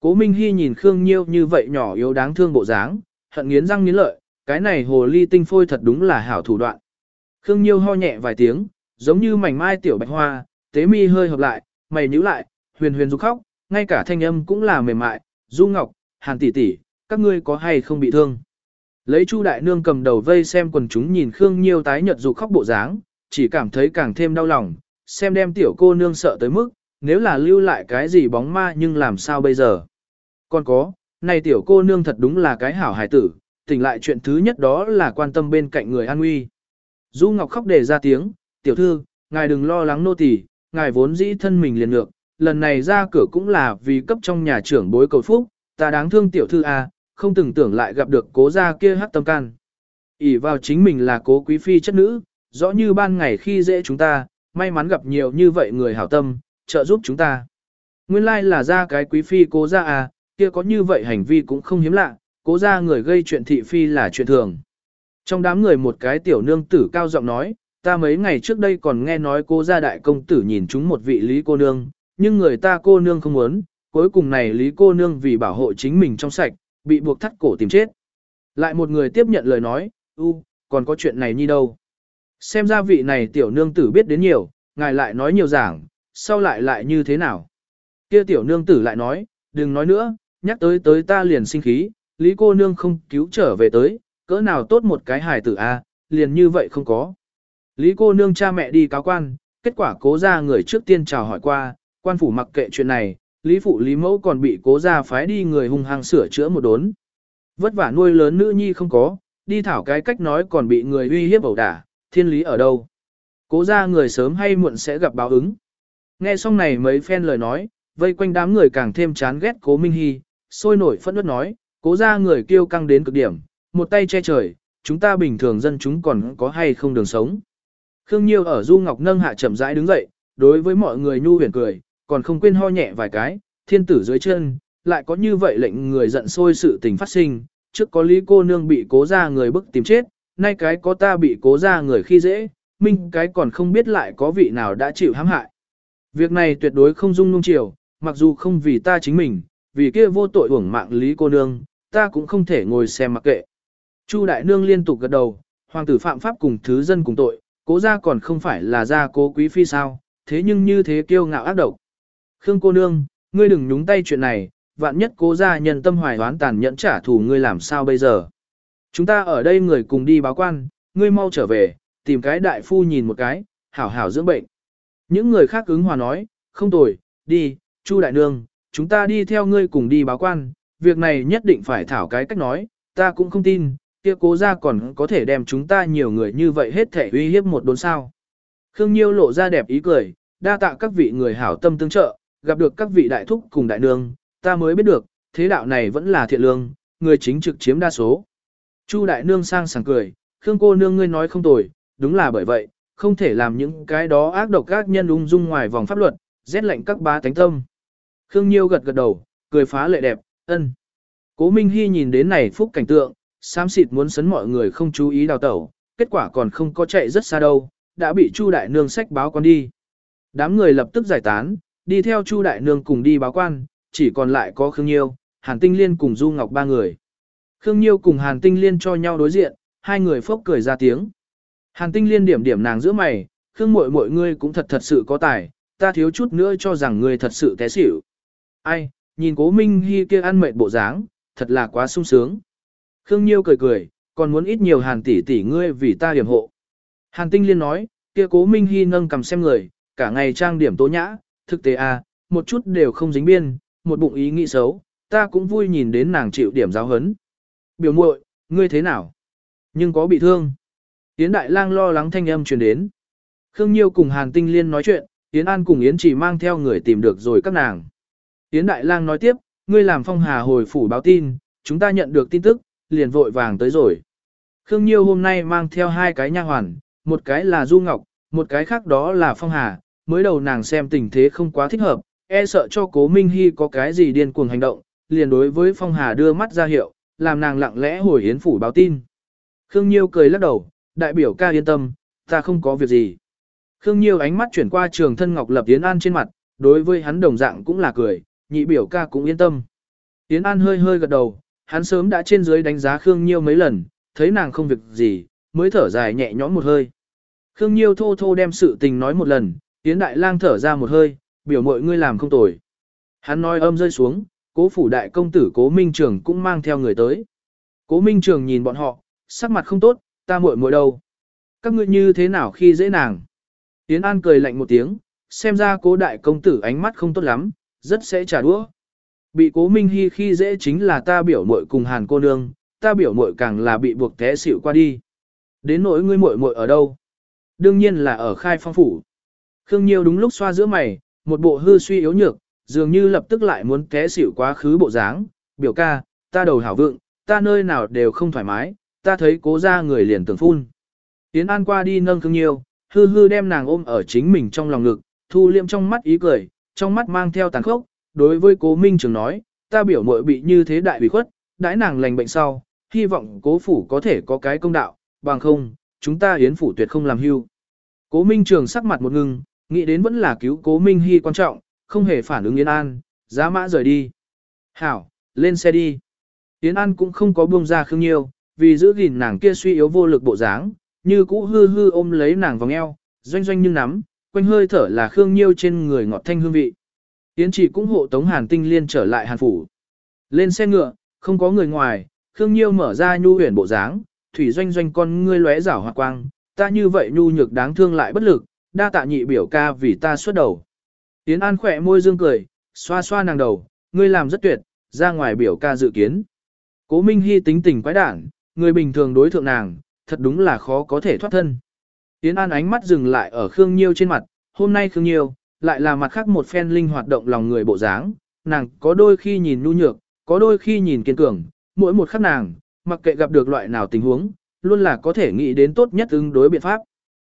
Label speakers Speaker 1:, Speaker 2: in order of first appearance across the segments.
Speaker 1: Cố Minh Hy nhìn Khương Nhiêu như vậy nhỏ yếu đáng thương bộ dáng, hận nghiến răng nghiến lợi, cái này hồ ly tinh phôi thật đúng là hảo thủ đoạn. Khương Nhiêu ho nhẹ vài tiếng, giống như mảnh mai tiểu bạch hoa, tế mi hơi hợp lại, mày nhíu lại, huyền huyền rục khóc, ngay cả thanh âm cũng là mềm mại, Du Ngọc, Hàn tỷ tỷ, các ngươi có hay không bị thương? Lấy Chu đại nương cầm đầu vây xem quần chúng nhìn Khương Nhiêu tái nhợt rục khóc bộ dáng, chỉ cảm thấy càng thêm đau lòng, xem đem tiểu cô nương sợ tới mức, nếu là lưu lại cái gì bóng ma nhưng làm sao bây giờ? Còn có, này tiểu cô nương thật đúng là cái hảo hài tử, tỉnh lại chuyện thứ nhất đó là quan tâm bên cạnh người an nguy. Du Ngọc khóc để ra tiếng, tiểu thư, ngài đừng lo lắng nô tỳ, ngài vốn dĩ thân mình liền ngược, lần này ra cửa cũng là vì cấp trong nhà trưởng bối cầu phúc, ta đáng thương tiểu thư a, không từng tưởng lại gặp được cố gia kia hắc tâm can. ỉ vào chính mình là cố quý phi chất nữ, rõ như ban ngày khi dễ chúng ta, may mắn gặp nhiều như vậy người hảo tâm, trợ giúp chúng ta. Nguyên lai like là ra cái quý phi cố gia à, kia có như vậy hành vi cũng không hiếm lạ, cố gia người gây chuyện thị phi là chuyện thường. Trong đám người một cái tiểu nương tử cao giọng nói, ta mấy ngày trước đây còn nghe nói cô gia đại công tử nhìn chúng một vị lý cô nương, nhưng người ta cô nương không muốn, cuối cùng này lý cô nương vì bảo hộ chính mình trong sạch, bị buộc thắt cổ tìm chết. Lại một người tiếp nhận lời nói, u, còn có chuyện này như đâu. Xem ra vị này tiểu nương tử biết đến nhiều, ngài lại nói nhiều giảng, sau lại lại như thế nào. Kia tiểu nương tử lại nói, đừng nói nữa, nhắc tới tới ta liền sinh khí, lý cô nương không cứu trở về tới, cỡ nào tốt một cái hài tử a, à, liền như vậy không có. Lý cô nương cha mẹ đi cáo quan, kết quả cố ra người trước tiên chào hỏi qua, quan phủ mặc kệ chuyện này, lý phụ lý mẫu còn bị cố ra phái đi người hung hăng sửa chữa một đốn. Vất vả nuôi lớn nữ nhi không có, đi thảo cái cách nói còn bị người uy hiếp ẩu đả, thiên lý ở đâu. Cố ra người sớm hay muộn sẽ gặp báo ứng. Nghe xong này mấy phen lời nói, vây quanh đám người càng thêm chán ghét cố Minh Hy, sôi nổi phẫn nứt nói, cố ra người kêu căng đến cực điểm, một tay che trời, chúng ta bình thường dân chúng còn có hay không đường sống. Khương Nhiêu ở Du Ngọc nâng hạ chậm rãi đứng dậy, đối với mọi người nhu huyền cười, còn không quên ho nhẹ vài cái, thiên tử dưới chân, lại có như vậy lệnh người giận sôi sự tình phát sinh, trước có lý cô nương bị cố ra người bức tìm chết, nay cái có ta bị cố ra người khi dễ, minh cái còn không biết lại có vị nào đã chịu hãm hại. Việc này tuyệt đối không dung nung chiều, mặc dù không vì ta chính mình, vì kia vô tội uổng mạng lý cô nương, ta cũng không thể ngồi xem mặc kệ. Chu đại nương liên tục gật đầu, hoàng tử phạm pháp cùng thứ dân cùng tội, cố gia còn không phải là gia cố quý phi sao, thế nhưng như thế kiêu ngạo ác độc. Khương cô nương, ngươi đừng nhúng tay chuyện này, vạn nhất cố gia nhân tâm hoài hoán tàn nhẫn trả thù ngươi làm sao bây giờ. Chúng ta ở đây người cùng đi báo quan, ngươi mau trở về, tìm cái đại phu nhìn một cái, hảo hảo dưỡng bệnh. Những người khác ứng hòa nói, không tồi, đi, Chu đại nương, chúng ta đi theo ngươi cùng đi báo quan, việc này nhất định phải thảo cái cách nói, ta cũng không tin, kia cố ra còn có thể đem chúng ta nhiều người như vậy hết thể uy hiếp một đốn sao. Khương Nhiêu lộ ra đẹp ý cười, đa tạ các vị người hảo tâm tương trợ, gặp được các vị đại thúc cùng đại nương, ta mới biết được, thế đạo này vẫn là thiện lương, người chính trực chiếm đa số. Chu đại nương sang sảng cười, Khương cô nương ngươi nói không tồi, đúng là bởi vậy, không thể làm những cái đó ác độc các nhân ung dung ngoài vòng pháp luật, rét lệnh các bá tánh tâm. Khương Nhiêu gật gật đầu, cười phá lệ đẹp, ân. Cố Minh Hy nhìn đến này phúc cảnh tượng, xám xịt muốn sấn mọi người không chú ý đào tẩu, kết quả còn không có chạy rất xa đâu, đã bị Chu đại nương sách báo quan đi. Đám người lập tức giải tán, đi theo Chu đại nương cùng đi báo quan, chỉ còn lại có Khương Nhiêu, Hàn Tinh Liên cùng Du Ngọc ba người. Khương Nhiêu cùng Hàn Tinh Liên cho nhau đối diện, hai người phốc cười ra tiếng. Hàn Tinh Liên điểm điểm nàng giữa mày, Khương muội muội ngươi cũng thật thật sự có tài, ta thiếu chút nữa cho rằng ngươi thật sự té xỉu. Ai, nhìn Cố Minh Hi kia ăn mệt bộ dáng, thật là quá sung sướng. Khương Nhiêu cười cười, còn muốn ít nhiều Hàn tỷ tỷ ngươi vì ta điểm hộ. Hàn Tinh Liên nói, kia Cố Minh Hi nâng cầm xem người, cả ngày trang điểm tố nhã, thực tế à, một chút đều không dính biên, một bụng ý nghĩ xấu, ta cũng vui nhìn đến nàng chịu điểm giáo hấn. Biểu muội, ngươi thế nào? Nhưng có bị thương. Yến Đại Lang lo lắng thanh âm truyền đến. Khương Nhiêu cùng Hàn Tinh Liên nói chuyện, Yến An cùng Yến chỉ mang theo người tìm được rồi các nàng. Yến Đại Lang nói tiếp, ngươi làm phong hà hồi phủ báo tin, chúng ta nhận được tin tức, liền vội vàng tới rồi. Khương Nhiêu hôm nay mang theo hai cái nha hoàn, một cái là Du Ngọc, một cái khác đó là phong hà, mới đầu nàng xem tình thế không quá thích hợp, e sợ cho cố Minh Hy có cái gì điên cuồng hành động, liền đối với phong hà đưa mắt ra hiệu, làm nàng lặng lẽ hồi Yến phủ báo tin. Khương Nhiêu cười lắc đầu, đại biểu ca yên tâm, ta không có việc gì. Khương Nhiêu ánh mắt chuyển qua trường thân Ngọc Lập Yến An trên mặt, đối với hắn đồng dạng cũng là cười, nhị biểu ca cũng yên tâm. Yến An hơi hơi gật đầu, hắn sớm đã trên dưới đánh giá Khương Nhiêu mấy lần, thấy nàng không việc gì, mới thở dài nhẹ nhõm một hơi. Khương Nhiêu thô thô đem sự tình nói một lần, Yến Đại Lang thở ra một hơi, biểu mọi ngươi làm không tồi. Hắn nói âm rơi xuống, cố phủ đại công tử cố Minh Trường cũng mang theo người tới. Cố Minh Trường nhìn bọn họ, sắc mặt không tốt, ta muội muội đâu. Các ngươi như thế nào khi dễ nàng. Yến An cười lạnh một tiếng, xem ra cố đại công tử ánh mắt không tốt lắm, rất sẽ trả đũa. Bị cố Minh Hy khi dễ chính là ta biểu muội cùng hàn cô nương, ta biểu muội càng là bị buộc té xỉu qua đi. Đến nỗi ngươi muội muội ở đâu? Đương nhiên là ở khai phong phủ. Khương Nhiêu đúng lúc xoa giữa mày, một bộ hư suy yếu nhược, dường như lập tức lại muốn té xỉu quá khứ bộ dáng. Biểu ca, ta đầu hảo vượng, ta nơi nào đều không thoải mái, ta thấy cố ra người liền tưởng phun. Tiến An qua đi nâng Khương Nhiêu, hư hư đem nàng ôm ở chính mình trong lòng ngực, thu liêm trong mắt ý cười, trong mắt mang theo tàn khốc, đối với cố Minh Trường nói, ta biểu muội bị như thế đại bị khuất, đãi nàng lành bệnh sau, hy vọng cố phủ có thể có cái công đạo, bằng không, chúng ta yến phủ tuyệt không làm hưu. Cố Minh Trường sắc mặt một ngưng, nghĩ đến vẫn là cứu cố Minh Hy quan trọng, không hề phản ứng Yến An, giá mã rời đi. Hảo, lên xe đi. Yến An cũng không có buông ra Khương Nhiêu, vì giữ gìn nàng kia suy yếu vô lực bộ dáng, như cũ hư hư ôm lấy nàng vòng eo, doanh doanh như nắm, quanh hơi thở là Khương Nhiêu trên người ngọt thanh hương vị. Yến chỉ cũng hộ tống Hàn Tinh Liên trở lại Hàn Phủ. Lên xe ngựa, không có người ngoài, Khương Nhiêu mở ra nhu huyền bộ dáng, thủy doanh doanh con ngươi lóe rảo hoa quang, ta như vậy nhu nhược đáng thương lại bất lực, đa tạ nhị biểu ca vì ta xuất đầu. Yến An khỏe môi dương cười, xoa xoa nàng đầu, ngươi làm rất tuyệt, ra ngoài biểu ca dự kiến. Cố Minh Hy tính tình quái đản, người bình thường đối thượng nàng, thật đúng là khó có thể thoát thân. Yến An ánh mắt dừng lại ở Khương Nhiêu trên mặt, hôm nay Khương Nhiêu, lại là mặt khác một phen linh hoạt động lòng người bộ dáng, nàng có đôi khi nhìn nhu nhược, có đôi khi nhìn kiên cường, mỗi một khắc nàng, mặc kệ gặp được loại nào tình huống, luôn là có thể nghĩ đến tốt nhất ứng đối biện pháp.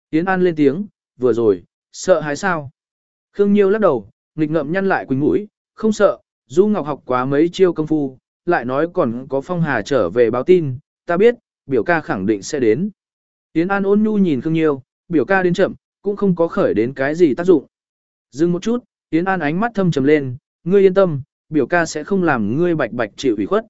Speaker 1: Yến An lên tiếng, vừa rồi, sợ hãi sao? Khương Nhiêu lắc đầu, nghịch ngậm nhăn lại quỳnh mũi, không sợ, Du Ngọc học quá mấy chiêu công phu, lại nói còn có Phong Hà trở về báo tin, ta biết, biểu ca khẳng định sẽ đến. Yến An ôn nhu nhìn Khương Nhiêu, biểu ca đến chậm, cũng không có khởi đến cái gì tác dụng. Dừng một chút, Yến An ánh mắt thâm trầm lên, ngươi yên tâm, biểu ca sẽ không làm ngươi bạch bạch chịu ủy khuất.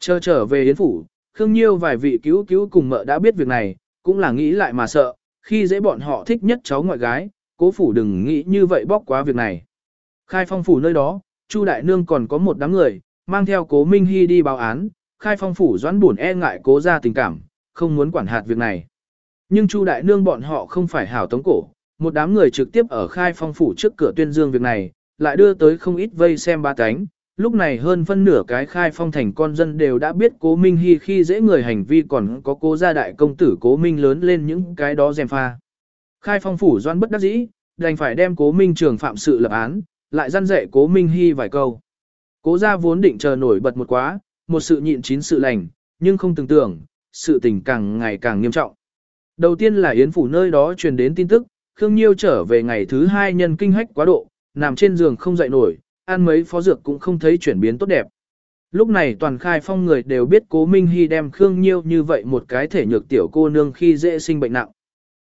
Speaker 1: Chờ trở về Yến Phủ, Khương Nhiêu vài vị cứu cứu cùng mợ đã biết việc này, cũng là nghĩ lại mà sợ, khi dễ bọn họ thích nhất cháu ngoại gái, cố phủ đừng nghĩ như vậy bóc quá việc này. Khai phong phủ nơi đó, Chu Đại Nương còn có một đám người, mang theo cố Minh Hy đi báo án, khai phong phủ doãn buồn e ngại cố ra tình cảm, không muốn quản hạt việc này. Nhưng Chu Đại Nương bọn họ không phải hảo tống cổ, một đám người trực tiếp ở khai phong phủ trước cửa tuyên dương việc này, lại đưa tới không ít vây xem ba cánh. Lúc này hơn phân nửa cái khai phong thành con dân đều đã biết cố Minh Hy khi dễ người hành vi còn có cố gia đại công tử cố Minh lớn lên những cái đó dèm pha. Khai phong phủ doan bất đắc dĩ, đành phải đem cố Minh trường phạm sự lập án, lại răn dạy cố Minh Hy vài câu. Cố gia vốn định chờ nổi bật một quá, một sự nhịn chín sự lành, nhưng không tưởng tưởng, sự tình càng ngày càng nghiêm trọng. Đầu tiên là Yến Phủ nơi đó truyền đến tin tức, Khương Nhiêu trở về ngày thứ hai nhân kinh hách quá độ, nằm trên giường không dậy nổi, ăn mấy phó dược cũng không thấy chuyển biến tốt đẹp. Lúc này toàn khai phong người đều biết cố Minh Hy đem Khương Nhiêu như vậy một cái thể nhược tiểu cô nương khi dễ sinh bệnh nặng.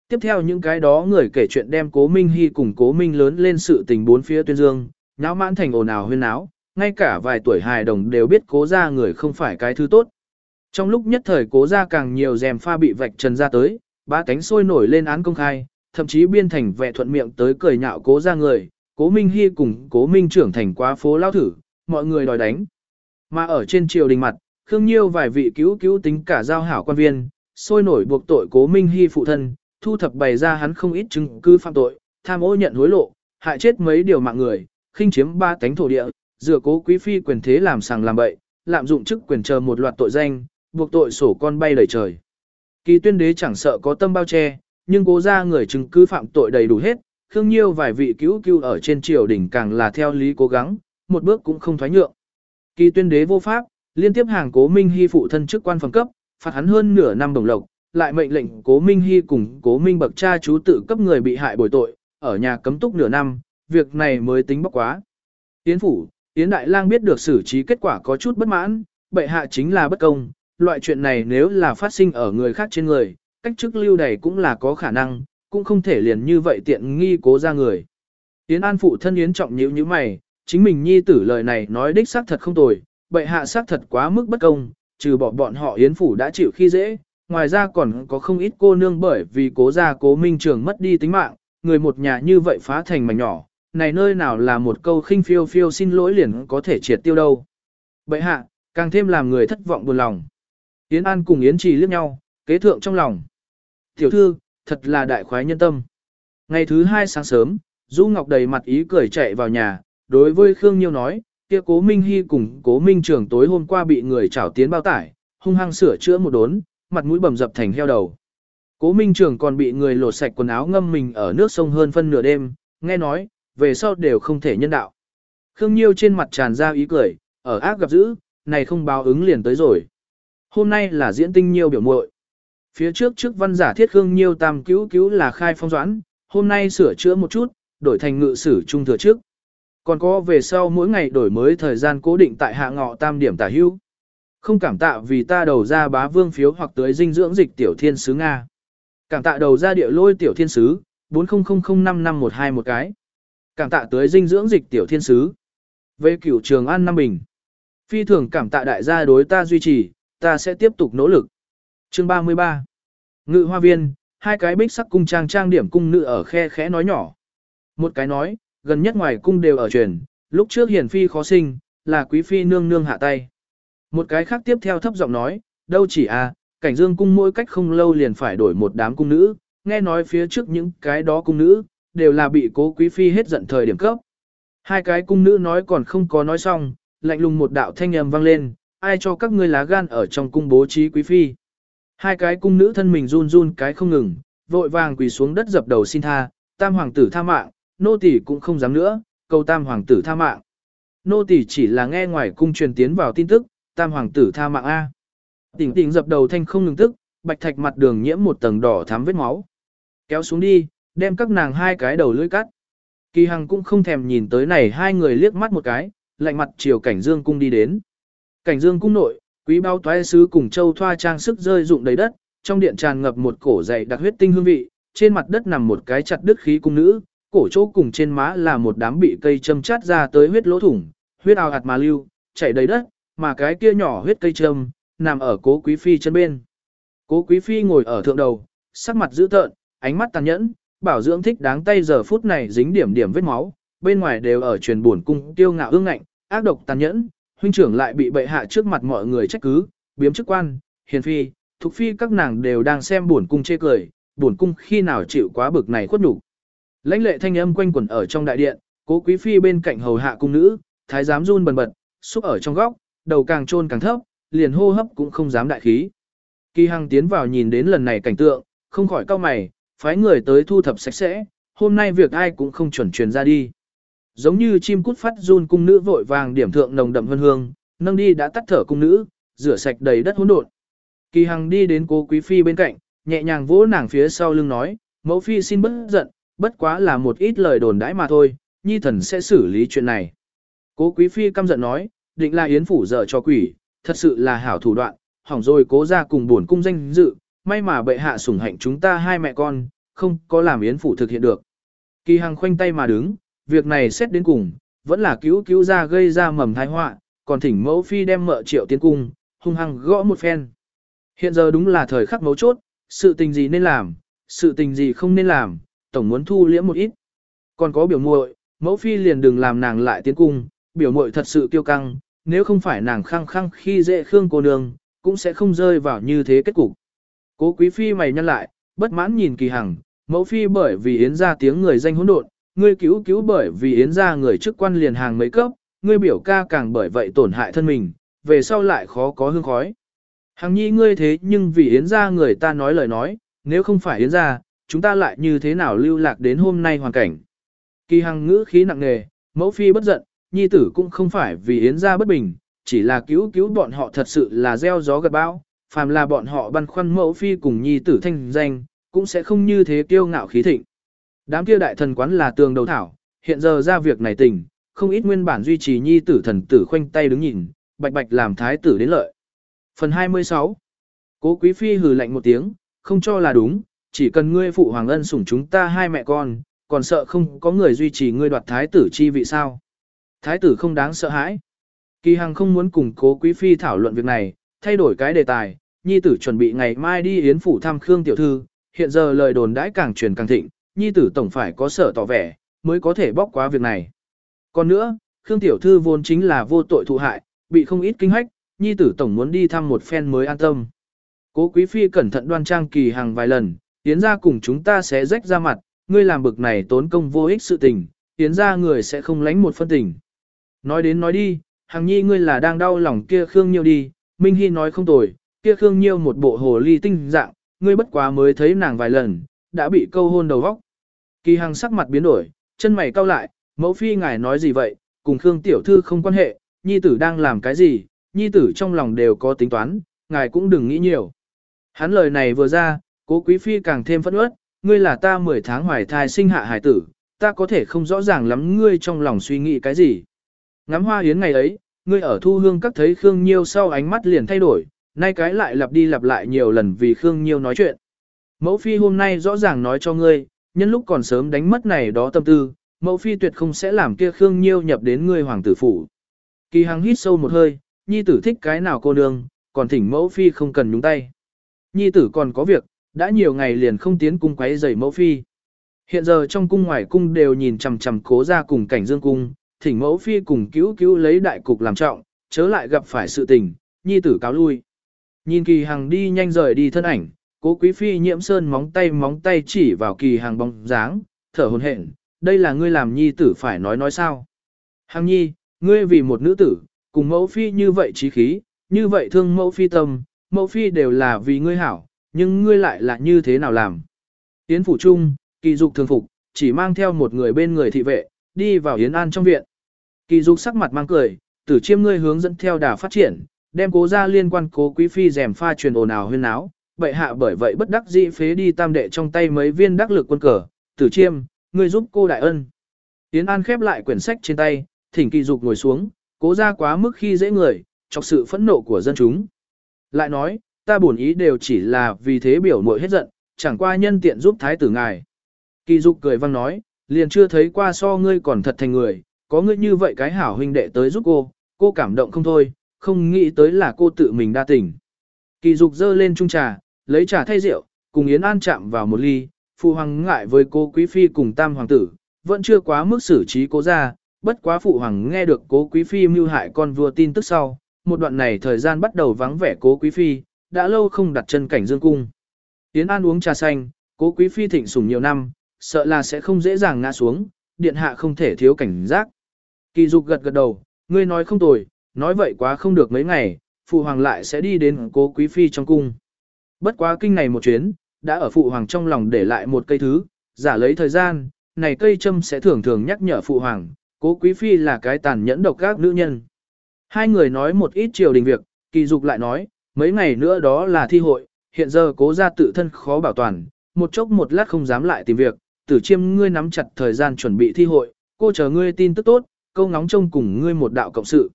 Speaker 1: Tiếp theo những cái đó người kể chuyện đem cố Minh Hy cùng cố Minh lớn lên sự tình bốn phía tuyên dương, nháo mãn thành ồn ào huyên náo, ngay cả vài tuổi hài đồng đều biết cố ra người không phải cái thứ tốt. Trong lúc nhất thời cố ra càng nhiều rèm pha bị vạch trần ra tới, ba cánh sôi nổi lên án công khai, thậm chí biên thành vẻ thuận miệng tới cười nhạo cố ra người, cố Minh Hy cùng cố Minh trưởng thành quá phố lao thử, mọi người đòi đánh. Mà ở trên triều đình mặt, Khương Nhiêu vài vị cứu cứu tính cả giao hảo quan viên, sôi nổi buộc tội cố Minh Hy phụ thân, thu thập bày ra hắn không ít chứng cứ phạm tội, tham ô nhận hối lộ, hại chết mấy điều mạng người, khinh chiếm ba tánh thổ địa, dựa cố quý phi quyền thế làm sàng làm bậy, lạm dụng chức quyền chờ một loạt tội danh, buộc tội sổ con bay đầy trời. Kỳ tuyên đế chẳng sợ có tâm bao che, nhưng cố ra người chứng cứ phạm tội đầy đủ hết, Khương Nhiêu vài vị cứu cứu ở trên triều đỉnh càng là theo lý cố gắng, một bước cũng không thoái nhượng. Kỳ tuyên đế vô pháp, liên tiếp hàng cố Minh Hy phụ thân chức quan phẩm cấp, phạt hắn hơn nửa năm đồng lộc, lại mệnh lệnh cố Minh Hy cùng cố Minh bậc cha chú tự cấp người bị hại bồi tội, ở nhà cấm túc nửa năm, việc này mới tính bóc quá. Yến phủ, Yến Đại Lang biết được xử trí kết quả có chút bất mãn, bệ hạ chính là bất công, loại chuyện này nếu là phát sinh ở người khác trên người, cách chức lưu đầy cũng là có khả năng, cũng không thể liền như vậy tiện nghi cố ra người. Yến An phụ thân Yến trọng nhíu như mày, chính mình nhi tử lời này nói đích xác thật không tồi, bệ hạ xác thật quá mức bất công, trừ bỏ bọn họ yến phủ đã chịu khi dễ, ngoài ra còn có không ít cô nương bởi vì cố gia cố minh trường mất đi tính mạng, người một nhà như vậy phá thành mảnh nhỏ, này nơi nào là một câu khinh phiêu phiêu xin lỗi liền có thể triệt tiêu đâu. Bệ hạ, càng thêm làm người thất vọng buồn lòng. Yến An cùng Yến Trì liếc nhau, kế thượng trong lòng. Tiểu thư, thật là đại khoái nhân tâm. Ngày thứ hai sáng sớm, Du Ngọc đầy mặt ý cười chạy vào nhà, đối với Khương Nhiêu nói, kia cố Minh Hy cùng cố Minh Trường tối hôm qua bị người trảo tiến bao tải, hung hăng sửa chữa một đốn, mặt mũi bầm dập thành heo đầu. Cố Minh Trường còn bị người lột sạch quần áo ngâm mình ở nước sông hơn phân nửa đêm, nghe nói, về sau đều không thể nhân đạo. Khương Nhiêu trên mặt tràn ra ý cười, ở ác gặp dữ, này không báo ứng liền tới rồi. Hôm nay là diễn tinh Nhiêu biểu muội. Phía trước trước văn giả thiết Khương Nhiêu tam cứu cứu là khai phong doãn, hôm nay sửa chữa một chút, đổi thành ngự sử trung thừa trước. Còn có về sau mỗi ngày đổi mới thời gian cố định tại hạ ngọ tam điểm tả hưu. Không cảm tạ vì ta đầu ra bá vương phiếu hoặc tới dinh dưỡng dịch tiểu thiên sứ Nga. Cảm tạ đầu ra địa lôi tiểu thiên sứ, 40005512 một cái. Cảm tạ tới dinh dưỡng dịch tiểu thiên sứ. Về cửu trường An năm Bình. Phi thường cảm tạ đại gia đối ta duy trì, ta sẽ tiếp tục nỗ lực. Chương 33 Ngự hoa viên, hai cái bích sắc cung trang trang điểm cung nữ ở khe khẽ nói nhỏ. Một cái nói, gần nhất ngoài cung đều ở truyền, lúc trước hiển phi khó sinh, là quý phi nương nương hạ tay. Một cái khác tiếp theo thấp giọng nói, đâu chỉ à, cảnh dương cung mỗi cách không lâu liền phải đổi một đám cung nữ, nghe nói phía trước những cái đó cung nữ, đều là bị cố quý phi hết giận thời điểm cấp. Hai cái cung nữ nói còn không có nói xong, lạnh lùng một đạo thanh âm vang lên, ai cho các ngươi lá gan ở trong cung bố trí quý phi. Hai cái cung nữ thân mình run run cái không ngừng, vội vàng quỳ xuống đất dập đầu xin tha, tam hoàng tử tha mạng, nô tỳ cũng không dám nữa, cầu tam hoàng tử tha mạng. Nô tỳ chỉ là nghe ngoài cung truyền tiến vào tin tức, tam hoàng tử tha mạng A. Tỉnh tỉnh dập đầu thanh không ngừng tức, bạch thạch mặt đường nhiễm một tầng đỏ thắm vết máu. Kéo xuống đi, đem các nàng hai cái đầu lưỡi cắt. Kỳ Hằng cũng không thèm nhìn tới này hai người liếc mắt một cái, lạnh mặt chiều cảnh dương cung đi đến. Cảnh dương cung nội, quý bao toái sứ cùng châu thoa trang sức rơi rụng đầy đất, trong điện tràn ngập một cổ dày đặc huyết tinh hương vị, trên mặt đất nằm một cái chặt đứt khí cung nữ, cổ chỗ cùng trên má là một đám bị cây châm chát ra tới huyết lỗ thủng, huyết ao hạt mà lưu, chảy đầy đất, mà cái kia nhỏ huyết cây châm, nằm ở cố quý phi chân bên. Cố quý phi ngồi ở thượng đầu, sắc mặt dữ tợn, ánh mắt tàn nhẫn, bảo dưỡng thích đáng tay giờ phút này dính điểm điểm vết máu, bên ngoài đều ở truyền buồn cung tiêu ngạo ương ngạnh, ác độc tàn nhẫn, huynh trưởng lại bị bệ hạ trước mặt mọi người trách cứ, biếm chức quan, hiền phi, thục phi các nàng đều đang xem buồn cung chê cười, buồn cung khi nào chịu quá bực này khuất nhục. Lãnh lệ thanh âm quanh quẩn ở trong đại điện, cố quý phi bên cạnh hầu hạ cung nữ, thái giám run bần bật, xúc ở trong góc, đầu càng trôn càng thấp, liền hô hấp cũng không dám đại khí. Kỳ Hằng tiến vào nhìn đến lần này cảnh tượng, không khỏi cau mày, phái người tới thu thập sạch sẽ, hôm nay việc ai cũng không chuẩn truyền ra đi. Giống như chim cút phát run cung nữ vội vàng điểm thượng nồng đậm hương hương, nâng đi đã tắt thở cung nữ, rửa sạch đầy đất hỗn độn. Kỳ Hằng đi đến cố quý phi bên cạnh, nhẹ nhàng vỗ nàng phía sau lưng nói, mẫu phi xin bất giận, bất quá là một ít lời đồn đãi mà thôi, nhi thần sẽ xử lý chuyện này. Cố quý phi căm giận nói, định là yến phủ dở cho quỷ, thật sự là hảo thủ đoạn, hỏng rồi cố ra cùng buồn cung danh dự, may mà bệ hạ sủng hạnh chúng ta hai mẹ con, không có làm yến phủ thực hiện được. Kỳ Hằng khoanh tay mà đứng, việc này xét đến cùng, vẫn là cứu cứu ra gây ra mầm tai họa, còn thỉnh mẫu phi đem mợ triệu tiến cung, hung hăng gõ một phen. Hiện giờ đúng là thời khắc mấu chốt, sự tình gì nên làm, sự tình gì không nên làm, tổng muốn thu liễm một ít. Còn có biểu muội, mẫu phi liền đừng làm nàng lại tiến cung, biểu muội thật sự kiêu căng, nếu không phải nàng khăng khăng khi dễ khương cô nương, cũng sẽ không rơi vào như thế kết cục. Cố quý phi mày nhăn lại, bất mãn nhìn kỳ hằng, mẫu phi bởi vì yến ra tiếng người danh hỗn độn, ngươi cứu cứu bởi vì yến ra người chức quan liền hàng mấy cấp, ngươi biểu ca càng bởi vậy tổn hại thân mình, về sau lại khó có hương khói. Hằng nhi ngươi thế nhưng vì yến ra người ta nói lời nói, nếu không phải yến ra, chúng ta lại như thế nào lưu lạc đến hôm nay hoàn cảnh. Kỳ hằng ngữ khí nặng nề, mẫu phi bất giận, nhi tử cũng không phải vì yến ra bất bình, chỉ là cứu cứu bọn họ thật sự là gieo gió gặt bão, phàm là bọn họ băn khoăn mẫu phi cùng nhi tử thanh danh, cũng sẽ không như thế kiêu ngạo khí thịnh. Đám kia đại thần quán là tường đầu thảo, hiện giờ ra việc này tình, không ít nguyên bản duy trì nhi tử thần tử khoanh tay đứng nhìn, bạch bạch làm thái tử đến lợi. Phần 26 Cố quý phi hừ lạnh một tiếng, không cho là đúng, chỉ cần ngươi phụ hoàng ân sủng chúng ta hai mẹ con, còn sợ không có người duy trì ngươi đoạt thái tử chi vị sao. Thái tử không đáng sợ hãi. Kỳ Hằng không muốn cùng cố quý phi thảo luận việc này, thay đổi cái đề tài, nhi tử chuẩn bị ngày mai đi yến phủ thăm Khương tiểu thư, hiện giờ lời đồn đãi càng truyền càng thịnh, nhi tử tổng phải có sở tỏ vẻ, mới có thể bóc quá việc này. Còn nữa, Khương tiểu thư vốn chính là vô tội thụ hại, bị không ít kinh hách, nhi tử tổng muốn đi thăm một phen mới an tâm. Cố quý phi cẩn thận đoan trang kỳ hàng vài lần, tiến ra cùng chúng ta sẽ rách ra mặt, ngươi làm bực này tốn công vô ích sự tình, tiến ra người sẽ không lánh một phân tình. Nói đến nói đi, hàng nhi ngươi là đang đau lòng kia Khương Nhiêu đi, Minh Hy nói không tồi, kia Khương Nhiêu một bộ hồ ly tinh dạng, ngươi bất quá mới thấy nàng vài lần, đã bị câu hôn đầu vóc. Kỳ Hằng sắc mặt biến đổi, chân mày cau lại, mẫu phi ngài nói gì vậy, cùng Khương tiểu thư không quan hệ, nhi tử đang làm cái gì, nhi tử trong lòng đều có tính toán, ngài cũng đừng nghĩ nhiều. Hắn lời này vừa ra, cố quý phi càng thêm phẫn uất, ngươi là ta 10 tháng hoài thai sinh hạ hải tử, ta có thể không rõ ràng lắm ngươi trong lòng suy nghĩ cái gì. Ngắm hoa yến ngày ấy, ngươi ở thu hương các thấy Khương Nhiêu sau ánh mắt liền thay đổi, nay cái lại lặp đi lặp lại nhiều lần vì Khương Nhiêu nói chuyện. Mẫu phi hôm nay rõ ràng nói cho ngươi, nhân lúc còn sớm đánh mất này đó tâm tư, mẫu phi tuyệt không sẽ làm kia Khương Nhiêu nhập đến ngươi hoàng tử phủ. Kỳ Hằng hít sâu một hơi, nhi tử thích cái nào cô nương, còn thỉnh mẫu phi không cần nhúng tay. Nhi tử còn có việc, đã nhiều ngày liền không tiến cung quấy rầy mẫu phi. Hiện giờ trong cung ngoài cung đều nhìn chằm chằm cố ra cùng cảnh dương cung, thỉnh mẫu phi cùng cứu cứu lấy đại cục làm trọng, chớ lại gặp phải sự tình, nhi tử cáo lui. Nhìn kỳ hằng đi nhanh rời đi thân ảnh, cố quý phi nhiễm sơn móng tay móng tay chỉ vào kỳ hàng bóng dáng, thở hồn hển, đây là ngươi làm nhi tử phải nói nói sao. Hàng nhi, ngươi vì một nữ tử, cùng mẫu phi như vậy trí khí, như vậy thương mẫu phi tâm, mẫu phi đều là vì ngươi hảo, nhưng ngươi lại là như thế nào làm. Yến phủ trung, kỳ dục thường phục, chỉ mang theo một người bên người thị vệ, đi vào Yến An trong viện. Kỳ dục sắc mặt mang cười, tử chiêm ngươi hướng dẫn theo đà phát triển, đem cố ra liên quan cố quý phi rèm pha truyền ồn ào huyên áo bệ hạ bởi vậy bất đắc dĩ phế đi tam đệ trong tay mấy viên đắc lực quân cờ, tử chiêm, ngươi giúp cô đại ân. Yến An khép lại quyển sách trên tay, thỉnh kỳ dục ngồi xuống, cố ra quá mức khi dễ người, chọc sự phẫn nộ của dân chúng. Lại nói, ta bổn ý đều chỉ là vì thế biểu muội hết giận, chẳng qua nhân tiện giúp thái tử ngài. Kỳ dục cười vang nói, liền chưa thấy qua so ngươi còn thật thành người, có ngươi như vậy cái hảo huynh đệ tới giúp cô, cô cảm động không thôi, không nghĩ tới là cô tự mình đa tình. Kỳ dục dơ lên trung trà, lấy trà thay rượu, cùng Yến An chạm vào một ly, phụ hoàng ngại với cô quý phi cùng tam hoàng tử, vẫn chưa quá mức xử trí cố ra, bất quá phụ hoàng nghe được cố quý phi mưu hại con vua tin tức sau, một đoạn này thời gian bắt đầu vắng vẻ cố quý phi, đã lâu không đặt chân cảnh dương cung. Yến An uống trà xanh, cố quý phi thịnh sủng nhiều năm, sợ là sẽ không dễ dàng ngã xuống, điện hạ không thể thiếu cảnh giác. Kỳ dục gật gật đầu, ngươi nói không tồi, nói vậy quá không được mấy ngày, phụ hoàng lại sẽ đi đến cố quý phi trong cung. Bất quá kinh này một chuyến, đã ở phụ hoàng trong lòng để lại một cây thứ, giả lấy thời gian, này cây châm sẽ thường thường nhắc nhở phụ hoàng, cố quý phi là cái tàn nhẫn độc các nữ nhân. Hai người nói một ít triều đình việc, kỳ dục lại nói, mấy ngày nữa đó là thi hội, hiện giờ cố ra tự thân khó bảo toàn, một chốc một lát không dám lại tìm việc, tử chiêm ngươi nắm chặt thời gian chuẩn bị thi hội, cô chờ ngươi tin tức tốt, câu ngóng trông cùng ngươi một đạo cộng sự.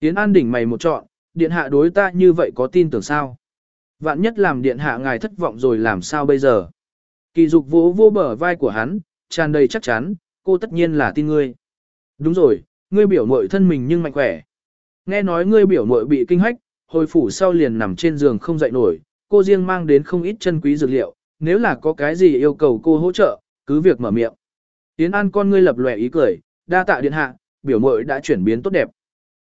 Speaker 1: Yến An đỉnh mày một chọn, điện hạ đối ta như vậy có tin tưởng sao? Vạn nhất làm điện hạ ngài thất vọng rồi làm sao bây giờ? Kỳ dục vỗ vô bờ vai của hắn, tràn đầy chắc chắn, cô tất nhiên là tin ngươi. Đúng rồi, ngươi biểu mội thân mình nhưng mạnh khỏe. Nghe nói ngươi biểu mội bị kinh hách, hồi phủ sau liền nằm trên giường không dậy nổi, cô riêng mang đến không ít chân quý dược liệu, nếu là có cái gì yêu cầu cô hỗ trợ, cứ việc mở miệng. Tiến An con ngươi lập lòe ý cười, đa tạ điện hạ, biểu mội đã chuyển biến tốt đẹp.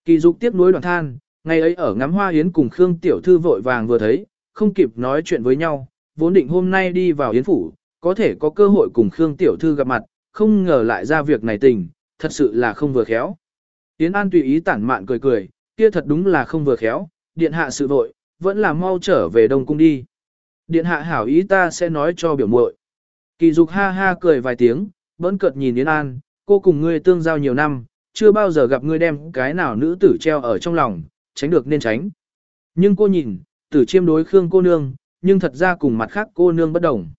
Speaker 1: Kỳ dục tiếp nối đoàn than, ngày ấy ở ngắm hoa yến cùng Khương tiểu thư vội vàng vừa thấy, không kịp nói chuyện với nhau, vốn định hôm nay đi vào yến phủ, có thể có cơ hội cùng Khương tiểu thư gặp mặt, không ngờ lại ra việc này tình, thật sự là không vừa khéo. Yến An tùy ý tản mạn cười cười, kia thật đúng là không vừa khéo, điện hạ sự vội, vẫn là mau trở về Đông Cung đi. Điện hạ hảo ý ta sẽ nói cho biểu muội. Kỳ dục ha ha cười vài tiếng, bỡn cợt nhìn Yến An, cô cùng ngươi tương giao nhiều năm, chưa bao giờ gặp ngươi đem cái nào nữ tử treo ở trong lòng, tránh được nên tránh. Nhưng cô nhìn, tử chiêm đối Khương cô nương, nhưng thật ra cùng mặt khác cô nương bất đồng.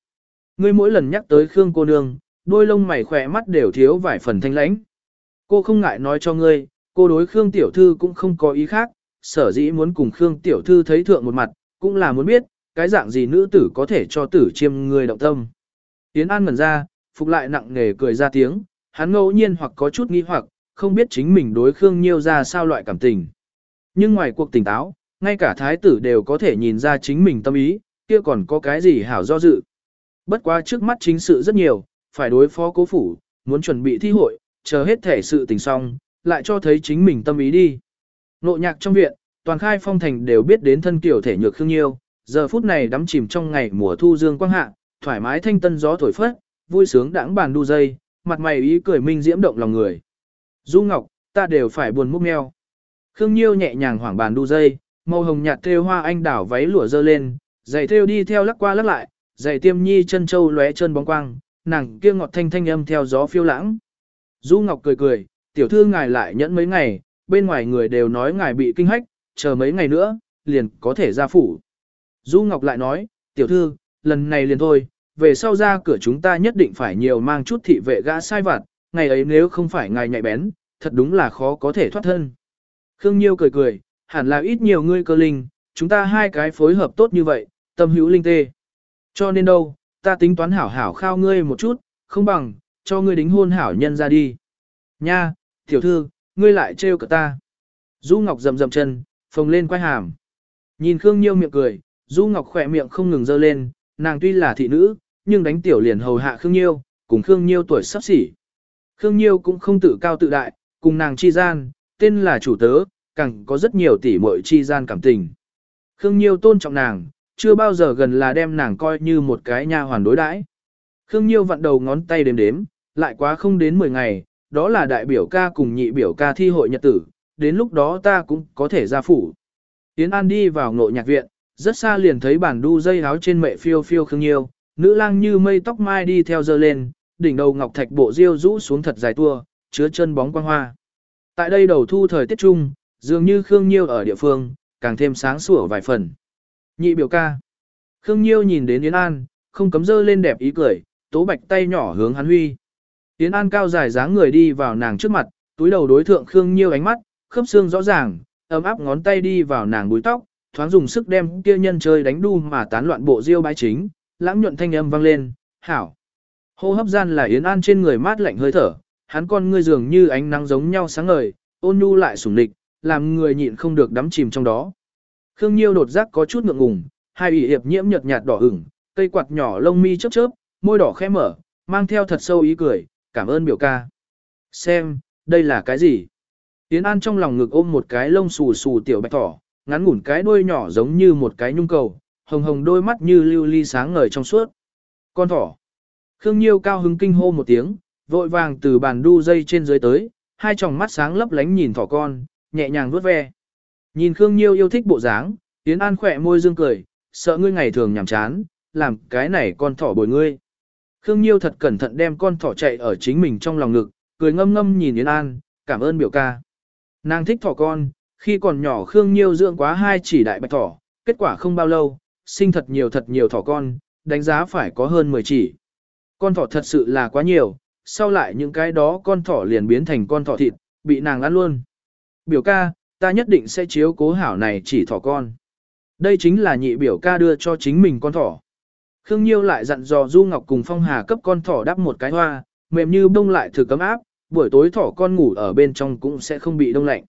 Speaker 1: Ngươi mỗi lần nhắc tới Khương cô nương, đôi lông mày khỏe mắt đều thiếu vài phần thanh lãnh. Cô không ngại nói cho ngươi, cô đối Khương tiểu thư cũng không có ý khác, sở dĩ muốn cùng Khương tiểu thư thấy thượng một mặt, cũng là muốn biết, cái dạng gì nữ tử có thể cho tử chiêm người động tâm. Yến An ngẩn ra, phục lại nặng nề cười ra tiếng, hắn ngẫu nhiên hoặc có chút nghi hoặc, không biết chính mình đối Khương Nhiêu ra sao loại cảm tình. Nhưng ngoài cuộc tỉnh táo, ngay cả thái tử đều có thể nhìn ra chính mình tâm ý, kia còn có cái gì hảo do dự. Bất quá trước mắt chính sự rất nhiều, phải đối phó cố phủ, muốn chuẩn bị thi hội, chờ hết thể sự tình xong, lại cho thấy chính mình tâm ý đi. Nộ nhạc trong viện, toàn khai phong thành đều biết đến thân kiểu thể nhược khương nhiêu, giờ phút này đắm chìm trong ngày mùa thu dương quang hạ, thoải mái thanh tân gió thổi phất, vui sướng đãng bàn đu dây, mặt mày ý cười minh diễm động lòng người. Du Ngọc, ta đều phải buồn múc meo. Khương Nhiêu nhẹ nhàng hoảng bàn đu dây, màu hồng nhạt thêu hoa anh đảo váy lụa dơ lên, giày thêu đi theo lắc qua lắc lại, giày tiêm nhi chân châu lóe chân bóng quang, nàng kia ngọt thanh thanh âm theo gió phiêu lãng. Du Ngọc cười cười, tiểu thư ngài lại nhẫn mấy ngày, bên ngoài người đều nói ngài bị kinh hách, chờ mấy ngày nữa, liền có thể ra phủ. Du Ngọc lại nói, tiểu thư, lần này liền thôi, về sau ra cửa chúng ta nhất định phải nhiều mang chút thị vệ gã sai vặt, ngày ấy nếu không phải ngài nhạy bén, thật đúng là khó có thể thoát thân. Khương Nhiêu cười cười, hẳn là ít nhiều ngươi cơ linh, chúng ta hai cái phối hợp tốt như vậy, tâm hữu linh tê. Cho nên đâu, ta tính toán hảo hảo khao ngươi một chút, không bằng, cho ngươi đính hôn hảo nhân ra đi. Nha, tiểu thư, ngươi lại trêu cả ta. Du Ngọc rầm rầm chân, phồng lên quay hàm. Nhìn Khương Nhiêu miệng cười, Du Ngọc khỏe miệng không ngừng dơ lên, nàng tuy là thị nữ, nhưng đánh tiểu liền hầu hạ Khương Nhiêu, cùng Khương Nhiêu tuổi sắp xỉ. Khương Nhiêu cũng không tự cao tự đại, cùng nàng chi gian, tên là chủ tớ, càng có rất nhiều tỷ muội chi gian cảm tình. Khương Nhiêu tôn trọng nàng, chưa bao giờ gần là đem nàng coi như một cái nha hoàn đối đãi. Khương Nhiêu vặn đầu ngón tay đếm đếm, lại quá không đến 10 ngày, đó là đại biểu ca cùng nhị biểu ca thi hội nhật tử, đến lúc đó ta cũng có thể ra phủ. Tiến An đi vào ngộ nhạc viện, rất xa liền thấy bản đu dây áo trên mẹ phiêu phiêu Khương Nhiêu, nữ lang như mây tóc mai đi theo dơ lên, đỉnh đầu ngọc thạch bộ diêu rũ xuống thật dài tua, chứa chân bóng quang hoa. Tại đây đầu thu thời tiết trung, dường như Khương Nhiêu ở địa phương, càng thêm sáng sủa vài phần. Nhị biểu ca. Khương Nhiêu nhìn đến Yến An, không cấm dơ lên đẹp ý cười, tố bạch tay nhỏ hướng hắn huy. Yến An cao dài dáng người đi vào nàng trước mặt, túi đầu đối thượng Khương Nhiêu ánh mắt, khớp xương rõ ràng, ấm áp ngón tay đi vào nàng búi tóc, thoáng dùng sức đem kia nhân chơi đánh đu mà tán loạn bộ diêu bái chính, lãng nhuận thanh âm vang lên, hảo. Hô hấp gian là Yến An trên người mát lạnh hơi thở, hắn con ngươi dường như ánh nắng giống nhau sáng ngời, ôn nhu lại sủng lịch, làm người nhịn không được đắm chìm trong đó. Khương Nhiêu đột giác có chút ngượng ngùng, hai ủy hiệp nhiễm nhợt nhạt đỏ ửng, cây quạt nhỏ lông mi chớp chớp, môi đỏ khẽ mở, mang theo thật sâu ý cười, cảm ơn biểu ca. Xem, đây là cái gì? Tiến An trong lòng ngực ôm một cái lông xù xù tiểu bạch thỏ, ngắn ngủn cái đuôi nhỏ giống như một cái nhung cầu, hồng hồng đôi mắt như lưu ly sáng ngời trong suốt. Con thỏ. Khương Nhiêu cao hứng kinh hô một tiếng, vội vàng từ bàn đu dây trên dưới tới, hai tròng mắt sáng lấp lánh nhìn thỏ con, nhẹ nhàng vuốt ve. Nhìn Khương Nhiêu yêu thích bộ dáng, Yến An khỏe môi dương cười, sợ ngươi ngày thường nhàm chán, làm cái này con thỏ bồi ngươi. Khương Nhiêu thật cẩn thận đem con thỏ chạy ở chính mình trong lòng ngực, cười ngâm ngâm nhìn Yến An, cảm ơn biểu ca. Nàng thích thỏ con, khi còn nhỏ Khương Nhiêu dưỡng quá hai chỉ đại bạch thỏ, kết quả không bao lâu, sinh thật nhiều thật nhiều thỏ con, đánh giá phải có hơn 10 chỉ. Con thỏ thật sự là quá nhiều, sau lại những cái đó con thỏ liền biến thành con thỏ thịt, bị nàng ăn luôn. Biểu ca, ta nhất định sẽ chiếu cố hảo này chỉ thỏ con. Đây chính là nhị biểu ca đưa cho chính mình con thỏ. Khương Nhiêu lại dặn dò Du Ngọc cùng Phong Hà cấp con thỏ đắp một cái hoa, mềm như bông lại thử cấm áp, buổi tối thỏ con ngủ ở bên trong cũng sẽ không bị đông lạnh.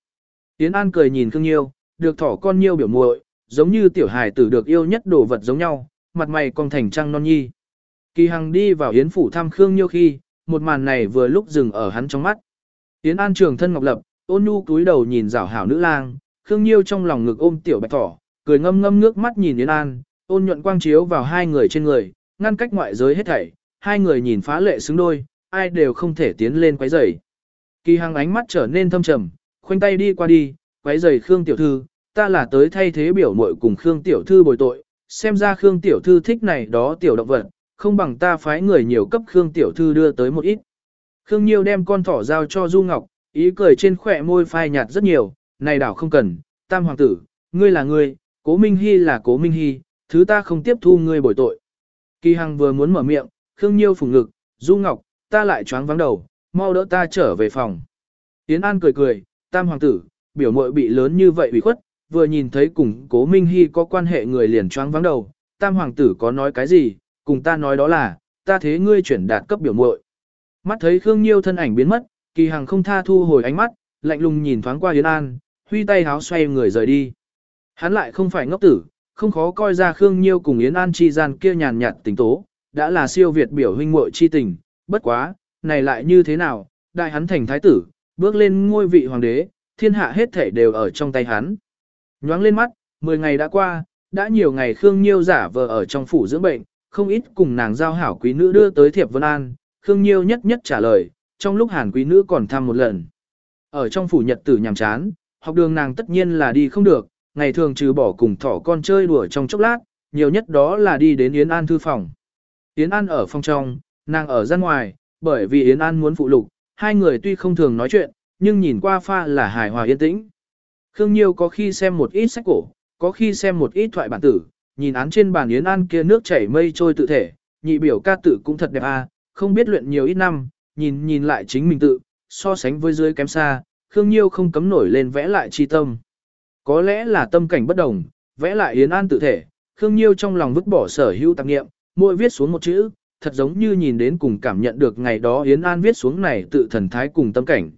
Speaker 1: Tiến An cười nhìn Khương Nhiêu, được thỏ con Nhiêu biểu muội, giống như tiểu hài tử được yêu nhất đồ vật giống nhau, mặt mày còn thành trăng non nhi. Kỳ Hằng đi vào Yến phủ thăm Khương Nhiêu khi, một màn này vừa lúc dừng ở hắn trong mắt. Yến An trường thân ngọc lập, ôn nhu cúi đầu nhìn rảo hảo nữ lang, Khương Nhiêu trong lòng ngực ôm tiểu bạch thỏ, cười ngâm ngâm nước mắt nhìn Yến An, ôn nhuận quang chiếu vào hai người trên người, ngăn cách ngoại giới hết thảy, hai người nhìn phá lệ xứng đôi, ai đều không thể tiến lên quấy rầy. Kỳ Hằng ánh mắt trở nên thâm trầm, khoanh tay đi qua đi, quấy rầy Khương tiểu thư, ta là tới thay thế biểu muội cùng Khương tiểu thư bồi tội, xem ra Khương tiểu thư thích này đó tiểu động vật, không bằng ta phái người nhiều cấp Khương tiểu thư đưa tới một ít. Khương Nhiêu đem con thỏ giao cho Du Ngọc, ý cười trên khỏe môi phai nhạt rất nhiều, này đảo không cần, tam hoàng tử, ngươi là ngươi, cố Minh Hy là cố Minh Hy, thứ ta không tiếp thu ngươi bồi tội. Kỳ Hằng vừa muốn mở miệng, Khương Nhiêu phùng ngực, Du Ngọc, ta lại choáng vắng đầu, mau đỡ ta trở về phòng. Tiến An cười cười, tam hoàng tử, biểu muội bị lớn như vậy bị khuất, vừa nhìn thấy cùng cố Minh Hy có quan hệ người liền choáng vắng đầu, tam hoàng tử có nói cái gì, cùng ta nói đó là, ta thế ngươi chuyển đạt cấp biểu muội. Mắt thấy Khương Nhiêu thân ảnh biến mất, Kỳ Hằng không tha thu hồi ánh mắt, lạnh lùng nhìn thoáng qua Yến An, huy tay háo xoay người rời đi. Hắn lại không phải ngốc tử, không khó coi ra Khương Nhiêu cùng Yến An chi gian kia nhàn nhạt tình tố, đã là siêu việt biểu huynh muội chi tình, bất quá, này lại như thế nào, đại hắn thành thái tử, bước lên ngôi vị hoàng đế, thiên hạ hết thể đều ở trong tay hắn. Nhoáng lên mắt, 10 ngày đã qua, đã nhiều ngày Khương Nhiêu giả vờ ở trong phủ dưỡng bệnh, không ít cùng nàng giao hảo quý nữ đưa tới thiệp vân an, Khương Nhiêu nhất nhất trả lời, trong lúc hàn quý nữ còn thăm một lần. Ở trong phủ nhật tử nhàm chán, học đường nàng tất nhiên là đi không được, ngày thường trừ bỏ cùng thỏ con chơi đùa trong chốc lát, nhiều nhất đó là đi đến Yến An thư phòng. Yến An ở phòng trong, nàng ở ra ngoài, bởi vì Yến An muốn phụ lục, hai người tuy không thường nói chuyện, nhưng nhìn qua pha là hài hòa yên tĩnh. Khương Nhiêu có khi xem một ít sách cổ, có khi xem một ít thoại bản tử, nhìn án trên bàn Yến An kia nước chảy mây trôi tự thể, nhị biểu ca tử cũng thật đẹp a, không biết luyện nhiều ít năm, nhìn nhìn lại chính mình tự, so sánh với dưới kém xa, Khương Nhiêu không cấm nổi lên vẽ lại chi tâm. Có lẽ là tâm cảnh bất đồng, vẽ lại Yến An tự thể, Khương Nhiêu trong lòng vứt bỏ sở hữu tạp nghiệm, mỗi viết xuống một chữ, thật giống như nhìn đến cùng cảm nhận được ngày đó Yến An viết xuống này tự thần thái cùng tâm cảnh.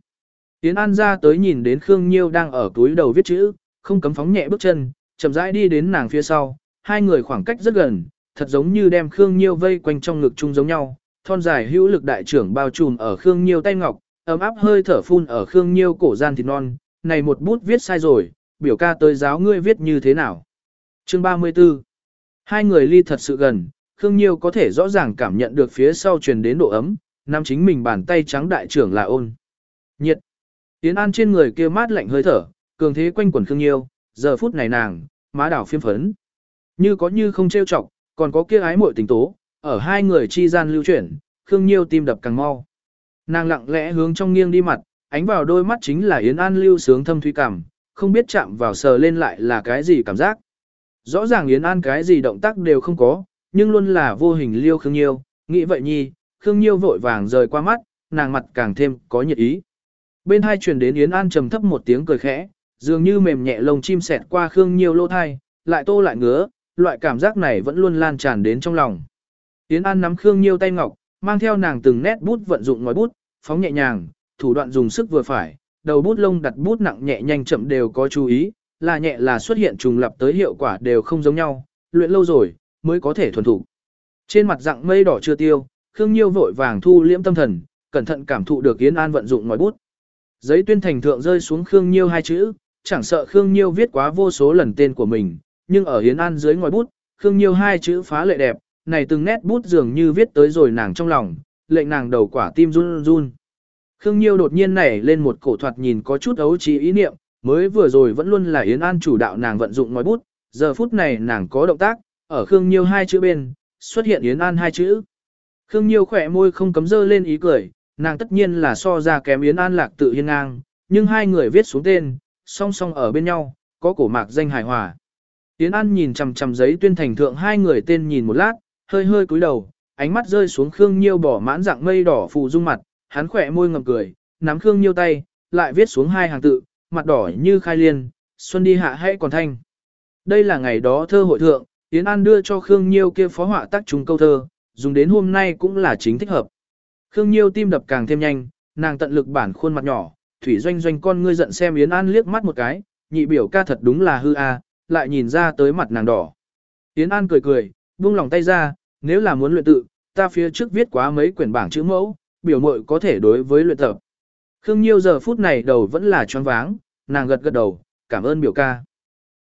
Speaker 1: Yến An ra tới nhìn đến Khương Nhiêu đang ở túi đầu viết chữ, không cấm phóng nhẹ bước chân, chậm rãi đi đến nàng phía sau, hai người khoảng cách rất gần, thật giống như đem Khương Nhiêu vây quanh trong ngực chung giống nhau, thon dài hữu lực đại trưởng bao trùm ở Khương Nhiêu tay ngọc, ấm áp hơi thở phun ở Khương Nhiêu cổ gian thịt non, này một bút viết sai rồi, biểu ca tới giáo ngươi viết như thế nào. Chương 34 Hai người ly thật sự gần, Khương Nhiêu có thể rõ ràng cảm nhận được phía sau truyền đến độ ấm, nam chính mình bàn tay trắng đại trưởng là ôn. Nhiệt. Tiến An trên người kia mát lạnh hơi thở, cường thế quanh quẩn Khương Nhiêu, giờ phút này nàng, má đảo phiêm phấn. Như có như không trêu chọc, còn có kia ái muội tình tố, ở hai người chi gian lưu chuyển, Khương Nhiêu tim đập càng mau. Nàng lặng lẽ hướng trong nghiêng đi mặt, ánh vào đôi mắt chính là Yến An lưu sướng thâm thủy cảm, không biết chạm vào sờ lên lại là cái gì cảm giác. Rõ ràng Yến An cái gì động tác đều không có, nhưng luôn là vô hình liêu Khương Nhiêu, nghĩ vậy nhi, Khương Nhiêu vội vàng rời qua mắt, nàng mặt càng thêm có nhiệt ý. Bên hai truyền đến Yến An trầm thấp một tiếng cười khẽ, dường như mềm nhẹ lông chim sẹt qua Khương Nhiêu lỗ thai, lại tô lại ngứa, loại cảm giác này vẫn luôn lan tràn đến trong lòng. Yến An nắm Khương Nhiêu tay ngọc, mang theo nàng từng nét bút vận dụng ngòi bút, phóng nhẹ nhàng, thủ đoạn dùng sức vừa phải, đầu bút lông đặt bút nặng nhẹ nhanh chậm đều có chú ý, là nhẹ là xuất hiện trùng lập tới hiệu quả đều không giống nhau, luyện lâu rồi mới có thể thuần thủ. Trên mặt dạng mây đỏ chưa tiêu, Khương Nhiêu vội vàng thu liễm tâm thần, cẩn thận cảm thụ được Yến An vận dụng ngòi bút. Giấy tuyên thành thượng rơi xuống Khương Nhiêu hai chữ, chẳng sợ Khương Nhiêu viết quá vô số lần tên của mình, nhưng ở Yến An dưới ngòi bút, Khương Nhiêu hai chữ phá lệ đẹp, này từng nét bút dường như viết tới rồi nàng trong lòng, lệnh nàng đầu quả tim run run. Khương Nhiêu đột nhiên nảy lên một cổ thoạt nhìn có chút ấu trí ý niệm, mới vừa rồi vẫn luôn là Yến An chủ đạo nàng vận dụng ngòi bút, giờ phút này nàng có động tác, ở Khương Nhiêu hai chữ bên, xuất hiện Yến An hai chữ. Khương Nhiêu khỏe môi không cấm dơ lên ý cười, nàng tất nhiên là so ra kém Yến An lạc tự hiên ngang, nhưng hai người viết xuống tên, song song ở bên nhau, có cổ mạc danh hài hòa. Yến An nhìn chằm chằm giấy tuyên thành thượng hai người tên nhìn một lát, hơi hơi cúi đầu, ánh mắt rơi xuống Khương Nhiêu bỏ mãn dạng mây đỏ phù dung mặt, hắn khỏe môi ngậm cười, nắm Khương Nhiêu tay, lại viết xuống hai hàng tự, mặt đỏ như khai liên, xuân đi hạ hãy còn thanh. Đây là ngày đó thơ hội thượng, Yến An đưa cho Khương Nhiêu kia phó họa tác trùng câu thơ, dùng đến hôm nay cũng là chính thích hợp. Khương Nhiêu tim đập càng thêm nhanh, nàng tận lực bản khuôn mặt nhỏ, thủy doanh doanh con ngươi giận xem Yến An liếc mắt một cái, nhị biểu ca thật đúng là hư a, lại nhìn ra tới mặt nàng đỏ. Yến An cười cười, buông lòng tay ra, nếu là muốn luyện tự, ta phía trước viết quá mấy quyển bảng chữ mẫu, biểu mội có thể đối với luyện tập. Khương Nhiêu giờ phút này đầu vẫn là choáng váng, nàng gật gật đầu, cảm ơn biểu ca.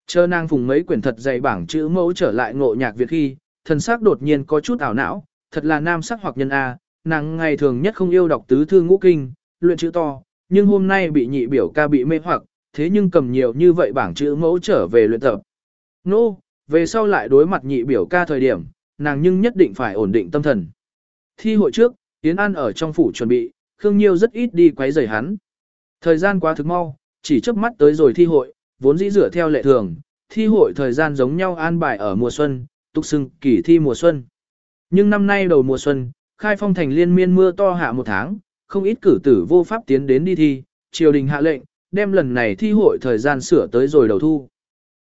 Speaker 1: Chờ nàng phùng mấy quyển thật dày bảng chữ mẫu trở lại ngộ nhạc Việt khi, thần sắc đột nhiên có chút ảo não, thật là nam sắc hoặc nhân A, nàng ngày thường nhất không yêu đọc tứ thư ngũ kinh, luyện chữ to, nhưng hôm nay bị nhị biểu ca bị mê hoặc, thế nhưng cầm nhiều như vậy bảng chữ mẫu trở về luyện tập. Nô, no, về sau lại đối mặt nhị biểu ca thời điểm, nàng nhưng nhất định phải ổn định tâm thần. Thi hội trước, Yến An ở trong phủ chuẩn bị, Khương Nhiêu rất ít đi quấy rầy hắn. Thời gian quá thực mau, chỉ chớp mắt tới rồi thi hội, vốn dĩ dựa theo lệ thường, thi hội thời gian giống nhau an bài ở mùa xuân, tục xưng kỳ thi mùa xuân. Nhưng năm nay đầu mùa xuân, khai phong thành liên miên mưa to hạ một tháng, không ít cử tử vô pháp tiến đến đi thi, triều đình hạ lệnh, đem lần này thi hội thời gian sửa tới rồi đầu thu.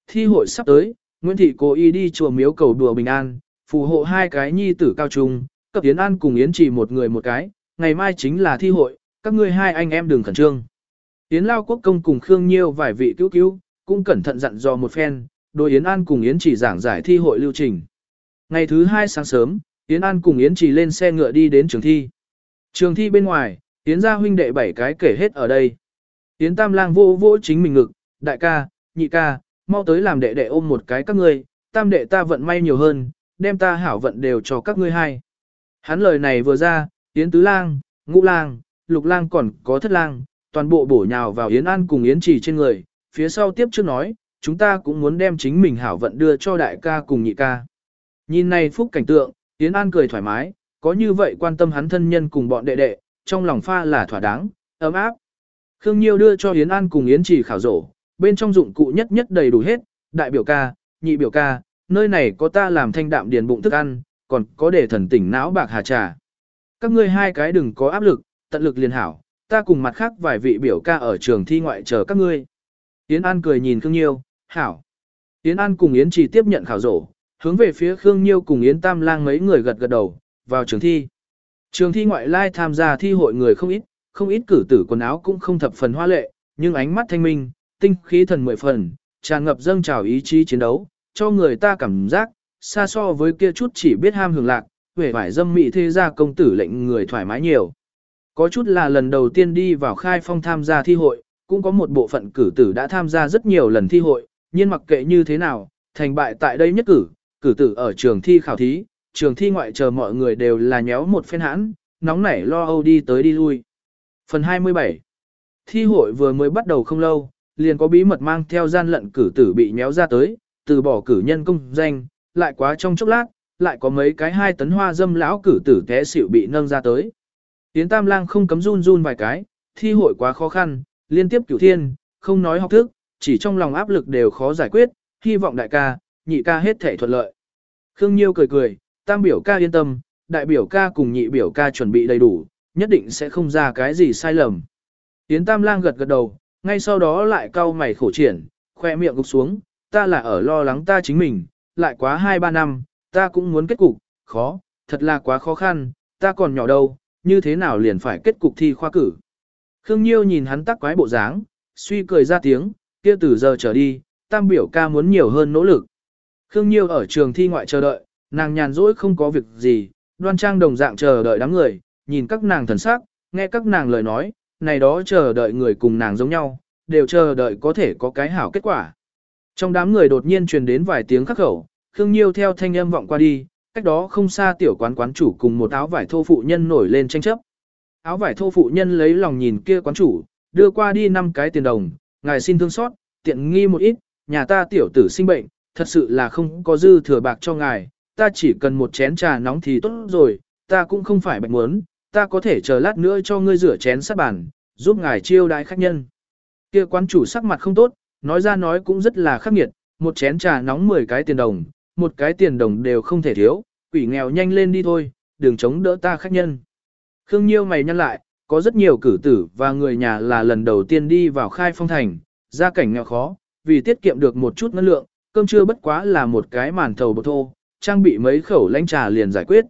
Speaker 1: Thi hội sắp tới, Nguyễn Thị cố ý đi chùa miếu cầu đùa bình an, phù hộ hai cái nhi tử cao trung, cấp Yến An cùng Yến chỉ một người một cái, ngày mai chính là thi hội, các ngươi hai anh em đừng khẩn trương. Yến Lao Quốc Công cùng Khương Nhiêu vài vị cứu cứu, cũng cẩn thận dặn dò một phen, Đôi Yến An cùng Yến chỉ giảng giải thi hội lưu trình. Ngày thứ hai sáng sớm, Yến An cùng Yến chỉ lên xe ngựa đi đến trường thi. Trường thi bên ngoài, Yến gia huynh đệ bảy cái kể hết ở đây. Yến Tam Lang vô vô chính mình ngực, đại ca, nhị ca, mau tới làm đệ đệ ôm một cái các ngươi, tam đệ ta vận may nhiều hơn, đem ta hảo vận đều cho các ngươi hai. Hắn lời này vừa ra, Yến Tứ Lang, Ngũ Lang, Lục Lang còn có Thất Lang, toàn bộ bổ nhào vào Yến An cùng Yến Trì trên người, phía sau tiếp trước nói, chúng ta cũng muốn đem chính mình hảo vận đưa cho đại ca cùng nhị ca. Nhìn này phúc cảnh tượng, Yến An cười thoải mái, có như vậy quan tâm hắn thân nhân cùng bọn đệ đệ, trong lòng pha là thỏa đáng, ấm áp. Khương Nhiêu đưa cho Yến An cùng Yến Trì khảo rổ, bên trong dụng cụ nhất nhất đầy đủ hết, đại biểu ca, nhị biểu ca, nơi này có ta làm thanh đạm điền bụng thức ăn, còn có để thần tỉnh não bạc hà trà. Các ngươi hai cái đừng có áp lực, tận lực liền hảo, ta cùng mặt khác vài vị biểu ca ở trường thi ngoại chờ các ngươi. Yến An cười nhìn Khương Nhiêu, hảo. Yến An cùng Yến Trì tiếp nhận khảo rổ, hướng về phía Khương Nhiêu cùng Yến Tam Lang mấy người gật gật đầu, vào trường thi. Trường thi ngoại lai tham gia thi hội người không ít, không ít cử tử quần áo cũng không thập phần hoa lệ, nhưng ánh mắt thanh minh, tinh khí thần mười phần, tràn ngập dâng trào ý chí chiến đấu, cho người ta cảm giác, xa so với kia chút chỉ biết ham hưởng lạc, vẻ vải dâm mị thế gia công tử lệnh người thoải mái nhiều. Có chút là lần đầu tiên đi vào khai phong tham gia thi hội, cũng có một bộ phận cử tử đã tham gia rất nhiều lần thi hội, nhưng mặc kệ như thế nào, thành bại tại đây nhất cử, cử tử ở trường thi khảo thí, trường thi ngoại chờ mọi người đều là nhéo một phen hãn, nóng nảy lo âu đi tới đi lui. Phần 27 Thi hội vừa mới bắt đầu không lâu, liền có bí mật mang theo gian lận cử tử bị nhéo ra tới, từ bỏ cử nhân công danh, lại quá trong chốc lát, lại có mấy cái hai tấn hoa dâm lão cử tử té xỉu bị nâng ra tới. Tiến Tam Lang không cấm run run vài cái, thi hội quá khó khăn, liên tiếp cửu thiên, không nói học thức, chỉ trong lòng áp lực đều khó giải quyết, hy vọng đại ca, nhị ca hết thể thuận lợi. Khương Nhiêu cười cười, tam biểu ca yên tâm, đại biểu ca cùng nhị biểu ca chuẩn bị đầy đủ, nhất định sẽ không ra cái gì sai lầm. Tiến Tam Lang gật gật đầu, ngay sau đó lại cau mày khổ triển, khoe miệng gục xuống, ta là ở lo lắng ta chính mình, lại quá 2-3 năm, ta cũng muốn kết cục, khó, thật là quá khó khăn, ta còn nhỏ đâu, như thế nào liền phải kết cục thi khoa cử. Khương Nhiêu nhìn hắn tắc quái bộ dáng, suy cười ra tiếng, kia từ giờ trở đi, tam biểu ca muốn nhiều hơn nỗ lực. Khương Nhiêu ở trường thi ngoại chờ đợi, nàng nhàn rỗi không có việc gì, đoan trang đồng dạng chờ đợi đám người, nhìn các nàng thần sắc, nghe các nàng lời nói, này đó chờ đợi người cùng nàng giống nhau, đều chờ đợi có thể có cái hảo kết quả. Trong đám người đột nhiên truyền đến vài tiếng khắc khẩu, Khương Nhiêu theo thanh âm vọng qua đi, cách đó không xa tiểu quán quán chủ cùng một áo vải thô phụ nhân nổi lên tranh chấp. Áo vải thô phụ nhân lấy lòng nhìn kia quán chủ, đưa qua đi năm cái tiền đồng, ngài xin thương xót, tiện nghi một ít, nhà ta tiểu tử sinh bệnh, thật sự là không có dư thừa bạc cho ngài, ta chỉ cần một chén trà nóng thì tốt rồi, ta cũng không phải bệnh muốn, ta có thể chờ lát nữa cho ngươi rửa chén sát bàn, giúp ngài chiêu đãi khách nhân. Kia quán chủ sắc mặt không tốt, nói ra nói cũng rất là khắc nghiệt, một chén trà nóng 10 cái tiền đồng, một cái tiền đồng đều không thể thiếu, quỷ nghèo nhanh lên đi thôi, đừng chống đỡ ta khách nhân. Khương Nhiêu mày nhăn lại, có rất nhiều cử tử và người nhà là lần đầu tiên đi vào khai phong thành, gia cảnh nghèo khó, vì tiết kiệm được một chút ngân lượng, cơm trưa bất quá là một cái màn thầu bột thô, trang bị mấy khẩu lanh trà liền giải quyết.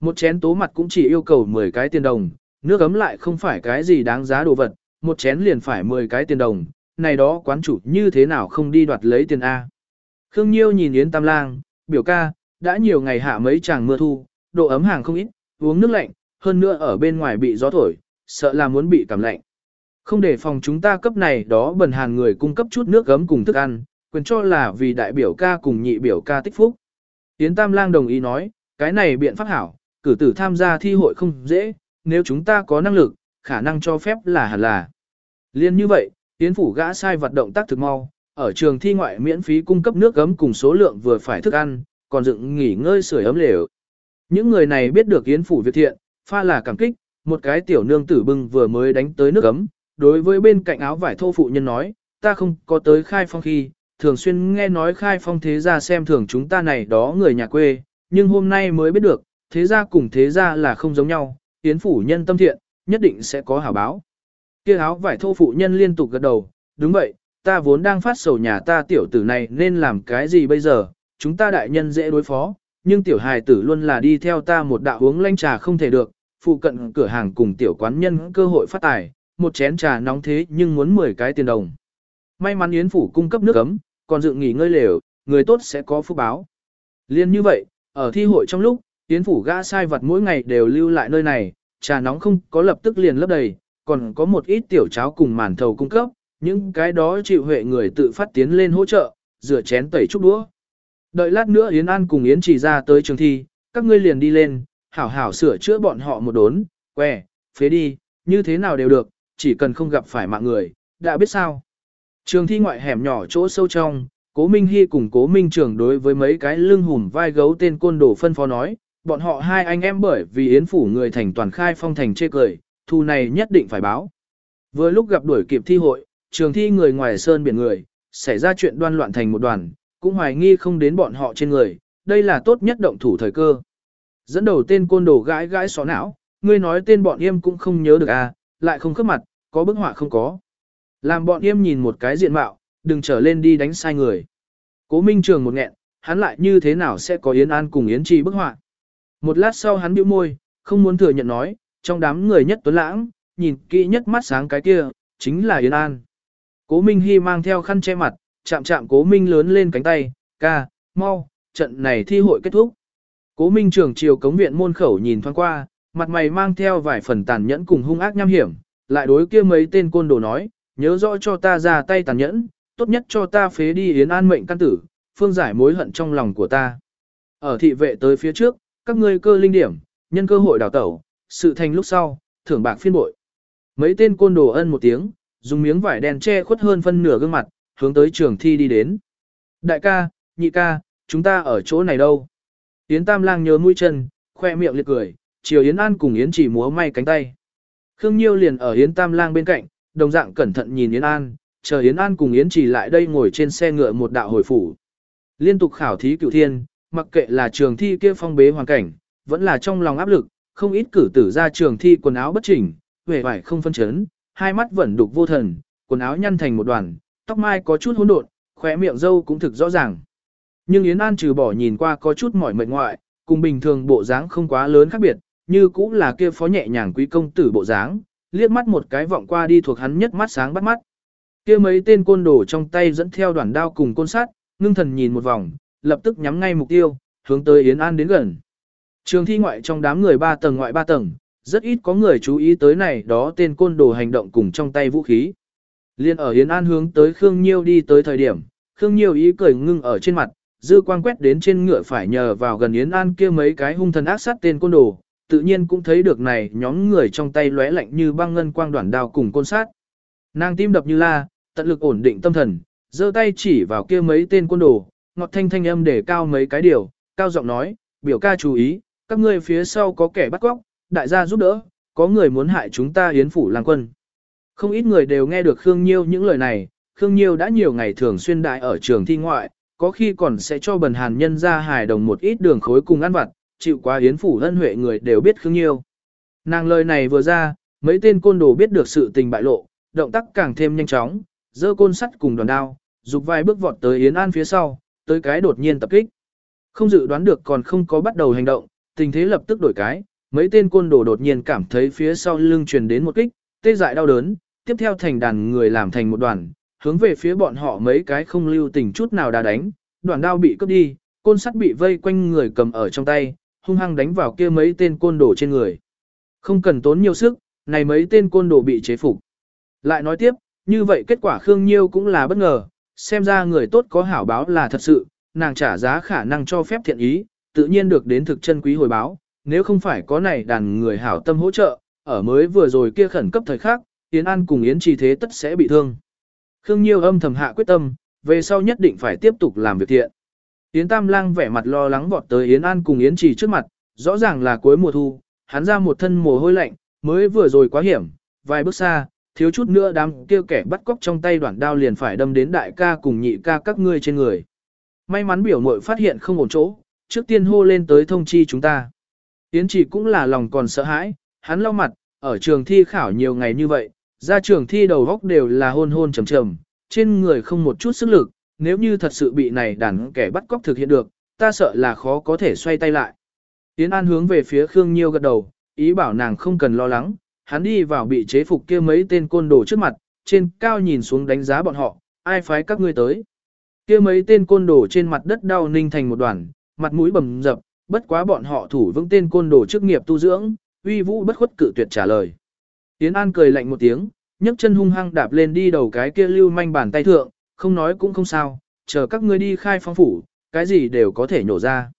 Speaker 1: Một chén tố mặt cũng chỉ yêu cầu 10 cái tiền đồng, nước ấm lại không phải cái gì đáng giá đồ vật, một chén liền phải 10 cái tiền đồng, này đó quán chủ như thế nào không đi đoạt lấy tiền A. Khương Nhiêu nhìn Yến Tam Lang, biểu ca, đã nhiều ngày hạ mấy chàng mưa thu, độ ấm hàng không ít, uống nước lạnh, hơn nữa ở bên ngoài bị gió thổi, sợ là muốn bị cảm lạnh. Không để phòng chúng ta cấp này đó bần hàng người cung cấp chút nước gấm cùng thức ăn, quyền cho là vì đại biểu ca cùng nhị biểu ca tích phúc. Yến Tam Lang đồng ý nói, cái này biện pháp hảo, cử tử tham gia thi hội không dễ, nếu chúng ta có năng lực, khả năng cho phép là hẳn là. Liên như vậy, Yến phủ gã sai vật động tác thực mau, ở trường thi ngoại miễn phí cung cấp nước gấm cùng số lượng vừa phải thức ăn, còn dựng nghỉ ngơi sưởi ấm lều. Những người này biết được Yến phủ việc thiện, pha là cảm kích, một cái tiểu nương tử bưng vừa mới đánh tới nước ấm, đối với bên cạnh áo vải thô phụ nhân nói, ta không có tới khai phong khi, thường xuyên nghe nói khai phong thế gia xem thường chúng ta này đó người nhà quê, nhưng hôm nay mới biết được, thế gia cùng thế gia là không giống nhau, Yến phủ nhân tâm thiện, nhất định sẽ có hảo báo. Kia áo vải thô phụ nhân liên tục gật đầu, đúng vậy, ta vốn đang phát sầu nhà ta tiểu tử này nên làm cái gì bây giờ, chúng ta đại nhân dễ đối phó, nhưng tiểu hài tử luôn là đi theo ta một đạo uống lanh trà không thể được, phụ cận cửa hàng cùng tiểu quán nhân cơ hội phát tài, một chén trà nóng thế nhưng muốn 10 cái tiền đồng. May mắn Yến Phủ cung cấp nước ấm, còn dựng nghỉ ngơi lều, người tốt sẽ có phúc báo. Liên như vậy, ở thi hội trong lúc, Yến Phủ gã sai vật mỗi ngày đều lưu lại nơi này, trà nóng không có lập tức liền lấp đầy, còn có một ít tiểu cháo cùng màn thầu cung cấp, những cái đó chịu huệ người tự phát tiến lên hỗ trợ, rửa chén tẩy chút đũa. Đợi lát nữa Yến An cùng Yến chỉ ra tới trường thi, các ngươi liền đi lên, hảo hảo sửa chữa bọn họ một đốn, què phế đi, như thế nào đều được, chỉ cần không gặp phải mạng người, đã biết sao. Trường thi ngoại hẻm nhỏ chỗ sâu trong, Cố Minh Hy cùng Cố Minh Trường đối với mấy cái lưng hùm vai gấu tên côn đồ phân phó nói, bọn họ hai anh em bởi vì yến phủ người thành toàn khai phong thành chê cười, Thù này nhất định phải báo. Vừa lúc gặp đuổi kịp thi hội, trường thi người ngoài sơn biển người, xảy ra chuyện đoan loạn thành một đoàn, cũng hoài nghi không đến bọn họ trên người, đây là tốt nhất động thủ thời cơ. Dẫn đầu tên côn đồ gãi gãi xó não, ngươi nói tên bọn em cũng không nhớ được à, lại không khớp mặt, có bức họa không có. Làm bọn em nhìn một cái diện mạo, đừng trở lên đi đánh sai người. Cố Minh Trường một nghẹn, hắn lại như thế nào sẽ có Yến An cùng Yến Trì bức họa. Một lát sau hắn bĩu môi, không muốn thừa nhận nói, trong đám người nhất tuấn lãng, nhìn kỹ nhất mắt sáng cái kia, chính là Yến An. Cố Minh Hy mang theo khăn che mặt, chạm chạm Cố Minh lớn lên cánh tay, ca, mau, trận này thi hội kết thúc. Cố Minh trưởng chiều cống viện môn khẩu nhìn thoáng qua, mặt mày mang theo vài phần tàn nhẫn cùng hung ác nham hiểm, lại đối kia mấy tên côn đồ nói, nhớ rõ cho ta ra tay tàn nhẫn, tốt nhất cho ta phế đi Yến An mệnh căn tử, phương giải mối hận trong lòng của ta. Ở thị vệ tới phía trước, các ngươi cơ linh điểm, nhân cơ hội đào tẩu, sự thành lúc sau, thưởng bạc phiên bội. Mấy tên côn đồ ân một tiếng, dùng miếng vải đen che khuất hơn phân nửa gương mặt, hướng tới trường thi đi đến. Đại ca, nhị ca, chúng ta ở chỗ này đâu? Yến Tam Lang nhớ mũi chân, khoe miệng liệt cười, chiều Yến An cùng Yến chỉ múa may cánh tay. Khương Nhiêu liền ở Yến Tam Lang bên cạnh, đồng dạng cẩn thận nhìn Yến An, chờ Yến An cùng Yến chỉ lại đây ngồi trên xe ngựa một đạo hồi phủ. Liên tục khảo thí cửu thiên, mặc kệ là trường thi kia phong bế hoàn cảnh, vẫn là trong lòng áp lực, không ít cử tử ra trường thi quần áo bất chỉnh, vẻ vải không phân chấn, hai mắt vẫn đục vô thần, quần áo nhăn thành một đoàn, tóc mai có chút hỗn độn, khóe miệng dâu cũng thực rõ ràng. Nhưng Yến An trừ bỏ nhìn qua có chút mỏi mệt ngoại, cùng bình thường bộ dáng không quá lớn khác biệt, như cũng là kia phó nhẹ nhàng quý công tử bộ dáng, liếc mắt một cái vọng qua đi thuộc hắn nhất mắt sáng bắt mắt. Kia mấy tên côn đồ trong tay dẫn theo đoàn đao cùng côn sắt, ngưng thần nhìn một vòng, lập tức nhắm ngay mục tiêu, hướng tới Yến An đến gần. Trường thi ngoại trong đám người ba tầng ngoại ba tầng, rất ít có người chú ý tới này đó tên côn đồ hành động cùng trong tay vũ khí. Liên ở Yến An hướng tới Khương Nhiêu đi tới thời điểm, Khương Nhiêu ý cười ngưng ở trên mặt, dư quang quét đến trên ngựa phải nhờ vào gần Yến An kia mấy cái hung thần ác sát tên côn đồ, tự nhiên cũng thấy được này nhóm người trong tay lóe lạnh như băng ngân quang đoạn đao cùng côn sát. Nàng tim đập như la, tận lực ổn định tâm thần, giơ tay chỉ vào kia mấy tên côn đồ, ngọt thanh thanh âm để cao mấy cái điều, cao giọng nói, biểu ca chú ý, các ngươi phía sau có kẻ bắt cóc, đại gia giúp đỡ, có người muốn hại chúng ta yến phủ lang quân. Không ít người đều nghe được Khương Nhiêu những lời này, Khương Nhiêu đã nhiều ngày thường xuyên đại ở trường thi ngoại, có khi còn sẽ cho bần hàn nhân ra hài đồng một ít đường khối cùng ăn vặt, chịu qua yến phủ hân huệ người đều biết Khương Nhiêu. Nàng lời này vừa ra, mấy tên côn đồ biết được sự tình bại lộ, động tác càng thêm nhanh chóng, giơ côn sắt cùng đoàn đao, dục vài bước vọt tới Yến An phía sau, tới cái đột nhiên tập kích. Không dự đoán được còn không có bắt đầu hành động, tình thế lập tức đổi cái, mấy tên côn đồ đột nhiên cảm thấy phía sau lưng truyền đến một kích, tê dại đau đớn, tiếp theo thành đàn người làm thành một đoàn, hướng về phía bọn họ mấy cái không lưu tình chút nào đã đánh, đoàn đao bị cướp đi, côn sắt bị vây quanh người cầm ở trong tay, hung hăng đánh vào kia mấy tên côn đồ trên người. Không cần tốn nhiều sức, này mấy tên côn đồ bị chế phục. Lại nói tiếp, như vậy kết quả Khương Nhiêu cũng là bất ngờ, xem ra người tốt có hảo báo là thật sự, nàng trả giá khả năng cho phép thiện ý, tự nhiên được đến thực chân quý hồi báo, nếu không phải có này đàn người hảo tâm hỗ trợ, ở mới vừa rồi kia khẩn cấp thời khắc, Yến An cùng Yến Trì Thế tất sẽ bị thương. Khương Nhiêu âm thầm hạ quyết tâm, về sau nhất định phải tiếp tục làm việc thiện. Yến Tam Lang vẻ mặt lo lắng vọt tới Yến An cùng Yến Trì trước mặt, rõ ràng là cuối mùa thu, hắn ra một thân mồ hôi lạnh, mới vừa rồi quá hiểm, vài bước xa, thiếu chút nữa đám kêu kẻ bắt cóc trong tay đoạn đao liền phải đâm đến đại ca cùng nhị ca các ngươi trên người. May mắn biểu muội phát hiện không ổn chỗ, trước tiên hô lên tới thông chi chúng ta. Yến chỉ cũng là lòng còn sợ hãi, hắn lau mặt, ở trường thi khảo nhiều ngày như vậy, ra trường thi đầu góc đều là hôn hôn trầm trầm, trên người không một chút sức lực, nếu như thật sự bị này đàn kẻ bắt cóc thực hiện được, ta sợ là khó có thể xoay tay lại. Yến An hướng về phía Khương Nhiêu gật đầu, ý bảo nàng không cần lo lắng, hắn đi vào bị chế phục kia mấy tên côn đồ trước mặt, trên cao nhìn xuống đánh giá bọn họ, ai phái các ngươi tới. Kia mấy tên côn đồ trên mặt đất đau ninh thành một đoàn, mặt mũi bầm dập, bất quá bọn họ thủ vững tên côn đồ chức nghiệp tu dưỡng, uy vũ bất khuất cự tuyệt trả lời. Tiến An cười lạnh một tiếng, nhấc chân hung hăng đạp lên đi đầu cái kia lưu manh bàn tay thượng, không nói cũng không sao, chờ các ngươi đi khai phong phủ, cái gì đều có thể nhổ ra.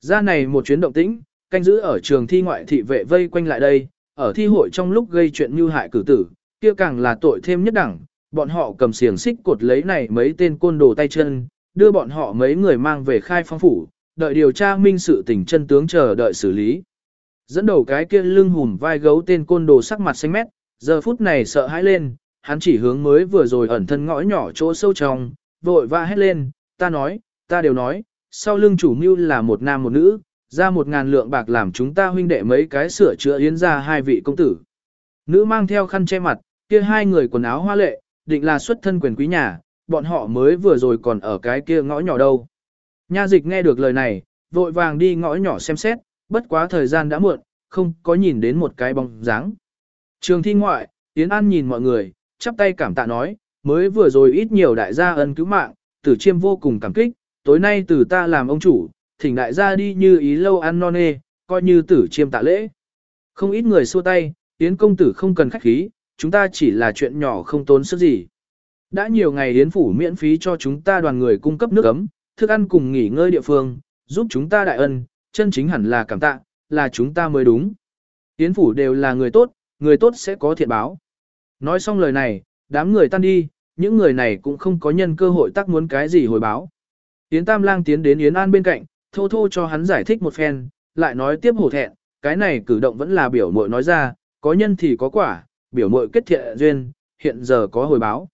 Speaker 1: Ra này một chuyến động tĩnh, canh giữ ở trường thi ngoại thị vệ vây quanh lại đây, ở thi hội trong lúc gây chuyện như hại cử tử, kia càng là tội thêm nhất đẳng, bọn họ cầm xiềng xích cột lấy này mấy tên côn đồ tay chân, đưa bọn họ mấy người mang về khai phong phủ, đợi điều tra minh sự tình chân tướng chờ đợi xử lý. Dẫn đầu cái kia lưng hùm vai gấu tên côn đồ sắc mặt xanh mét, giờ phút này sợ hãi lên, hắn chỉ hướng mới vừa rồi ẩn thân ngõ nhỏ chỗ sâu trong, vội va hét lên, ta nói, ta đều nói, sau lưng chủ mưu là một nam một nữ, ra một ngàn lượng bạc làm chúng ta huynh đệ mấy cái sửa chữa yến ra hai vị công tử. Nữ mang theo khăn che mặt, kia hai người quần áo hoa lệ, định là xuất thân quyền quý nhà, bọn họ mới vừa rồi còn ở cái kia ngõ nhỏ đâu. Nha dịch nghe được lời này, vội vàng đi ngõ nhỏ xem xét, bất quá thời gian đã muộn, không có nhìn đến một cái bóng dáng. Trường thi ngoại, Yến An nhìn mọi người, chắp tay cảm tạ nói, mới vừa rồi ít nhiều đại gia ân cứu mạng, tử chiêm vô cùng cảm kích, tối nay tử ta làm ông chủ, thỉnh đại gia đi như ý lâu ăn non nê, coi như tử chiêm tạ lễ. Không ít người xua tay, Yến công tử không cần khách khí, chúng ta chỉ là chuyện nhỏ không tốn sức gì. Đã nhiều ngày Yến phủ miễn phí cho chúng ta đoàn người cung cấp nước ấm, thức ăn cùng nghỉ ngơi địa phương, giúp chúng ta đại ân, chân chính hẳn là cảm tạ, là chúng ta mới đúng. Yến phủ đều là người tốt, người tốt sẽ có thiện báo. Nói xong lời này, đám người tan đi, những người này cũng không có nhân cơ hội tác muốn cái gì hồi báo. Yến Tam Lang tiến đến Yến An bên cạnh, thô thô cho hắn giải thích một phen, lại nói tiếp hổ thẹn, cái này cử động vẫn là biểu mội nói ra, có nhân thì có quả, biểu mội kết thiện duyên, hiện giờ có hồi báo.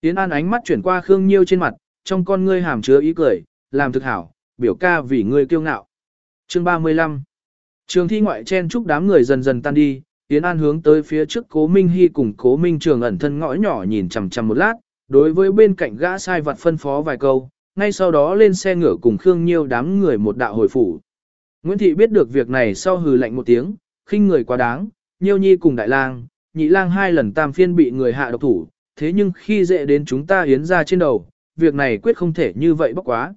Speaker 1: Yến An ánh mắt chuyển qua Khương Nhiêu trên mặt, trong con ngươi hàm chứa ý cười, làm thực hảo, biểu ca vì ngươi kiêu ngạo. Chương 35 Trường thi ngoại chen chúc đám người dần dần tan đi, Yến An hướng tới phía trước Cố Minh Hy cùng Cố Minh Trường ẩn thân ngõ nhỏ nhìn chằm chằm một lát, đối với bên cạnh gã sai vặt phân phó vài câu, ngay sau đó lên xe ngựa cùng Khương Nhiêu đám người một đạo hồi phủ. Nguyễn Thị biết được việc này sau hừ lạnh một tiếng, khinh người quá đáng, Nhiêu Nhi cùng Đại Lang, Nhị Lang hai lần tam phiên bị người hạ độc thủ, thế nhưng khi dễ đến chúng ta Yến ra trên đầu, việc này quyết không thể như vậy bốc quá.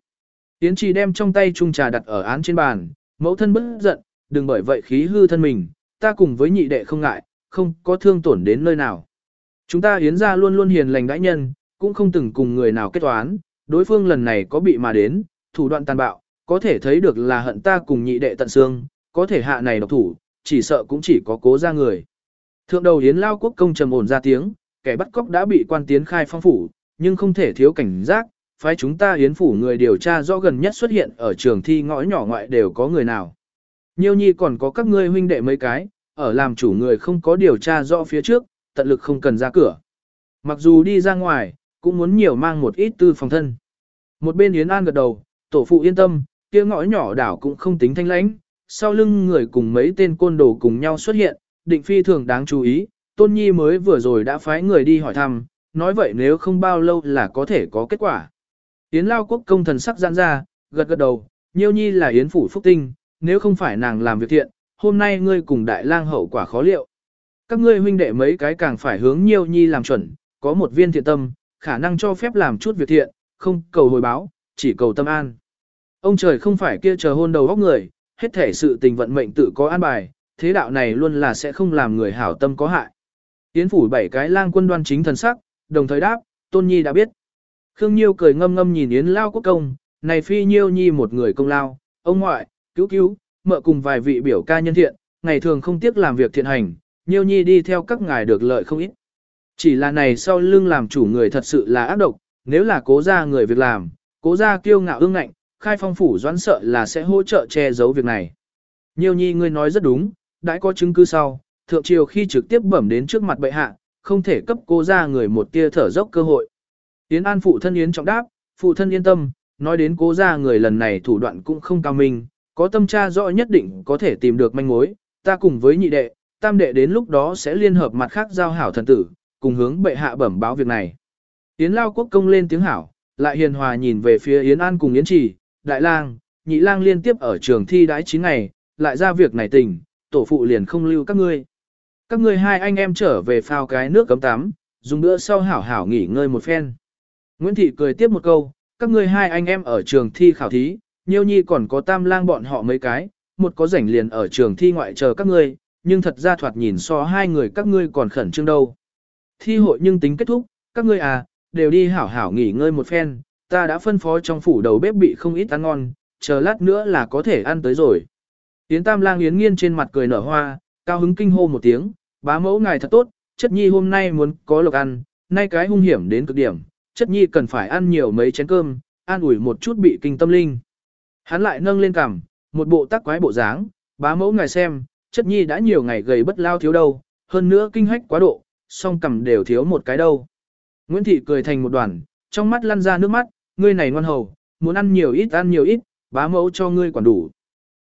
Speaker 1: Yến Trì đem trong tay chung trà đặt ở án trên bàn, mẫu thân bất giận, đừng bởi vậy khí hư thân mình, ta cùng với nhị đệ không ngại, không có thương tổn đến nơi nào. Chúng ta Yến ra luôn luôn hiền lành đãi nhân, cũng không từng cùng người nào kết toán, đối phương lần này có bị mà đến, thủ đoạn tàn bạo, có thể thấy được là hận ta cùng nhị đệ tận xương, có thể hạ này độc thủ, chỉ sợ cũng chỉ có cố ra người. Thượng đầu Yến Lao Quốc công trầm ổn ra tiếng, kẻ bắt cóc đã bị quan tiến khai phong phủ, nhưng không thể thiếu cảnh giác, phái chúng ta Yến phủ người điều tra rõ gần nhất xuất hiện ở trường thi ngõ nhỏ ngoại đều có người nào. Nhiêu nhi còn có các ngươi huynh đệ mấy cái, ở làm chủ người không có điều tra rõ phía trước, tận lực không cần ra cửa. Mặc dù đi ra ngoài, cũng muốn nhiều mang một ít tư phòng thân. Một bên Yến An gật đầu, tổ phụ yên tâm, kia ngõ nhỏ đảo cũng không tính thanh lãnh, sau lưng người cùng mấy tên côn đồ cùng nhau xuất hiện, định phi thường đáng chú ý, Tôn Nhi mới vừa rồi đã phái người đi hỏi thăm, nói vậy nếu không bao lâu là có thể có kết quả. Yến Lao Quốc công thần sắc giãn ra, gật gật đầu, Nhiêu Nhi là Yến phủ phúc tinh, nếu không phải nàng làm việc thiện, hôm nay ngươi cùng đại lang hậu quả khó liệu. Các ngươi huynh đệ mấy cái càng phải hướng Nhiêu Nhi làm chuẩn, có một viên thiện tâm, khả năng cho phép làm chút việc thiện, không cầu hồi báo, chỉ cầu tâm an. Ông trời không phải kia chờ hôn đầu góc người, hết thể sự tình vận mệnh tự có an bài, thế đạo này luôn là sẽ không làm người hảo tâm có hại. Yến phủ bảy cái lang quân đoan chính thần sắc, đồng thời đáp, Tôn Nhi đã biết. Khương Nhiêu cười ngâm ngâm nhìn Yến Lao quốc công, này phi Nhiêu Nhi một người công lao, ông ngoại, cứu cứu, mợ cùng vài vị biểu ca nhân thiện, ngày thường không tiếc làm việc thiện hành, Nhiêu Nhi đi theo các ngài được lợi không ít. Chỉ là này sau lưng làm chủ người thật sự là ác độc, nếu là cố ra người việc làm, cố ra kiêu ngạo ương ngạnh, khai phong phủ doãn sợ là sẽ hỗ trợ che giấu việc này. Nhiêu Nhi ngươi nói rất đúng, đã có chứng cứ sau, thượng triều khi trực tiếp bẩm đến trước mặt bệ hạ, không thể cấp cô ra người một tia thở dốc cơ hội. Yến An phụ thân Yến trọng đáp, phụ thân yên tâm, nói đến cố ra người lần này thủ đoạn cũng không cao minh, có tâm tra rõ nhất định có thể tìm được manh mối, ta cùng với nhị đệ, tam đệ đến lúc đó sẽ liên hợp mặt khác giao hảo thần tử, cùng hướng bệ hạ bẩm báo việc này. Yến Lao Quốc công lên tiếng hảo, lại hiền hòa nhìn về phía Yến An cùng Yến Trì, Đại lang, Nhị lang liên tiếp ở trường thi đãi 9 ngày, lại ra việc này tình, tổ phụ liền không lưu các ngươi. Các ngươi hai anh em trở về phao cái nước cấm tắm, dùng bữa sau hảo hảo nghỉ ngơi một phen. Nguyễn Thị cười tiếp một câu, các ngươi hai anh em ở trường thi khảo thí, nhiêu nhi còn có tam lang bọn họ mấy cái, một có rảnh liền ở trường thi ngoại chờ các ngươi, nhưng thật ra thoạt nhìn so hai người các ngươi còn khẩn trương đâu. Thi hội nhưng tính kết thúc, các ngươi à, đều đi hảo hảo nghỉ ngơi một phen, ta đã phân phó trong phủ đầu bếp bị không ít ăn ngon, chờ lát nữa là có thể ăn tới rồi. Yến Tam Lang Yến Nghiên trên mặt cười nở hoa, cao hứng kinh hô một tiếng, bá mẫu ngài thật tốt, chất nhi hôm nay muốn có lộc ăn, nay cái hung hiểm đến cực điểm, chất nhi cần phải ăn nhiều mấy chén cơm, an ủi một chút bị kinh tâm linh. Hắn lại nâng lên cằm, một bộ tác quái bộ dáng, bá mẫu ngài xem, chất nhi đã nhiều ngày gầy bất lao thiếu đâu, hơn nữa kinh hách quá độ, song cằm đều thiếu một cái đâu. Nguyễn Thị cười thành một đoàn, trong mắt lăn ra nước mắt, ngươi này ngoan hầu, muốn ăn nhiều ít ăn nhiều ít, bá mẫu cho ngươi quản đủ.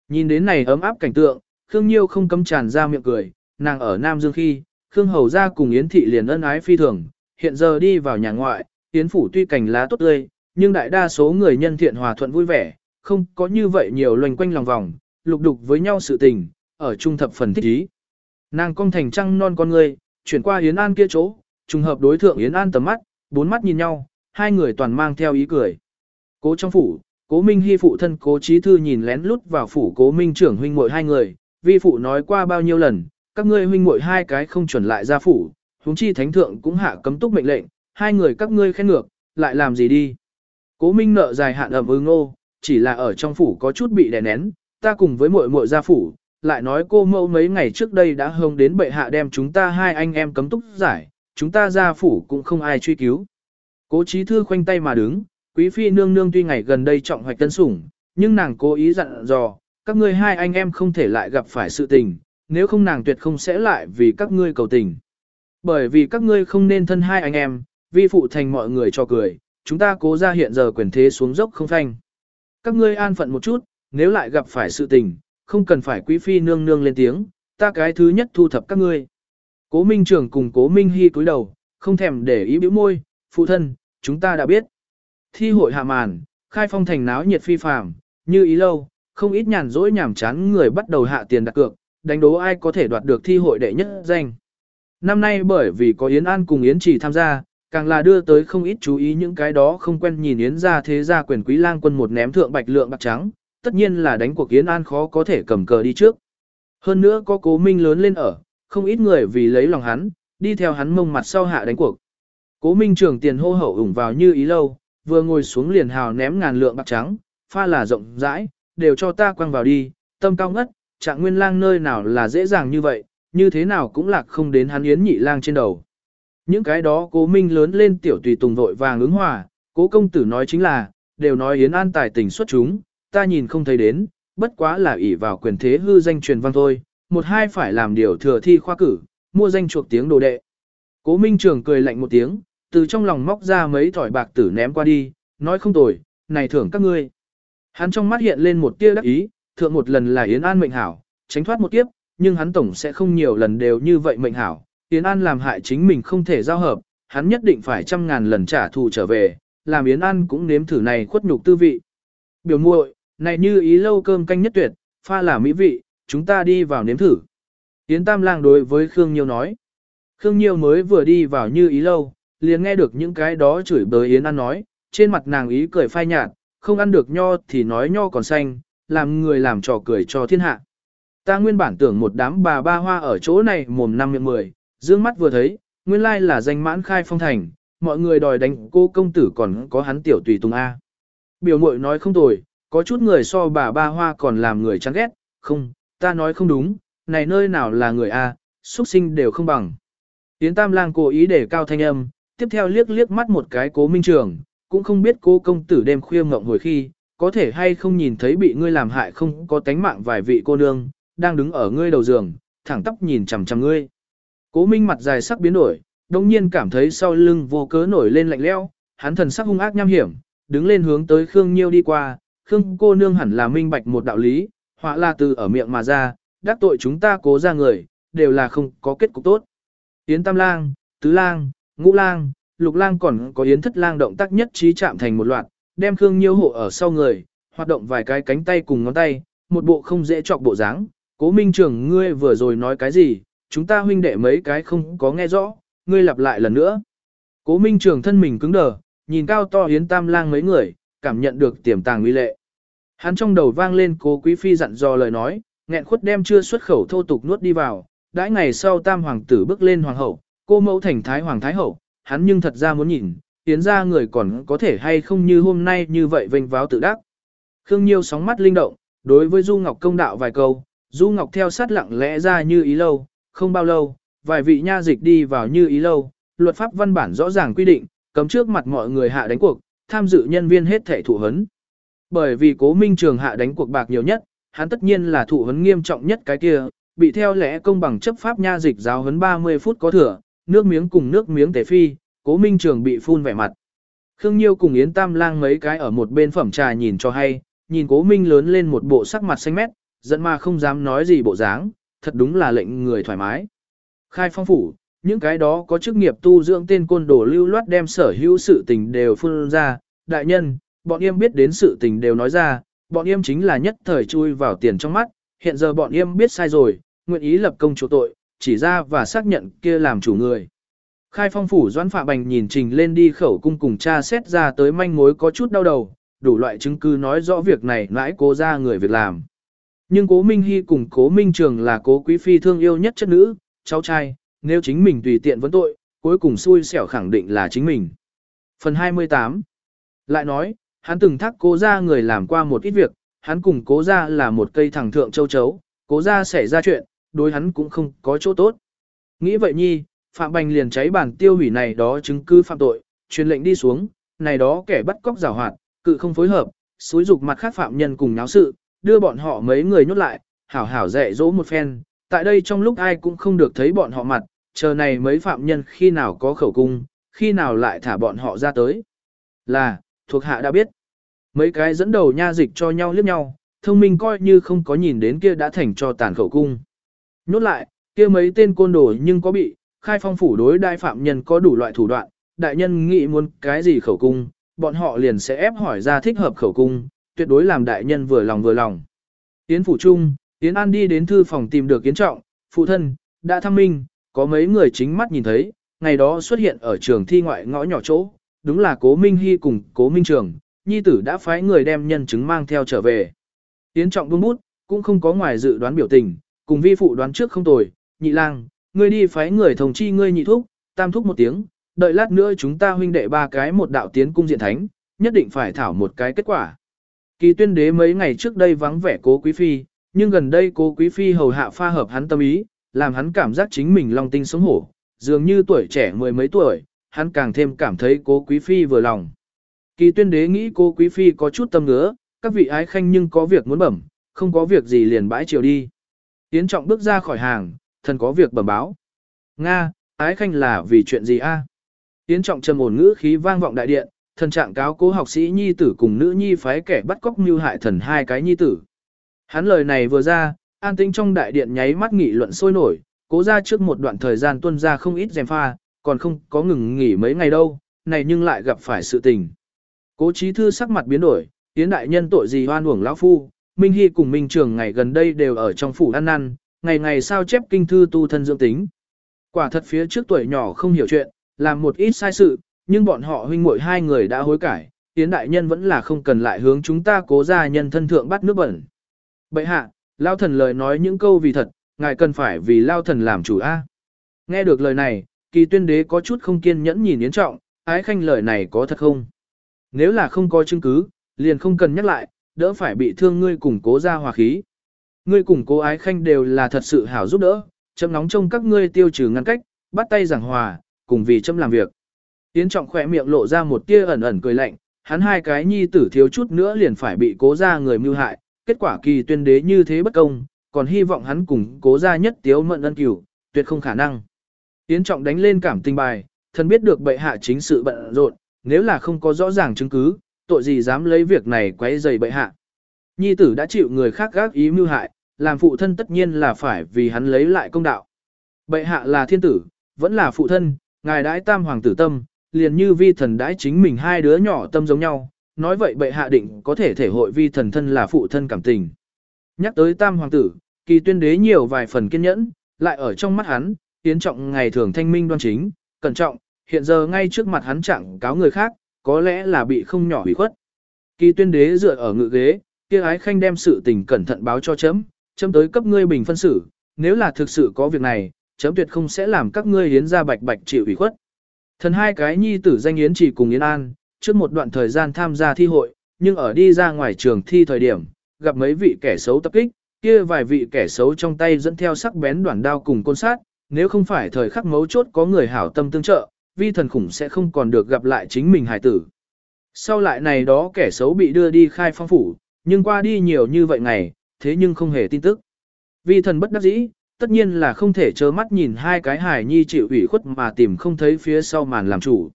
Speaker 1: Nhìn đến này ấm áp cảnh tượng, Khương Nhiêu không cấm tràn ra miệng cười, nàng ở Nam Dương khi, Khương Hầu ra cùng Yến Thị liền ân ái phi thường, hiện giờ đi vào nhà ngoại, Yến Phủ tuy cảnh lá tốt tươi, nhưng đại đa số người nhân thiện hòa thuận vui vẻ, không có như vậy nhiều loành quanh lòng vòng, lục đục với nhau sự tình, ở trung thập phần thích ý. Nàng cong thành trăng non con người, chuyển qua Yến An kia chỗ, trùng hợp đối thượng Yến An tầm mắt, bốn mắt nhìn nhau, hai người toàn mang theo ý cười. Cố trong phủ, cố Minh Hy phụ thân cố trí thư nhìn lén lút vào phủ cố Minh trưởng huynh muội hai người, vi phụ nói qua bao nhiêu lần, các ngươi huynh muội hai cái không chuẩn lại ra phủ, huống chi thánh thượng cũng hạ cấm túc mệnh lệnh, hai người các ngươi khen ngược, lại làm gì đi. Cố Minh nợ dài hạn ẩm ưng ngô, chỉ là ở trong phủ có chút bị đè nén, ta cùng với muội muội gia phủ, lại nói cô mẫu mấy ngày trước đây đã hông đến bệ hạ đem chúng ta hai anh em cấm túc giải, chúng ta gia phủ cũng không ai truy cứu. Cố trí thư khoanh tay mà đứng, quý phi nương nương tuy ngày gần đây trọng hoạch tân sủng, nhưng nàng cố ý dặn dò, các ngươi hai anh em không thể lại gặp phải sự tình, nếu không nàng tuyệt không sẽ lại vì các ngươi cầu tình. Bởi vì các ngươi không nên thân hai anh em, vi phụ thành mọi người cho cười, chúng ta cố ra hiện giờ quyền thế xuống dốc không phanh. Các ngươi an phận một chút, nếu lại gặp phải sự tình, không cần phải quý phi nương nương lên tiếng, ta cái thứ nhất thu thập các ngươi. Cố Minh trưởng cùng Cố Minh Hy cúi đầu, không thèm để ý bĩu môi, phụ thân, chúng ta đã biết. Thi hội hạ màn, khai phong thành náo nhiệt phi phàm, như ý lâu, không ít nhàn rỗi nhảm chán người bắt đầu hạ tiền đặt cược, đánh đố ai có thể đoạt được thi hội đệ nhất danh. Năm nay bởi vì có Yến An cùng Yến Chỉ tham gia, càng là đưa tới không ít chú ý những cái đó không quen nhìn Yến ra thế gia quyền quý lang quân một ném thượng bạch lượng bạc trắng, tất nhiên là đánh cuộc Yến An khó có thể cầm cờ đi trước. Hơn nữa có cố minh lớn lên ở, không ít người vì lấy lòng hắn, đi theo hắn mông mặt sau hạ đánh cuộc. Cố minh trưởng tiền hô hậu ủng vào như ý lâu, vừa ngồi xuống liền hào ném ngàn lượng bạc trắng, pha là rộng rãi, đều cho ta quăng vào đi, tâm cao ngất, trạng nguyên lang nơi nào là dễ dàng như vậy, như thế nào cũng lạc không đến hắn yến nhị lang trên đầu. Những cái đó cố minh lớn lên tiểu tùy tùng vội vàng ứng hòa, cố công tử nói chính là, đều nói yến an tài tình xuất chúng, ta nhìn không thấy đến, bất quá là ỷ vào quyền thế hư danh truyền văn thôi, một hai phải làm điều thừa thi khoa cử, mua danh chuộc tiếng đồ đệ. Cố Minh Trường cười lạnh một tiếng, từ trong lòng móc ra mấy thỏi bạc tử ném qua đi, nói không tồi, này thưởng các ngươi. Hắn trong mắt hiện lên một tia đắc ý, thượng một lần là Yến An mệnh hảo, tránh thoát một kiếp, nhưng hắn tổng sẽ không nhiều lần đều như vậy mệnh hảo. Yến An làm hại chính mình không thể giao hợp, hắn nhất định phải trăm ngàn lần trả thù trở về, làm Yến An cũng nếm thử này khuất nhục tư vị. Biểu muội, này như ý lâu cơm canh nhất tuyệt, pha là mỹ vị, chúng ta đi vào nếm thử. Yến Tam Lang đối với Khương Nhiêu nói. Khương Nhiêu mới vừa đi vào như ý lâu, liền nghe được những cái đó chửi bới Yến An nói, trên mặt nàng ý cười phai nhạt, không ăn được nho thì nói nho còn xanh, làm người làm trò cười cho thiên hạ. Ta nguyên bản tưởng một đám bà ba hoa ở chỗ này mồm năm miệng mười, dương mắt vừa thấy, nguyên lai là danh mãn khai phong thành, mọi người đòi đánh cô công tử còn có hắn tiểu tùy tùng A. Biểu mội nói không tồi, có chút người so bà ba hoa còn làm người chán ghét, không, ta nói không đúng, này nơi nào là người A, xuất sinh đều không bằng. Tiến Tam Lang cố ý để cao thanh âm, tiếp theo liếc liếc mắt một cái cố minh trường, cũng không biết cô công tử đêm khuya ngộng hồi khi, có thể hay không nhìn thấy bị ngươi làm hại không có tánh mạng vài vị cô nương, đang đứng ở ngươi đầu giường, thẳng tóc nhìn chằm chằm ngươi. Cố minh mặt dài sắc biến đổi, đồng nhiên cảm thấy sau lưng vô cớ nổi lên lạnh leo, hắn thần sắc hung ác nham hiểm, đứng lên hướng tới Khương Nhiêu đi qua, Khương cô nương hẳn là minh bạch một đạo lý, họa là từ ở miệng mà ra, đắc tội chúng ta cố ra người, đều là không có kết cục tốt. Yến Tam Lang, Tứ Lang, Ngũ Lang, Lục Lang còn có Yến Thất Lang động tác nhất trí chạm thành một loạt, đem Khương Nhiêu hộ ở sau người, hoạt động vài cái cánh tay cùng ngón tay, một bộ không dễ chọc bộ dáng, Cố Minh Trường ngươi vừa rồi nói cái gì, chúng ta huynh đệ mấy cái không có nghe rõ, ngươi lặp lại lần nữa. Cố Minh Trường thân mình cứng đờ, nhìn cao to hiến tam lang mấy người, cảm nhận được tiềm tàng uy lệ. Hắn trong đầu vang lên cố quý phi dặn dò lời nói, nghẹn khuất đem chưa xuất khẩu thô tục nuốt đi vào, đãi ngày sau tam hoàng tử bước lên hoàng hậu, cô mẫu thành thái hoàng thái hậu, hắn nhưng thật ra muốn nhìn, tiến ra người còn có thể hay không như hôm nay như vậy vênh váo tự đắc. Khương Nhiêu sóng mắt linh động, đối với Du Ngọc công đạo vài câu, Du Ngọc theo sát lặng lẽ ra như ý lâu, không bao lâu, vài vị nha dịch đi vào như ý lâu, luật pháp văn bản rõ ràng quy định, cấm trước mặt mọi người hạ đánh cuộc, tham dự nhân viên hết thể thụ hấn. Bởi vì cố minh trường hạ đánh cuộc bạc nhiều nhất, hắn tất nhiên là thụ hấn nghiêm trọng nhất cái kia, bị theo lẽ công bằng chấp pháp nha dịch giáo hấn 30 phút có thừa, nước miếng cùng nước miếng tề phi, cố minh trường bị phun vẻ mặt. Khương Nhiêu cùng Yến Tam Lang mấy cái ở một bên phẩm trà nhìn cho hay, nhìn cố minh lớn lên một bộ sắc mặt xanh mét, giận mà không dám nói gì bộ dáng, thật đúng là lệnh người thoải mái. Khai phong phủ, những cái đó có chức nghiệp tu dưỡng tên côn đồ lưu loát đem sở hữu sự tình đều phun ra, đại nhân, bọn em biết đến sự tình đều nói ra, bọn em chính là nhất thời chui vào tiền trong mắt, hiện giờ bọn em biết sai rồi, nguyện ý lập công chỗ tội, chỉ ra và xác nhận kia làm chủ người. Khai phong phủ doãn phạ bành nhìn trình lên đi khẩu cung cùng cha xét ra tới manh mối có chút đau đầu, đủ loại chứng cứ nói rõ việc này nãi cố ra người việc làm. Nhưng cố Minh Hy cùng cố Minh Trường là cố quý phi thương yêu nhất chất nữ, cháu trai, nếu chính mình tùy tiện vấn tội, cuối cùng xui xẻo khẳng định là chính mình. Phần 28 Lại nói, hắn từng thắc cố ra người làm qua một ít việc, hắn cùng cố ra là một cây thẳng thượng châu chấu, cố ra xảy ra chuyện, đối hắn cũng không có chỗ tốt. Nghĩ vậy nhi, Phạm Bành liền cháy bản tiêu hủy này đó chứng cứ phạm tội, truyền lệnh đi xuống, này đó kẻ bắt cóc giảo hoạt, cự không phối hợp, xúi dục mặt khác phạm nhân cùng náo sự, đưa bọn họ mấy người nhốt lại, hảo hảo dạy dỗ một phen, tại đây trong lúc ai cũng không được thấy bọn họ mặt, chờ này mấy phạm nhân khi nào có khẩu cung, khi nào lại thả bọn họ ra tới. Là, thuộc hạ đã biết. Mấy cái dẫn đầu nha dịch cho nhau liếc nhau, thông minh coi như không có nhìn đến kia đã thành cho tàn khẩu cung. Nhốt lại, kia mấy tên côn đồ nhưng có bị, khai phong phủ đối đại phạm nhân có đủ loại thủ đoạn, đại nhân nghĩ muốn cái gì khẩu cung, bọn họ liền sẽ ép hỏi ra thích hợp khẩu cung, tuyệt đối làm đại nhân vừa lòng vừa lòng. Yến phủ trung, Yến An đi đến thư phòng tìm được Yến Trọng, phụ thân, đã thăm minh, có mấy người chính mắt nhìn thấy, ngày đó xuất hiện ở trường thi ngoại ngõ nhỏ chỗ, đúng là cố Minh Hy cùng cố Minh Trường, nhi tử đã phái người đem nhân chứng mang theo trở về. Yến Trọng buông bút, cũng không có ngoài dự đoán biểu tình, cùng vi phụ đoán trước không tồi, nhị lang, ngươi đi phái người thông chi ngươi nhị thúc, tam thúc một tiếng, đợi lát nữa chúng ta huynh đệ ba cái một đạo tiến cung diện thánh, nhất định phải thảo một cái kết quả. Kỳ tuyên đế mấy ngày trước đây vắng vẻ cố quý phi, nhưng gần đây cố quý phi hầu hạ pha hợp hắn tâm ý, làm hắn cảm giác chính mình long tinh sống hổ, dường như tuổi trẻ mười mấy tuổi, hắn càng thêm cảm thấy cố quý phi vừa lòng. Kỳ tuyên đế nghĩ cố quý phi có chút tâm ngứa, các vị ái khanh nhưng có việc muốn bẩm, không có việc gì liền bãi chiều đi. Tiến trọng bước ra khỏi hàng, thần có việc bẩm báo. Nga, ái khanh là vì chuyện gì a? Tiến trọng trầm ổn ngữ khí vang vọng đại điện, thần trạng cáo cố học sĩ nhi tử cùng nữ nhi phái kẻ bắt cóc mưu hại thần hai cái nhi tử. Hắn lời này vừa ra, an tĩnh trong đại điện nháy mắt nghị luận sôi nổi, cố ra trước một đoạn thời gian tuân ra không ít dèm pha, còn không có ngừng nghỉ mấy ngày đâu, này nhưng lại gặp phải sự tình. Cố trí thư sắc mặt biến đổi, tiến đại nhân tội gì hoan uổng lão phu, Minh Hy cùng Minh Trường ngày gần đây đều ở trong phủ ăn năn, ngày ngày sao chép kinh thư tu thân dưỡng tính. Quả thật phía trước tuổi nhỏ không hiểu chuyện, làm một ít sai sự, nhưng bọn họ huynh muội hai người đã hối cải, tiến đại nhân vẫn là không cần lại hướng chúng ta cố ra nhân thân thượng bắt nước bẩn. Bậy hạ, lao thần lời nói những câu vì thật, ngài cần phải vì lao thần làm chủ A. Nghe được lời này, kỳ tuyên đế có chút không kiên nhẫn nhìn Yến Trọng, ái khanh lời này có thật không? Nếu là không có chứng cứ, liền không cần nhắc lại, đỡ phải bị thương ngươi cùng cố ra hòa khí. Ngươi cùng cố ái khanh đều là thật sự hảo giúp đỡ, chấm nóng trong các ngươi tiêu trừ ngăn cách, bắt tay giảng hòa, cùng vì chấm làm việc. Tiến Trọng khỏe miệng lộ ra một tia ẩn ẩn cười lạnh, hắn hai cái nhi tử thiếu chút nữa liền phải bị cố ra người mưu hại, kết quả kỳ tuyên đế như thế bất công, còn hy vọng hắn cùng cố ra nhất tiếu mận ân cửu, tuyệt không khả năng. Tiến Trọng đánh lên cảm tình bài, thần biết được bệ hạ chính sự bận rộn, nếu là không có rõ ràng chứng cứ, tội gì dám lấy việc này quấy rầy bệ hạ. Nhi tử đã chịu người khác gác ý mưu hại, làm phụ thân tất nhiên là phải vì hắn lấy lại công đạo. Bệ hạ là thiên tử, vẫn là phụ thân, ngài đãi tam hoàng tử tâm, liền như vi thần đãi chính mình hai đứa nhỏ tâm giống nhau, nói vậy bệ hạ định có thể thể hội vi thần thân là phụ thân cảm tình. Nhắc tới tam hoàng tử, Kỳ tuyên đế nhiều vài phần kiên nhẫn, lại ở trong mắt hắn, tiến trọng ngày thường thanh minh đoan chính, cẩn trọng, hiện giờ ngay trước mặt hắn chẳng cáo người khác, có lẽ là bị không nhỏ hủy khuất. Kỳ tuyên đế dựa ở ngự ghế, kia ái khanh đem sự tình cẩn thận báo cho chấm, chấm tới cấp ngươi bình phân xử, nếu là thực sự có việc này, chấm tuyệt không sẽ làm các ngươi hiến ra bạch bạch chịu ủy khuất. Thần hai cái nhi tử danh yến chỉ cùng Yến An, trước một đoạn thời gian tham gia thi hội, nhưng ở đi ra ngoài trường thi thời điểm, gặp mấy vị kẻ xấu tập kích, kia vài vị kẻ xấu trong tay dẫn theo sắc bén đoạn đao cùng côn sát, nếu không phải thời khắc mấu chốt có người hảo tâm tương trợ, vi thần khủng sẽ không còn được gặp lại chính mình hải tử. Sau lại này đó kẻ xấu bị đưa đi khai phong phủ, nhưng qua đi nhiều như vậy ngày, thế nhưng không hề tin tức. Vi thần bất đắc dĩ, tất nhiên là không thể trơ mắt nhìn hai cái hài nhi chịu ủy khuất mà tìm không thấy phía sau màn làm chủ.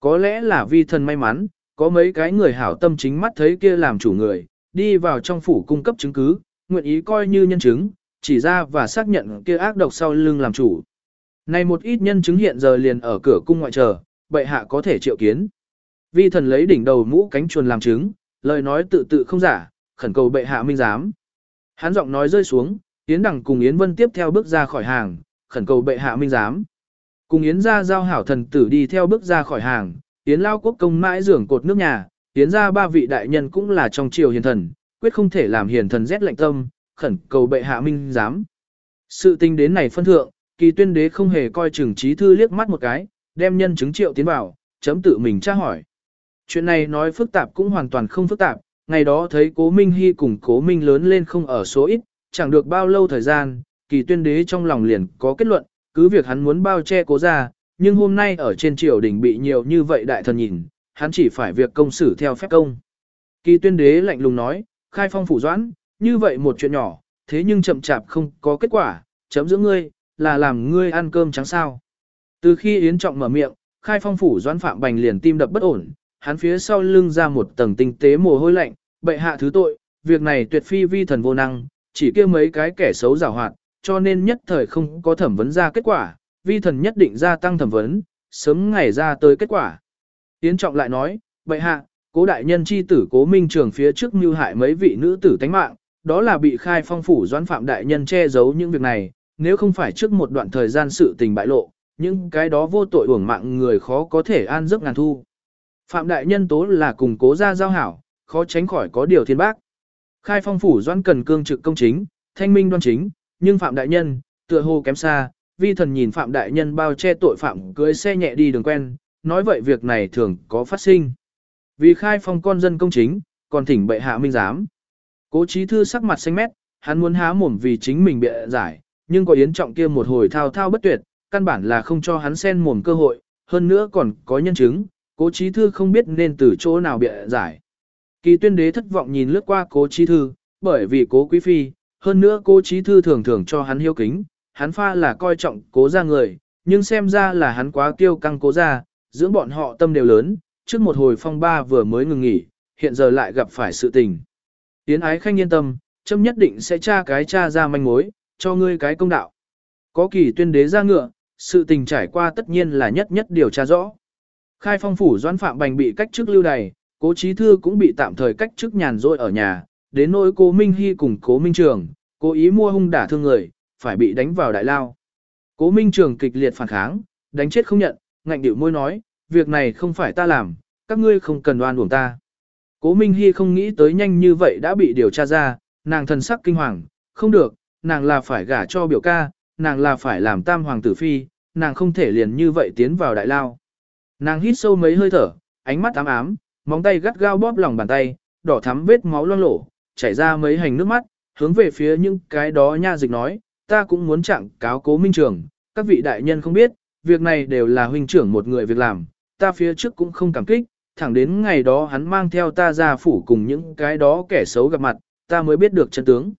Speaker 1: Có lẽ là vi thần may mắn, có mấy cái người hảo tâm chính mắt thấy kia làm chủ người, đi vào trong phủ cung cấp chứng cứ, nguyện ý coi như nhân chứng, chỉ ra và xác nhận kia ác độc sau lưng làm chủ. Này một ít nhân chứng hiện giờ liền ở cửa cung ngoại chờ, bệ hạ có thể triệu kiến. Vi thần lấy đỉnh đầu mũ cánh chuồn làm chứng, lời nói tự tự không giả, khẩn cầu bệ hạ minh giám. Hắn giọng nói rơi xuống, Yến Đằng cùng Yến Vân tiếp theo bước ra khỏi hàng, khẩn cầu bệ hạ minh giám. Cùng Yến gia giao hảo thần tử đi theo bước ra khỏi hàng, Yến Lao quốc công mãi dưỡng cột nước nhà, Yến gia ba vị đại nhân cũng là trong triều hiền thần, quyết không thể làm hiền thần rét lạnh tâm, khẩn cầu bệ hạ minh giám. Sự tình đến này phân thượng, kỳ tuyên đế không hề coi chừng trí thư liếc mắt một cái, đem nhân chứng triệu tiến vào, chấm tự mình tra hỏi. Chuyện này nói phức tạp cũng hoàn toàn không phức tạp, ngày đó thấy cố Minh Hy cùng cố Minh lớn lên không ở số ít, chẳng được bao lâu thời gian, kỳ tuyên đế trong lòng liền có kết luận, cứ việc hắn muốn bao che cố ra, nhưng hôm nay ở trên triều đình bị nhiều như vậy đại thần nhìn, hắn chỉ phải việc công xử theo phép công. Kỳ tuyên đế lạnh lùng nói, khai phong phủ doãn, như vậy một chuyện nhỏ, thế nhưng chậm chạp không có kết quả, chấm giữa ngươi, là làm ngươi ăn cơm trắng sao. Từ khi Yến Trọng mở miệng, khai phong phủ doãn phạm bành liền tim đập bất ổn, hắn phía sau lưng ra một tầng tinh tế mồ hôi lạnh, bệ hạ thứ tội, việc này tuyệt phi vi thần vô năng, chỉ kia mấy cái kẻ xấu giảo hoạt, cho nên nhất thời không có thẩm vấn ra kết quả, vi thần nhất định gia tăng thẩm vấn, sớm ngày ra tới kết quả. tiến Trọng lại nói, bệ hạ, cố đại nhân chi tử cố minh trường phía trước mưu hại mấy vị nữ tử tánh mạng, đó là bị khai phong phủ doãn phạm đại nhân che giấu những việc này, nếu không phải trước một đoạn thời gian sự tình bại lộ, những cái đó vô tội uổng mạng người khó có thể an giấc ngàn thu. Phạm đại nhân tố là cùng cố gia giao hảo, khó tránh khỏi có điều thiên bác. Khai phong phủ doãn cần cương trực công chính, thanh minh đoan chính, nhưng Phạm đại nhân, tựa hồ kém xa, vi thần nhìn Phạm đại nhân bao che tội phạm cưới xe nhẹ đi đường quen, nói vậy việc này thường có phát sinh. Vì khai phong con dân công chính, còn thỉnh bệ hạ minh giám. Cố trí thư sắc mặt xanh mét, hắn muốn há mồm vì chính mình bịa giải, nhưng có yến trọng kia một hồi thao thao bất tuyệt, căn bản là không cho hắn xen mồm cơ hội, hơn nữa còn có nhân chứng, cố trí thư không biết nên từ chỗ nào bịa giải. Kỳ tuyên đế thất vọng nhìn lướt qua cố trí thư, bởi vì cố quý phi, hơn nữa cố trí thư thường thường cho hắn hiếu kính, hắn pha là coi trọng cố ra người, nhưng xem ra là hắn quá tiêu căng cố ra, dưỡng bọn họ tâm đều lớn, trước một hồi phong ba vừa mới ngừng nghỉ, hiện giờ lại gặp phải sự tình. Tiến ái khanh yên tâm, châm nhất định sẽ tra cái tra ra manh mối, cho ngươi cái công đạo. Có kỳ tuyên đế ra ngựa, sự tình trải qua tất nhiên là nhất nhất điều tra rõ. Khai phong phủ doãn phạm bành bị cách chức lưu đày, cố trí thư cũng bị tạm thời cách chức nhàn rỗi ở nhà, đến nỗi cố Minh Hy cùng cố Minh Trường, cố ý mua hung đả thương người, phải bị đánh vào đại lao. Cố Minh Trường kịch liệt phản kháng, đánh chết không nhận, ngạnh điệu môi nói, việc này không phải ta làm, các ngươi không cần đoan uổng ta. Cố Minh Hy không nghĩ tới nhanh như vậy đã bị điều tra ra, nàng thần sắc kinh hoàng, không được, nàng là phải gả cho biểu ca, nàng là phải làm tam hoàng tử phi, nàng không thể liền như vậy tiến vào đại lao. Nàng hít sâu mấy hơi thở, ánh mắt ám ám, móng tay gắt gao bóp lòng bàn tay, đỏ thắm vết máu loang lổ, chảy ra mấy hành nước mắt, hướng về phía những cái đó nha dịch nói, ta cũng muốn chặn cáo cố minh trường, các vị đại nhân không biết, việc này đều là huynh trưởng một người việc làm, ta phía trước cũng không cảm kích, thẳng đến ngày đó hắn mang theo ta ra phủ cùng những cái đó kẻ xấu gặp mặt, ta mới biết được chân tướng.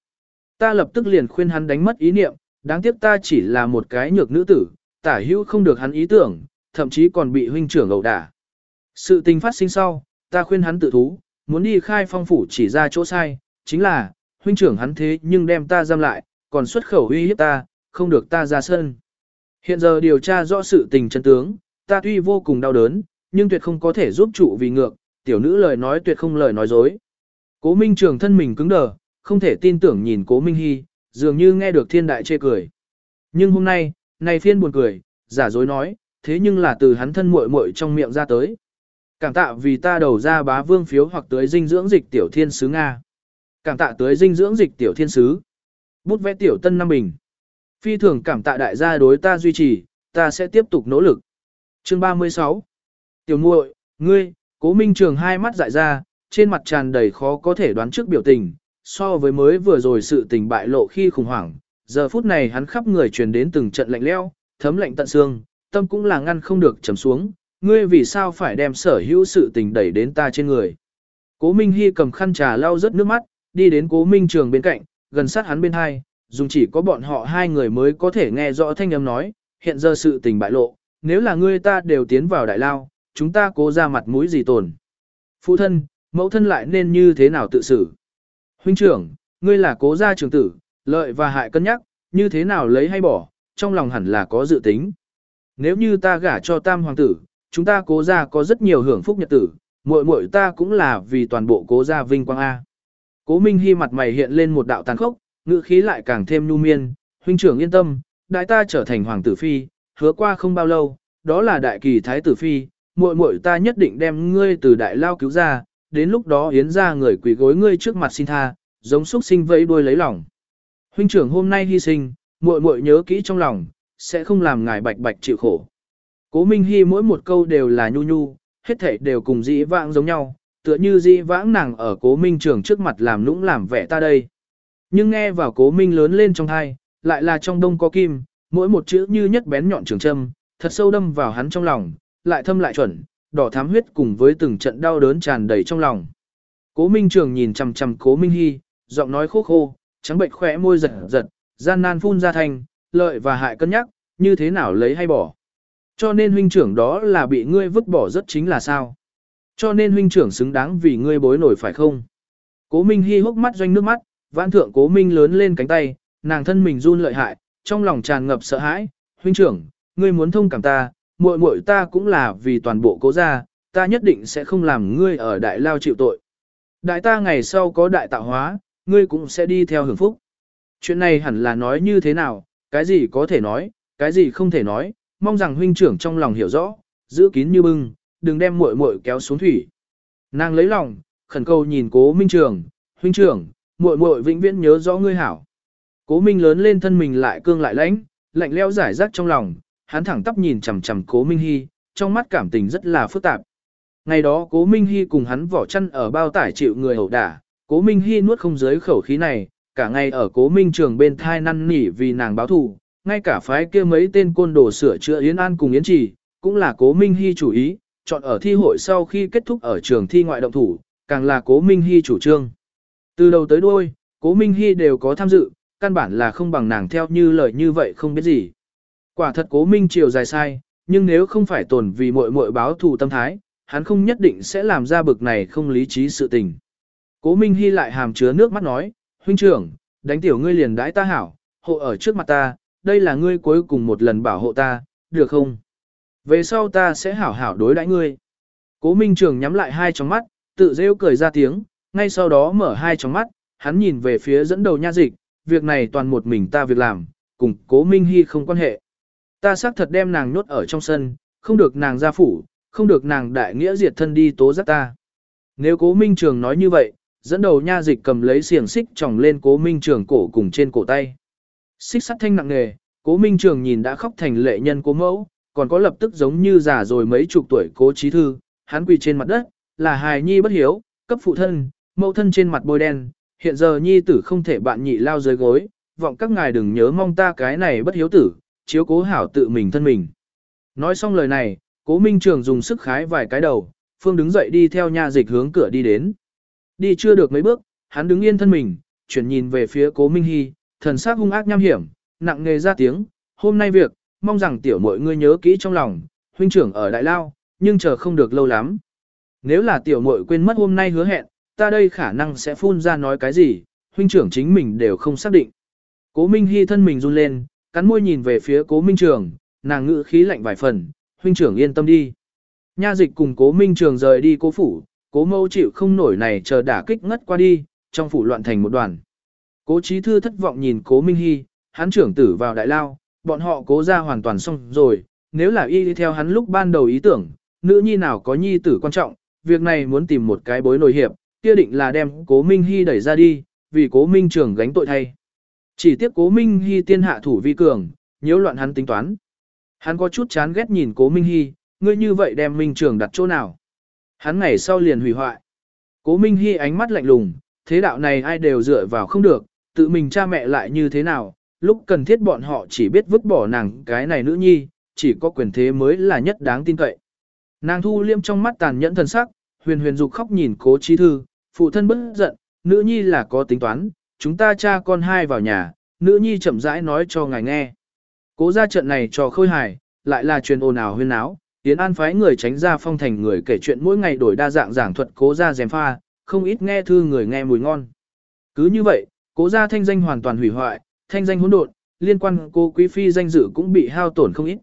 Speaker 1: Ta lập tức liền khuyên hắn đánh mất ý niệm, đáng tiếc ta chỉ là một cái nhược nữ tử, tả hữu không được hắn ý tưởng, thậm chí còn bị huynh trưởng ẩu đả. Sự tình phát sinh sau, ta khuyên hắn tự thú, muốn đi khai phong phủ chỉ ra chỗ sai, chính là, huynh trưởng hắn thế nhưng đem ta giam lại, còn xuất khẩu uy hiếp ta, không được ta ra sân. Hiện giờ điều tra rõ sự tình chân tướng, ta tuy vô cùng đau đớn, nhưng tuyệt không có thể giúp trụ vì ngược, tiểu nữ lời nói tuyệt không lời nói dối. Cố Minh Trường thân mình cứng đờ, không thể tin tưởng nhìn Cố Minh Hy, dường như nghe được thiên đại chê cười. Nhưng hôm nay, này Thiên buồn cười, giả dối nói, thế nhưng là từ hắn thân muội muội trong miệng ra tới. Cảm tạ vì ta đầu ra bá vương phiếu hoặc tới dinh dưỡng dịch tiểu thiên sứ Nga. Cảm tạ tới dinh dưỡng dịch tiểu thiên sứ. Bút vẽ tiểu tân năm bình. Phi thường cảm tạ đại gia đối ta duy trì, ta sẽ tiếp tục nỗ lực. Chương 36 Tiểu muội, ngươi, cố minh trường hai mắt dại ra, trên mặt tràn đầy khó có thể đoán trước biểu tình, so với mới vừa rồi sự tình bại lộ khi khủng hoảng, giờ phút này hắn khắp người truyền đến từng trận lạnh leo, thấm lạnh tận xương, tâm cũng là ngăn không được trầm xuống, ngươi vì sao phải đem sở hữu sự tình đẩy đến ta trên người. Cố Minh Hy cầm khăn trà lau rất nước mắt, đi đến Cố Minh Trường bên cạnh, gần sát hắn bên hai, dùng chỉ có bọn họ hai người mới có thể nghe rõ thanh âm nói, hiện giờ sự tình bại lộ, nếu là ngươi ta đều tiến vào đại lao, chúng ta cố ra mặt mũi gì tồn. Phụ thân, mẫu thân lại nên như thế nào tự xử. Huynh trưởng, ngươi là cố gia trưởng tử, lợi và hại cân nhắc, như thế nào lấy hay bỏ, trong lòng hẳn là có dự tính. Nếu như ta gả cho tam hoàng tử, chúng ta cố gia có rất nhiều hưởng phúc nhật tử, muội muội ta cũng là vì toàn bộ cố gia vinh quang A. Cố Minh Hy mặt mày hiện lên một đạo tàn khốc, ngữ khí lại càng thêm nhu miên, huynh trưởng yên tâm, đại ta trở thành hoàng tử phi, hứa qua không bao lâu, đó là đại kỳ thái tử phi, muội muội ta nhất định đem ngươi từ đại lao cứu ra, đến lúc đó hiến ra người quỳ gối ngươi trước mặt xin tha, giống xúc sinh vẫy đuôi lấy lòng. Huynh trưởng hôm nay hy sinh, muội muội nhớ kỹ trong lòng, sẽ không làm ngài bạch bạch chịu khổ. Cố Minh Hy mỗi một câu đều là nhu nhu, hết thảy đều cùng dĩ vãng giống nhau, tựa như dĩ vãng nàng ở cố Minh trường trước mặt làm lũng làm vẻ ta đây. Nhưng nghe vào cố Minh lớn lên trong thai, lại là trong đông có kim, mỗi một chữ như nhất bén nhọn trường châm, thật sâu đâm vào hắn trong lòng, lại thâm lại chuẩn, đỏ thám huyết cùng với từng trận đau đớn tràn đầy trong lòng. Cố Minh Trường nhìn chằm chằm Cố Minh Hy, giọng nói khô khô, trắng bệnh khỏe môi giật giật, gian nan phun ra thành, lợi và hại cân nhắc, như thế nào lấy hay bỏ. Cho nên huynh trưởng đó là bị ngươi vứt bỏ rất chính là sao. Cho nên huynh trưởng xứng đáng vì ngươi bối nổi phải không. Cố Minh Hy hốc mắt doanh nước mắt, vãn thượng Cố Minh lớn lên cánh tay, nàng thân mình run lợi hại, trong lòng tràn ngập sợ hãi, huynh trưởng, ngươi muốn thông cảm ta, muội muội ta cũng là vì toàn bộ cố gia, ta nhất định sẽ không làm ngươi ở đại lao chịu tội. Đại ta ngày sau có đại tạo hóa, ngươi cũng sẽ đi theo hưởng phúc. Chuyện này hẳn là nói như thế nào, cái gì có thể nói, cái gì không thể nói, mong rằng huynh trưởng trong lòng hiểu rõ, giữ kín như bưng, đừng đem muội muội kéo xuống thủy. Nàng lấy lòng, khẩn cầu nhìn cố minh trưởng, huynh trưởng, muội muội vĩnh viễn nhớ rõ ngươi hảo. Cố minh lớn lên thân mình lại cương lại lãnh, lạnh lẽo giải rác trong lòng, hắn thẳng tắp nhìn chằm chằm cố minh hy, trong mắt cảm tình rất là phức tạp. Ngày đó cố minh hy cùng hắn vỏ chăn ở bao tải chịu người ẩu đả, cố minh hy nuốt không dưới khẩu khí này, cả ngày ở cố minh trường bên thai năn nỉ vì nàng báo thù, ngay cả phái kia mấy tên côn đồ sửa chữa Yến An cùng Yến Trì, cũng là cố minh hy chủ ý, chọn ở thi hội sau khi kết thúc ở trường thi ngoại động thủ, càng là cố minh hy chủ trương. Từ đầu tới đuôi, cố minh hy đều có tham dự, căn bản là không bằng nàng theo như lời như vậy không biết gì. Quả thật cố minh chiều dài sai, nhưng nếu không phải tồn vì muội muội báo thù tâm thái, hắn không nhất định sẽ làm ra bực này không lý trí sự tình. Cố minh hy lại hàm chứa nước mắt nói, huynh trưởng, đánh tiểu ngươi liền đãi ta hảo, hộ ở trước mặt ta, đây là ngươi cuối cùng một lần bảo hộ ta, được không? Về sau ta sẽ hảo hảo đối đãi ngươi. Cố minh trường nhắm lại hai tròng mắt, tự rêu cười ra tiếng, ngay sau đó mở hai tròng mắt, hắn nhìn về phía dẫn đầu nha dịch, việc này toàn một mình ta việc làm, cùng cố minh hy không quan hệ. Ta xác thật đem nàng nhốt ở trong sân, không được nàng ra phủ, không được nàng đại nghĩa diệt thân đi tố giác ta. Nếu cố minh trường nói như vậy, dẫn đầu nha dịch cầm lấy xiềng xích tròng lên cố minh trường cổ cùng trên cổ tay. Xích sắt thanh nặng nề, cố minh trường nhìn đã khóc thành lệ nhân cố mẫu, còn có lập tức giống như già rồi mấy chục tuổi cố trí thư, hắn quỳ trên mặt đất, là hài nhi bất hiếu, cấp phụ thân, mẫu thân trên mặt bôi đen, hiện giờ nhi tử không thể bạn nhị lao dưới gối, vọng các ngài đừng nhớ mong ta cái này bất hiếu tử, chiếu cố hảo tự mình thân mình. Nói xong lời này, cố minh trường dùng sức khái vài cái đầu, phương đứng dậy đi theo nha dịch hướng cửa đi đến. Đi chưa được mấy bước, hắn đứng yên thân mình, chuyển nhìn về phía cố minh hy, thần sắc hung ác nham hiểm, nặng nề ra tiếng, hôm nay việc, mong rằng tiểu mội ngươi nhớ kỹ trong lòng, huynh trưởng ở Đại Lao, nhưng chờ không được lâu lắm. Nếu là tiểu mội quên mất hôm nay hứa hẹn, ta đây khả năng sẽ phun ra nói cái gì, huynh trưởng chính mình đều không xác định. Cố Minh Hy thân mình run lên, cắn môi nhìn về phía Cố Minh Trường, nàng ngữ khí lạnh vài phần, huynh trưởng yên tâm đi. Nha dịch cùng Cố Minh Trường rời đi cố phủ, Cố Mâu chịu không nổi này chờ đả kích ngất qua đi, trong phủ loạn thành một đoàn. Cố Chí Thư thất vọng nhìn Cố Minh Hy, hắn trưởng tử vào đại lao, bọn họ cố ra hoàn toàn xong rồi, nếu là y đi theo hắn lúc ban đầu ý tưởng, nữ nhi nào có nhi tử quan trọng, việc này muốn tìm một cái bối nổi hiệp, kia định là đem Cố Minh Hy đẩy ra đi, vì Cố Minh trưởng gánh tội thay. Chỉ tiếc Cố Minh Hy tiên hạ thủ vi cường, nhiễu loạn hắn tính toán. Hắn có chút chán ghét nhìn Cố Minh Hy, ngươi như vậy đem Minh trưởng đặt chỗ nào? Hắn ngày sau liền hủy hoại. Cố Minh Hy ánh mắt lạnh lùng, thế đạo này ai đều dựa vào không được, tự mình cha mẹ lại như thế nào, lúc cần thiết bọn họ chỉ biết vứt bỏ nàng cái này nữ nhi, chỉ có quyền thế mới là nhất đáng tin cậy. Nàng thu liêm trong mắt tàn nhẫn thần sắc, huyền huyền dục khóc nhìn cố trí thư, phụ thân bất giận, nữ nhi là có tính toán, chúng ta cha con hai vào nhà, nữ nhi chậm rãi nói cho ngài nghe. Cố ra trận này cho khôi hài, lại là truyền ồn ào huyên áo, Yến An phái người tránh ra phong thành người kể chuyện mỗi ngày đổi đa dạng giảng thuật cố ra dèm pha, không ít nghe thư người nghe mùi ngon. Cứ như vậy, cố ra thanh danh hoàn toàn hủy hoại, thanh danh hỗn độn, liên quan cô quý phi danh dự cũng bị hao tổn không ít.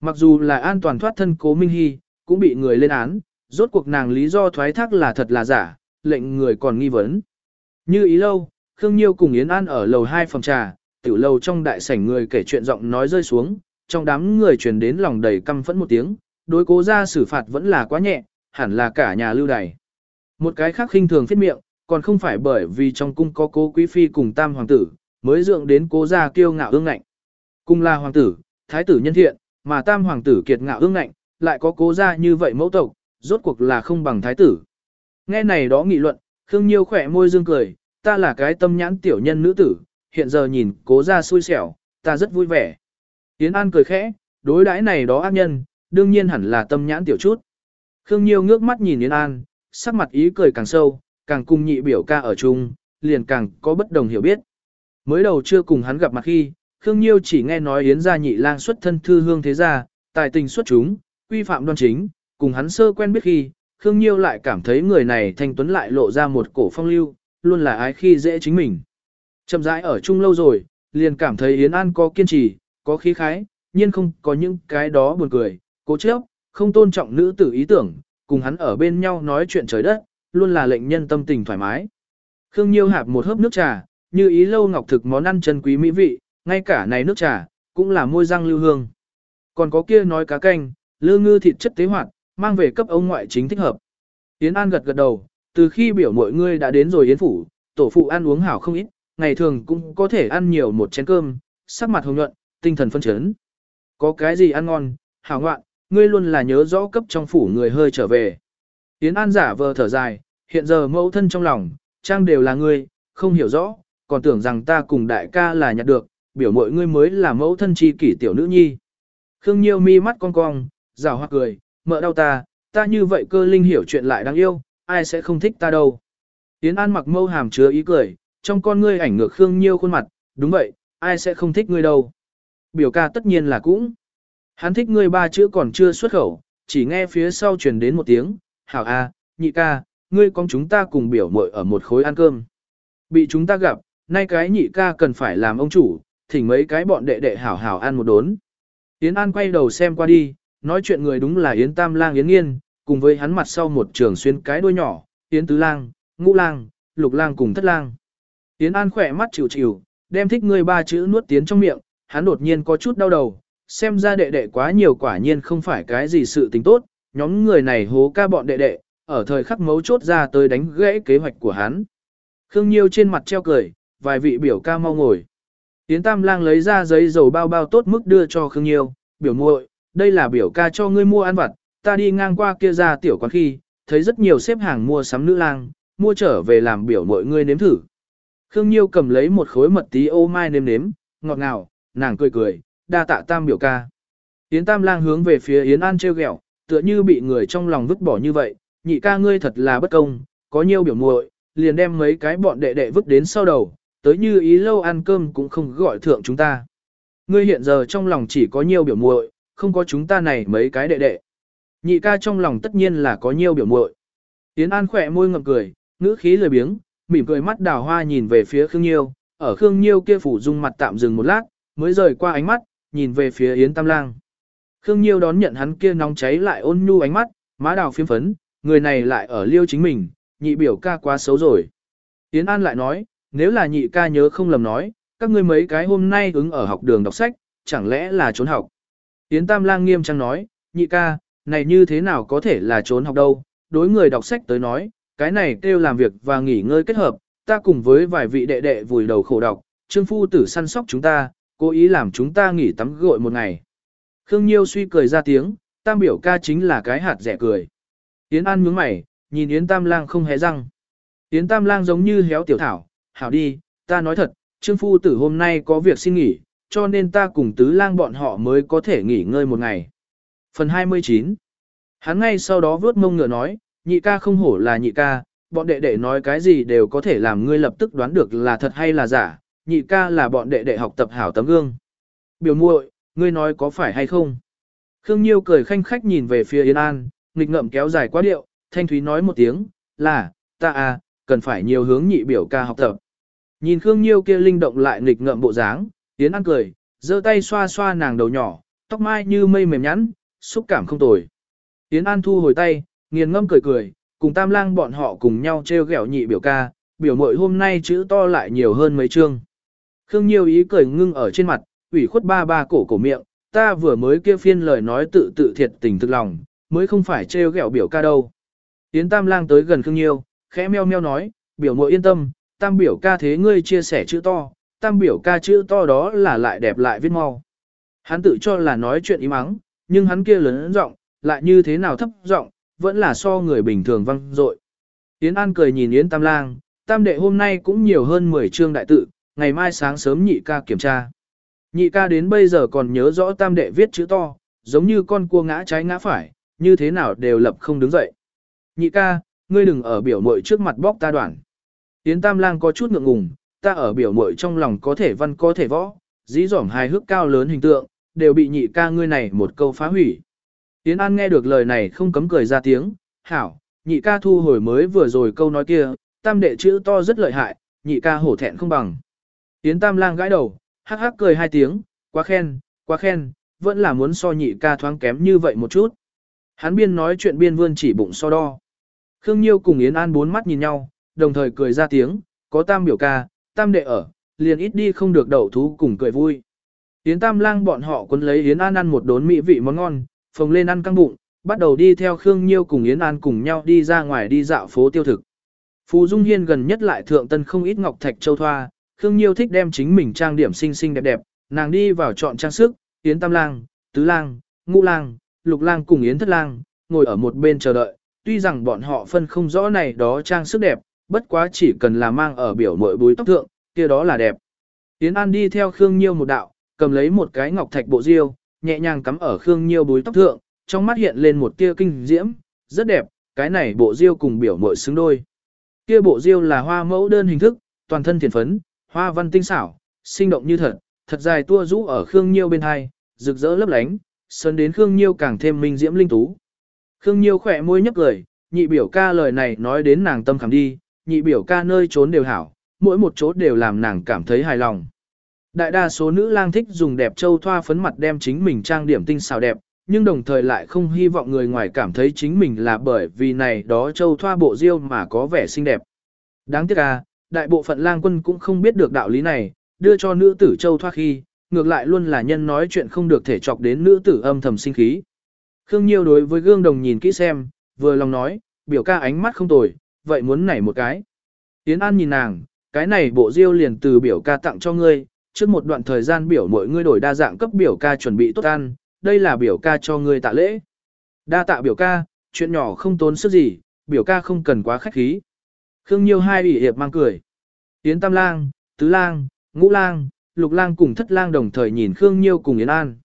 Speaker 1: Mặc dù là an toàn thoát thân cố Minh Hy, cũng bị người lên án, rốt cuộc nàng lý do thoái thác là thật là giả, lệnh người còn nghi vấn. Như ý lâu, Khương Nhiêu cùng Yến An ở lầu 2 phòng trà, tiểu lầu trong đại sảnh người kể chuyện giọng nói rơi xuống, trong đám người truyền đến lòng đầy căm phẫn một tiếng, đối cố ra xử phạt vẫn là quá nhẹ, hẳn là cả nhà lưu đày. Một cái khác khinh thường phết miệng, còn không phải bởi vì trong cung có cố quý phi cùng tam hoàng tử, mới dượng đến cố gia kiêu ngạo ương ngạnh. Cung là hoàng tử, thái tử nhân thiện, mà tam hoàng tử kiệt ngạo ương ngạnh, lại có cố gia như vậy mẫu tộc, rốt cuộc là không bằng thái tử. Nghe này đó nghị luận, Khương Nhiêu khỏe môi dương cười, ta là cái tâm nhãn tiểu nhân nữ tử, hiện giờ nhìn cố gia xui xẻo, ta rất vui vẻ. Yến An cười khẽ, đối đãi này đó ác nhân, đương nhiên hẳn là tâm nhãn tiểu chút. Khương Nhiêu ngước mắt nhìn Yến An, sắc mặt ý cười càng sâu, càng cùng nhị biểu ca ở chung, liền càng có bất đồng hiểu biết. Mới đầu chưa cùng hắn gặp mặt khi, Khương Nhiêu chỉ nghe nói Yến gia nhị lang xuất thân thư hương thế gia, tài tình xuất chúng, quy phạm đoan chính, cùng hắn sơ quen biết khi, Khương Nhiêu lại cảm thấy người này thanh tuấn lại lộ ra một cổ phong lưu, luôn là ái khi dễ chính mình. Chậm rãi ở chung lâu rồi, liền cảm thấy Yến An có kiên trì, có khí khái, nhiên không có những cái đó buồn cười, cố chấp, không tôn trọng nữ tử ý tưởng, cùng hắn ở bên nhau nói chuyện trời đất, luôn là lệnh nhân tâm tình thoải mái. Khương Nhiêu hạp một hớp nước trà, như ý lâu ngọc thực món ăn chân quý mỹ vị, ngay cả này nước trà, cũng là môi răng lưu hương. Còn có kia nói cá canh, lư ngư thịt chất tế hoạt, mang về cấp ông ngoại chính thích hợp. Yến An gật gật đầu, từ khi biểu mọi ngươi đã đến rồi Yến Phủ, tổ phụ ăn uống hảo không ít, ngày thường cũng có thể ăn nhiều một chén cơm, sắc mặt hồng nhuận, tinh thần phân chấn. Có cái gì ăn ngon, hảo ngoạn, ngươi luôn là nhớ rõ cấp trong phủ người hơi trở về. Yến An giả vờ thở dài, hiện giờ mẫu thân trong lòng, trang đều là ngươi, không hiểu rõ, còn tưởng rằng ta cùng đại ca là nhặt được, biểu mọi ngươi mới là mẫu thân chi kỷ tiểu nữ nhi. Khương Nhiêu mi mắt cong cong, rào hoa cười, mợ đau ta, ta như vậy cơ linh hiểu chuyện lại đáng yêu, ai sẽ không thích ta đâu. Yến An mặc mâu hàm chứa ý cười, trong con ngươi ảnh ngược Khương Nhiêu khuôn mặt, đúng vậy, ai sẽ không thích ngươi đâu. Biểu ca tất nhiên là cũng. Hắn thích ngươi ba chữ còn chưa xuất khẩu, chỉ nghe phía sau truyền đến một tiếng, hảo a, nhị ca, ngươi con chúng ta cùng biểu muội ở một khối ăn cơm. Bị chúng ta gặp, nay cái nhị ca cần phải làm ông chủ, thỉnh mấy cái bọn đệ đệ hảo hảo ăn một đốn. Yến An quay đầu xem qua đi, nói chuyện người đúng là Yến Tam Lang Yến Nghiên, cùng với hắn mặt sau một trường xuyên cái đuôi nhỏ, Yến Tứ Lang, Ngũ Lang, Lục Lang cùng Thất Lang. Yến An khỏe mắt chịu chịu, đem thích ngươi ba chữ nuốt tiến trong miệng, hắn đột nhiên có chút đau đầu, xem ra đệ đệ quá nhiều quả nhiên không phải cái gì sự tình tốt, nhóm người này hố ca bọn đệ đệ, ở thời khắc mấu chốt ra tới đánh gãy kế hoạch của hắn. Khương Nhiêu trên mặt treo cười, vài vị biểu ca mau ngồi. tiến Tam Lang lấy ra giấy dầu bao bao tốt mức đưa cho Khương Nhiêu, biểu muội, đây là biểu ca cho ngươi mua ăn vặt, ta đi ngang qua kia ra tiểu quán khi, thấy rất nhiều xếp hàng mua sắm nữ lang, mua trở về làm biểu muội ngươi nếm thử. Khương Nhiêu cầm lấy một khối mật tí ô mai nếm nếm, ngọt ngào, nàng cười cười, đa tạ tam biểu ca. Yến Tam Lang hướng về phía Yến An treo gẹo, tựa như bị người trong lòng vứt bỏ như vậy, nhị ca ngươi thật là bất công, có nhiều biểu muội, liền đem mấy cái bọn đệ đệ vứt đến sau đầu, tới như ý lâu ăn cơm cũng không gọi thượng chúng ta. Ngươi hiện giờ trong lòng chỉ có nhiều biểu muội, không có chúng ta này mấy cái đệ đệ. Nhị ca trong lòng tất nhiên là có nhiều biểu muội. Yến An khỏe môi ngậm cười, ngữ khí lười biếng, mỉm cười mắt đào hoa nhìn về phía Khương Nhiêu, ở Khương Nhiêu kia phủ dung mặt tạm dừng một lát, mới rời qua ánh mắt, nhìn về phía Yến Tam Lang. Khương Nhiêu đón nhận hắn kia nóng cháy lại ôn nhu ánh mắt, má đào phiếm phấn, người này lại ở liêu chính mình, nhị biểu ca quá xấu rồi. Yến An lại nói, nếu là nhị ca nhớ không lầm nói, các ngươi mấy cái hôm nay ứng ở học đường đọc sách, chẳng lẽ là trốn học. Yến Tam Lang nghiêm trang nói, nhị ca, này như thế nào có thể là trốn học đâu, đối người đọc sách tới nói, cái này kêu làm việc và nghỉ ngơi kết hợp, ta cùng với vài vị đệ đệ vùi đầu khổ đọc, trương phu tử săn sóc chúng ta, cố ý làm chúng ta nghỉ tắm gội một ngày. Khương Nhiêu suy cười ra tiếng, tam biểu ca chính là cái hạt rẻ cười. Yến An nhướng mày, nhìn Yến Tam Lang không hé răng. Yến Tam Lang giống như héo tiểu thảo, hảo đi, ta nói thật, trương phu tử hôm nay có việc xin nghỉ, cho nên ta cùng tứ lang bọn họ mới có thể nghỉ ngơi một ngày. Phần 29 Hắn ngay sau đó vớt mông ngựa nói, nhị ca không hổ là nhị ca, bọn đệ đệ nói cái gì đều có thể làm ngươi lập tức đoán được là thật hay là giả, nhị ca là bọn đệ đệ học tập hảo tấm gương. Biểu muội, ngươi nói có phải hay không? Khương Nhiêu cười khanh khách nhìn về phía Yến An, nghịch ngậm kéo dài quá điệu, thanh thúy nói một tiếng, là, ta à, cần phải nhiều hướng nhị biểu ca học tập. Nhìn Khương Nhiêu kia linh động lại nghịch ngậm bộ dáng, Yến An cười, giơ tay xoa xoa nàng đầu nhỏ, tóc mai như mây mềm nhắn, xúc cảm không tồi. Yến An thu hồi tay, nghiền ngâm cười cười, cùng tam lang bọn họ cùng nhau treo gẹo nhị biểu ca, biểu mội hôm nay chữ to lại nhiều hơn mấy chương. Khương Nhiêu ý cười ngưng ở trên mặt, ủy khuất ba ba cổ cổ miệng, ta vừa mới kia phiên lời nói tự tự thiệt tình thực lòng, mới không phải trêu ghẹo biểu ca đâu. Yến Tam Lang tới gần Khương Nhiêu, khẽ meo meo nói, biểu muội yên tâm, Tam biểu ca thế ngươi chia sẻ chữ to, Tam biểu ca chữ to đó là lại đẹp lại viết mau. Hắn tự cho là nói chuyện ý mắng, nhưng hắn kia lớn giọng, lại như thế nào thấp giọng, vẫn là so người bình thường văng dội. Yến An cười nhìn Yến Tam Lang, Tam đệ hôm nay cũng nhiều hơn 10 chương đại tự, ngày mai sáng sớm nhị ca kiểm tra. Nhị ca đến bây giờ còn nhớ rõ Tam đệ viết chữ to, giống như con cua ngã trái ngã phải, như thế nào đều lập không đứng dậy. Nhị ca, ngươi đừng ở biểu mội trước mặt bóc ta đoạn. Yến Tam Lang có chút ngượng ngùng, ta ở biểu mội trong lòng có thể văn có thể võ, dĩ dỏm hài hước cao lớn hình tượng, đều bị nhị ca ngươi này một câu phá hủy. Yến An nghe được lời này không cấm cười ra tiếng, hảo, nhị ca thu hồi mới vừa rồi câu nói kia, tam đệ chữ to rất lợi hại, nhị ca hổ thẹn không bằng. Yến Tam Lang gãi đầu, hắc hắc cười hai tiếng, quá khen, quá khen, vẫn là muốn so nhị ca thoáng kém như vậy một chút. Hắn biên nói chuyện biên vươn chỉ bụng so đo. Khương Nhiêu cùng Yến An bốn mắt nhìn nhau, đồng thời cười ra tiếng, có tam biểu ca, tam đệ ở, liền ít đi không được đậu thú cùng cười vui. Yến Tam Lang bọn họ quấn lấy Yến An ăn một đốn mỹ vị món ngon, phồng lên ăn căng bụng, bắt đầu đi theo Khương Nhiêu cùng Yến An cùng nhau đi ra ngoài đi dạo phố tiêu thực. Phù Dung Hiên gần nhất lại thượng tân không ít ngọc thạch châu thoa, Khương Nhiêu thích đem chính mình trang điểm xinh xinh đẹp đẹp, nàng đi vào chọn trang sức, Yến Tam Lang, Tứ Lang, Ngũ Lang, Lục Lang cùng Yến Thất Lang, ngồi ở một bên chờ đợi, tuy rằng bọn họ phân không rõ này đó trang sức đẹp, bất quá chỉ cần là mang ở biểu mội búi tóc thượng, kia đó là đẹp. Yến An đi theo Khương Nhiêu một đạo, cầm lấy một cái ngọc thạch bộ diêu, nhẹ nhàng cắm ở Khương Nhiêu búi tóc thượng, trong mắt hiện lên một tia kinh diễm, rất đẹp, cái này bộ diêu cùng biểu mội xứng đôi. Kia bộ diêu là hoa mẫu đơn hình thức, toàn thân thiền phấn, hoa văn tinh xảo, sinh động như thật, thật dài tua rũ ở Khương Nhiêu bên hai, rực rỡ lấp lánh, sơn đến Khương Nhiêu càng thêm minh diễm linh tú. Khương Nhiêu khỏe môi nhấp cười, nhị biểu ca lời này nói đến nàng tâm khảm đi, nhị biểu ca nơi trốn đều hảo, mỗi một chỗ đều làm nàng cảm thấy hài lòng. Đại đa số nữ lang thích dùng đẹp châu thoa phấn mặt đem chính mình trang điểm tinh xảo đẹp, nhưng đồng thời lại không hy vọng người ngoài cảm thấy chính mình là bởi vì này đó châu thoa bộ diêu mà có vẻ xinh đẹp. Đáng tiếc à, đại bộ phận lang quân cũng không biết được đạo lý này, đưa cho nữ tử châu thoát khi, ngược lại luôn là nhân nói chuyện không được thể chọc đến nữ tử âm thầm sinh khí. Khương Nhiêu đối với gương đồng nhìn kỹ xem, vừa lòng nói, biểu ca ánh mắt không tồi, vậy muốn nảy một cái. Tiến An nhìn nàng, cái này bộ diêu liền từ biểu ca tặng cho ngươi, trước một đoạn thời gian biểu mỗi ngươi đổi đa dạng cấp biểu ca chuẩn bị tốt ăn, đây là biểu ca cho ngươi tạ lễ. Đa tạ biểu ca, chuyện nhỏ không tốn sức gì, biểu ca không cần quá khách khí. Khương Nhiêu hai ủy hiệp mang cười. Yến Tam Lang, Tứ Lang, Ngũ Lang, Lục Lang cùng Thất Lang đồng thời nhìn Khương Nhiêu cùng Yến An.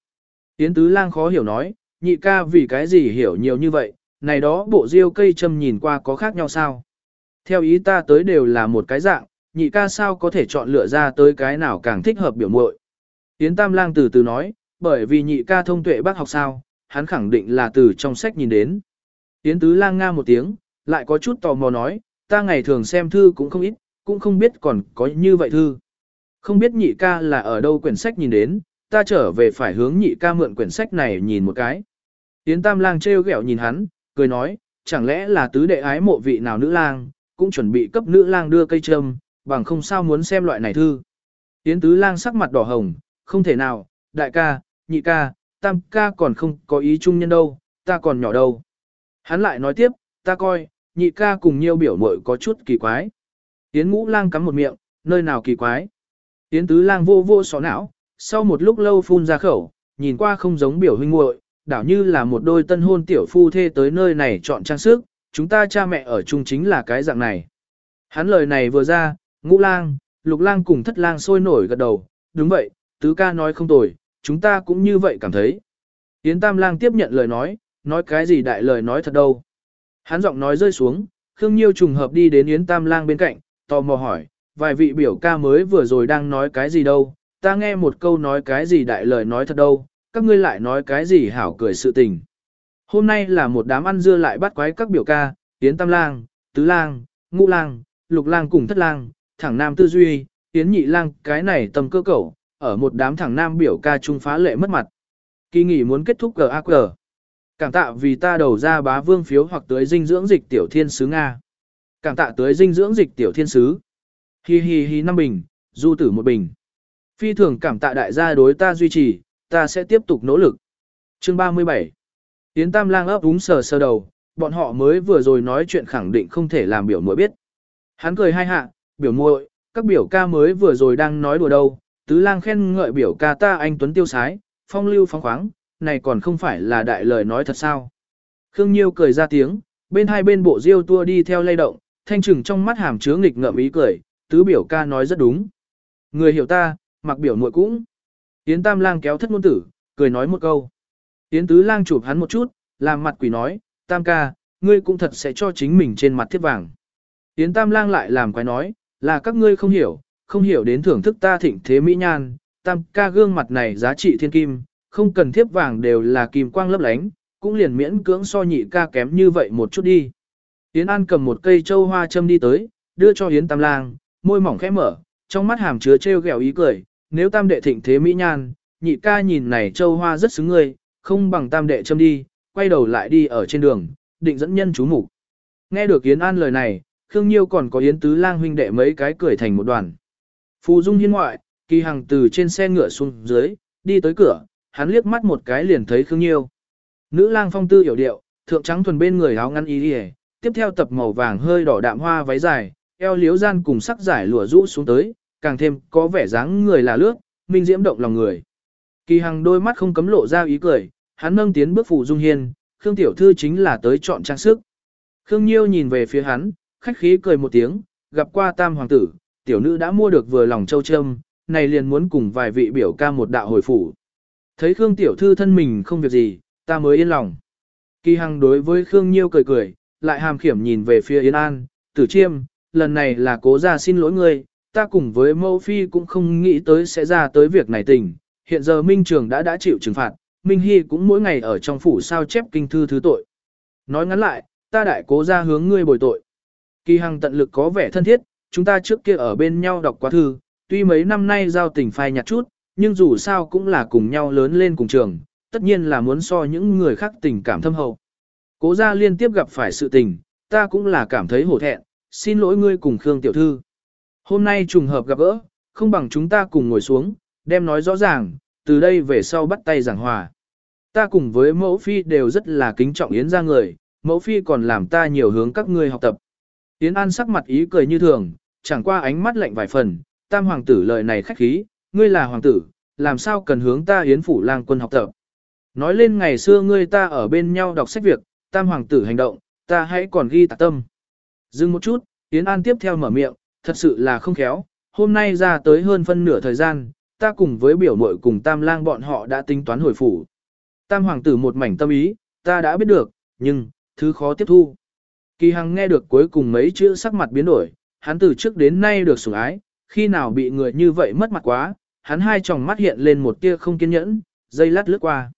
Speaker 1: Yến Tứ Lang khó hiểu nói, nhị ca vì cái gì hiểu nhiều như vậy, này đó bộ diêu cây châm nhìn qua có khác nhau sao? Theo ý ta tới đều là một cái dạng, nhị ca sao có thể chọn lựa ra tới cái nào càng thích hợp biểu muội. Yến Tam Lang từ từ nói, bởi vì nhị ca thông tuệ bác học sao, hắn khẳng định là từ trong sách nhìn đến. Yến Tứ Lang nga một tiếng, lại có chút tò mò nói, ta ngày thường xem thư cũng không ít, cũng không biết còn có như vậy thư. Không biết nhị ca là ở đâu quyển sách nhìn đến, ta trở về phải hướng nhị ca mượn quyển sách này nhìn một cái. Yến Tam Lang trêu ghẹo nhìn hắn, cười nói, chẳng lẽ là tứ đệ ái mộ vị nào nữ lang, cũng chuẩn bị cấp nữ lang đưa cây trâm, bằng không sao muốn xem loại này thư. Yến Tứ Lang sắc mặt đỏ hồng, không thể nào, đại ca, nhị ca, tam ca còn không có ý chung nhân đâu, ta còn nhỏ đâu. Hắn lại nói tiếp, ta coi, nhị ca cùng nhiều biểu mội có chút kỳ quái. Yến Ngũ Lang cắm một miệng, nơi nào kỳ quái. Yến Tứ Lang vô vô sọ não, sau một lúc lâu phun ra khẩu, nhìn qua không giống biểu huynh muội, đảo như là một đôi tân hôn tiểu phu thê tới nơi này chọn trang sức, chúng ta cha mẹ ở chung chính là cái dạng này. Hắn lời này vừa ra, ngũ lang, lục lang cùng thất lang sôi nổi gật đầu, đúng vậy, tứ ca nói không tồi, chúng ta cũng như vậy cảm thấy. Yến tam lang tiếp nhận lời nói, nói cái gì đại lời nói thật đâu. Hắn giọng nói rơi xuống, Khương Nhiêu trùng hợp đi đến Yến tam lang bên cạnh, tò mò hỏi, vài vị biểu ca mới vừa rồi đang nói cái gì đâu, ta nghe một câu nói cái gì đại lời nói thật đâu, các ngươi lại nói cái gì hảo cười sự tình. Hôm nay là một đám ăn dưa lại bắt quái các biểu ca, Yến Tam Lang, Tứ Lang, Ngũ Lang, Lục Lang cùng Thất Lang, thẳng Nam Tư Duy, Yến Nhị Lang, cái này tầm cơ cẩu, ở một đám thẳng Nam biểu ca trung phá lệ mất mặt. Kỳ nghỉ muốn kết thúc GAQ. Cảm tạ vì ta đầu ra bá vương phiếu hoặc tới dinh dưỡng dịch tiểu thiên sứ Nga. Cảm tạ tới dinh dưỡng dịch tiểu thiên sứ. Hi hi hi năm bình, du tử một bình. Phi thường cảm tạ đại gia đối ta duy trì, ta sẽ tiếp tục nỗ lực. Chương 37 Yến Tam Lang ấp úng sờ sờ đầu, bọn họ mới vừa rồi nói chuyện khẳng định không thể làm biểu muội biết. Hắn cười hai hạ, biểu muội, các biểu ca mới vừa rồi đang nói đùa đâu, tứ lang khen ngợi biểu ca ta anh Tuấn tiêu sái, phong lưu phóng khoáng, này còn không phải là đại lời nói thật sao. Khương Nhiêu cười ra tiếng, bên hai bên bộ diêu tua đi theo lay động, thanh trừng trong mắt hàm chứa nghịch ngợm ý cười, tứ biểu ca nói rất đúng. Người hiểu ta, mặc biểu muội cũng. Yến Tam Lang kéo thất ngôn tử, cười nói một câu. Yến Tứ Lang chụp hắn một chút, làm mặt quỷ nói, Tam ca, ngươi cũng thật sẽ cho chính mình trên mặt thiết vàng. Yến Tam Lang lại làm quái nói, là các ngươi không hiểu, không hiểu đến thưởng thức ta thịnh thế mỹ nhan, Tam ca gương mặt này giá trị thiên kim, không cần thiếp vàng đều là kim quang lấp lánh, cũng liền miễn cưỡng so nhị ca kém như vậy một chút đi. Yến An cầm một cây châu hoa châm đi tới, đưa cho Yến Tam Lang, môi mỏng khẽ mở, trong mắt hàm chứa trêu ghẹo ý cười, nếu tam đệ thịnh thế mỹ nhan, nhị ca nhìn này châu hoa rất xứng người, không bằng tam đệ châm đi, quay đầu lại đi ở trên đường, định dẫn nhân chú mục Nghe được Yến An lời này, Khương Nhiêu còn có Yến Tứ Lang huynh đệ mấy cái cười thành một đoàn. Phù Dung hiên ngoại, kỳ hằng từ trên xe ngựa xuống dưới, đi tới cửa, hắn liếc mắt một cái liền thấy Khương Nhiêu. Nữ lang phong tư hiểu điệu, thượng trắng thuần bên người áo ngăn y đi tiếp theo tập màu vàng hơi đỏ đạm hoa váy dài, eo liếu gian cùng sắc giải lụa rũ xuống tới, càng thêm có vẻ dáng người là lướt, minh diễm động lòng người. Kỳ Hằng đôi mắt không cấm lộ ra ý cười, hắn nâng tiến bước phủ dung hiên, Khương tiểu thư chính là tới chọn trang sức. Khương Nhiêu nhìn về phía hắn, khách khí cười một tiếng, gặp qua tam hoàng tử, tiểu nữ đã mua được vừa lòng châu trâm, này liền muốn cùng vài vị biểu ca một đạo hồi phủ. Thấy Khương tiểu thư thân mình không việc gì, ta mới yên lòng. Kỳ Hằng đối với Khương Nhiêu cười cười, lại hàm khiểm nhìn về phía Yến An, tử chiêm, lần này là cố ra xin lỗi ngươi, ta cùng với mẫu phi cũng không nghĩ tới sẽ ra tới việc này tình. Hiện giờ Minh Trường đã đã chịu trừng phạt, Minh Hy cũng mỗi ngày ở trong phủ sao chép kinh thư thứ tội. Nói ngắn lại, ta đại cố ra hướng ngươi bồi tội. Kỳ Hằng tận lực có vẻ thân thiết, chúng ta trước kia ở bên nhau đọc quá thư, tuy mấy năm nay giao tình phai nhạt chút, nhưng dù sao cũng là cùng nhau lớn lên cùng trường, tất nhiên là muốn so những người khác tình cảm thâm hậu. Cố gia liên tiếp gặp phải sự tình, ta cũng là cảm thấy hổ thẹn, xin lỗi ngươi cùng Khương Tiểu Thư. Hôm nay trùng hợp gặp gỡ, không bằng chúng ta cùng ngồi xuống, đem nói rõ ràng, từ đây về sau bắt tay giảng hòa. Ta cùng với mẫu phi đều rất là kính trọng Yến ra người, mẫu phi còn làm ta nhiều hướng các ngươi học tập. Yến An sắc mặt ý cười như thường, chẳng qua ánh mắt lạnh vài phần, tam hoàng tử lời này khách khí, ngươi là hoàng tử, làm sao cần hướng ta Yến phủ lang quân học tập. Nói lên ngày xưa ngươi ta ở bên nhau đọc sách việc, tam hoàng tử hành động, ta hãy còn ghi tạc tâm. Dừng một chút, Yến An tiếp theo mở miệng, thật sự là không khéo, hôm nay ra tới hơn phân nửa thời gian, ta cùng với biểu mội cùng tam lang bọn họ đã tính toán hồi phủ. Tam hoàng tử một mảnh tâm ý, ta đã biết được, nhưng, thứ khó tiếp thu. Kỳ Hằng nghe được cuối cùng mấy chữ sắc mặt biến đổi, hắn từ trước đến nay được sủng ái, khi nào bị người như vậy mất mặt quá, hắn hai tròng mắt hiện lên một tia không kiên nhẫn, dây lát lướt qua.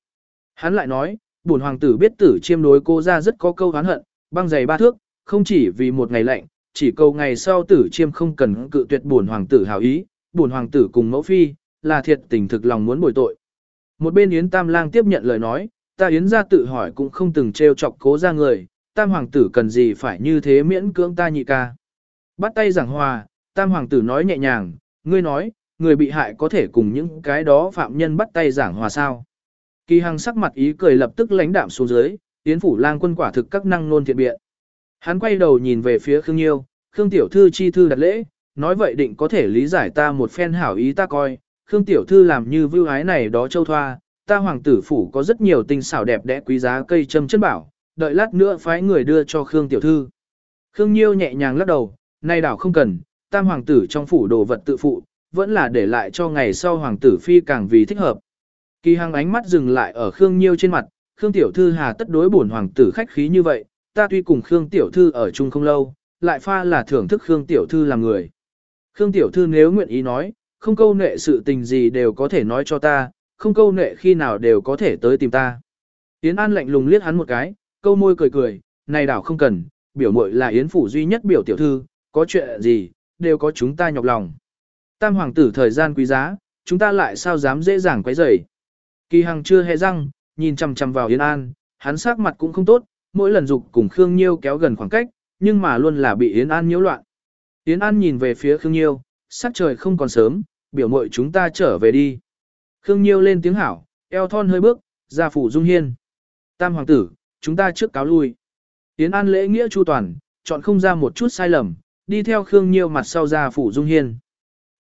Speaker 1: Hắn lại nói, bổn hoàng tử biết tử chiêm đối cô ra rất có câu hán hận, băng giày ba thước, không chỉ vì một ngày lạnh, chỉ cầu ngày sau tử chiêm không cần cự tuyệt bổn hoàng tử hảo ý, bổn hoàng tử cùng mẫu phi, là thiệt tình thực lòng muốn bồi tội. Một bên Yến Tam Lang tiếp nhận lời nói, ta Yến ra tự hỏi cũng không từng trêu chọc cố ra người, Tam hoàng tử cần gì phải như thế miễn cưỡng ta nhị ca. Bắt tay giảng hòa, Tam hoàng tử nói nhẹ nhàng, ngươi nói, người bị hại có thể cùng những cái đó phạm nhân bắt tay giảng hòa sao. Kỳ hằng sắc mặt ý cười lập tức lãnh đạm xuống dưới, tiến phủ lang quân quả thực các năng nôn thiện biện. Hắn quay đầu nhìn về phía Khương Nhiêu, Khương tiểu thư chi thư đặt lễ, nói vậy định có thể lý giải ta một phen hảo ý ta coi, Khương tiểu thư làm như vưu ái này đó châu thoa, ta hoàng tử phủ có rất nhiều tinh xảo đẹp đẽ quý giá cây châm chân bảo, đợi lát nữa phái người đưa cho Khương tiểu thư. Khương Nhiêu nhẹ nhàng lắc đầu, nay đảo không cần, tam hoàng tử trong phủ đồ vật tự phụ, vẫn là để lại cho ngày sau hoàng tử phi càng vì thích hợp. Kỳ Hằng ánh mắt dừng lại ở Khương Nhiêu trên mặt, Khương tiểu thư hà tất đối bổn hoàng tử khách khí như vậy, ta tuy cùng Khương tiểu thư ở chung không lâu, lại pha là thưởng thức Khương tiểu thư làm người. Khương tiểu thư nếu nguyện ý nói, không câu nệ sự tình gì đều có thể nói cho ta, không câu nệ khi nào đều có thể tới tìm ta. Yến An lạnh lùng liếc hắn một cái, câu môi cười cười, này đảo không cần, biểu muội là Yến phủ duy nhất biểu tiểu thư, có chuyện gì, đều có chúng ta nhọc lòng. Tam hoàng tử thời gian quý giá, chúng ta lại sao dám dễ dàng quấy rầy. Kỳ Hằng chưa hề răng, nhìn chằm chằm vào Yến An, hắn sắc mặt cũng không tốt, mỗi lần dục cùng Khương Nhiêu kéo gần khoảng cách, nhưng mà luôn là bị Yến An nhiễu loạn. Yến An nhìn về phía Khương Nhiêu, sắc trời không còn sớm, biểu muội chúng ta trở về đi. Khương Nhiêu lên tiếng hảo, eo thon hơi bước, ra phủ dung hiên. Tam hoàng tử, chúng ta trước cáo lui. Yến An lễ nghĩa chu toàn, chọn không ra một chút sai lầm, đi theo Khương Nhiêu mặt sau ra phủ dung hiên.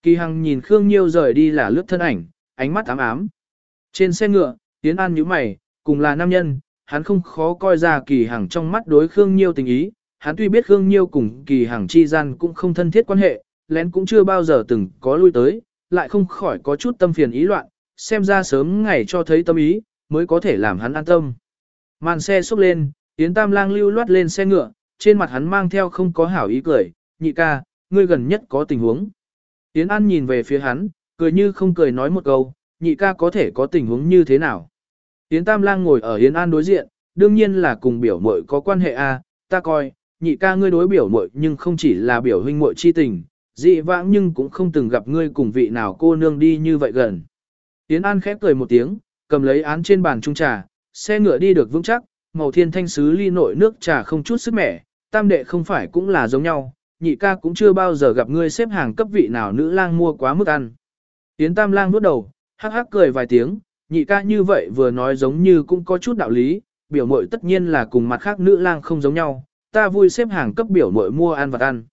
Speaker 1: Kỳ Hằng nhìn Khương Nhiêu rời đi là lướt thân ảnh, ánh mắt ám ám. Trên xe ngựa, Tiến An nhíu mày, cùng là nam nhân, hắn không khó coi ra Kỳ Hằng trong mắt đối Khương Nhiêu tình ý. Hắn tuy biết Khương Nhiêu cùng Kỳ Hằng chi gian cũng không thân thiết quan hệ, lén cũng chưa bao giờ từng có lui tới, lại không khỏi có chút tâm phiền ý loạn, xem ra sớm ngày cho thấy tâm ý, mới có thể làm hắn an tâm. Màn xe xúc lên, Yến Tam Lang lưu loát lên xe ngựa, trên mặt hắn mang theo không có hảo ý cười, nhị ca, ngươi gần nhất có tình huống. Yến An nhìn về phía hắn, cười như không cười nói một câu, nhị ca có thể có tình huống như thế nào. Yến Tam Lang ngồi ở Yến An đối diện, đương nhiên là cùng biểu muội có quan hệ a, ta coi, nhị ca ngươi đối biểu muội nhưng không chỉ là biểu huynh muội chi tình, dị vãng nhưng cũng không từng gặp ngươi cùng vị nào cô nương đi như vậy gần. Yến An khép cười một tiếng, cầm lấy án trên bàn trung trà, xe ngựa đi được vững chắc, màu thiên thanh sứ ly nội nước trà không chút sức mẻ, tam đệ không phải cũng là giống nhau, nhị ca cũng chưa bao giờ gặp ngươi xếp hàng cấp vị nào nữ lang mua quá mức ăn. Yến tam lang nuốt đầu, hắc hắc cười vài tiếng, nhị ca như vậy vừa nói giống như cũng có chút đạo lý, biểu mội tất nhiên là cùng mặt khác nữ lang không giống nhau, ta vui xếp hàng cấp biểu mội mua ăn vật ăn.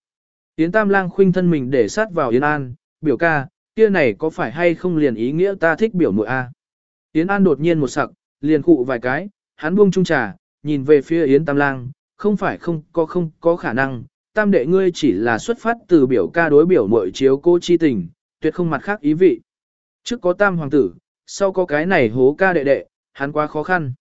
Speaker 1: Yến tam lang khuynh thân mình để sát vào Yến an, biểu ca, kia này có phải hay không liền ý nghĩa ta thích biểu mội a? Yến an đột nhiên một sặc, liền cụ vài cái, hắn buông chung trà, nhìn về phía Yến tam lang, không phải không có không có khả năng, tam đệ ngươi chỉ là xuất phát từ biểu ca đối biểu mội chiếu cô chi tình, tuyệt không mặt khác ý vị. Trước có tam hoàng tử, sau có cái này hố ca đệ đệ, hắn quá khó khăn.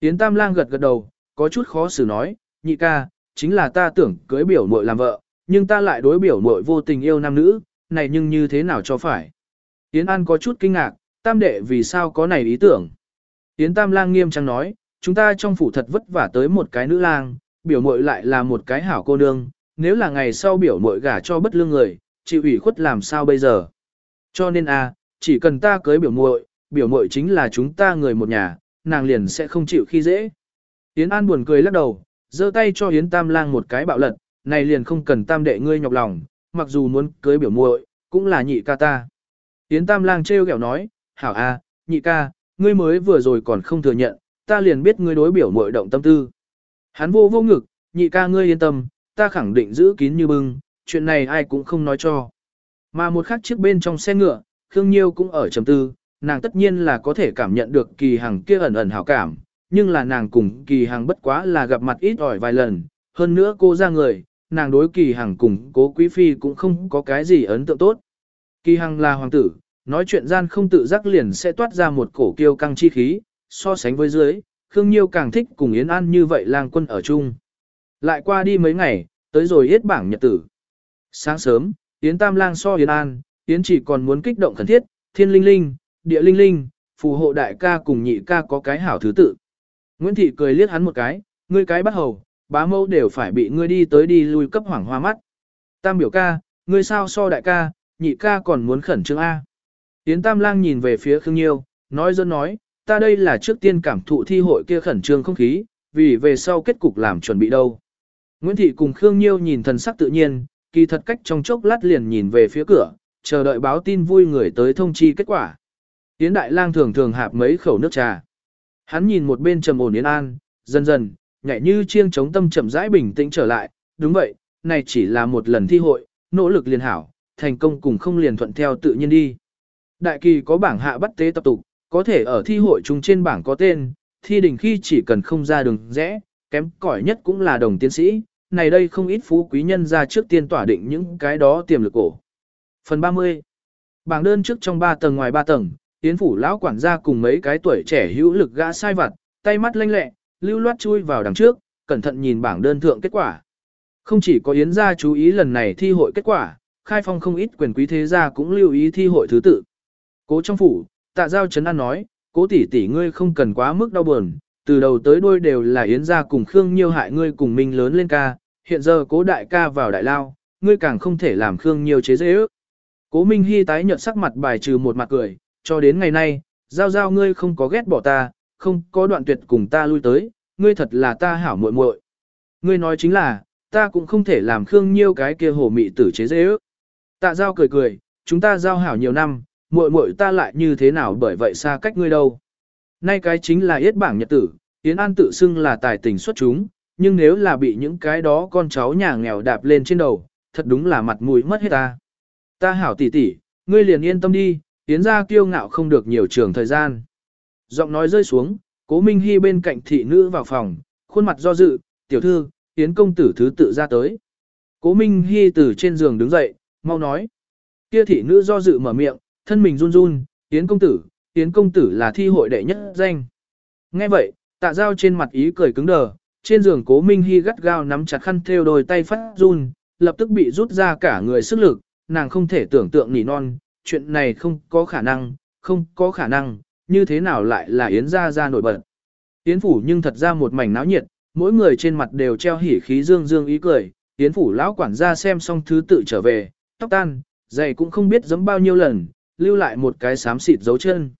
Speaker 1: Yến tam lang gật gật đầu, có chút khó xử nói, nhị ca, chính là ta tưởng cưới biểu mội làm vợ, nhưng ta lại đối biểu mội vô tình yêu nam nữ, này nhưng như thế nào cho phải. Yến An có chút kinh ngạc, tam đệ vì sao có này ý tưởng. Yến Tam Lang nghiêm trang nói, chúng ta trong phủ thật vất vả tới một cái nữ lang, biểu mội lại là một cái hảo cô nương, nếu là ngày sau biểu mội gả cho bất lương người, chịu ủy khuất làm sao bây giờ. Cho nên a, chỉ cần ta cưới biểu muội, biểu muội chính là chúng ta người một nhà, nàng liền sẽ không chịu khi dễ. Yến An buồn cười lắc đầu, giơ tay cho Yến Tam Lang một cái bạo lật, này liền không cần tam đệ ngươi nhọc lòng, mặc dù muốn cưới biểu muội, cũng là nhị ca ta. Yến Tam Lang trêu ghẹo nói, hảo a, nhị ca, ngươi mới vừa rồi còn không thừa nhận, ta liền biết ngươi đối biểu muội động tâm tư. Hắn vô vô ngực, nhị ca ngươi yên tâm, ta khẳng định giữ kín như bưng, chuyện này ai cũng không nói cho. Mà một khắc chiếc bên trong xe ngựa, Khương Nhiêu cũng ở trầm tư, nàng tất nhiên là có thể cảm nhận được kỳ hằng kia ẩn ẩn hảo cảm, nhưng là nàng cùng kỳ hằng bất quá là gặp mặt ít ỏi vài lần, hơn nữa cô ra người, nàng đối kỳ hằng cùng cố quý phi cũng không có cái gì ấn tượng tốt. Kỳ hằng là hoàng tử, nói chuyện gian không tự giác liền sẽ toát ra một cổ kiêu căng chi khí, so sánh với dưới, Khương Nhiêu càng thích cùng Yến An như vậy lang quân ở chung. Lại qua đi mấy ngày, tới rồi yết bảng nhật tử. Sáng sớm, Yến Tam Lang so Yến An, Yến chỉ còn muốn kích động khẩn thiết, thiên linh linh, địa linh linh, phù hộ đại ca cùng nhị ca có cái hảo thứ tự. Nguyễn Thị cười liếc hắn một cái, ngươi cái bắt hầu, bá mâu đều phải bị ngươi đi tới đi lui cấp hoảng hoa mắt. Tam biểu ca, ngươi sao so đại ca, nhị ca còn muốn khẩn trương A. Yến Tam Lang nhìn về phía Khương Nhiêu, nói dân nói, ta đây là trước tiên cảm thụ thi hội kia khẩn trương không khí, vì về sau kết cục làm chuẩn bị đâu. Nguyễn Thị cùng Khương Nhiêu nhìn thần sắc tự nhiên, kỳ thật cách trong chốc lát liền nhìn về phía cửa, chờ đợi báo tin vui người tới thông chi kết quả. Yến Đại Lang thường thường hạp mấy khẩu nước trà. Hắn nhìn một bên trầm ổn Yến An, dần dần, nhảy như chiêng chống tâm chậm rãi bình tĩnh trở lại, đúng vậy, này chỉ là một lần thi hội, nỗ lực liền hảo, thành công cùng không liền thuận theo tự nhiên đi. Đại kỳ có bảng hạ bắt tế tập tục, có thể ở thi hội chung trên bảng có tên, thi đình khi chỉ cần không ra đường rẽ, kém cỏi nhất cũng là đồng tiến sĩ, này đây không ít phú quý nhân ra trước tiên tỏa định những cái đó tiềm lực cổ. Phần 30 Bảng đơn trước trong 3 tầng ngoài 3 tầng, tiến phủ lão quản gia cùng mấy cái tuổi trẻ hữu lực gã sai vặt, tay mắt lanh lẹ, lưu loát chui vào đằng trước, cẩn thận nhìn bảng đơn thượng kết quả. Không chỉ có Yến gia chú ý lần này thi hội kết quả, khai phong không ít quyền quý thế gia cũng lưu ý thi hội thứ tự. Cố trong phủ, tạ giao chấn an nói, cố tỷ tỷ ngươi không cần quá mức đau buồn, từ đầu tới đuôi đều là Yến gia cùng Khương Nhiêu hại ngươi cùng mình lớn lên ca, hiện giờ cố đại ca vào đại lao, ngươi càng không thể làm Khương Nhiêu chế dễ ước. Cố Minh Hy tái nhợt sắc mặt bài trừ một mặt cười, cho đến ngày nay, giao giao ngươi không có ghét bỏ ta, không có đoạn tuyệt cùng ta lui tới, ngươi thật là ta hảo muội muội. Ngươi nói chính là, ta cũng không thể làm Khương Nhiêu cái kia hồ mị tử chế dễ ước. Tạ giao cười cười, chúng ta giao hảo nhiều năm, muội muội ta lại như thế nào bởi vậy xa cách ngươi đâu. Nay cái chính là yết bảng nhật tử, Yến An tự xưng là tài tình xuất chúng, nhưng nếu là bị những cái đó con cháu nhà nghèo đạp lên trên đầu, thật đúng là mặt mũi mất hết ta. Ta hảo tỷ tỷ, ngươi liền yên tâm đi, Yến ra kiêu ngạo không được nhiều trường thời gian. Giọng nói rơi xuống, cố Minh Hy bên cạnh thị nữ vào phòng, khuôn mặt do dự, tiểu thư, Yến công tử thứ tự ra tới. Cố Minh Hy từ trên giường đứng dậy, mau nói. Kia thị nữ do dự mở miệng, thân mình run run, Yến công tử, Yến công tử là thi hội đệ nhất danh. Nghe vậy, tạ giao trên mặt ý cười cứng đờ, trên giường cố Minh Hy gắt gao nắm chặt khăn thêu đôi tay phát run, lập tức bị rút ra cả người sức lực, nàng không thể tưởng tượng nỉ non, chuyện này không có khả năng, không có khả năng, như thế nào lại là Yến gia gia nổi bật. Yến phủ nhưng thật ra một mảnh náo nhiệt, mỗi người trên mặt đều treo hỉ khí dương dương ý cười, Yến phủ lão quản gia xem xong thứ tự trở về, tóc tan, giày cũng không biết giấm bao nhiêu lần, lưu lại một cái xám xịt dấu chân.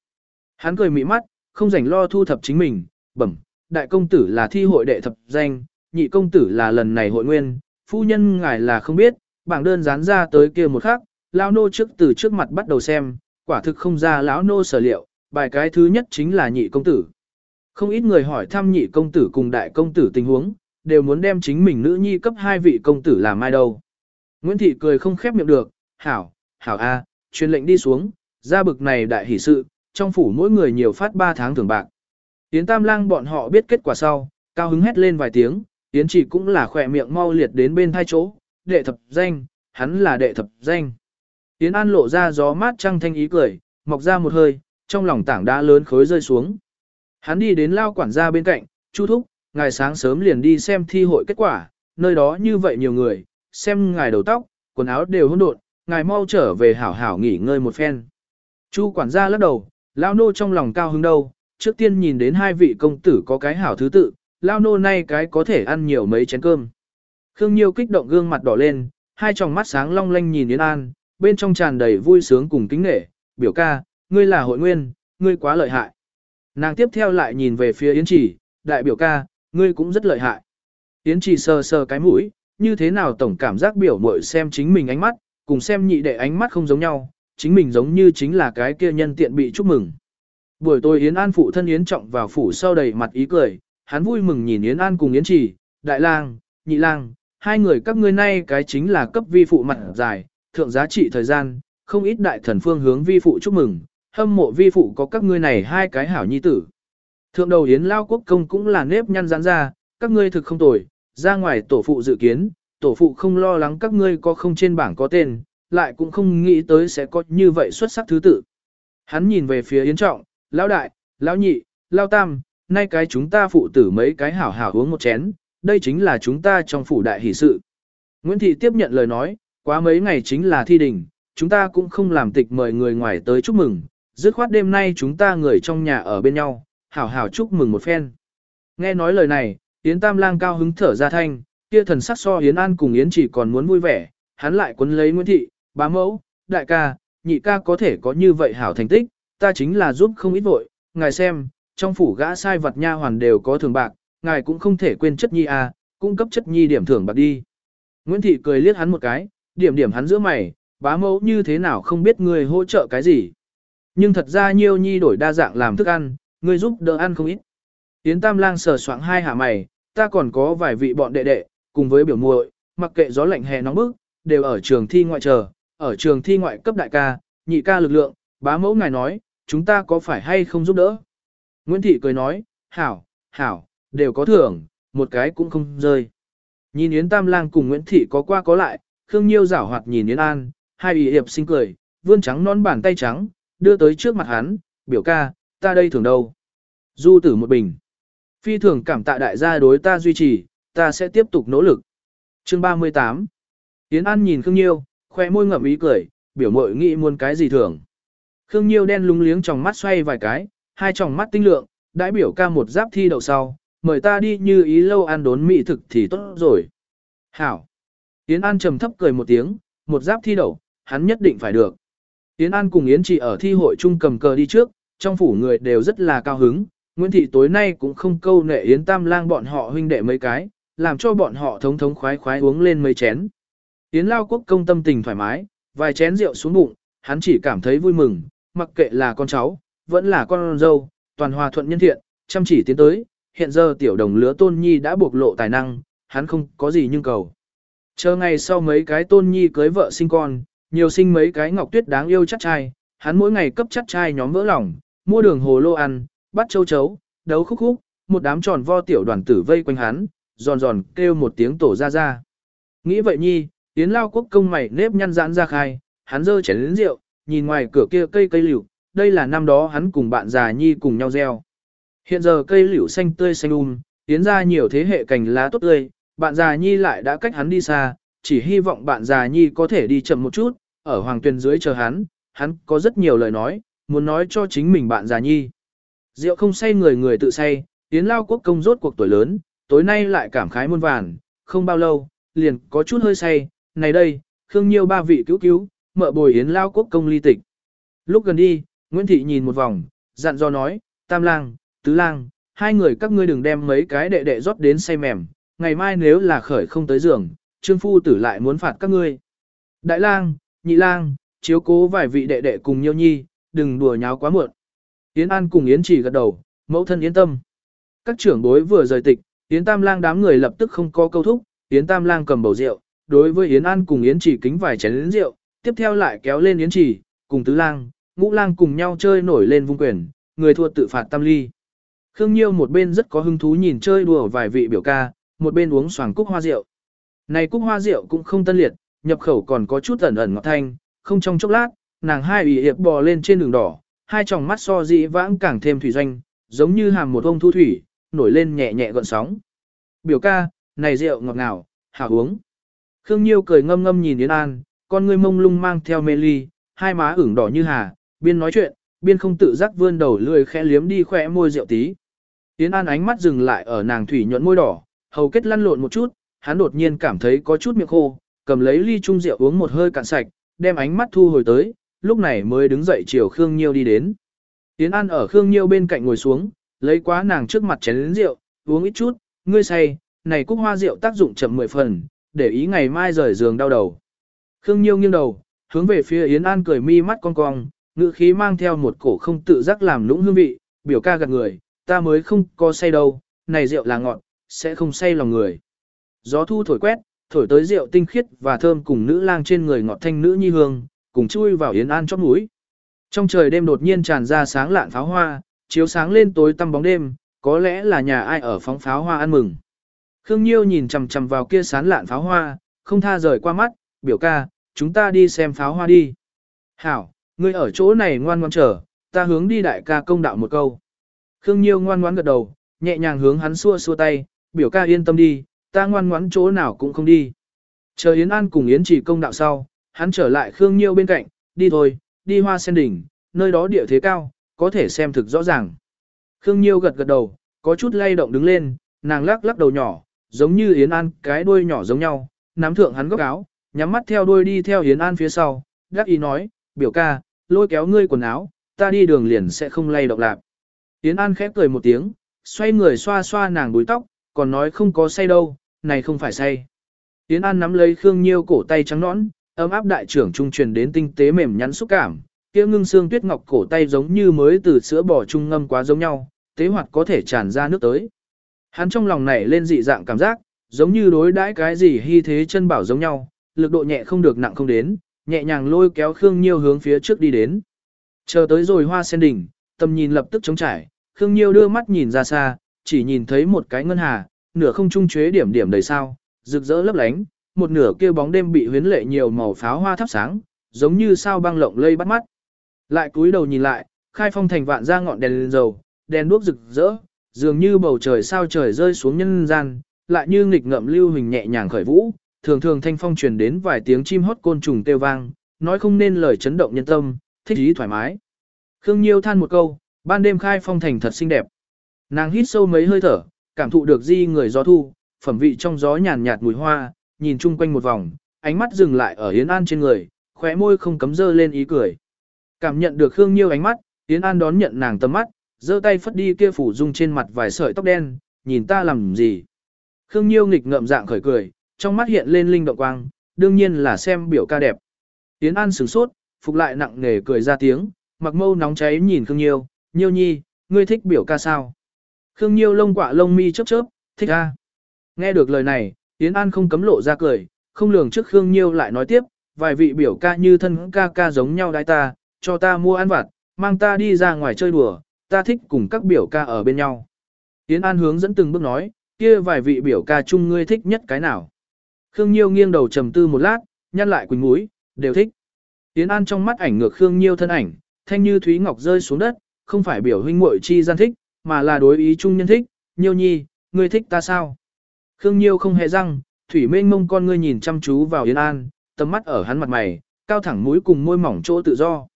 Speaker 1: Hắn cười mị mắt, không rảnh lo thu thập chính mình, bẩm, đại công tử là thi hội đệ thập danh, nhị công tử là lần này hội nguyên, phu nhân ngài là không biết, bảng đơn dán ra tới kia một khắc, lão nô trước từ trước mặt bắt đầu xem, quả thực không ra lão nô sở liệu, bài cái thứ nhất chính là nhị công tử. Không ít người hỏi thăm nhị công tử cùng đại công tử tình huống, đều muốn đem chính mình nữ nhi cấp hai vị công tử làm ai đâu. Nguyễn Thị cười không khép miệng được, hảo, hảo a, truyền lệnh đi xuống, ra bực này đại hỷ sự, trong phủ mỗi người nhiều phát ba tháng thưởng bạc. Yến Tam Lang bọn họ biết kết quả sau, cao hứng hét lên vài tiếng, Yến chỉ cũng là khỏe miệng mau liệt đến bên thai chỗ, đệ thập danh, hắn là đệ thập danh. Yến An lộ ra gió mát trăng thanh ý cười, mọc ra một hơi, trong lòng tảng đá lớn khối rơi xuống. Hắn đi đến lao quản gia bên cạnh, chu thúc, ngài sáng sớm liền đi xem thi hội kết quả, nơi đó như vậy nhiều người, xem ngài đầu tóc, quần áo đều hỗn độn, ngài mau trở về hảo hảo nghỉ ngơi một phen. Chu quản gia lắc đầu, lao nô trong lòng cao hứng đâu, trước tiên nhìn đến hai vị công tử có cái hảo thứ tự, lao nô nay cái có thể ăn nhiều mấy chén cơm. Khương Nhiêu kích động gương mặt đỏ lên, hai tròng mắt sáng long lanh nhìn Yến An, bên trong tràn đầy vui sướng cùng kính nể, biểu ca, ngươi là hội nguyên, ngươi quá lợi hại. Nàng tiếp theo lại nhìn về phía Yến Chỉ, đại biểu ca, ngươi cũng rất lợi hại. Yến Chỉ sờ sờ cái mũi, như thế nào tổng cảm giác biểu mội xem chính mình ánh mắt, cùng xem nhị đệ ánh mắt không giống nhau, chính mình giống như chính là cái kia nhân tiện bị chúc mừng. Buổi tối Yến An phụ thân Yến Trọng vào phủ sau đầy mặt ý cười, hắn vui mừng nhìn Yến An cùng Yến trì, đại lang, nhị lang, hai người các ngươi nay cái chính là cấp vi phụ mặt dài, thượng giá trị thời gian, không ít đại thần phương hướng vi phụ chúc mừng, hâm mộ vi phụ có các ngươi này hai cái hảo nhi tử. Thượng đầu Yến Lao Quốc Công cũng là nếp nhăn rán ra, các ngươi thực không tồi, ra ngoài tổ phụ dự kiến, tổ phụ không lo lắng các ngươi có không trên bảng có tên, lại cũng không nghĩ tới sẽ có như vậy xuất sắc thứ tự. Hắn nhìn về phía Yến Trọng, Lão Đại, Lão Nhị, Lão Tam, nay cái chúng ta phụ tử mấy cái hảo hảo uống một chén, đây chính là chúng ta trong phủ đại hỷ sự. Nguyễn Thị tiếp nhận lời nói, quá mấy ngày chính là thi đình, chúng ta cũng không làm tịch mời người ngoài tới chúc mừng, dứt khoát đêm nay chúng ta người trong nhà ở bên nhau, hảo hảo chúc mừng một phen. Nghe nói lời này, Yến Tam Lang cao hứng thở ra thanh, kia thần sắc so Yến An cùng Yến chỉ còn muốn vui vẻ, hắn lại quấn lấy Nguyễn Thị, bá mẫu, đại ca, nhị ca có thể có như vậy hảo thành tích, ta chính là giúp không ít vội, ngài xem, trong phủ gã sai vật nha hoàn đều có thường bạc, ngài cũng không thể quên chất nhi à, cung cấp chất nhi điểm thưởng bạc đi. Nguyễn Thị cười liếc hắn một cái, điểm điểm hắn giữa mày, bá mẫu như thế nào không biết người hỗ trợ cái gì. Nhưng thật ra nhiêu nhi đổi đa dạng làm thức ăn, người giúp đỡ ăn không ít. Yến Tam Lang sờ soạng hai hạ mày, ta còn có vài vị bọn đệ đệ, cùng với biểu muội, mặc kệ gió lạnh hè nóng bức, đều ở trường thi ngoại chờ, ở trường thi ngoại cấp đại ca, nhị ca lực lượng, bá mẫu ngài nói, chúng ta có phải hay không giúp đỡ? Nguyễn Thị cười nói, hảo, hảo, đều có thưởng, một cái cũng không rơi. Nhìn Yến Tam Lang cùng Nguyễn Thị có qua có lại, Khương Nhiêu rảo hoạt nhìn Yến An, hai ủy hiệp sinh cười, vươn trắng non bàn tay trắng, đưa tới trước mặt hắn, biểu ca, ta đây thường đâu. Du tử một bình. Phi thường cảm tạ đại gia đối ta duy trì, ta sẽ tiếp tục nỗ lực. Chương 38 Yến An nhìn Khương Nhiêu, khoe môi ngậm ý cười, biểu mội nghĩ muốn cái gì thường. Khương Nhiêu đen lúng liếng trong mắt xoay vài cái, hai tròng mắt tinh lượng, đại biểu ca một giáp thi đậu sau, mời ta đi như ý lâu ăn đốn mỹ thực thì tốt rồi. Hảo. Yến An trầm thấp cười một tiếng, một giáp thi đậu, hắn nhất định phải được. Yến An cùng Yến Chị ở thi hội chung cầm cờ đi trước, trong phủ người đều rất là cao hứng, Nguyễn Thị tối nay cũng không câu nệ Yến Tam Lang bọn họ huynh đệ mấy cái, làm cho bọn họ thống thống khoái khoái uống lên mấy chén. Yến Lao Quốc công tâm tình thoải mái, vài chén rượu xuống bụng, hắn chỉ cảm thấy vui mừng, mặc kệ là con cháu, vẫn là con dâu, toàn hòa thuận nhân thiện, chăm chỉ tiến tới, hiện giờ tiểu đồng lứa tôn nhi đã bộc lộ tài năng, hắn không có gì nhưng cầu. Chờ ngày sau mấy cái tôn nhi cưới vợ sinh con, nhiều sinh mấy cái ngọc tuyết đáng yêu chắc trai, hắn mỗi ngày cấp chắc trai nhóm vỡ lòng, mua đường hồ lô ăn, bắt châu chấu, đấu khúc khúc, một đám tròn vo tiểu đoàn tử vây quanh hắn, giòn giòn kêu một tiếng tổ ra ra. Nghĩ vậy nhi, tiến lao quốc công mày nếp nhăn giãn ra khai, hắn dơ chén lĩnh rượu, nhìn ngoài cửa kia cây cây liễu, đây là năm đó hắn cùng bạn già nhi cùng nhau gieo. Hiện giờ cây liễu xanh tươi xanh um, tiến ra nhiều thế hệ cành lá tốt tươi, bạn già nhi lại đã cách hắn đi xa, chỉ hy vọng bạn già nhi có thể đi chậm một chút, ở hoàng tuyền dưới chờ hắn, hắn có rất nhiều lời nói, muốn nói cho chính mình bạn già nhi. Rượu không say người người tự say, tiến lao quốc công rốt cuộc tuổi lớn, tối nay lại cảm khái muôn vàn, không bao lâu, liền có chút hơi say, này đây, Khương Nhiêu ba vị cứu cứu, mợ bồi yến lao quốc công ly tịch. Lúc gần đi, Nguyễn Thị nhìn một vòng, dặn do nói, Tam lang, Tứ lang, hai người các ngươi đừng đem mấy cái đệ đệ rót đến say mềm, ngày mai nếu là khởi không tới giường, trương phu tử lại muốn phạt các ngươi. Đại lang, nhị lang, chiếu cố vài vị đệ đệ cùng nhiêu nhi, đừng đùa nháo quá muộn. Yến An cùng Yến chỉ gật đầu, mẫu thân yên tâm. Các trưởng bối vừa rời tịch, Yến Tam lang đám người lập tức không có câu thúc, Yến Tam lang cầm bầu rượu, đối với Yến An cùng Yến chỉ kính vài chén rượu, tiếp theo lại kéo lên Yến chỉ, cùng tứ lang, ngũ lang cùng nhau chơi nổi lên vung quyền, người thua tự phạt tam ly. Khương Nhiêu một bên rất có hứng thú nhìn chơi đùa vài vị biểu ca, một bên uống xoàng cúc hoa rượu. Này cúc hoa rượu cũng không tân liệt, nhập khẩu còn có chút ẩn ẩn ngọt thanh, không trong chốc lát, nàng hai ủy hiệp bò lên trên đường đỏ, hai tròng mắt so dị vãng càng thêm thủy doanh, giống như hàm một ông thu thủy, nổi lên nhẹ nhẹ gọn sóng. Biểu ca, này rượu ngọt ngào, hảo uống. Khương Nhiêu cười ngâm ngâm nhìn Yến An, con ngươi mông lung mang theo mê ly, hai má ửng đỏ như hà, biên nói chuyện, biên không tự giác vươn đầu lười khẽ liếm đi khỏe môi rượu tí. Yến An ánh mắt dừng lại ở nàng thủy nhuận môi đỏ, hầu kết lăn lộn một chút, hắn đột nhiên cảm thấy có chút miệng khô, cầm lấy ly chung rượu uống một hơi cạn sạch, đem ánh mắt thu hồi tới, lúc này mới đứng dậy chiều Khương Nhiêu đi đến. Yến An ở Khương Nhiêu bên cạnh ngồi xuống, lấy quá nàng trước mặt chén lĩnh rượu, uống ít chút, ngươi say, này cúc hoa rượu tác dụng chậm mười phần, để ý ngày mai rời giường đau đầu. Khương Nhiêu nghiêng đầu, hướng về phía Yến An cười mi mắt cong cong, ngữ khí mang theo một cổ không tự giác làm lũng hương vị, biểu ca gật người, ta mới không có say đâu, này rượu là ngọt, sẽ không say lòng người. Gió thu thổi quét, thổi tới rượu tinh khiết và thơm cùng nữ lang trên người ngọt thanh nữ nhi hương, cùng chui vào Yến An chóp mũi. Trong trời đêm đột nhiên tràn ra sáng lạn pháo hoa, chiếu sáng lên tối tăm bóng đêm, có lẽ là nhà ai ở phóng pháo hoa ăn mừng. Khương Nhiêu nhìn chằm chằm vào kia sán lạn pháo hoa, không tha rời qua mắt, biểu ca, chúng ta đi xem pháo hoa đi. Hảo, ngươi ở chỗ này ngoan ngoan chờ, ta hướng đi đại ca công đạo một câu. Khương Nhiêu ngoan ngoan gật đầu, nhẹ nhàng hướng hắn xua xua tay, biểu ca yên tâm đi, ta ngoan ngoãn chỗ nào cũng không đi. Chờ Yến An cùng Yến chỉ công đạo sau, hắn trở lại Khương Nhiêu bên cạnh, đi thôi, đi hoa sen đỉnh, nơi đó địa thế cao, có thể xem thực rõ ràng. Khương Nhiêu gật gật đầu, có chút lay động đứng lên, nàng lắc lắc đầu nhỏ, giống như Yến An cái đuôi nhỏ giống nhau, nắm thượng hắn góc áo, nhắm mắt theo đuôi đi theo Yến An phía sau, gác ý nói, biểu ca, lôi kéo ngươi quần áo, ta đi đường liền sẽ không lay động lạc. Yến An khép cười một tiếng, xoay người xoa xoa nàng búi tóc, còn nói không có say đâu, này không phải say. Yến An nắm lấy Khương Nhiêu cổ tay trắng nõn, ấm áp đại trưởng trung truyền đến tinh tế mềm nhắn xúc cảm, kia ngưng xương tuyết ngọc cổ tay giống như mới từ sữa bò trung ngâm quá giống nhau, tế hoạt có thể tràn ra nước tới. Hắn trong lòng nảy lên dị dạng cảm giác, giống như đối đãi cái gì hy thế chân bảo giống nhau, lực độ nhẹ không được nặng không đến, nhẹ nhàng lôi kéo Khương Nhiêu hướng phía trước đi đến. Chờ tới rồi hoa sen đỉnh, tầm nhìn lập tức trống trải, Khương Nhiêu đưa mắt nhìn ra xa, chỉ nhìn thấy một cái ngân hà, nửa không trung chế điểm điểm đầy sao, rực rỡ lấp lánh, một nửa kia bóng đêm bị huyến lệ nhiều màu pháo hoa thắp sáng, giống như sao băng lộng lây bắt mắt. Lại cúi đầu nhìn lại, khai phong thành vạn ra ngọn đèn lên dầu, đèn đuốc rực rỡ, dường như bầu trời sao trời rơi xuống nhân gian, lại như nghịch ngậm lưu hình nhẹ nhàng khởi vũ, thường thường thanh phong truyền đến vài tiếng chim hót côn trùng kêu vang, nói không nên lời chấn động nhân tâm, thích ý thoải mái. Khương Nhiêu than một câu, ban đêm khai phong thành thật xinh đẹp. Nàng hít sâu mấy hơi thở, cảm thụ được di người gió thu, phẩm vị trong gió nhàn nhạt mùi hoa, nhìn chung quanh một vòng, ánh mắt dừng lại ở Yến An trên người, khóe môi không cấm dơ lên ý cười. Cảm nhận được Khương Nhiêu ánh mắt, Yến An đón nhận nàng tầm mắt, giơ tay phất đi kia phủ dung trên mặt vài sợi tóc đen, nhìn ta làm gì. Khương Nhiêu nghịch ngợm dạng khởi cười, trong mắt hiện lên linh động quang, đương nhiên là xem biểu ca đẹp. Yến An sửng sốt, phục lại nặng nề cười ra tiếng, mặc mâu nóng cháy nhìn Khương Nhiêu, Nhiêu nhi, ngươi thích biểu ca sao? Khương Nhiêu lông quạ lông mi chớp chớp, thích a. Nghe được lời này, Yến An không cấm lộ ra cười, không lường trước Khương Nhiêu lại nói tiếp, vài vị biểu ca như thân ca ca giống nhau đái ta, cho ta mua ăn vặt, mang ta đi ra ngoài chơi đùa, ta thích cùng các biểu ca ở bên nhau. Yến An hướng dẫn từng bước nói, kia vài vị biểu ca chung ngươi thích nhất cái nào. Khương Nhiêu nghiêng đầu trầm tư một lát, nhăn lại quỳnh mũi, đều thích. Yến An trong mắt ảnh ngược Khương Nhiêu thân ảnh, thanh như Thúy Ngọc rơi xuống đất, không phải biểu huynh muội chi gian thích, mà là đối ý chung nhân thích, Nhiêu nhi, ngươi thích ta sao? Khương Nhiêu không hề răng, thủy mênh mông con ngươi nhìn chăm chú vào Yến An, tầm mắt ở hắn mặt mày, cao thẳng mũi cùng môi mỏng chỗ tự do.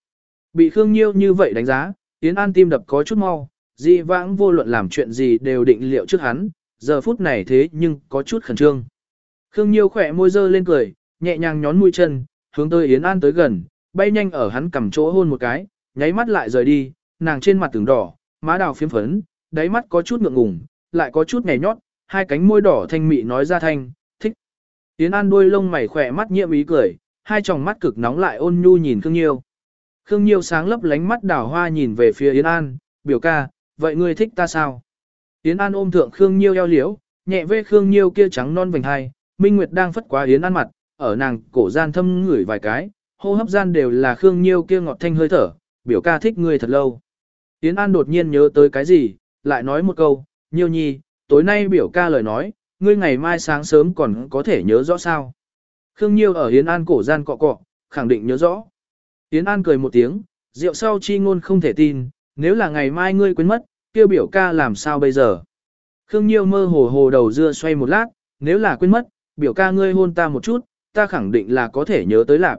Speaker 1: Bị Khương Nhiêu như vậy đánh giá, Yến An tim đập có chút mau, dị vãng vô luận làm chuyện gì đều định liệu trước hắn, giờ phút này thế nhưng có chút khẩn trương. Khương Nhiêu khỏe môi dơ lên cười, nhẹ nhàng nhón mũi chân, hướng tới Yến An tới gần, bay nhanh ở hắn cầm chỗ hôn một cái, nháy mắt lại rời đi, nàng trên mặt tưởng đỏ, má đào phiếm phấn, đáy mắt có chút ngượng ngùng, lại có chút nhẹ nhót, hai cánh môi đỏ thanh mị nói ra thanh, thích. Yến An đuôi lông mày khỏe mắt nhiệm ý cười, hai tròng mắt cực nóng lại ôn nhu nhìn Khương Nhiêu. Khương Nhiêu sáng lấp lánh mắt đào hoa nhìn về phía Yến An, biểu ca, vậy ngươi thích ta sao? Yến An ôm thượng Khương Nhiêu eo liễu, nhẹ vê Khương Nhiêu kia trắng non vành hai, Minh Nguyệt đang phất quá Yến An mặt, ở nàng cổ gian thâm ngửi vài cái, hô hấp gian đều là Khương Nhiêu kia ngọt thanh hơi thở, biểu ca thích ngươi thật lâu. Yến An đột nhiên nhớ tới cái gì, lại nói một câu, Nhiêu nhi, tối nay biểu ca lời nói, ngươi ngày mai sáng sớm còn có thể nhớ rõ sao. Khương Nhiêu ở Yến An cổ gian cọ cọ, khẳng định nhớ rõ. Yến An cười một tiếng, rượu sau chi ngôn không thể tin, nếu là ngày mai ngươi quên mất, kêu biểu ca làm sao bây giờ. Khương Nhiêu mơ hồ hồ đầu dưa xoay một lát, nếu là quên mất, biểu ca ngươi hôn ta một chút, ta khẳng định là có thể nhớ tới lạc.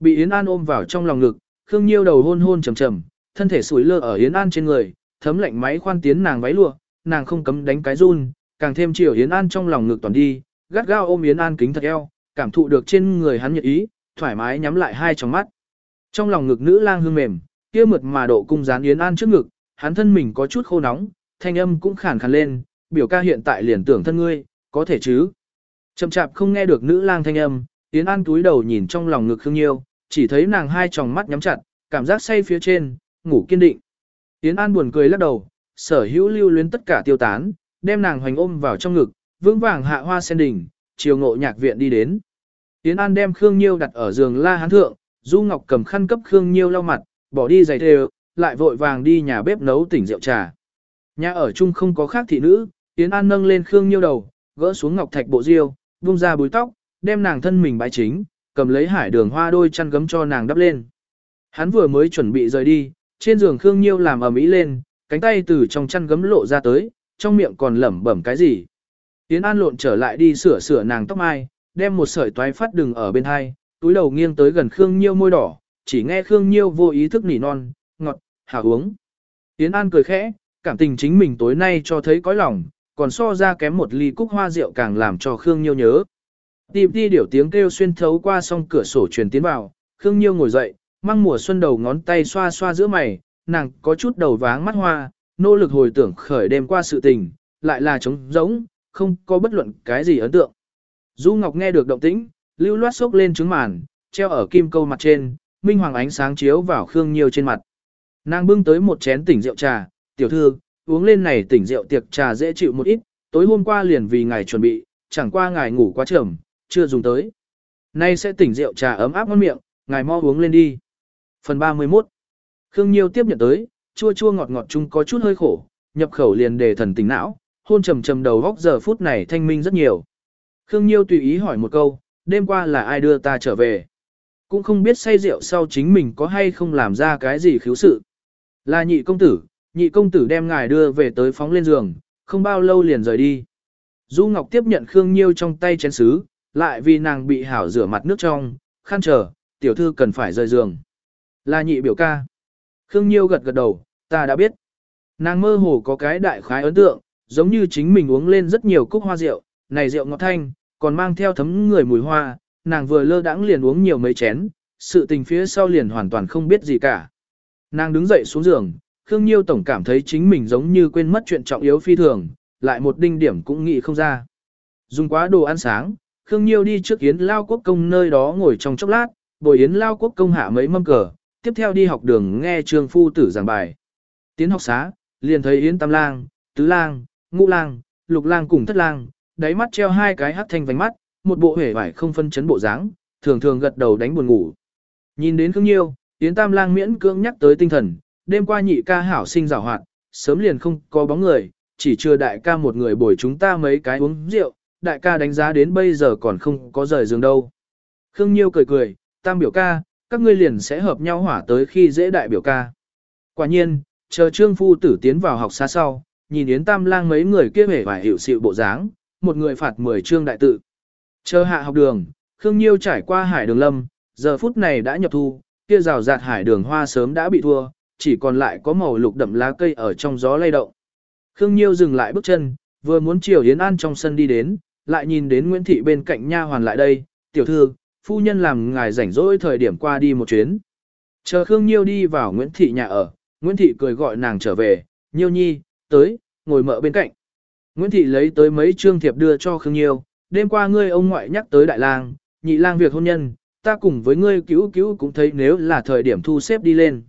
Speaker 1: Bị Yến An ôm vào trong lòng ngực, Khương Nhiêu đầu hôn hôn trầm trầm, thân thể sủi lơ ở Yến An trên người, thấm lạnh máy khoan tiến nàng váy lụa, nàng không cấm đánh cái run, càng thêm chiều Yến An trong lòng ngực toàn đi, gắt gao ôm Yến An kính thật eo, cảm thụ được trên người hắn nhiệt ý, thoải mái nhắm lại hai tròng mắt. Trong lòng ngực nữ lang hương mềm, kia mượt mà độ cung dán Yến An trước ngực, hắn thân mình có chút khô nóng, thanh âm cũng khàn khàn lên, biểu ca hiện tại liền tưởng thân ngươi, có thể chứ. Chậm chạp không nghe được nữ lang thanh âm, Yến An túi đầu nhìn trong lòng ngực Khương Nhiêu, chỉ thấy nàng hai tròng mắt nhắm chặt, cảm giác say phía trên, ngủ kiên định. Yến An buồn cười lắc đầu, sở hữu lưu luyến tất cả tiêu tán, đem nàng hoành ôm vào trong ngực, vững vàng hạ hoa sen đỉnh, chiều ngộ nhạc viện đi đến. Yến An đem Khương Nhiêu đặt ở giường la hán thượng, Du Ngọc cầm khăn cấp Khương Nhiêu lau mặt, bỏ đi giày thề, lại vội vàng đi nhà bếp nấu tỉnh rượu trà. Nhà ở chung không có khác thị nữ, Yến An nâng lên Khương Nhiêu đầu, gỡ xuống ngọc thạch bộ diêu, buông ra búi tóc, đem nàng thân mình bái chính, cầm lấy hải đường hoa đôi chăn gấm cho nàng đắp lên. Hắn vừa mới chuẩn bị rời đi, trên giường Khương Nhiêu làm ầm ĩ lên, cánh tay từ trong chăn gấm lộ ra tới, trong miệng còn lẩm bẩm cái gì. Tiến An lộn trở lại đi sửa sửa nàng tóc mai, đem một sợi toái phát đừng ở bên hai, túi đầu nghiêng tới gần Khương Nhiêu môi đỏ, chỉ nghe Khương Nhiêu vô ý thức nỉ non, ngọt, hảo uống. Tiến An cười khẽ, cảm tình chính mình tối nay cho thấy cõi lòng, còn so ra kém một ly cúc hoa rượu càng làm cho Khương Nhiêu nhớ. Tìm đi điểu tiếng kêu xuyên thấu qua song cửa sổ truyền tiến vào, Khương Nhiêu ngồi dậy, mang mùa xuân đầu ngón tay xoa xoa giữa mày, nàng có chút đầu váng mắt hoa, nỗ lực hồi tưởng khởi đêm qua sự tình, lại là trống rỗng, không có bất luận cái gì ấn tượng. Du Ngọc nghe được động tĩnh, lưu loát sốc lên trứng màn, treo ở kim câu mặt trên, minh hoàng ánh sáng chiếu vào Khương Nhiêu trên mặt. Nàng bưng tới một chén tỉnh rượu trà, tiểu thư, uống lên này tỉnh rượu tiệc trà dễ chịu một ít, tối hôm qua liền vì ngài chuẩn bị, chẳng qua ngài ngủ quá trầm, chưa dùng tới. Nay sẽ tỉnh rượu trà ấm áp ngon miệng, ngài mo uống lên đi. Phần 31 Khương Nhiêu tiếp nhận tới, chua chua ngọt ngọt chung có chút hơi khổ, nhập khẩu liền đề thần tỉnh não, hôn trầm trầm đầu góc giờ phút này thanh minh rất nhiều. Khương Nhiêu tùy ý hỏi một câu, đêm qua là ai đưa ta trở về? Cũng không biết say rượu sau chính mình có hay không làm ra cái gì khiếu sự. Là nhị công tử, nhị công tử đem ngài đưa về tới phóng lên giường, không bao lâu liền rời đi. Du Ngọc tiếp nhận Khương Nhiêu trong tay chén sứ, lại vì nàng bị hảo rửa mặt nước trong, khăn trở, tiểu thư cần phải rời giường. Là nhị biểu ca. Khương Nhiêu gật gật đầu, ta đã biết. Nàng mơ hồ có cái đại khái ấn tượng, giống như chính mình uống lên rất nhiều cúc hoa rượu, này rượu ngọt thanh, còn mang theo thấm người mùi hoa, nàng vừa lơ đãng liền uống nhiều mấy chén, sự tình phía sau liền hoàn toàn không biết gì cả. Nàng đứng dậy xuống giường, Khương Nhiêu tổng cảm thấy chính mình giống như quên mất chuyện trọng yếu phi thường, lại một đinh điểm cũng nghĩ không ra. Dùng quá đồ ăn sáng, Khương Nhiêu đi trước Yến Lao Quốc Công nơi đó ngồi trong chốc lát, bồi Yến Lao Quốc Công hạ mấy mâm cờ, tiếp theo đi học đường nghe trường phu tử giảng bài. Tiến học xá, liền thấy Yến Tam Lang, Tứ Lang, Ngũ Lang, Lục Lang cùng Thất Lang, đáy mắt treo hai cái hắt thanh vành mắt, một bộ hể vải không phân chấn bộ dáng, thường thường gật đầu đánh buồn ngủ. Nhìn đến Khương Nhiêu, Yến Tam Lang miễn cưỡng nhắc tới tinh thần, đêm qua nhị ca hảo sinh rào hoạt, sớm liền không có bóng người, chỉ chưa đại ca một người bồi chúng ta mấy cái uống rượu, đại ca đánh giá đến bây giờ còn không có rời giường đâu. Khương Nhiêu cười cười, Tam biểu ca, các ngươi liền sẽ hợp nhau hỏa tới khi dễ đại biểu ca. Quả nhiên, chờ trương phu tử tiến vào học xa sau, nhìn Yến Tam Lang mấy người kia vẻ vài hiệu sự bộ dáng, một người phạt 10 trương đại tự. Chờ hạ học đường, Khương Nhiêu trải qua hải đường lâm, giờ phút này đã nhập thu, kia rào rạt hải đường hoa sớm đã bị thua, chỉ còn lại có màu lục đậm lá cây ở trong gió lay động. Khương Nhiêu dừng lại bước chân, vừa muốn chiều Yến An trong sân đi đến, lại nhìn đến Nguyễn Thị bên cạnh nha hoàn lại đây, tiểu thư, phu nhân làm ngài rảnh rỗi thời điểm qua đi một chuyến. Chờ Khương Nhiêu đi vào Nguyễn Thị nhà ở, Nguyễn Thị cười gọi nàng trở về, Nhiêu nhi, tới, ngồi mợ bên cạnh. Nguyễn Thị lấy tới mấy trương thiệp đưa cho Khương Nhiêu, đêm qua ngươi ông ngoại nhắc tới đại lang, nhị lang việc hôn nhân, ta cùng với ngươi cứu cứu cũng thấy nếu là thời điểm thu xếp đi lên.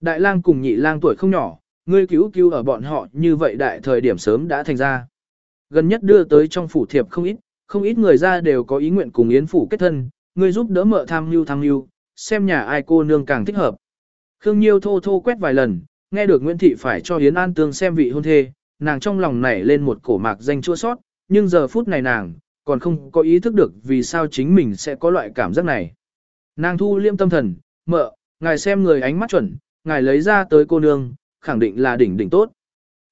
Speaker 1: Đại lang cùng nhị lang tuổi không nhỏ, ngươi cứu cứu ở bọn họ như vậy đại thời điểm sớm đã thành ra. Gần nhất đưa tới trong phủ thiệp không ít, không ít người ra đều có ý nguyện cùng yến phủ kết thân, ngươi giúp đỡ mợ tham mưu tham mưu, xem nhà ai cô nương càng thích hợp. Khương Nhiêu thô thô quét vài lần, nghe được Nguyễn Thị phải cho Yến An Tương xem vị hôn thê, nàng trong lòng nảy lên một cổ mạc danh chua sót, nhưng giờ phút này nàng, còn không có ý thức được vì sao chính mình sẽ có loại cảm giác này. Nàng thu liêm tâm thần, mợ, ngài xem người ánh mắt chuẩn, ngài lấy ra tới cô nương, khẳng định là đỉnh đỉnh tốt.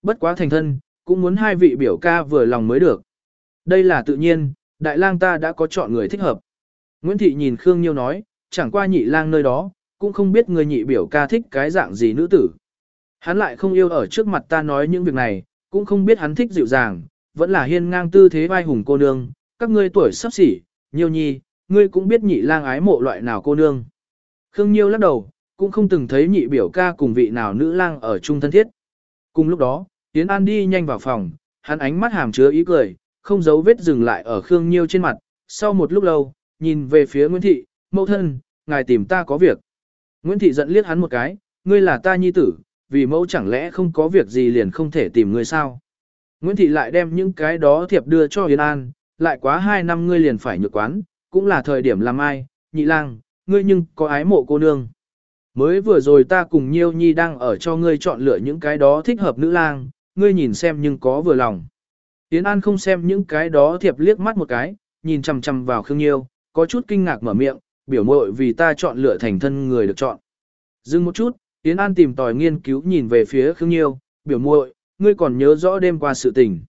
Speaker 1: Bất quá thành thân, cũng muốn hai vị biểu ca vừa lòng mới được. Đây là tự nhiên, đại lang ta đã có chọn người thích hợp. Nguyễn Thị nhìn Khương Nhiêu nói, chẳng qua nhị lang nơi đó, cũng không biết người nhị biểu ca thích cái dạng gì nữ tử. Hắn lại không yêu ở trước mặt ta nói những việc này, cũng không biết hắn thích dịu dàng, vẫn là hiên ngang tư thế vai hùng cô nương, các ngươi tuổi sắp xỉ, Nhiêu nhi, ngươi cũng biết nhị lang ái mộ loại nào cô nương. Khương Nhiêu lắc đầu, cũng không từng thấy nhị biểu ca cùng vị nào nữ lang ở chung thân thiết. Cùng lúc đó, Tiến An đi nhanh vào phòng, hắn ánh mắt hàm chứa ý cười, không giấu vết dừng lại ở Khương Nhiêu trên mặt, sau một lúc lâu, nhìn về phía Nguyễn Thị, mẫu thân, ngài tìm ta có việc. Nguyễn Thị giận liếc hắn một cái, ngươi là ta nhi tử, vì mẫu chẳng lẽ không có việc gì liền không thể tìm ngươi sao. Nguyễn Thị lại đem những cái đó thiệp đưa cho Yến An, lại quá hai năm ngươi liền phải nhược quán, cũng là thời điểm làm ai, nhị lang, ngươi nhưng có ái mộ cô nương. Mới vừa rồi ta cùng Nhiêu Nhi đang ở cho ngươi chọn lựa những cái đó thích hợp nữ lang, ngươi nhìn xem nhưng có vừa lòng. Yến An không xem những cái đó thiệp liếc mắt một cái, nhìn chằm chằm vào Khương Nhiêu, có chút kinh ngạc mở miệng, biểu mội vì ta chọn lựa thành thân người được chọn. Dừng một chút, Yến An tìm tòi nghiên cứu nhìn về phía Khương Nhiêu, biểu muội, ngươi còn nhớ rõ đêm qua sự tình.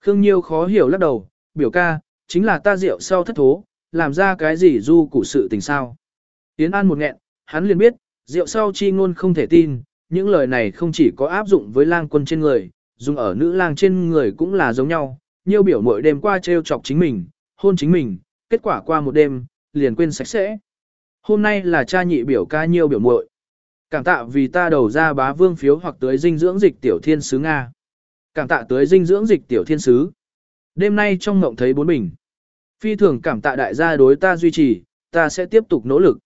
Speaker 1: Khương Nhiêu khó hiểu lắc đầu, biểu ca, chính là ta rượu sau thất thố, làm ra cái gì du củ sự tình sao. Yến An một nghẹn, hắn liền biết, rượu sau chi ngôn không thể tin, những lời này không chỉ có áp dụng với lang quân trên người, dùng ở nữ lang trên người cũng là giống nhau, nhiều biểu mỗi đêm qua trêu chọc chính mình, hôn chính mình, kết quả qua một đêm, liền quên sạch sẽ. Hôm nay là cha nhị biểu ca nhiêu biểu muội. Cảm tạ vì ta đầu ra bá vương phiếu hoặc tới dinh dưỡng dịch tiểu thiên sứ Nga. Cảm tạ tới dinh dưỡng dịch tiểu thiên sứ. Đêm nay trong ngộng thấy bốn bình. Phi thường cảm tạ đại gia đối ta duy trì, ta sẽ tiếp tục nỗ lực.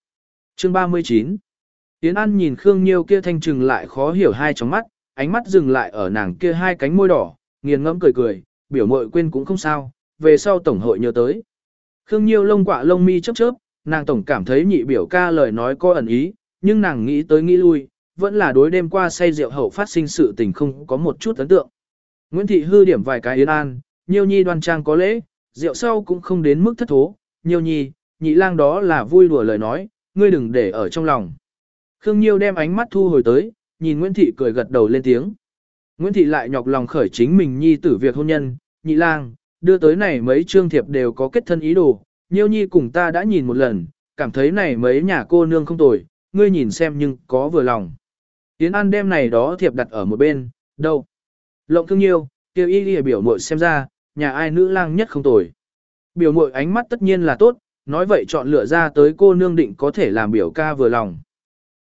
Speaker 1: Chương 39 Yến An nhìn Khương Nhiêu kia thanh trừng lại khó hiểu hai trong mắt, ánh mắt dừng lại ở nàng kia hai cánh môi đỏ, nghiền ngẫm cười cười, biểu mội quên cũng không sao, về sau tổng hội nhớ tới. Khương Nhiêu lông quạ lông mi chớp chớp, nàng tổng cảm thấy nhị biểu ca lời nói có ẩn ý, nhưng nàng nghĩ tới nghĩ lui, vẫn là đối đêm qua say rượu hậu phát sinh sự tình không có một chút ấn tượng. Nguyễn Thị hư điểm vài cái Yến An, Nhiêu Nhi đoan trang có lễ, rượu sau cũng không đến mức thất thố, Nhiêu Nhi, nhị lang đó là vui đùa lời nói, ngươi đừng để ở trong lòng. Khương Nhiêu đem ánh mắt thu hồi tới, nhìn Nguyễn Thị cười gật đầu lên tiếng. Nguyễn Thị lại nhọc lòng khởi chính mình nhi tử việc hôn nhân, nhị lang, đưa tới này mấy trương thiệp đều có kết thân ý đồ, Nhiêu Nhi cùng ta đã nhìn một lần, cảm thấy này mấy nhà cô nương không tồi, ngươi nhìn xem nhưng có vừa lòng. Tiến An đem này đó thiệp đặt ở một bên, đâu? Lộng thương nhiêu, kêu y ghi biểu muội xem ra, nhà ai nữ lang nhất không tồi. Biểu muội ánh mắt tất nhiên là tốt, nói vậy chọn lựa ra tới cô nương định có thể làm biểu ca vừa lòng.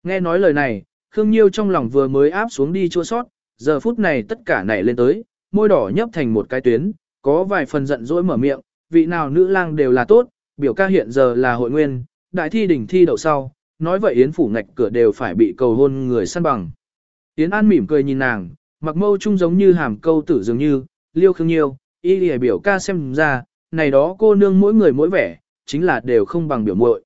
Speaker 1: Nghe nói lời này, Khương Nhiêu trong lòng vừa mới áp xuống đi chua sót, giờ phút này tất cả nảy lên tới, môi đỏ nhấp thành một cái tuyến, có vài phần giận dỗi mở miệng, vị nào nữ lang đều là tốt, biểu ca hiện giờ là hội nguyên, đại thi đỉnh thi đậu sau, nói vậy Yến phủ ngạch cửa đều phải bị cầu hôn người săn bằng. Yến An mỉm cười nhìn nàng, mặc mâu trung giống như hàm câu tử dường như, liêu khương nhiêu, y lì biểu ca xem ra, này đó cô nương mỗi người mỗi vẻ, chính là đều không bằng biểu muội.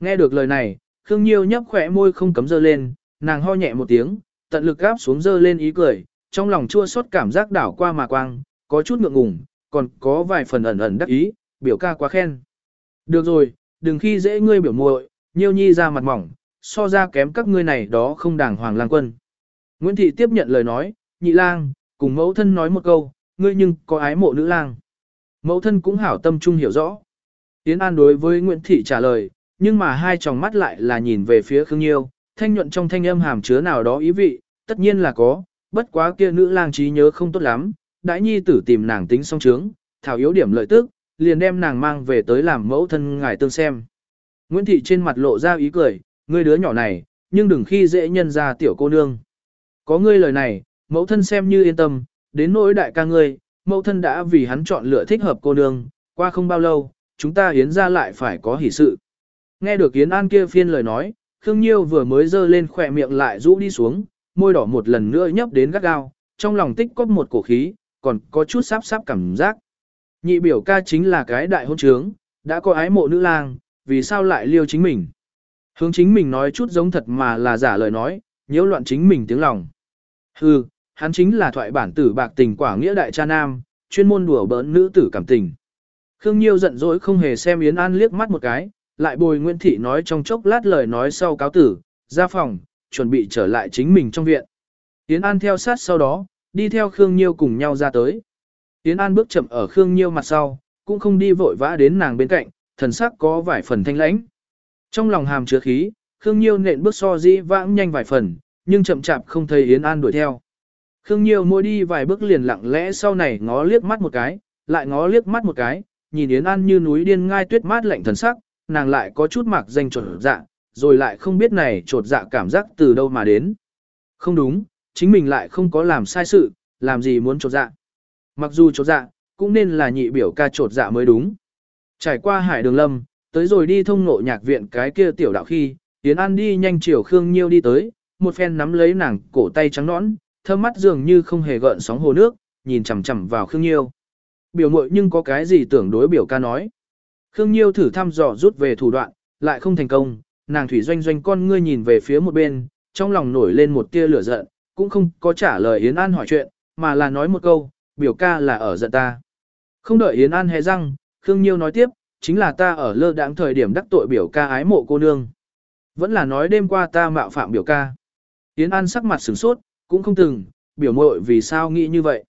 Speaker 1: Nghe được lời này, Khương Nhiêu nhấp khỏe môi không cấm dơ lên, nàng ho nhẹ một tiếng, tận lực gáp xuống dơ lên ý cười, trong lòng chua xót cảm giác đảo qua mà quang, có chút ngượng ngùng, còn có vài phần ẩn ẩn đắc ý, biểu ca quá khen. Được rồi, đừng khi dễ ngươi biểu muội, Nhiêu Nhi ra mặt mỏng, so ra kém các ngươi này đó không đàng hoàng lang quân. Nguyễn Thị tiếp nhận lời nói, nhị lang, cùng mẫu thân nói một câu, ngươi nhưng có ái mộ nữ lang. Mẫu thân cũng hảo tâm trung hiểu rõ. Yến An đối với Nguyễn Thị trả lời, nhưng mà hai tròng mắt lại là nhìn về phía Khương Nhiêu, thanh nhuận trong thanh âm hàm chứa nào đó ý vị, tất nhiên là có, bất quá kia nữ lang trí nhớ không tốt lắm, đãi nhi tử tìm nàng tính song trướng, thảo yếu điểm lợi tức, liền đem nàng mang về tới làm mẫu thân ngài tương xem. Nguyễn Thị trên mặt lộ ra ý cười, ngươi đứa nhỏ này, nhưng đừng khi dễ nhân ra tiểu cô nương. Có ngươi lời này, mẫu thân xem như yên tâm, đến nỗi đại ca ngươi, mẫu thân đã vì hắn chọn lựa thích hợp cô nương, qua không bao lâu, chúng ta hiến ra lại phải có hỷ sự. Nghe được Yến An kia phiên lời nói, Khương Nhiêu vừa mới dơ lên khỏe miệng lại rũ đi xuống, môi đỏ một lần nữa nhấp đến gắt gao, trong lòng tích có một cổ khí, còn có chút sáp sáp cảm giác. Nhị biểu ca chính là cái đại hôn trướng, đã có ái mộ nữ lang, vì sao lại liêu chính mình. Hướng chính mình nói chút giống thật mà là giả lời nói, nhiễu loạn chính mình tiếng lòng. Hừ, hắn chính là thoại bản tử bạc tình quả nghĩa đại cha nam, chuyên môn đùa bỡn nữ tử cảm tình. Khương Nhiêu giận dỗi không hề xem Yến An liếc mắt một cái, lại bồi Nguyễn Thị nói trong chốc lát lời nói sau cáo tử, ra phòng, chuẩn bị trở lại chính mình trong viện. Yến An theo sát sau đó, đi theo Khương Nhiêu cùng nhau ra tới. Yến An bước chậm ở Khương Nhiêu mặt sau, cũng không đi vội vã đến nàng bên cạnh, thần sắc có vài phần thanh lãnh. Trong lòng hàm chứa khí, Khương Nhiêu nện bước so dĩ vãng nhanh vài phần, nhưng chậm chạp không thấy Yến An đuổi theo. Khương Nhiêu mỗi đi vài bước liền lặng lẽ sau này ngó liếc mắt một cái, lại ngó liếc mắt một cái, nhìn Yến An như núi điên ngai tuyết mát lạnh thần sắc, nàng lại có chút mạc danh trột dạ, rồi lại không biết này trột dạ cảm giác từ đâu mà đến. Không đúng, chính mình lại không có làm sai sự, làm gì muốn trột dạ. Mặc dù trột dạ, cũng nên là nhị biểu ca trột dạ mới đúng. Trải qua hải đường lâm, tới rồi đi thông nộ nhạc viện cái kia tiểu đạo khi, Yến An đi nhanh chiều Khương Nhiêu đi tới, một phen nắm lấy nàng cổ tay trắng nõn, thơm mắt dường như không hề gợn sóng hồ nước, nhìn chằm chằm vào Khương Nhiêu. Biểu muội nhưng có cái gì tưởng đối biểu ca nói. Khương Nhiêu thử thăm dò rút về thủ đoạn, lại không thành công, nàng thủy doanh doanh con ngươi nhìn về phía một bên, trong lòng nổi lên một tia lửa giận, cũng không có trả lời Yến An hỏi chuyện, mà là nói một câu, biểu ca là ở giận ta. Không đợi Yến An hé răng, Khương Nhiêu nói tiếp, chính là ta ở lơ đãng thời điểm đắc tội biểu ca ái mộ cô nương. Vẫn là nói đêm qua ta mạo phạm biểu ca. Yến An sắc mặt sửng sốt, cũng không từng, biểu muội vì sao nghĩ như vậy.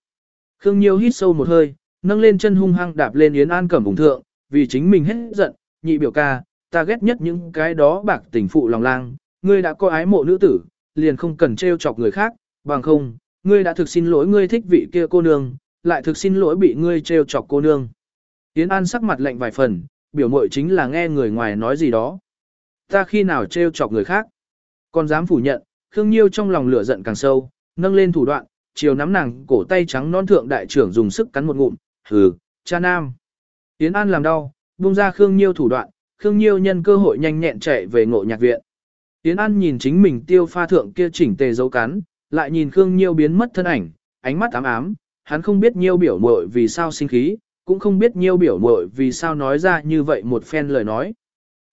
Speaker 1: Khương Nhiêu hít sâu một hơi, nâng lên chân hung hăng đạp lên Yến An cẩm vùng thượng, vì chính mình hết giận, nhị biểu ca, ta ghét nhất những cái đó bạc tình phụ lòng lang, ngươi đã có ái mộ nữ tử, liền không cần trêu chọc người khác, bằng không, ngươi đã thực xin lỗi ngươi thích vị kia cô nương, lại thực xin lỗi bị ngươi trêu chọc cô nương. Yến An sắc mặt lạnh vài phần, biểu mội chính là nghe người ngoài nói gì đó. Ta khi nào trêu chọc người khác, còn dám phủ nhận, Khương Nhiêu trong lòng lửa giận càng sâu, nâng lên thủ đoạn, chiều nắm nàng cổ tay trắng non thượng đại trưởng dùng sức cắn một ngụm, hừ, cha nam. Yến An làm đau, buông ra Khương Nhiêu thủ đoạn, Khương Nhiêu nhân cơ hội nhanh nhẹn chạy về ngộ nhạc viện. Yến An nhìn chính mình tiêu pha thượng kia chỉnh tề dấu cắn, lại nhìn Khương Nhiêu biến mất thân ảnh, ánh mắt ám ám, hắn không biết Nhiêu biểu muội vì sao sinh khí, cũng không biết Nhiêu biểu muội vì sao nói ra như vậy một phen lời nói.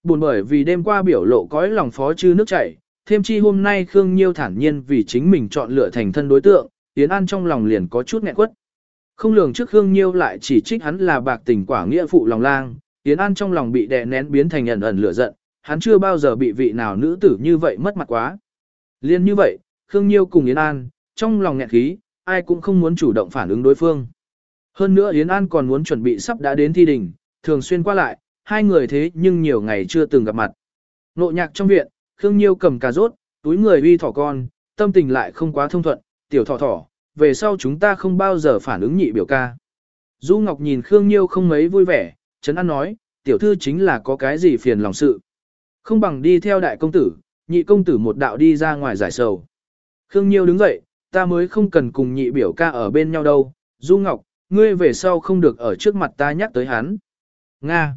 Speaker 1: Buồn bởi vì đêm qua biểu lộ cõi lòng phó chư nước chảy, thêm chi hôm nay Khương Nhiêu thản nhiên vì chính mình chọn lựa thành thân đối tượng, Yến An trong lòng liền có chút nghẹn quất. Không lường trước Khương Nhiêu lại chỉ trích hắn là bạc tình quả nghĩa phụ lòng lang, Yến An trong lòng bị đè nén biến thành ẩn ẩn lửa giận, hắn chưa bao giờ bị vị nào nữ tử như vậy mất mặt quá. Liên như vậy, Khương Nhiêu cùng Yến An, trong lòng nghẹn khí, ai cũng không muốn chủ động phản ứng đối phương. Hơn nữa Yến An còn muốn chuẩn bị sắp đã đến thi đình, thường xuyên qua lại, hai người thế nhưng nhiều ngày chưa từng gặp mặt. Nộ nhạc trong viện, Khương Nhiêu cầm cà rốt, túi người uy thỏ con, tâm tình lại không quá thông thuận, tiểu thỏ thỏ, về sau chúng ta không bao giờ phản ứng nhị biểu ca. Du Ngọc nhìn Khương Nhiêu không mấy vui vẻ, Trấn An nói, tiểu thư chính là có cái gì phiền lòng sự. Không bằng đi theo đại công tử, nhị công tử một đạo đi ra ngoài giải sầu. Khương Nhiêu đứng dậy, ta mới không cần cùng nhị biểu ca ở bên nhau đâu, Du Ngọc, ngươi về sau không được ở trước mặt ta nhắc tới hắn. Nga.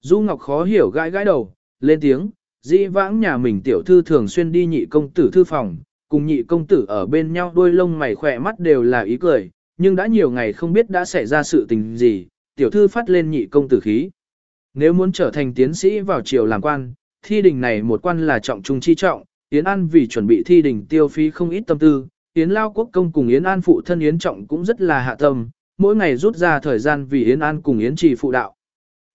Speaker 1: Du Ngọc khó hiểu gãi gãi đầu, lên tiếng, dĩ vãng nhà mình tiểu thư thường xuyên đi nhị công tử thư phòng, cùng nhị công tử ở bên nhau đôi lông mày khỏe mắt đều là ý cười, nhưng đã nhiều ngày không biết đã xảy ra sự tình gì, tiểu thư phát lên nhị công tử khí. Nếu muốn trở thành tiến sĩ vào triều làm quan, thi đình này một quan là trọng trung chi trọng, Yến An vì chuẩn bị thi đình tiêu phí không ít tâm tư, Yến Lao Quốc Công cùng Yến An phụ thân Yến Trọng cũng rất là hạ tâm, mỗi ngày rút ra thời gian vì Yến An cùng Yến Trì phụ đạo.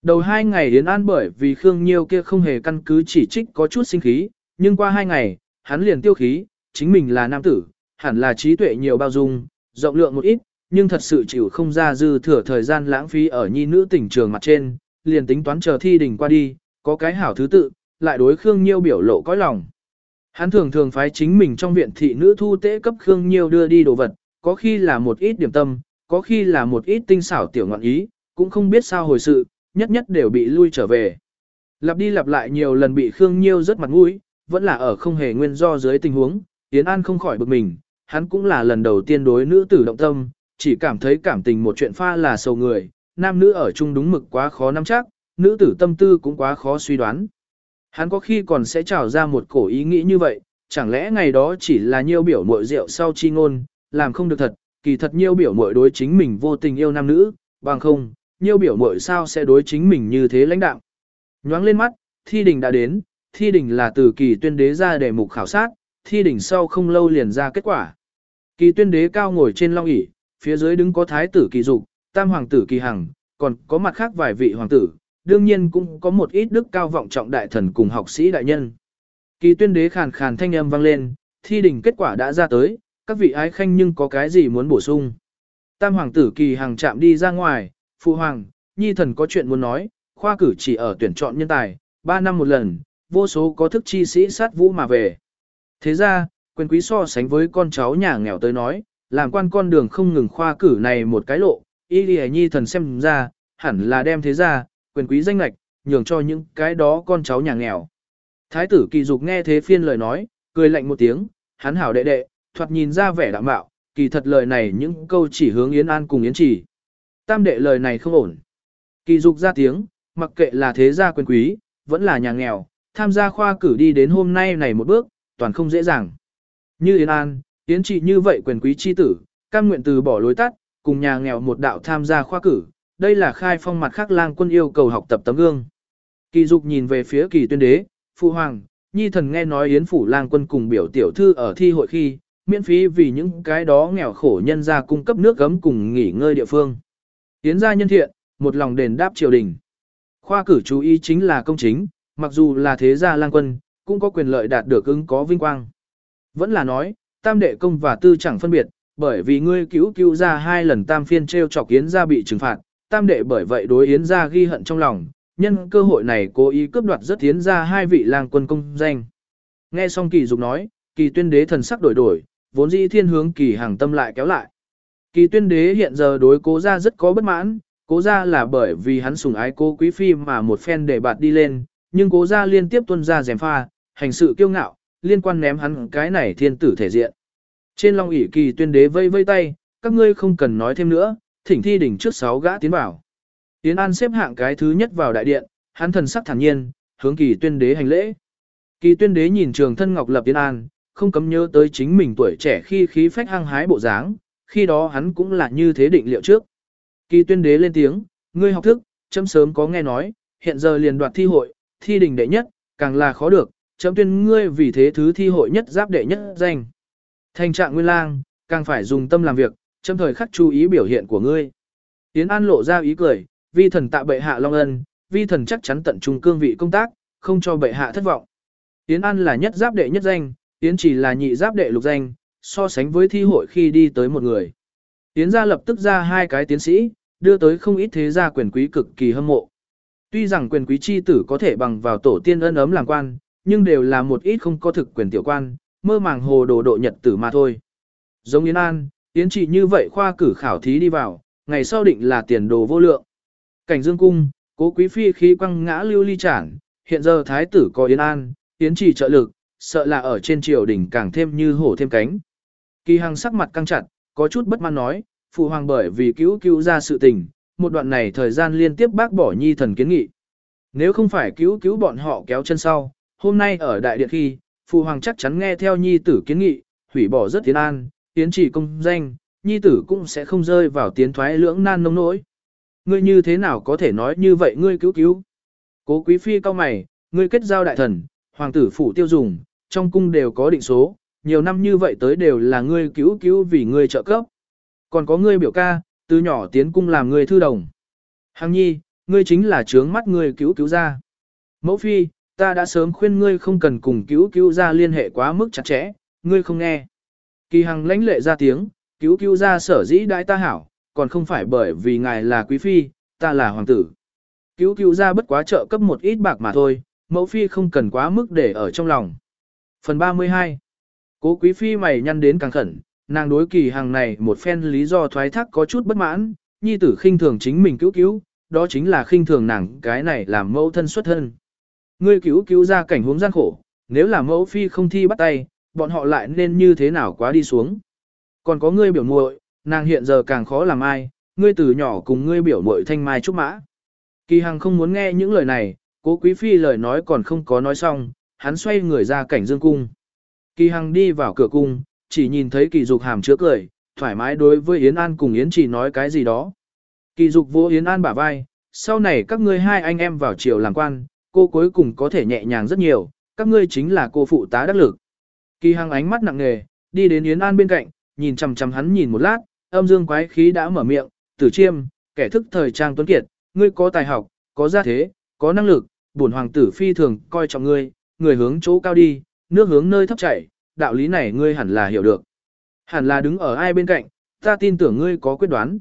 Speaker 1: Đầu hai ngày Yến An bởi vì Khương Nhiêu kia không hề căn cứ chỉ trích có chút sinh khí, nhưng qua hai ngày, hắn liền tiêu khí, chính mình là nam tử, hẳn là trí tuệ nhiều bao dung, rộng lượng một ít, nhưng thật sự chịu không ra dư thừa thời gian lãng phí ở nhi nữ tỉnh trường mặt trên, liền tính toán chờ thi đình qua đi, có cái hảo thứ tự, lại đối Khương Nhiêu biểu lộ cõi lòng. Hắn thường thường phái chính mình trong viện thị nữ thu tế cấp Khương Nhiêu đưa đi đồ vật, có khi là một ít điểm tâm, có khi là một ít tinh xảo tiểu ngọn ý, cũng không biết sao hồi sự, nhất nhất đều bị lui trở về. Lặp đi lặp lại nhiều lần bị Khương Nhiêu rất mặt mũi, vẫn là ở không hề nguyên do dưới tình huống, Yến An không khỏi bực mình, hắn cũng là lần đầu tiên đối nữ tử động tâm, chỉ cảm thấy cảm tình một chuyện pha là sầu người, nam nữ ở chung đúng mực quá khó nắm chắc, nữ tử tâm tư cũng quá khó suy đoán. Hắn có khi còn sẽ trào ra một cổ ý nghĩ như vậy, chẳng lẽ ngày đó chỉ là nhiêu biểu muội rượu sau chi ngôn, làm không được thật, kỳ thật nhiêu biểu muội đối chính mình vô tình yêu nam nữ, bằng không, nhiêu biểu muội sao sẽ đối chính mình như thế lãnh đạo. Nhoáng lên mắt, thi đình đã đến, thi đình là từ kỳ tuyên đế ra để mục khảo sát, thi đỉnh sau không lâu liền ra kết quả. Kỳ tuyên đế cao ngồi trên long ỷ phía dưới đứng có thái tử kỳ dục, tam hoàng tử kỳ hằng, còn có mặt khác vài vị hoàng tử, đương nhiên cũng có một ít đức cao vọng trọng đại thần cùng học sĩ đại nhân. Kỳ tuyên đế khàn khàn thanh âm vang lên, thi đỉnh kết quả đã ra tới, các vị ái khanh nhưng có cái gì muốn bổ sung. Tam hoàng tử kỳ hằng chạm đi ra ngoài, phụ hoàng, nhi thần có chuyện muốn nói, khoa cử chỉ ở tuyển chọn nhân tài, 3 năm một lần, vô số có thức chi sĩ sát vũ mà về. Thế ra, quyền quý so sánh với con cháu nhà nghèo tới nói, làm quan con đường không ngừng khoa cử này một cái lộ, y lì nhi thần xem ra, hẳn là đem thế ra, quyền quý danh lạch, nhường cho những cái đó con cháu nhà nghèo. Thái tử kỳ dục nghe thế phiên lời nói, cười lạnh một tiếng, hắn hảo đệ đệ, thoạt nhìn ra vẻ đạm bạo, kỳ thật lời này những câu chỉ hướng Yến An cùng Yến Chỉ. Tam đệ lời này không ổn. Kỳ dục ra tiếng, mặc kệ là thế gia quyền quý, vẫn là nhà nghèo, tham gia khoa cử đi đến hôm nay này một bước, toàn không dễ dàng. Như Yến An, Yến Trị như vậy quyền quý chi tử, cam nguyện từ bỏ lối tắt, cùng nhà nghèo một đạo tham gia khoa cử, đây là khai phong mặt khác lang quân yêu cầu học tập tấm gương. Kỳ dục nhìn về phía kỳ tuyên đế, phụ hoàng, nhi thần nghe nói Yến phủ lang quân cùng biểu tiểu thư ở thi hội khi, miễn phí vì những cái đó nghèo khổ nhân ra cung cấp nước gấm cùng nghỉ ngơi địa phương. Yến gia nhân thiện, một lòng đền đáp triều đình. Khoa cử chú ý chính là công chính, mặc dù là thế gia lang quân, cũng có quyền lợi đạt được ứng có vinh quang. Vẫn là nói, tam đệ công và tư chẳng phân biệt, bởi vì ngươi cứu cứu ra hai lần tam phiên treo chọc Yến gia bị trừng phạt, tam đệ bởi vậy đối Yến gia ghi hận trong lòng, nhân cơ hội này cố ý cướp đoạt rất Yến gia hai vị lang quân công danh. Nghe xong kỳ dục nói, kỳ tuyên đế thần sắc đổi đổi, vốn dĩ thiên hướng kỳ hàng tâm lại kéo lại. Kỳ tuyên đế hiện giờ đối cố gia rất có bất mãn, cố gia là bởi vì hắn sủng ái cố quý phi mà một phen để bạt đi lên, nhưng cố gia liên tiếp tuân ra dèm pha, hành sự kiêu ngạo, liên quan ném hắn cái này thiên tử thể diện. Trên long ỷ kỳ tuyên đế vây vây tay, các ngươi không cần nói thêm nữa, thỉnh thi đỉnh trước sáu gã tiến vào. Tiến An xếp hạng cái thứ nhất vào đại điện, hắn thần sắc thản nhiên, hướng kỳ tuyên đế hành lễ. Kỳ tuyên đế nhìn trường thân ngọc lập tiến an, không cấm nhớ tới chính mình tuổi trẻ khi khí phách hăng hái bộ dáng, khi đó hắn cũng là như thế định liệu trước. Kỳ tuyên đế lên tiếng, ngươi học thức, chấm sớm có nghe nói, hiện giờ liền đoạt thi hội, thi đình đệ nhất, càng là khó được, chấm tuyên ngươi vì thế thứ thi hội nhất giáp đệ nhất danh. Thành trạng nguyên lang, càng phải dùng tâm làm việc, chấm thời khắc chú ý biểu hiện của ngươi. Tiến An lộ ra ý cười, vi thần tạ bệ hạ long ân, vi thần chắc chắn tận trung cương vị công tác, không cho bệ hạ thất vọng. Tiến An là nhất giáp đệ nhất danh, Tiến chỉ là nhị giáp đệ lục danh, so sánh với thi hội khi đi tới một người. Tiến gia lập tức ra hai cái tiến sĩ, đưa tới không ít thế gia quyền quý cực kỳ hâm mộ. Tuy rằng quyền quý chi tử có thể bằng vào tổ tiên ân ấm làm quan, nhưng đều là một ít không có thực quyền tiểu quan, mơ màng hồ đồ độ nhật tử mà thôi. Giống Yến An, Yến trị như vậy khoa cử khảo thí đi vào, ngày sau định là tiền đồ vô lượng. Cảnh dương cung, cố quý phi khí quăng ngã lưu ly chản, hiện giờ thái tử có Yến An, Yến trị trợ lực, sợ là ở trên triều đỉnh càng thêm như hổ thêm cánh. Kỳ hằng sắc mặt căng chặt, có chút bất mãn nói, phụ hoàng bởi vì cứu cứu ra sự tình, một đoạn này thời gian liên tiếp bác bỏ nhi thần kiến nghị. Nếu không phải cứu cứu bọn họ kéo chân sau, hôm nay ở đại điện khi, phụ hoàng chắc chắn nghe theo nhi tử kiến nghị, hủy bỏ rất tiến an, tiến chỉ công danh, nhi tử cũng sẽ không rơi vào tiến thoái lưỡng nan nông nỗi. Ngươi như thế nào có thể nói như vậy ngươi cứu cứu? Cố quý phi cao mày, ngươi kết giao đại thần, hoàng tử phủ tiêu dùng, trong cung đều có định số, nhiều năm như vậy tới đều là ngươi cứu cứu vì ngươi trợ cấp. Còn có ngươi biểu ca, từ nhỏ tiến cung làm ngươi thư đồng. Hằng nhi, ngươi chính là trướng mắt ngươi cứu cứu ra. Mẫu phi, ta đã sớm khuyên ngươi không cần cùng cứu cứu ra liên hệ quá mức chặt chẽ, ngươi không nghe. Kỳ hằng lãnh lệ ra tiếng, cứu cứu ra sở dĩ đại ta hảo, còn không phải bởi vì ngài là quý phi, ta là hoàng tử. Cứu cứu ra bất quá trợ cấp một ít bạc mà thôi, mẫu phi không cần quá mức để ở trong lòng. Phần 32 Cố quý phi mày nhăn đến càng khẩn, nàng đối kỳ hàng này một phen lý do thoái thác có chút bất mãn, nhi tử khinh thường chính mình cứu cứu, đó chính là khinh thường nàng cái này làm mẫu thân xuất thân. Ngươi cứu cứu ra cảnh huống gian khổ, nếu là mẫu phi không thi bắt tay, bọn họ lại nên như thế nào quá đi xuống. Còn có ngươi biểu muội, nàng hiện giờ càng khó làm ai, ngươi từ nhỏ cùng ngươi biểu muội thanh mai trúc mã. Kỳ Hằng không muốn nghe những lời này, cố quý phi lời nói còn không có nói xong, hắn xoay người ra cảnh dương cung. Kỳ Hằng đi vào cửa cung, chỉ nhìn thấy kỳ dục hàm chứa cười, thoải mái đối với Yến An cùng Yến chỉ nói cái gì đó. Kỳ dục vỗ Yến An bả vai, sau này các ngươi hai anh em vào triều làm quan, cô cuối cùng có thể nhẹ nhàng rất nhiều, các ngươi chính là cô phụ tá đắc lực. Kỳ Hằng ánh mắt nặng nề, đi đến Yến An bên cạnh, nhìn chằm chằm hắn nhìn một lát, âm dương quái khí đã mở miệng, tử chiêm, kẻ thức thời trang tuấn kiệt, ngươi có tài học, có gia thế, có năng lực, bổn hoàng tử phi thường coi trọng ngươi, người hướng chỗ cao đi, nước hướng nơi thấp chảy, đạo lý này ngươi hẳn là hiểu được. Hẳn là đứng ở ai bên cạnh, ta tin tưởng ngươi có quyết đoán.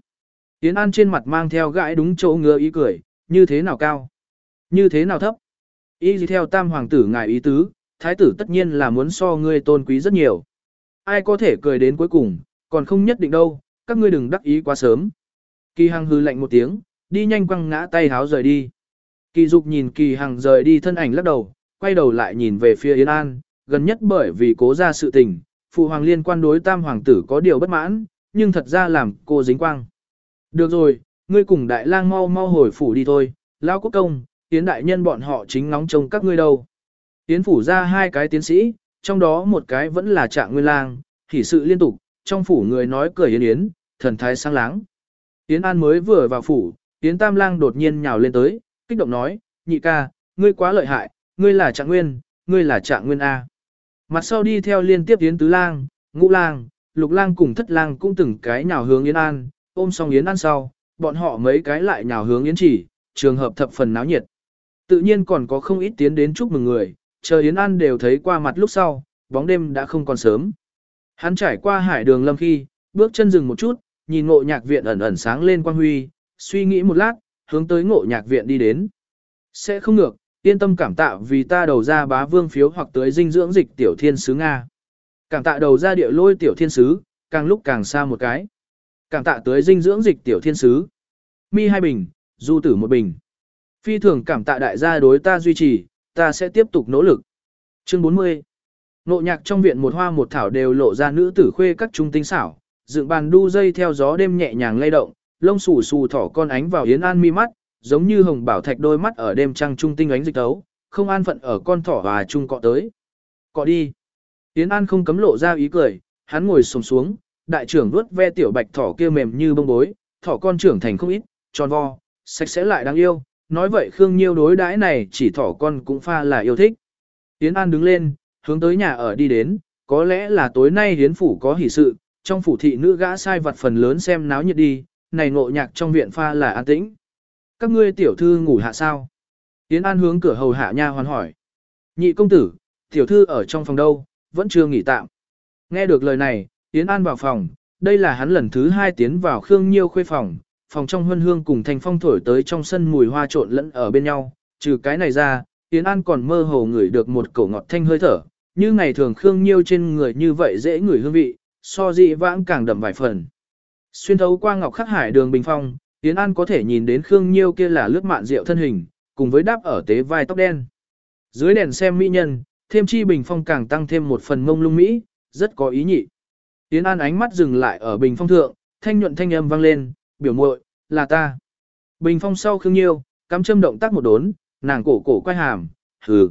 Speaker 1: Yến An trên mặt mang theo gãi đúng chỗ ngứa ý cười, như thế nào cao, như thế nào thấp. Y gì theo tam hoàng tử ngài ý tứ, thái tử tất nhiên là muốn so ngươi tôn quý rất nhiều. Ai có thể cười đến cuối cùng, còn không nhất định đâu, các ngươi đừng đắc ý quá sớm. Kỳ Hằng hư lạnh một tiếng, đi nhanh quăng ngã tay háo rời đi. Kỳ Dục nhìn Kỳ Hằng rời đi thân ảnh lắc đầu, quay đầu lại nhìn về phía Yến An, gần nhất bởi vì cố ra sự tình, phụ hoàng liên quan đối tam hoàng tử có điều bất mãn, nhưng thật ra làm cô dính quang. Được rồi, ngươi cùng đại lang mau mau hồi phủ đi thôi, lao quốc công, tiến đại nhân bọn họ chính ngóng trông các ngươi đâu. Tiến phủ ra hai cái tiến sĩ, trong đó một cái vẫn là trạng nguyên lang, hỉ sự liên tục, trong phủ người nói cười yến yến, thần thái sáng láng. Yến An mới vừa vào phủ, Yến Tam Lang đột nhiên nhào lên tới, kích động nói, nhị ca, ngươi quá lợi hại, ngươi là trạng nguyên, ngươi là trạng nguyên A. Mặt sau đi theo liên tiếp Yến Tứ Lang, Ngũ Lang, Lục Lang cùng Thất Lang cũng từng cái nhào hướng Yến An, ôm xong Yến An sau, bọn họ mấy cái lại nhào hướng Yến chỉ, trường hợp thập phần náo nhiệt. Tự nhiên còn có không ít tiến đến chúc mừng người, chờ Yến An đều thấy qua mặt lúc sau, bóng đêm đã không còn sớm. Hắn trải qua hải đường lâm khi, bước chân dừng một chút, nhìn ngộ nhạc viện ẩn ẩn sáng lên quang huy, suy nghĩ một lát, hướng tới ngộ nhạc viện đi đến. Sẽ không ngược, yên tâm cảm tạ vì ta đầu ra bá vương phiếu hoặc tới dinh dưỡng dịch tiểu thiên sứ Nga. Cảm tạ đầu ra địa lôi tiểu thiên sứ, càng lúc càng xa một cái. Cảm tạ tới dinh dưỡng dịch tiểu thiên sứ. Mi hai bình, du tử một bình. Phi thường cảm tạ đại gia đối ta duy trì, ta sẽ tiếp tục nỗ lực. Chương 40 Nộ nhạc trong viện một hoa một thảo đều lộ ra nữ tử khuê các trung tinh xảo, dựng bàn đu dây theo gió đêm nhẹ nhàng lay động, lông xù xù thỏ con ánh vào Yến An mi mắt, giống như hồng bảo thạch đôi mắt ở đêm trăng trung tinh ánh dịch tấu, không an phận ở con thỏ và trung cọ tới. Cọ đi. Yến An không cấm lộ ra ý cười, hắn ngồi sồm xuống, đại trưởng vuốt ve tiểu bạch thỏ kia mềm như bông bối, thỏ con trưởng thành không ít, tròn vo, sạch sẽ lại đáng yêu, nói vậy Khương Nhiêu đối đãi này chỉ thỏ con cũng pha là yêu thích. Yến An đứng lên, hướng tới nhà ở đi đến, có lẽ là tối nay hiến phủ có hỷ sự, trong phủ thị nữ gã sai vật phần lớn xem náo nhiệt đi, này ngộ nhạc trong viện pha là an tĩnh. Các ngươi tiểu thư ngủ hạ sao? Yến An hướng cửa hầu hạ nha hoàn hỏi. Nhị công tử, tiểu thư ở trong phòng đâu, vẫn chưa nghỉ tạm. Nghe được lời này, Yến An vào phòng, đây là hắn lần thứ hai tiến vào Khương Nhiêu khuê phòng, phòng trong huân hương cùng thanh phong thổi tới trong sân mùi hoa trộn lẫn ở bên nhau, trừ cái này ra, Yến An còn mơ hồ ngửi được một cổ ngọt thanh hơi thở, như ngày thường Khương Nhiêu trên người như vậy dễ ngửi hương vị, so dị vãng càng đậm vài phần. Xuyên thấu qua ngọc khắc hải đường bình phong, Yến An có thể nhìn đến Khương Nhiêu kia là lướt mạn rượu thân hình, cùng với đáp ở tế vai tóc đen. Dưới đèn xem mỹ nhân, thêm chi bình phong càng tăng thêm một phần mông lung mỹ, rất có ý nhị. Yến An ánh mắt dừng lại ở bình phong thượng, thanh nhuận thanh âm vang lên, biểu muội, là ta. Bình phong sau Khương Nhiêu, cắm châm động tác một đốn, nàng cổ cổ quay hàm, hừ.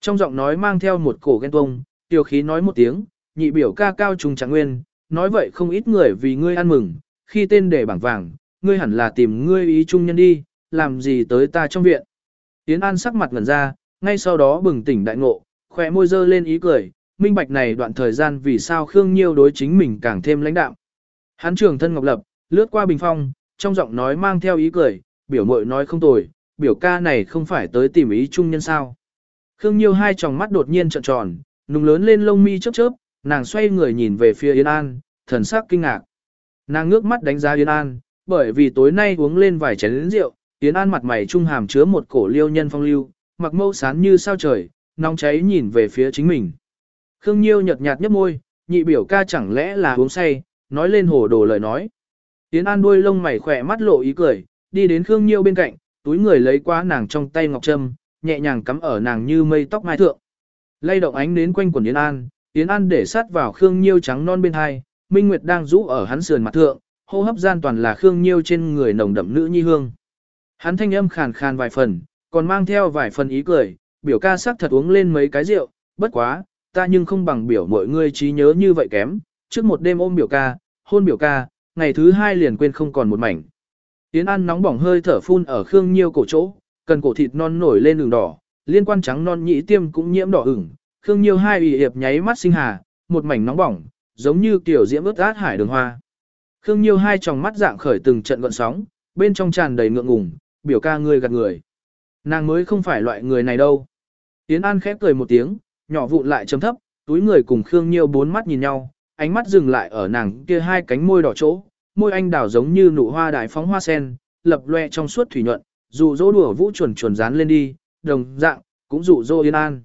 Speaker 1: Trong giọng nói mang theo một cổ ghen tuông, tiểu khí nói một tiếng, nhị biểu ca cao trùng trạng nguyên, nói vậy không ít người vì ngươi ăn mừng, khi tên để bảng vàng, ngươi hẳn là tìm ngươi ý trung nhân đi, làm gì tới ta trong viện. Yến An sắc mặt ngẩn ra, ngay sau đó bừng tỉnh đại ngộ, khỏe môi dơ lên ý cười, minh bạch này đoạn thời gian vì sao Khương Nhiêu đối chính mình càng thêm lãnh đạm. Hắn trường thân ngọc lập, lướt qua bình phong, trong giọng nói mang theo ý cười, biểu mội nói không tồi, biểu ca này không phải tới tìm ý trung nhân sao. Khương Nhiêu hai tròng mắt đột nhiên trợn tròn, nùng lớn lên lông mi chớp chớp, nàng xoay người nhìn về phía Yến An, thần sắc kinh ngạc. Nàng ngước mắt đánh giá Yến An, bởi vì tối nay uống lên vài chén rượu, Yến An mặt mày trung hàm chứa một cổ liêu nhân phong lưu, mặc mâu sán như sao trời, nóng cháy nhìn về phía chính mình. Khương Nhiêu nhợt nhạt nhấp môi, nhị biểu ca chẳng lẽ là uống say, nói lên hồ đồ lời nói. Yến An đuôi lông mày khỏe mắt lộ ý cười, đi đến Khương Nhiêu bên cạnh, túi người lấy qua nàng trong tay ngọc trâm, nhẹ nhàng cắm ở nàng như mây tóc mai thượng. Lay động ánh đến quanh quần Yến An, Yến An để sát vào Khương Nhiêu trắng non bên hai, Minh Nguyệt đang rũ ở hắn sườn mặt thượng, hô hấp gian toàn là Khương Nhiêu trên người nồng đậm nữ nhi hương. Hắn thanh âm khàn khàn vài phần, còn mang theo vài phần ý cười, biểu ca sắc thật uống lên mấy cái rượu, bất quá, ta nhưng không bằng biểu mọi người trí nhớ như vậy kém, trước một đêm ôm biểu ca, hôn biểu ca, ngày thứ hai liền quên không còn một mảnh. Yến An nóng bỏng hơi thở phun ở Khương Nhiêu cổ chỗ, cần cổ thịt non nổi lên đường đỏ, liên quan trắng non nhĩ tiêm cũng nhiễm đỏ ửng, Khương Nhiêu hai ủy hiệp nháy mắt sinh hà, một mảnh nóng bỏng, giống như kiểu diễm ướt át hải đường hoa. Khương Nhiêu hai tròng mắt dạng khởi từng trận gọn sóng, bên trong tràn đầy ngượng ngùng, biểu ca ngươi gạt người. Nàng mới không phải loại người này đâu. Yến An khép cười một tiếng, nhỏ vụn lại chấm thấp, túi người cùng Khương Nhiêu bốn mắt nhìn nhau, ánh mắt dừng lại ở nàng kia hai cánh môi đỏ chỗ, môi anh đào giống như nụ hoa đại phóng hoa sen, lập loe trong suốt thủy nhuận, dụ dỗ đùa vũ chuẩn chuẩn dán lên đi, đồng dạng, cũng dụ dỗ Yến An.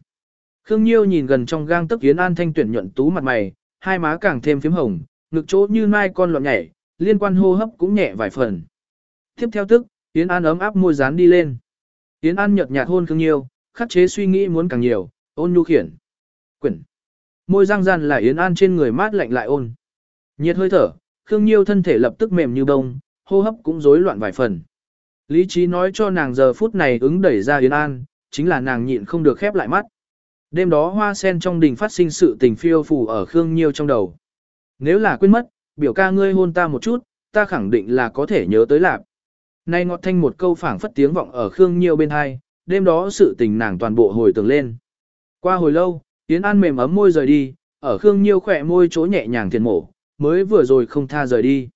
Speaker 1: Khương Nhiêu nhìn gần trong gang tấc Yến An thanh tuyển nhuận tú mặt mày, hai má càng thêm phím hồng, ngực chỗ như mai con lọt nhảy, liên quan hô hấp cũng nhẹ vài phần. Tiếp theo tức, Yến An ấm áp môi dán đi lên. Yến An nhợt nhạt hôn Khương Nhiêu, khắc chế suy nghĩ muốn càng nhiều, ôn nhu khiển. Quyển. Môi răng răn là Yến An trên người mát lạnh lại ôn. Nhiệt hơi thở, Khương Nhiêu thân thể lập tức mềm như bông, hô hấp cũng rối loạn vài phần. Lý trí nói cho nàng giờ phút này ứng đẩy ra Yến An, chính là nàng nhịn không được khép lại mắt. Đêm đó hoa sen trong đình phát sinh sự tình phiêu phù ở Khương Nhiêu trong đầu. Nếu là quên mất, biểu ca ngươi hôn ta một chút, ta khẳng định là có thể nhớ tới lạc. Nay ngọt thanh một câu phảng phất tiếng vọng ở Khương Nhiêu bên hai, đêm đó sự tình nàng toàn bộ hồi tưởng lên. Qua hồi lâu, Yến An mềm ấm môi rời đi, ở Khương Nhiêu khỏe môi chỗ nhẹ nhàng thiền mổ, mới vừa rồi không tha rời đi.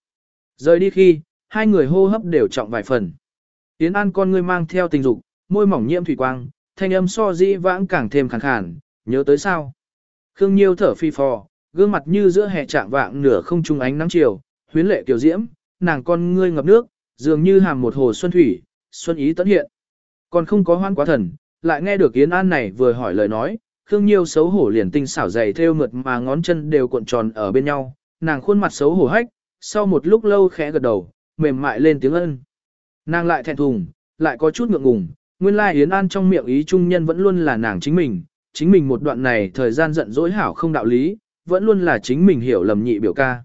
Speaker 1: Rời đi khi, hai người hô hấp đều trọng vài phần. Yến An con ngươi mang theo tình dục, môi mỏng nhiễm thủy quang, thanh âm so dĩ vãng càng thêm khàn khàn, nhớ tới sao. Khương Nhiêu thở phi phò, gương mặt như giữa hè trạng vạng nửa không trung ánh nắng chiều, huyến lệ tiểu diễm, nàng con ngươi ngập nước, dường như hàm một hồ xuân thủy, xuân ý tận hiện. Còn không có hoan quá thần, lại nghe được Yến An này vừa hỏi lời nói, Khương Nhiêu xấu hổ liền tinh xảo dày theo mượt mà ngón chân đều cuộn tròn ở bên nhau, nàng khuôn mặt xấu hổ hách, sau một lúc lâu khẽ gật đầu, mềm mại lên tiếng ân. Nàng lại thẹn thùng, lại có chút ngượng ngùng, nguyên lai Yến An trong miệng ý trung nhân vẫn luôn là nàng chính mình, chính mình một đoạn này thời gian giận dỗi hảo không đạo lý, vẫn luôn là chính mình hiểu lầm nhị biểu ca.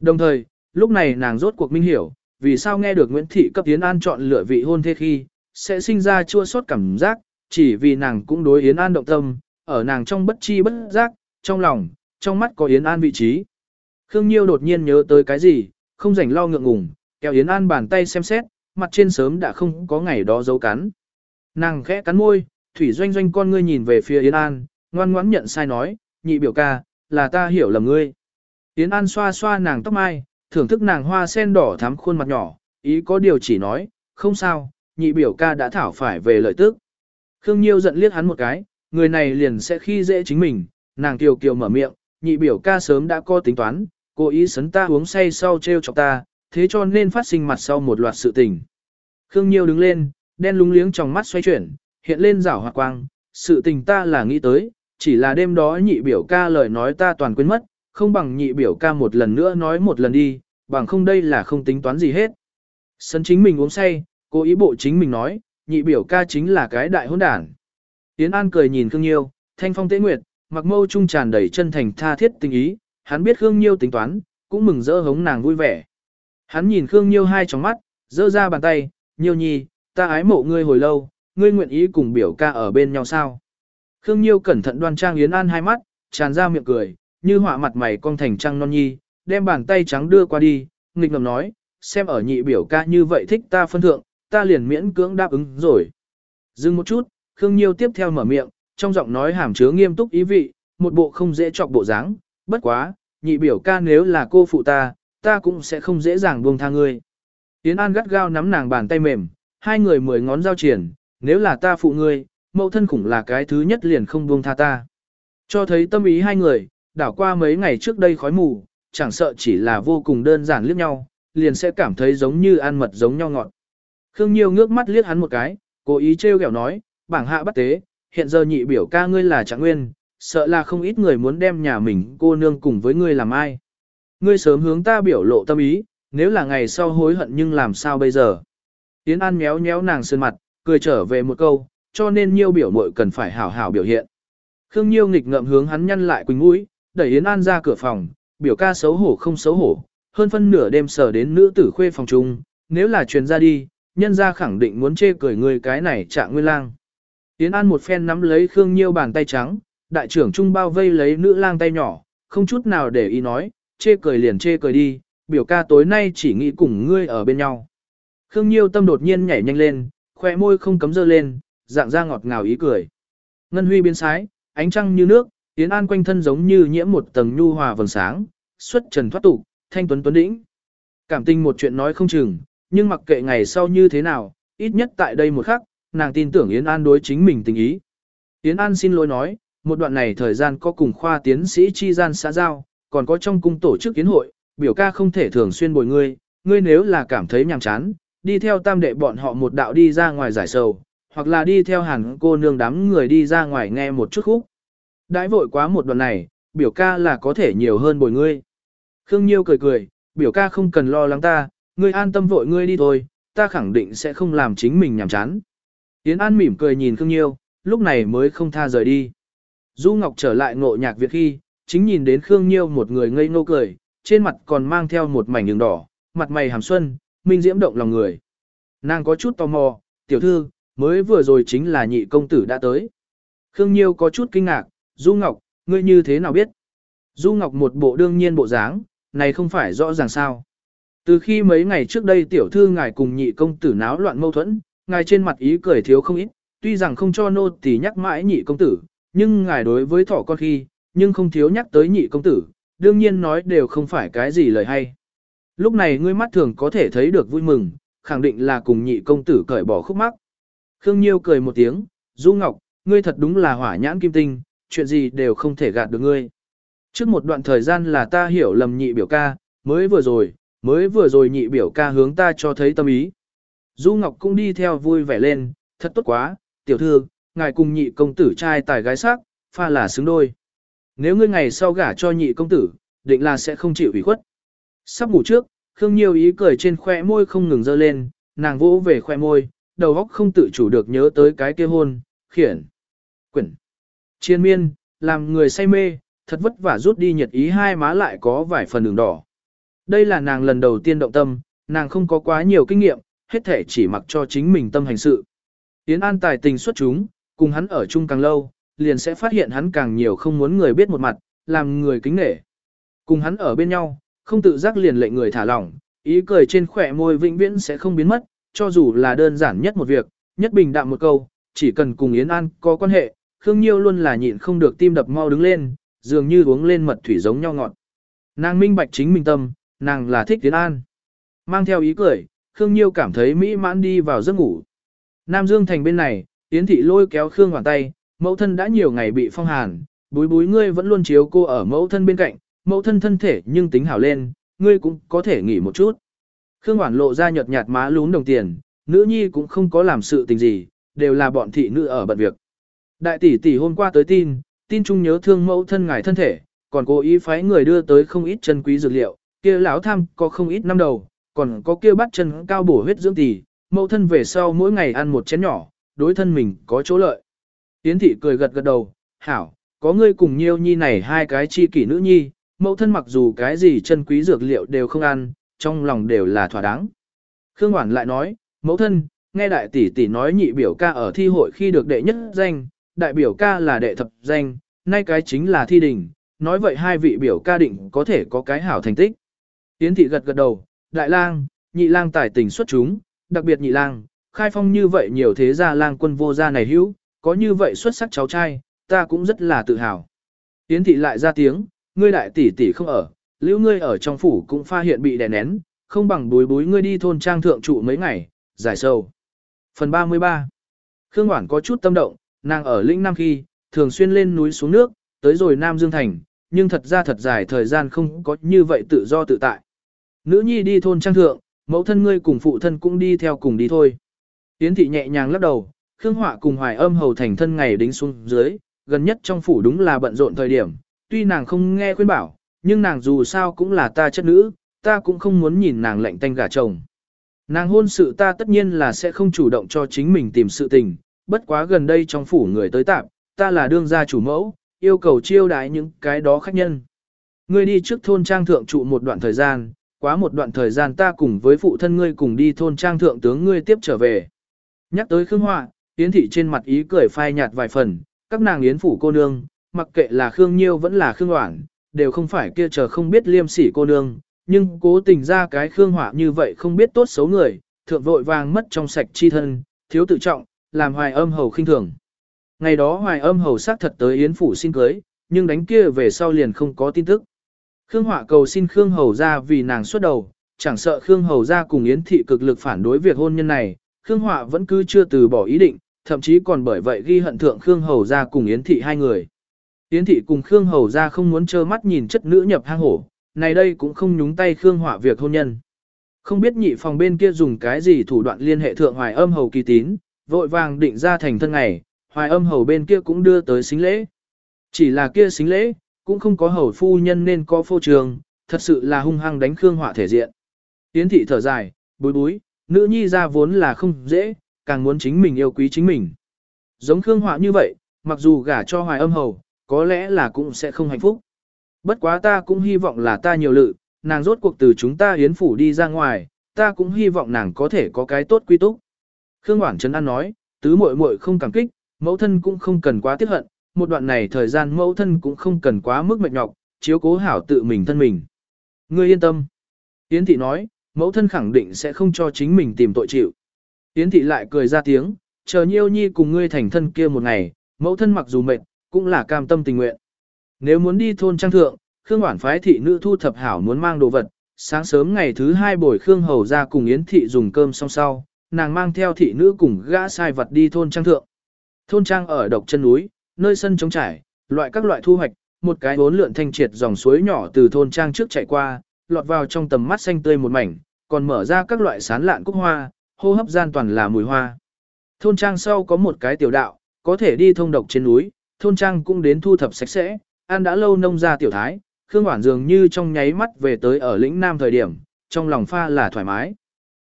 Speaker 1: Đồng thời, lúc này nàng rốt cuộc minh hiểu, vì sao nghe được Nguyễn Thị cấp Yến An chọn lựa vị hôn thế khi, sẽ sinh ra chua sót cảm giác, chỉ vì nàng cũng đối Yến An động tâm, ở nàng trong bất chi bất giác, trong lòng, trong mắt có Yến An vị trí. Khương Nhiêu đột nhiên nhớ tới cái gì, không rảnh lo ngượng ngùng, kéo Yến An bàn tay xem xét, mặt trên sớm đã không có ngày đó dấu cắn. Nàng khẽ cắn môi, thủy doanh doanh con ngươi nhìn về phía Yến An, ngoan ngoãn nhận sai nói, nhị biểu ca, là ta hiểu lầm ngươi. Yến An xoa xoa nàng tóc mai, thưởng thức nàng hoa sen đỏ thắm khuôn mặt nhỏ, ý có điều chỉ nói, không sao, nhị biểu ca đã thảo phải về lợi tức. Khương Nhiêu giận liếc hắn một cái, người này liền sẽ khi dễ chính mình, nàng kiều kiều mở miệng, nhị biểu ca sớm đã có tính toán, cố ý sấn ta uống say sau treo chọc ta, thế cho nên phát sinh mặt sau một loạt sự tình. Khương Nhiêu đứng lên, đen lúng liếng trong mắt xoay chuyển, hiện lên rảo hoạt quang, sự tình ta là nghĩ tới, chỉ là đêm đó nhị biểu ca lời nói ta toàn quên mất, không bằng nhị biểu ca một lần nữa nói một lần đi, bằng không đây là không tính toán gì hết. Sân chính mình uống say, cố ý bộ chính mình nói, nhị biểu ca chính là cái đại hôn đản. Tiến An cười nhìn Khương Nhiêu, thanh phong tế nguyệt, mặc mâu trung tràn đầy chân thành tha thiết tình ý, hắn biết Khương Nhiêu tính toán, cũng mừng rỡ hống nàng vui vẻ. Hắn nhìn Khương Nhiêu hai tròng mắt, giơ ra bàn tay, Nhiêu nhi, ta ái mộ ngươi hồi lâu, ngươi nguyện ý cùng biểu ca ở bên nhau sao? Khương Nhiêu cẩn thận đoan trang Yến An hai mắt, tràn ra miệng cười, như họa mặt mày cong thành trăng non nhi, đem bàn tay trắng đưa qua đi, nghịch ngầm nói, xem ở nhị biểu ca như vậy thích ta phân thượng, ta liền miễn cưỡng đáp ứng rồi. Dừng một chút, Khương Nhiêu tiếp theo mở miệng, trong giọng nói hàm chứa nghiêm túc ý vị, một bộ không dễ chọc bộ dáng, bất quá, nhị biểu ca nếu là cô phụ ta, ta cũng sẽ không dễ dàng buông tha ngươi. Yến An gắt gao nắm nàng bàn tay mềm, hai người mười ngón giao triển, nếu là ta phụ ngươi, mẫu thân khủng là cái thứ nhất liền không buông tha ta. Cho thấy tâm ý hai người, đảo qua mấy ngày trước đây khói mù, chẳng sợ chỉ là vô cùng đơn giản liếc nhau, liền sẽ cảm thấy giống như ăn mật giống nhau ngọt. Khương Nhiêu ngước mắt liếc hắn một cái, cố ý trêu ghẹo nói, bảng hạ bắt tế, hiện giờ nhị biểu ca ngươi là trạng nguyên, sợ là không ít người muốn đem nhà mình cô nương cùng với ngươi làm ai. Ngươi sớm hướng ta biểu lộ tâm ý, nếu là ngày sau hối hận nhưng làm sao bây giờ. Tiến An méo méo nàng sơn mặt, cười trở về một câu, cho nên nhiêu biểu muội cần phải hảo hảo biểu hiện. Khương Nhiêu nghịch ngợm hướng hắn nhăn lại quỳnh mũi, đẩy Yến An ra cửa phòng, biểu ca xấu hổ không xấu hổ, hơn phân nửa đêm sở đến nữ tử khuê phòng trung, nếu là truyền ra đi, nhân ra khẳng định muốn chê cười người cái này trạng nguyên lang. Yến An một phen nắm lấy Khương Nhiêu bàn tay trắng, đại trưởng trung bao vây lấy nữ lang tay nhỏ, không chút nào để ý nói, chê cười liền chê cười đi, biểu ca tối nay chỉ nghĩ cùng ngươi ở bên nhau. Khương Nhiêu tâm đột nhiên nhảy nhanh lên, khoe môi không cấm dơ lên, dạng ra ngọt ngào ý cười. Ngân huy biến sái, ánh trăng như nước, Yến An quanh thân giống như nhiễm một tầng nhu hòa vầng sáng, xuất trần thoát tục, thanh tuấn tuấn đĩnh. Cảm tình một chuyện nói không chừng, nhưng mặc kệ ngày sau như thế nào, ít nhất tại đây một khắc, nàng tin tưởng Yến An đối chính mình tình ý. Yến An xin lỗi nói, một đoạn này thời gian có cùng khoa tiến sĩ chi gian xã giao, còn có trong cung tổ chức kiến hội, biểu ca không thể thường xuyên bồi ngươi, ngươi nếu là cảm thấy nhàm chán, đi theo tam đệ bọn họ một đạo đi ra ngoài giải sầu, hoặc là đi theo hẳn cô nương đám người đi ra ngoài nghe một chút khúc. Đãi vội quá một đoạn này, biểu ca là có thể nhiều hơn bồi ngươi. Khương Nhiêu cười cười, biểu ca không cần lo lắng ta, ngươi an tâm vội ngươi đi thôi, ta khẳng định sẽ không làm chính mình nhàm chán. Yến An mỉm cười nhìn Khương Nhiêu, lúc này mới không tha rời đi. Du Ngọc trở lại ngộ nhạc viện khi, chính nhìn đến Khương Nhiêu một người ngây ngô cười, trên mặt còn mang theo một mảnh đường đỏ, mặt mày hàm xuân, minh diễm động lòng người. Nàng có chút tò mò, tiểu thư, mới vừa rồi chính là nhị công tử đã tới. Khương Nhiêu có chút kinh ngạc, Du Ngọc, ngươi như thế nào biết? Du Ngọc một bộ đương nhiên bộ dáng, này không phải rõ ràng sao. Từ khi mấy ngày trước đây tiểu thư ngài cùng nhị công tử náo loạn mâu thuẫn, ngài trên mặt ý cười thiếu không ít, tuy rằng không cho nô tỳ nhắc mãi nhị công tử, nhưng ngài đối với thỏ con khi, nhưng không thiếu nhắc tới nhị công tử, đương nhiên nói đều không phải cái gì lời hay. Lúc này ngươi mắt thường có thể thấy được vui mừng, khẳng định là cùng nhị công tử cởi bỏ khúc mắc. Khương Nhiêu cười một tiếng, Du Ngọc, ngươi thật đúng là hỏa nhãn kim tinh, chuyện gì đều không thể gạt được ngươi. Trước một đoạn thời gian là ta hiểu lầm nhị biểu ca, mới vừa rồi, mới vừa rồi nhị biểu ca hướng ta cho thấy tâm ý. Du Ngọc cũng đi theo vui vẻ lên, thật tốt quá, tiểu thư, ngài cùng nhị công tử trai tài gái sắc, pha là xứng đôi. Nếu ngươi ngày sau gả cho nhị công tử, định là sẽ không chịu ủy khuất. Sắp ngủ trước, Khương Nhiêu ý cười trên khóe môi không ngừng dơ lên, nàng vỗ về khóe môi, đầu óc không tự chủ được nhớ tới cái kia hôn, khiển, quyển, chiên miên, làm người say mê, thật vất vả rút đi nhiệt ý hai má lại có vài phần đường đỏ. Đây là nàng lần đầu tiên động tâm, nàng không có quá nhiều kinh nghiệm, hết thể chỉ mặc cho chính mình tâm hành sự. Yến An tài tình xuất chúng, cùng hắn ở chung càng lâu, liền sẽ phát hiện hắn càng nhiều không muốn người biết một mặt, làm người kính nể. Cùng hắn ở bên nhau, không tự giác liền lệnh người thả lỏng, ý cười trên khỏe môi vĩnh viễn sẽ không biến mất, cho dù là đơn giản nhất một việc, nhất bình đạm một câu, chỉ cần cùng Yến An có quan hệ, Khương Nhiêu luôn là nhịn không được tim đập mau đứng lên, dường như uống lên mật thủy giống nhau ngọt. Nàng minh bạch chính mình tâm, nàng là thích Yến An. Mang theo ý cười, Khương Nhiêu cảm thấy mỹ mãn đi vào giấc ngủ. Nam Dương Thành bên này, Yến Thị lôi kéo Khương Hoàn tay, mẫu thân đã nhiều ngày bị phong hàn, búi búi ngươi vẫn luôn chiếu cô ở mẫu thân bên cạnh, mẫu thân thân thể nhưng tính hảo lên, ngươi cũng có thể nghỉ một chút. Khương Hoàn lộ ra nhợt nhạt má lún đồng tiền, nữ nhi cũng không có làm sự tình gì, đều là bọn thị nữ ở bận việc. Đại tỷ tỷ hôm qua tới tin, tin chung nhớ thương mẫu thân ngài thân thể, còn cố ý phái người đưa tới không ít chân quý dược liệu, kia lão tham có không ít năm đầu, còn có kia bắt chân cao bổ huyết dưỡng tỷ, mẫu thân về sau mỗi ngày ăn một chén nhỏ, đối thân mình có chỗ lợi. Yến thị cười gật gật đầu, hảo, có ngươi cùng nhiêu nhi này hai cái chi kỷ nữ nhi, mẫu thân mặc dù cái gì chân quý dược liệu đều không ăn, trong lòng đều là thỏa đáng. Khương Hoản lại nói, mẫu thân, nghe đại tỷ tỷ nói nhị biểu ca ở thi hội khi được đệ nhất danh, đại biểu ca là đệ thập danh, nay cái chính là thi đình, nói vậy hai vị biểu ca định có thể có cái hảo thành tích. Yến thị gật gật đầu, đại lang, nhị lang tài tình xuất chúng, đặc biệt nhị lang, khai phong như vậy nhiều thế gia lang quân vô gia này hữu, có như vậy xuất sắc cháu trai, ta cũng rất là tự hào. Yến thị lại ra tiếng, ngươi đại tỷ tỷ không ở, lưu ngươi ở trong phủ cũng pha hiện bị đè nén, không bằng bối bối ngươi đi thôn trang thượng trụ mấy ngày, giải sâu. Phần 33 Khương Hoảng có chút tâm động, nàng ở lĩnh Nam khi, thường xuyên lên núi xuống nước, tới rồi Nam Dương Thành, nhưng thật ra thật dài thời gian không có như vậy tự do tự tại. Nữ nhi đi thôn trang thượng, mẫu thân ngươi cùng phụ thân cũng đi theo cùng đi thôi. Yến thị nhẹ nhàng lắc đầu, Khương Họa cùng Hoài Âm hầu thành thân ngày đính xuống dưới, gần nhất trong phủ đúng là bận rộn thời điểm, tuy nàng không nghe khuyên bảo, nhưng nàng dù sao cũng là ta chất nữ, ta cũng không muốn nhìn nàng lạnh tanh gả chồng. Nàng hôn sự ta tất nhiên là sẽ không chủ động cho chính mình tìm sự tình, bất quá gần đây trong phủ người tới tạm, ta là đương gia chủ mẫu, yêu cầu chiêu đái những cái đó khách nhân. Ngươi đi trước thôn trang thượng trụ một đoạn thời gian, quá một đoạn thời gian ta cùng với phụ thân ngươi cùng đi thôn trang thượng tướng ngươi tiếp trở về. Nhắc tới Khương Họa, Yến thị trên mặt ý cười phai nhạt vài phần, các nàng Yến phủ cô nương, mặc kệ là Khương Nhiêu vẫn là Khương Hoảng, đều không phải kia chờ không biết liêm sỉ cô nương, nhưng cố tình ra cái Khương Họa như vậy không biết tốt xấu người, thượng vội vàng mất trong sạch chi thân, thiếu tự trọng, làm hoài âm hầu khinh thường. Ngày đó hoài âm hầu xác thật tới Yến phủ xin cưới, nhưng đánh kia về sau liền không có tin tức. Khương Họa cầu xin Khương Hầu ra vì nàng xuất đầu, chẳng sợ Khương Hầu ra cùng Yến thị cực lực phản đối việc hôn nhân này, Khương Họa vẫn cứ chưa từ bỏ ý định, thậm chí còn bởi vậy ghi hận thượng Khương Hầu ra cùng Yến thị hai người. Yến thị cùng Khương Hầu ra không muốn trơ mắt nhìn chất nữ nhập hang hổ, này đây cũng không nhúng tay Khương Họa việc hôn nhân. Không biết nhị phòng bên kia dùng cái gì thủ đoạn liên hệ thượng hoài âm hầu kỳ tín, vội vàng định ra thành thân ngày, hoài âm hầu bên kia cũng đưa tới xính lễ. Chỉ là kia xính lễ, cũng không có hầu phu nhân nên có phô trường, thật sự là hung hăng đánh Khương Họa thể diện. Yến thị thở dài, bối bối, nữ nhi ra vốn là không dễ, càng muốn chính mình yêu quý chính mình. Giống Khương Họa như vậy, mặc dù gả cho hoài âm hầu, có lẽ là cũng sẽ không hạnh phúc. Bất quá ta cũng hy vọng là ta nhiều lự, nàng rốt cuộc từ chúng ta hiến phủ đi ra ngoài, ta cũng hy vọng nàng có thể có cái tốt quy túc. Khương Hoảng Trấn An nói, tứ muội muội không cảm kích, mẫu thân cũng không cần quá tiếc hận, một đoạn này thời gian mẫu thân cũng không cần quá mức mệt nhọc, chiếu cố hảo tự mình thân mình. Ngươi yên tâm. Yến thị nói, mẫu thân khẳng định sẽ không cho chính mình tìm tội chịu. Yến thị lại cười ra tiếng, chờ nhiêu nhi cùng ngươi thành thân kia một ngày, mẫu thân mặc dù mệt, cũng là cam tâm tình nguyện. Nếu muốn đi thôn trang thượng, Khương Hoản phái thị nữ thu thập hảo muốn mang đồ vật, sáng sớm ngày thứ hai buổi Khương Hầu ra cùng Yến thị dùng cơm xong sau, nàng mang theo thị nữ cùng gã sai vật đi thôn trang thượng. Thôn trang ở độc chân núi, nơi sân trống trải, loại các loại thu hoạch, một cái bốn lượn thanh triệt dòng suối nhỏ từ thôn trang trước chạy qua, lọt vào trong tầm mắt xanh tươi một mảnh, còn mở ra các loại sán lạn cúc hoa, hô hấp gian toàn là mùi hoa. Thôn trang sau có một cái tiểu đạo, có thể đi thông độc trên núi, thôn trang cũng đến thu thập sạch sẽ, ăn đã lâu nông ra tiểu thái, Khương Hoản dường như trong nháy mắt về tới ở lĩnh Nam thời điểm, trong lòng pha là thoải mái.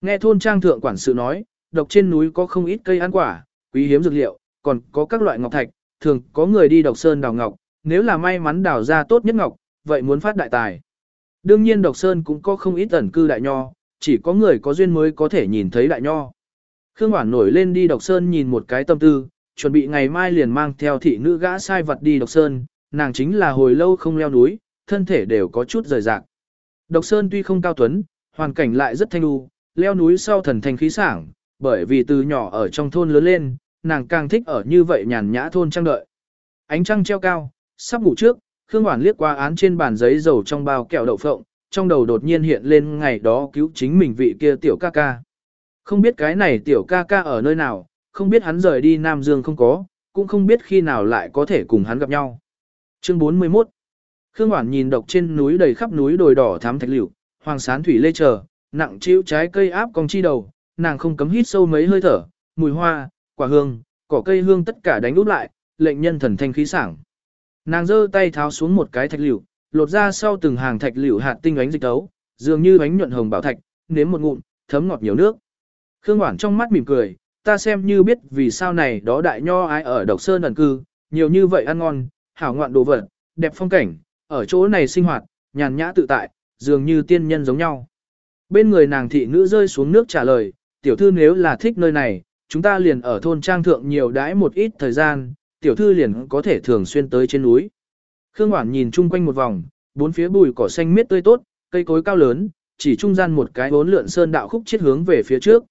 Speaker 1: Nghe thôn trang thượng quản sự nói, độc trên núi có không ít cây ăn quả, quý hiếm dược liệu, còn có các loại ngọc thạch, thường có người đi độc sơn đào ngọc, nếu là may mắn đào ra tốt nhất ngọc, vậy muốn phát đại tài. Đương nhiên độc sơn cũng có không ít ẩn cư đại nho, chỉ có người có duyên mới có thể nhìn thấy đại nho. Khương Hoản nổi lên đi độc sơn nhìn một cái tâm tư, chuẩn bị ngày mai liền mang theo thị nữ gã sai vật đi độc sơn, nàng chính là hồi lâu không leo núi, thân thể đều có chút rời rạc. Độc sơn tuy không cao tuấn, hoàn cảnh lại rất thanh lưu, leo núi sau thần thanh khí sảng, bởi vì từ nhỏ ở trong thôn lớn lên, nàng càng thích ở như vậy nhàn nhã thôn trang đợi. Ánh trăng treo cao, sắp ngủ trước, Khương Hoản liếc qua án trên bàn giấy dầu trong bao kẹo đậu phộng, trong đầu đột nhiên hiện lên ngày đó cứu chính mình vị kia tiểu ca ca. Không biết cái này tiểu ca ca ở nơi nào, không biết hắn rời đi Nam Dương không có, cũng không biết khi nào lại có thể cùng hắn gặp nhau. Chương 41 Khương Hoản nhìn độc trên núi đầy khắp núi đồi đỏ thám thạch liễu, hoàng sán thủy lê chờ, nặng chịu trái cây áp cong chi đầu, nàng không cấm hít sâu mấy hơi thở, mùi hoa, quả hương, cỏ cây hương tất cả đánh úp lại, lệnh nhân thần thanh khí sảng. Nàng giơ tay tháo xuống một cái thạch liễu, lột ra sau từng hàng thạch liễu hạt tinh ánh dịch tấu, dường như ánh nhuận hồng bảo thạch, nếm một ngụm, thấm ngọt nhiều nước. Khương Hoản trong mắt mỉm cười, ta xem như biết vì sao này đó đại nho ai ở độc sơn ẩn cư, nhiều như vậy ăn ngon, hảo ngoạn đồ vật, đẹp phong cảnh, ở chỗ này sinh hoạt, nhàn nhã tự tại, dường như tiên nhân giống nhau. Bên người nàng thị nữ rơi xuống nước trả lời, tiểu thư nếu là thích nơi này, chúng ta liền ở thôn trang thượng nhiều đãi một ít thời gian, tiểu thư liền có thể thường xuyên tới trên núi. Khương Hoản nhìn chung quanh một vòng, bốn phía bùi cỏ xanh miết tươi tốt, cây cối cao lớn, chỉ trung gian một cái bốn lượn sơn đạo khúc chết hướng về phía trước.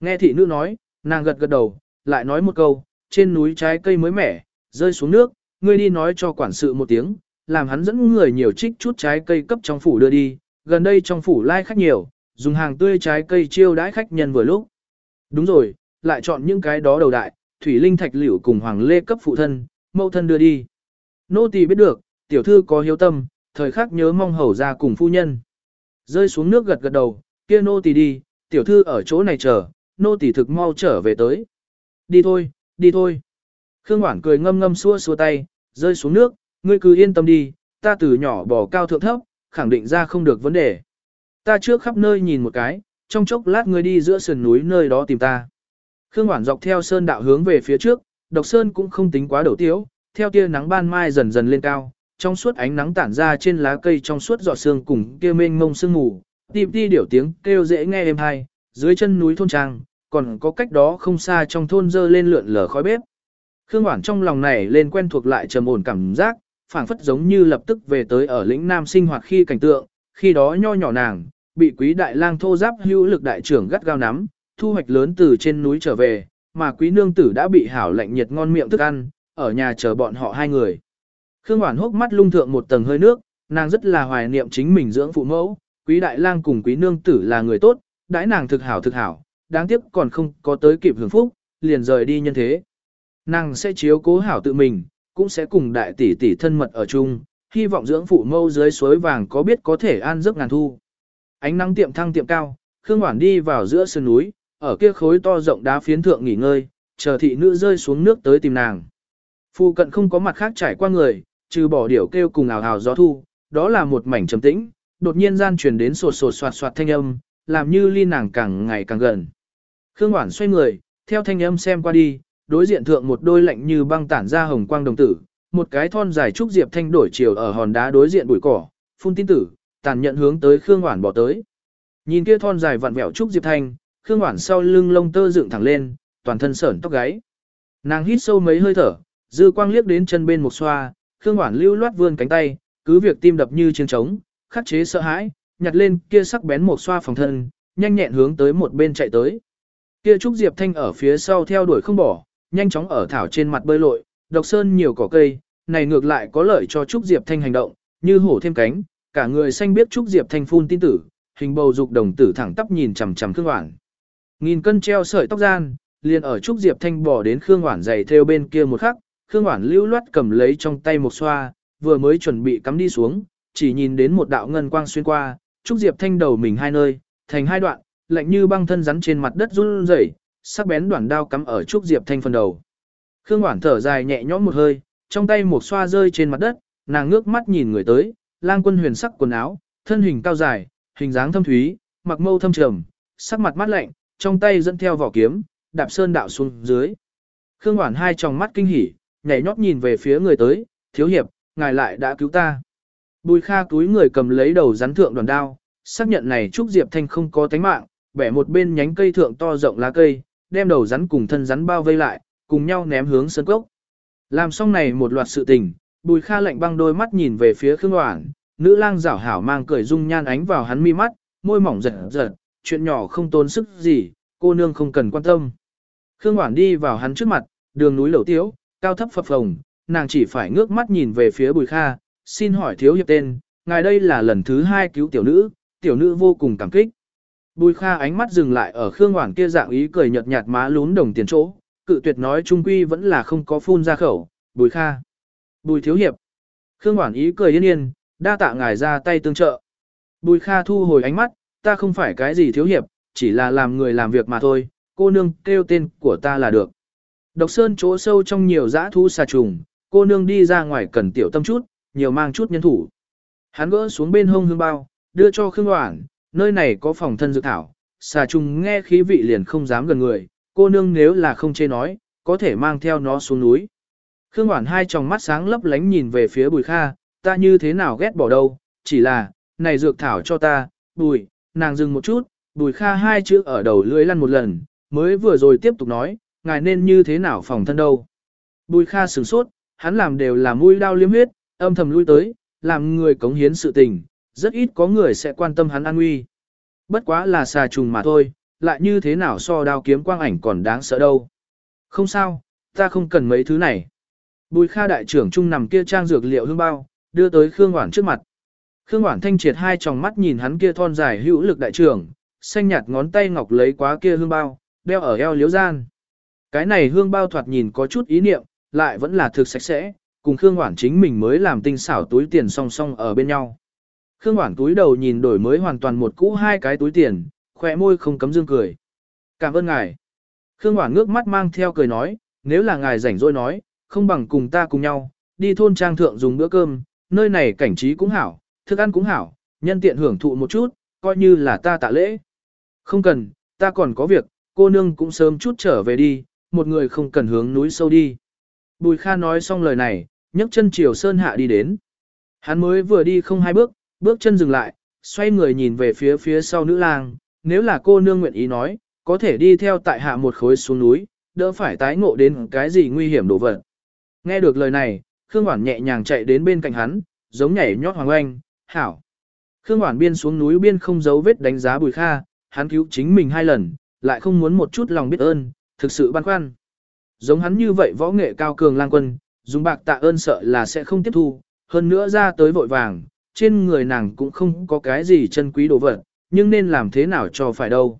Speaker 1: Nghe thị nữ nói, nàng gật gật đầu, lại nói một câu, trên núi trái cây mới mẻ, rơi xuống nước, ngươi đi nói cho quản sự một tiếng, làm hắn dẫn người nhiều trích chút trái cây cấp trong phủ đưa đi, gần đây trong phủ lai khách nhiều, dùng hàng tươi trái cây chiêu đãi khách nhân vừa lúc. Đúng rồi, lại chọn những cái đó đầu đại, thủy linh thạch liễu cùng hoàng lê cấp phụ thân, mẫu thân đưa đi. Nô tỳ biết được, tiểu thư có hiếu tâm, thời khắc nhớ mong hầu ra cùng phu nhân. Rơi xuống nước gật gật đầu, kia nô tỳ đi, tiểu thư ở chỗ này chờ, nô tỳ thực mau trở về tới. Đi thôi, đi thôi. Khương Hoảng cười ngâm ngâm xua xua tay, rơi xuống nước, ngươi cứ yên tâm đi, ta từ nhỏ bò cao thượng thấp, khẳng định ra không được vấn đề. Ta trước khắp nơi nhìn một cái, trong chốc lát ngươi đi giữa sườn núi nơi đó tìm ta. Khương Hoản dọc theo sơn đạo hướng về phía trước, độc sơn cũng không tính quá đầu tiếu, theo tia nắng ban mai dần dần lên cao, trong suốt ánh nắng tản ra trên lá cây trong suốt giọt sương cùng kia mênh mông sương mù, tìm ti điểu tiếng kêu dễ nghe êm hay, dưới chân núi thôn trang, còn có cách đó không xa trong thôn dơ lên lượn lờ khói bếp. Khương Hoản trong lòng này lên quen thuộc lại trầm ổn cảm giác, phảng phất giống như lập tức về tới ở lĩnh Nam sinh hoạt khi cảnh tượng, khi đó nho nhỏ nàng, bị quý đại lang thô giáp hữu lực đại trưởng gắt gao nắm, thu hoạch lớn từ trên núi trở về, mà quý nương tử đã bị hảo lạnh nhiệt ngon miệng thức ăn, ở nhà chờ bọn họ hai người. Khương Hoản hốc mắt lung thượng một tầng hơi nước, nàng rất là hoài niệm chính mình dưỡng phụ mẫu, quý đại lang cùng quý nương tử là người tốt, đãi nàng thực hảo thực hảo, đáng tiếc còn không có tới kịp hưởng phúc, liền rời đi nhân thế. Nàng sẽ chiếu cố hảo tự mình, cũng sẽ cùng đại tỷ tỷ thân mật ở chung, hy vọng dưỡng phụ mâu dưới suối vàng có biết có thể an giấc ngàn thu. Ánh nắng tiệm thăng tiệm cao, Khương Hoản đi vào giữa sườn núi, ở kia khối to rộng đá phiến thượng nghỉ ngơi, chờ thị nữ rơi xuống nước tới tìm nàng. Phu cận không có mặt khác trải qua người, trừ bỏ điểu kêu cùng ảo ảo gió thu, đó là một mảnh trầm tĩnh, đột nhiên gian truyền đến sột sột soạt soạt thanh âm, làm như ly nàng càng ngày càng gần. Khương Hoản xoay người, theo thanh âm xem qua đi, đối diện thượng một đôi lạnh như băng tản ra hồng quang đồng tử, một cái thon dài trúc diệp thanh đổi chiều ở hòn đá đối diện bụi cỏ, phun tin tử, tàn nhận hướng tới Khương Hoản bỏ tới. Nhìn kia thon dài vặn vẹo trúc diệp thanh, Khương Hoản sau lưng lông tơ dựng thẳng lên, toàn thân sởn tóc gáy. Nàng hít sâu mấy hơi thở, dư quang liếc đến chân bên một xoa, Khương Hoản lưu loát vươn cánh tay, cứ việc tim đập như chiến trống, khắc chế sợ hãi, nhặt lên kia sắc bén một xoa phòng thân, nhanh nhẹn hướng tới một bên chạy tới. Kia Trúc Diệp Thanh ở phía sau theo đuổi không bỏ, nhanh chóng ở thảo trên mặt bơi lội, độc sơn nhiều cỏ cây, này ngược lại có lợi cho Trúc Diệp Thanh hành động, như hổ thêm cánh, cả người xanh biết Trúc Diệp Thanh phun tin tử, hình bầu dục đồng tử thẳng tắp nhìn chằm chằm Khương Hoản. Nghìn cân treo sợi tóc gian, liền ở Trúc Diệp Thanh bỏ đến Khương Hoản giày theo bên kia một khắc, Khương Hoản lưu loát cầm lấy trong tay một xoa, vừa mới chuẩn bị cắm đi xuống, chỉ nhìn đến một đạo ngân quang xuyên qua, Trúc Diệp Thanh đầu mình hai nơi, thành hai đoạn, lạnh như băng thân rắn trên mặt đất run rẩy, sắc bén đoạn đao cắm ở Trúc Diệp Thanh phần đầu. Khương Hoản thở dài nhẹ nhõm một hơi, trong tay một xoa rơi trên mặt đất, nàng ngước mắt nhìn người tới, lang quân huyền sắc quần áo, thân hình cao dài, hình dáng thâm thúy, mặc mâu thâm trầm, sắc mặt mát lạnh, trong tay dẫn theo vỏ kiếm, đạp sơn đạo xuống dưới. Khương Hoản hai tròng mắt kinh hỉ, nhảy nhót nhìn về phía người tới, thiếu hiệp, ngài lại đã cứu ta. Bùi kha túi người cầm lấy đầu rắn thượng đoàn đao, xác nhận này Trúc Diệp Thanh không có tánh mạng, bẻ một bên nhánh cây thượng to rộng lá cây, đem đầu rắn cùng thân rắn bao vây lại, cùng nhau ném hướng sân cốc. Làm xong này một loạt sự tình, Bùi Kha lạnh băng đôi mắt nhìn về phía Khương Hoản, nữ lang giảo hảo mang cười dung nhan ánh vào hắn mi mắt, môi mỏng giật giật, chuyện nhỏ không tốn sức gì, cô nương không cần quan tâm. Khương Hoảng đi vào hắn trước mặt, đường núi lẩu tiếu, cao thấp phập phồng, nàng chỉ phải ngước mắt nhìn về phía Bùi Kha, xin hỏi thiếu hiệp tên, ngài đây là lần thứ hai cứu tiểu nữ, tiểu nữ vô cùng cảm kích. Bùi Kha ánh mắt dừng lại ở Khương Hoảng kia dạng ý cười nhợt nhạt má lún đồng tiền chỗ, cự tuyệt nói trung quy vẫn là không có phun ra khẩu, Bùi Kha. Bùi thiếu hiệp. Khương Hoảng ý cười yên yên, đa tạ ngài ra tay tương trợ. Bùi Kha thu hồi ánh mắt, ta không phải cái gì thiếu hiệp, chỉ là làm người làm việc mà thôi, cô nương kêu tên của ta là được. Độc sơn chỗ sâu trong nhiều dã thú xà trùng, cô nương đi ra ngoài cần tiểu tâm chút, nhiều mang chút nhân thủ. Hắn gỡ xuống bên hông hương bao, đưa cho Khương Hoảng, nơi này có phòng thân dược thảo, xà trùng nghe khí vị liền không dám gần người, cô nương nếu là không chê nói, có thể mang theo nó xuống núi. Khương Hoản hai tròng mắt sáng lấp lánh nhìn về phía Bùi Kha, ta như thế nào ghét bỏ đâu, chỉ là, này dược thảo cho ta, Bùi, nàng dừng một chút, Bùi Kha hai chữ ở đầu lưỡi lăn một lần, mới vừa rồi tiếp tục nói, ngài nên như thế nào phòng thân đâu. Bùi Kha sửng sốt, hắn làm đều là mũi đau liếm huyết, âm thầm lui tới, làm người cống hiến sự tình, rất ít có người sẽ quan tâm hắn an nguy. Bất quá là xà trùng mà thôi, lại như thế nào so đao kiếm quang ảnh còn đáng sợ đâu. Không sao, ta không cần mấy thứ này. Bùi Kha đại trưởng trung nằm kia trang dược liệu hương bao, đưa tới Khương Hoảng trước mặt. Khương Hoản thanh triệt hai tròng mắt nhìn hắn kia thon dài hữu lực đại trưởng, xanh nhạt ngón tay ngọc lấy quá kia hương bao, đeo ở eo liếu gian. Cái này hương bao thoạt nhìn có chút ý niệm, lại vẫn là thực sạch sẽ, cùng Khương Hoản chính mình mới làm tinh xảo túi tiền song song ở bên nhau. Khương Hoản túi đầu nhìn đổi mới hoàn toàn một cũ hai cái túi tiền, khỏe môi không cấm dương cười. Cảm ơn ngài. Khương Hoản ngước mắt mang theo cười nói, nếu là ngài rảnh rỗi nói, không bằng cùng ta cùng nhau, đi thôn trang thượng dùng bữa cơm, nơi này cảnh trí cũng hảo, thức ăn cũng hảo, nhân tiện hưởng thụ một chút, coi như là ta tạ lễ. Không cần, ta còn có việc, cô nương cũng sớm chút trở về đi, một người không cần hướng núi sâu đi. Bùi Kha nói xong lời này, nhấc chân chiều sơn hạ đi đến. Hắn mới vừa đi không hai bước, bước chân dừng lại, xoay người nhìn về phía phía sau nữ lang, nếu là cô nương nguyện ý nói, có thể đi theo tại hạ một khối xuống núi, đỡ phải tái ngộ đến cái gì nguy hiểm đổ vật. Nghe được lời này, Khương Hoản nhẹ nhàng chạy đến bên cạnh hắn, giống nhảy nhót hoàng oanh, hảo. Khương Hoản biên xuống núi biên không giấu vết đánh giá Bùi Kha, hắn cứu chính mình hai lần, lại không muốn một chút lòng biết ơn, thực sự băn khoăn. Giống hắn như vậy võ nghệ cao cường lang quân, dùng bạc tạ ơn sợ là sẽ không tiếp thu, hơn nữa ra tới vội vàng, trên người nàng cũng không có cái gì chân quý đồ vật, nhưng nên làm thế nào cho phải đâu.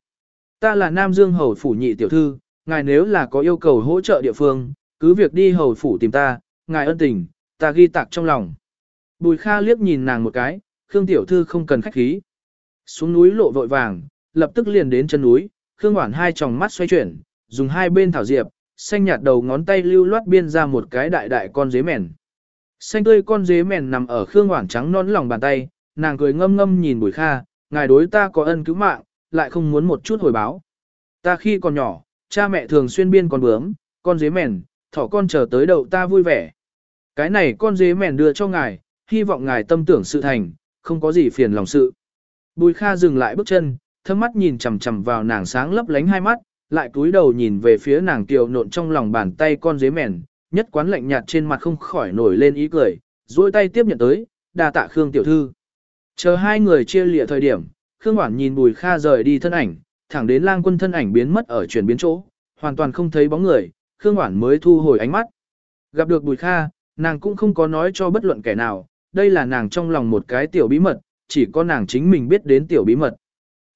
Speaker 1: Ta là Nam Dương Hầu Phủ nhị tiểu thư, ngài nếu là có yêu cầu hỗ trợ địa phương, cứ việc đi Hầu Phủ tìm ta, ngài ân tình, ta ghi tạc trong lòng. Bùi Kha liếc nhìn nàng một cái, Khương tiểu thư không cần khách khí. Xuống núi lộ vội vàng, lập tức liền đến chân núi, Khương Hoản hai tròng mắt xoay chuyển, dùng hai bên thảo diệp, xanh nhạt đầu ngón tay lưu loát biên ra một cái đại đại con dế mèn. Xanh tươi con dế mèn nằm ở Khương Hoản trắng non lòng bàn tay, nàng cười ngâm ngâm nhìn Bùi Kha, ngài đối ta có ân cứu mạng, lại không muốn một chút hồi báo. Ta khi còn nhỏ, cha mẹ thường xuyên biên con bướm, con dế mèn, thỏ con chờ tới đậu ta vui vẻ. Cái này con dế mèn đưa cho ngài, hy vọng ngài tâm tưởng sự thành, không có gì phiền lòng sự. Bùi Kha dừng lại bước chân, thâm mắt nhìn chằm chằm vào nàng sáng lấp lánh hai mắt, lại cúi đầu nhìn về phía nàng tiểu nộn trong lòng bàn tay con dế mèn, nhất quán lạnh nhạt trên mặt không khỏi nổi lên ý cười, duỗi tay tiếp nhận tới, đa tạ Khương tiểu thư. Chờ hai người chia lìa thời điểm, Khương Hoản nhìn Bùi Kha rời đi thân ảnh, thẳng đến lang quân thân ảnh biến mất ở chuyển biến chỗ, hoàn toàn không thấy bóng người, Khương Hoản mới thu hồi ánh mắt. Gặp được Bùi Kha, nàng cũng không có nói cho bất luận kẻ nào, đây là nàng trong lòng một cái tiểu bí mật, chỉ có nàng chính mình biết đến tiểu bí mật.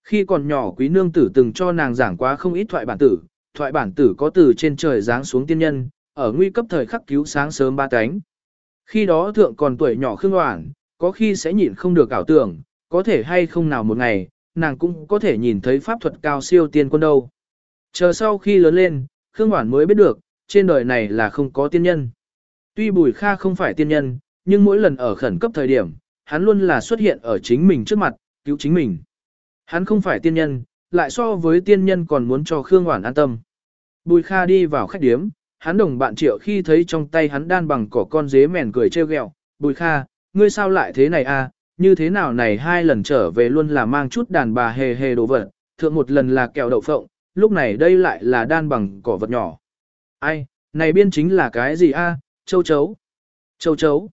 Speaker 1: Khi còn nhỏ quý nương tử từng cho nàng giảng quá không ít thoại bản tử, thoại bản tử có từ trên trời giáng xuống tiên nhân, ở nguy cấp thời khắc cứu sáng sớm ba cánh. Khi đó thượng còn tuổi nhỏ Khương hoảng, có khi sẽ nhịn không được ảo tưởng, có thể hay không nào một ngày, nàng cũng có thể nhìn thấy pháp thuật cao siêu tiên quân đâu. Chờ sau khi lớn lên, Khương Hoản mới biết được, trên đời này là không có tiên nhân. Tuy Bùi Kha không phải tiên nhân, nhưng mỗi lần ở khẩn cấp thời điểm, hắn luôn là xuất hiện ở chính mình trước mặt, cứu chính mình. Hắn không phải tiên nhân, lại so với tiên nhân còn muốn cho Khương Hoản an tâm. Bùi Kha đi vào khách điếm, hắn đồng bạn triệu khi thấy trong tay hắn đan bằng cỏ con dế mèn cười trêu ghẹo, Bùi Kha, ngươi sao lại thế này à, như thế nào này hai lần trở về luôn là mang chút đàn bà hề hề đồ vật, thượng một lần là kẹo đậu phộng, lúc này đây lại là đan bằng cỏ vật nhỏ. Ai, này biên chính là cái gì a? châu chấu. Châu chấu.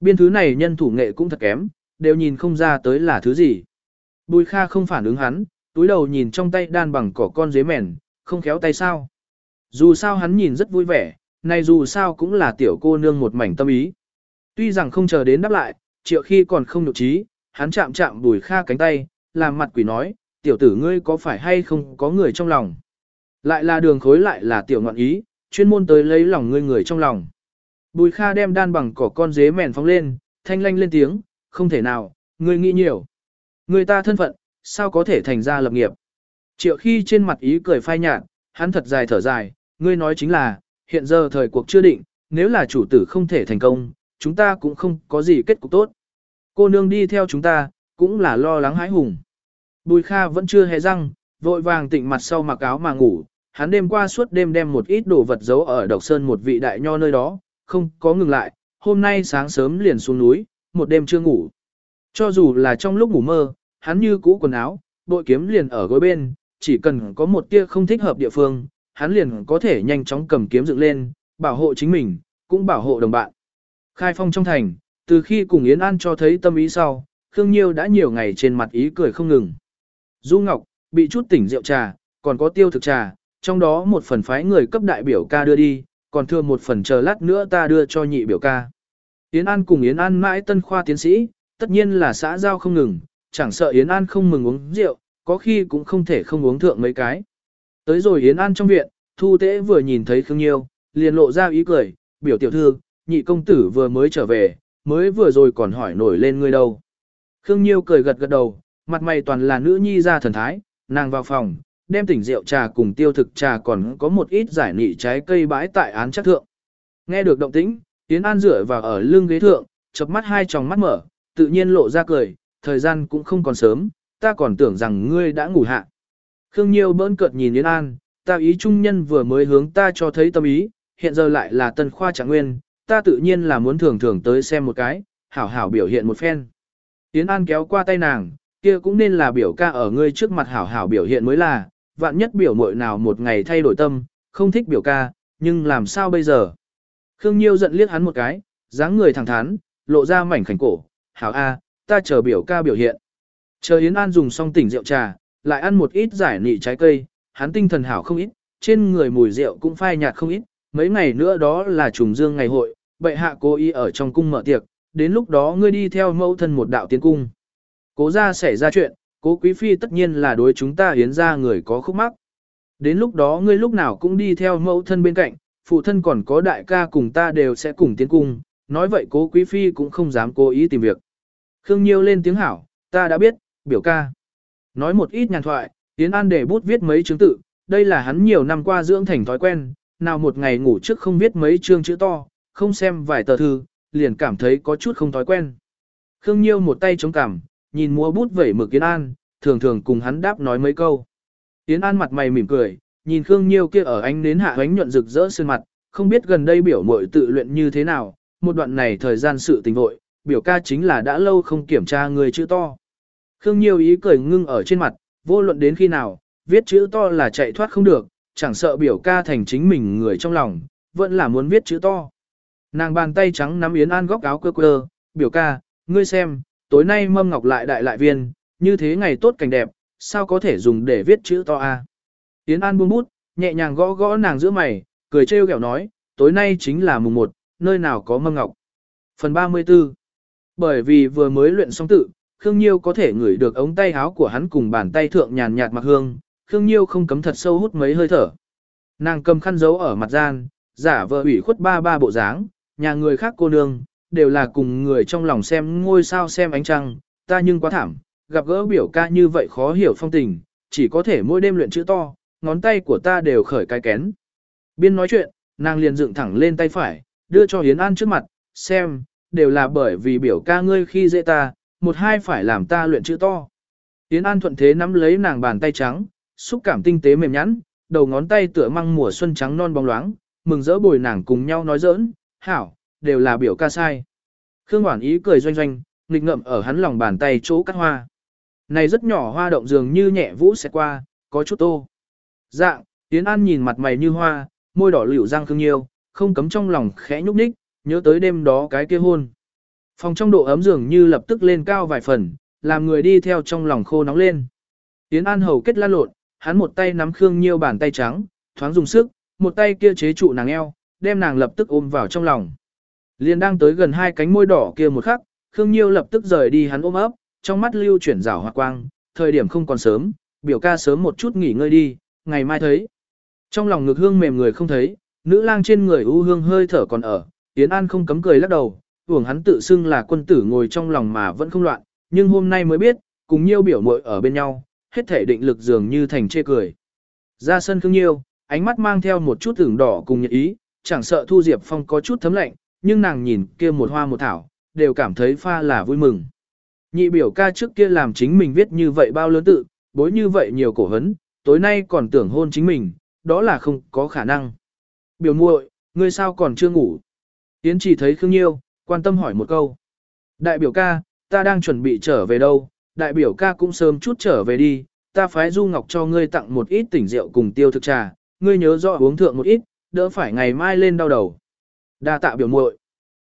Speaker 1: Biên thứ này nhân thủ nghệ cũng thật kém, đều nhìn không ra tới là thứ gì. Bùi Kha không phản ứng hắn, túi đầu nhìn trong tay đan bằng cỏ con dế mèn, không khéo tay sao. Dù sao hắn nhìn rất vui vẻ, này dù sao cũng là tiểu cô nương một mảnh tâm ý. Tuy rằng không chờ đến đáp lại, triệu khi còn không nhục trí, hắn chạm chạm bùi Kha cánh tay, làm mặt quỷ nói, tiểu tử ngươi có phải hay không có người trong lòng. Lại là đường khối lại là tiểu ngọn ý, chuyên môn tới lấy lòng ngươi người trong lòng. Bùi Kha đem đan bằng cỏ con dế mèn phóng lên, thanh lanh lên tiếng, không thể nào, ngươi nghĩ nhiều. Người ta thân phận, sao có thể thành ra lập nghiệp. Triệu khi trên mặt ý cười phai nhạt, hắn thật dài thở dài, ngươi nói chính là, hiện giờ thời cuộc chưa định, nếu là chủ tử không thể thành công, chúng ta cũng không có gì kết cục tốt. Cô nương đi theo chúng ta, cũng là lo lắng hãi hùng. Bùi Kha vẫn chưa hề răng, vội vàng tịnh mặt sau mặc áo mà ngủ, hắn đêm qua suốt đêm đem một ít đồ vật giấu ở độc sơn một vị đại nho nơi đó, không có ngừng lại, hôm nay sáng sớm liền xuống núi, một đêm chưa ngủ. Cho dù là trong lúc ngủ mơ, hắn như cũ quần áo, bội kiếm liền ở gối bên, chỉ cần có một tia không thích hợp địa phương, hắn liền có thể nhanh chóng cầm kiếm dựng lên, bảo hộ chính mình, cũng bảo hộ đồng bạn. Khai phong trong thành, từ khi cùng Yến An cho thấy tâm ý sau, Khương Nhiêu đã nhiều ngày trên mặt ý cười không ngừng. Du Ngọc, bị chút tỉnh rượu trà, còn có tiêu thực trà, trong đó một phần phái người cấp đại biểu ca đưa đi, còn thừa một phần chờ lát nữa ta đưa cho nhị biểu ca. Yến An cùng Yến An mãi tân khoa tiến sĩ, tất nhiên là xã giao không ngừng, chẳng sợ Yến An không mừng uống rượu, có khi cũng không thể không uống thượng mấy cái. Tới rồi Yến An trong viện, Thu Tế vừa nhìn thấy Khương Nhiêu, liền lộ ra ý cười, biểu tiểu thư, nhị công tử vừa mới trở về, mới vừa rồi còn hỏi nổi lên ngươi đâu. Khương Nhiêu cười gật gật đầu, mặt mày toàn là nữ nhi ra thần thái, nàng vào phòng, đem tỉnh rượu trà cùng tiêu thực trà còn có một ít giải nị trái cây bãi tại án chắc thượng. Nghe được động tĩnh, Yến An rửa vào ở lưng ghế thượng, chớp mắt hai tròng mắt mở, tự nhiên lộ ra cười, thời gian cũng không còn sớm, ta còn tưởng rằng ngươi đã ngủ hạ. Khương Nhiêu bỡn cợt nhìn Yến An, ta ý trung nhân vừa mới hướng ta cho thấy tâm ý, hiện giờ lại là tân khoa trạng nguyên, ta tự nhiên là muốn thường thường tới xem một cái, hảo hảo biểu hiện một phen. Yến An kéo qua tay nàng, kia cũng nên là biểu ca ở ngươi trước mặt hảo hảo biểu hiện mới là, vạn nhất biểu muội nào một ngày thay đổi tâm, không thích biểu ca, nhưng làm sao bây giờ? Khương Nhiêu giận liếc hắn một cái, dáng người thẳng thắn, lộ ra mảnh khảnh cổ, hảo a, ta chờ biểu ca biểu hiện. Chờ Yến An dùng xong tỉnh rượu trà, lại ăn một ít giải nị trái cây, hắn tinh thần hảo không ít, trên người mùi rượu cũng phai nhạt không ít, mấy ngày nữa đó là trùng dương ngày hội, bệ hạ cố ý ở trong cung mở tiệc, đến lúc đó ngươi đi theo mẫu thân một đạo tiến cung. Cố ra xảy ra chuyện, cố quý phi tất nhiên là đối chúng ta hiến ra người có khúc mắc. Đến lúc đó ngươi lúc nào cũng đi theo mẫu thân bên cạnh, phụ thân còn có đại ca cùng ta đều sẽ cùng tiến cung, nói vậy cố quý phi cũng không dám cố ý tìm việc. Khương Nhiêu lên tiếng hảo, ta đã biết, biểu ca. Nói một ít nhàn thoại, Yến An để bút viết mấy chứng tự, đây là hắn nhiều năm qua dưỡng thành thói quen, nào một ngày ngủ trước không viết mấy chương chữ to, không xem vài tờ thư, liền cảm thấy có chút không thói quen. Khương Nhiêu một tay chống cằm, nhìn mua bút vẩy mực Yến An, thường thường cùng hắn đáp nói mấy câu. Yến An mặt mày mỉm cười, nhìn Khương Nhiêu kia ở ánh nến hạ ánh nhuận rực rỡ sơn mặt, không biết gần đây biểu muội tự luyện như thế nào, một đoạn này thời gian sự tình vội, biểu ca chính là đã lâu không kiểm tra người chữ to. Khương Nhiêu ý cười ngưng ở trên mặt, vô luận đến khi nào, viết chữ to là chạy thoát không được, chẳng sợ biểu ca thành chính mình người trong lòng, vẫn là muốn viết chữ to. Nàng bàn tay trắng nắm Yến An góc áo cơ cơ, biểu ca, ngươi xem, tối nay mâm ngọc lại đại lại viên, như thế ngày tốt cảnh đẹp, sao có thể dùng để viết chữ to a? Yến An buông bút, nhẹ nhàng gõ gõ nàng giữa mày, cười trêu ghẹo nói, tối nay chính là mùng 1, nơi nào có mâm ngọc. Phần 34 Bởi vì vừa mới luyện xong tự, Khương Nhiêu có thể ngửi được ống tay áo của hắn cùng bàn tay thượng nhàn nhạt mặc hương, Khương Nhiêu không cấm thật sâu hút mấy hơi thở. Nàng cầm khăn giấu ở mặt gian, giả vờ ủy khuất ba ba bộ dáng, nhà người khác cô nương, đều là cùng người trong lòng xem ngôi sao xem ánh trăng, ta nhưng quá thảm, gặp gỡ biểu ca như vậy khó hiểu phong tình, chỉ có thể mỗi đêm luyện chữ to, ngón tay của ta đều khởi cái kén. Biên nói chuyện, nàng liền dựng thẳng lên tay phải, đưa cho Hiến An trước mặt, xem, đều là bởi vì biểu ca ngươi khi dễ ta, một hai phải làm ta luyện chữ to. Hiến An thuận thế nắm lấy nàng bàn tay trắng, xúc cảm tinh tế mềm nhẵn, đầu ngón tay tựa măng mùa xuân trắng non bóng loáng, mừng rỡ bồi nàng cùng nhau nói giỡn, hảo, đều là biểu ca sai. Khương Hoản ý cười doanh doanh, nghịch ngậm ở hắn lòng bàn tay chỗ cắt hoa. Này rất nhỏ hoa động dường như nhẹ vũ sẽ qua, có chút tô. Dạng, Tiến An nhìn mặt mày như hoa, môi đỏ liễu răng khương nhiêu, không cấm trong lòng khẽ nhúc nhích, nhớ tới đêm đó cái kia hôn. Phòng trong độ ấm dường như lập tức lên cao vài phần, làm người đi theo trong lòng khô nóng lên. Tiến An hầu kết lan lộn, hắn một tay nắm Khương Nhiêu bàn tay trắng, thoáng dùng sức, một tay kia chế trụ nàng eo, đem nàng lập tức ôm vào trong lòng. Liên đang tới gần hai cánh môi đỏ kia một khắc, Khương Nhiêu lập tức rời đi hắn ôm ấp, trong mắt lưu chuyển rảo hoa quang, thời điểm không còn sớm, biểu ca sớm một chút nghỉ ngơi đi, ngày mai thấy. Trong lòng ngực hương mềm người không thấy, nữ lang trên người u hương hơi thở còn ở, Yến An không cấm cười lắc đầu, uổng hắn tự xưng là quân tử ngồi trong lòng mà vẫn không loạn, nhưng hôm nay mới biết, cùng Nhiêu biểu muội ở bên nhau, hết thể định lực dường như thành chê cười. Ra sân Khương Nhiêu, ánh mắt mang theo một chút tưởng đỏ cùng nhiệt ý, chẳng sợ Thu Diệp Phong có chút thấm lạnh, nhưng nàng nhìn kia một hoa một thảo, đều cảm thấy pha là vui mừng. Nhị biểu ca trước kia làm chính mình viết như vậy bao lớn tự, bối như vậy nhiều cổ hấn, tối nay còn tưởng hôn chính mình, đó là không có khả năng. Biểu muội, ngươi sao còn chưa ngủ? Yến chỉ thấy Khương Nhiêu, quan tâm hỏi một câu. Đại biểu ca, ta đang chuẩn bị trở về đâu, đại biểu ca cũng sớm chút trở về đi, ta phái Du Ngọc cho ngươi tặng một ít tỉnh rượu cùng tiêu thực trà, ngươi nhớ rõ uống thượng một ít, đỡ phải ngày mai lên đau đầu. Đa tạ biểu muội.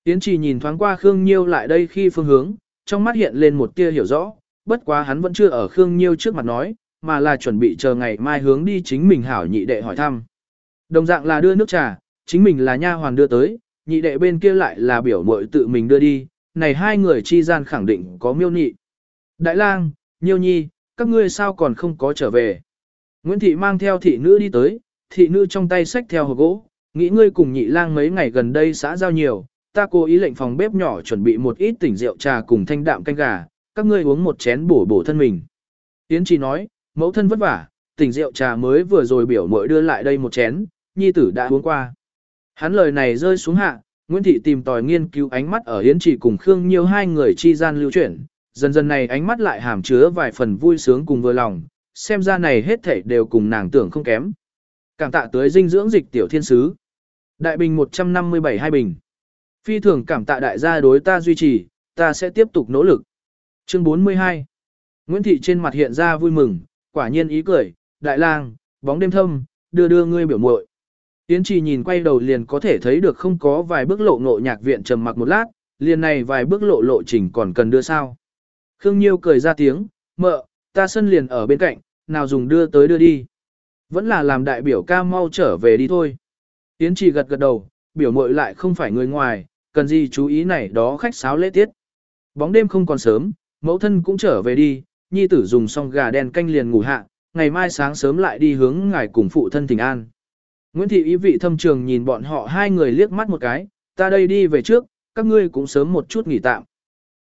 Speaker 1: tiến Trì nhìn thoáng qua Khương Nhiêu lại đây khi phương hướng, trong mắt hiện lên một tia hiểu rõ, bất quá hắn vẫn chưa ở Khương Nhiêu trước mặt nói, mà là chuẩn bị chờ ngày mai hướng đi chính mình hảo nhị đệ hỏi thăm. Đồng dạng là đưa nước trà, chính mình là nha hoàn đưa tới, nhị đệ bên kia lại là biểu muội tự mình đưa đi, này hai người chi gian khẳng định có miêu nhị. Đại lang, Nhiêu nhi, các ngươi sao còn không có trở về. Nguyễn Thị mang theo thị nữ đi tới, thị nữ trong tay xách theo hộp gỗ, nghĩ ngươi cùng nhị lang mấy ngày gần đây xã giao nhiều, ta cố ý lệnh phòng bếp nhỏ chuẩn bị một ít tỉnh rượu trà cùng thanh đạm canh gà, các ngươi uống một chén bổ bổ thân mình. Yến chỉ nói, mẫu thân vất vả, tỉnh rượu trà mới vừa rồi biểu muội đưa lại đây một chén, nhi tử đã uống qua. Hắn lời này rơi xuống hạ, Nguyễn Thị tìm tòi nghiên cứu ánh mắt ở Yến chỉ cùng Khương Nhiêu hai người chi gian lưu chuyển, dần dần này ánh mắt lại hàm chứa vài phần vui sướng cùng vừa lòng, xem ra này hết thảy đều cùng nàng tưởng không kém. Cảm tạ tới dinh dưỡng dịch tiểu thiên sứ. Đại bình 157 hai bình. Phi thường cảm tạ đại gia đối ta duy trì, ta sẽ tiếp tục nỗ lực. Chương 42 Nguyễn Thị trên mặt hiện ra vui mừng, quả nhiên ý cười, đại lang, bóng đêm thâm, đưa đưa ngươi biểu muội. Tiến trì nhìn quay đầu liền có thể thấy được không có vài bước lộ ngộ nhạc viện trầm mặc một lát, liền này vài bước lộ lộ trình còn cần đưa sao. Khương Nhiêu cười ra tiếng, mợ, ta sân liền ở bên cạnh, nào dùng đưa tới đưa đi. Vẫn là làm đại biểu ca mau trở về đi thôi. Tiến trì gật gật đầu, biểu muội lại không phải người ngoài, cần gì chú ý này đó khách sáo lễ tiết. Bóng đêm không còn sớm, mẫu thân cũng trở về đi, nhi tử dùng xong gà đen canh liền ngủ hạ, ngày mai sáng sớm lại đi hướng ngài cùng phụ thân thỉnh an. Nguyễn Thị ý vị thâm trường nhìn bọn họ hai người liếc mắt một cái, ta đây đi về trước, các ngươi cũng sớm một chút nghỉ tạm.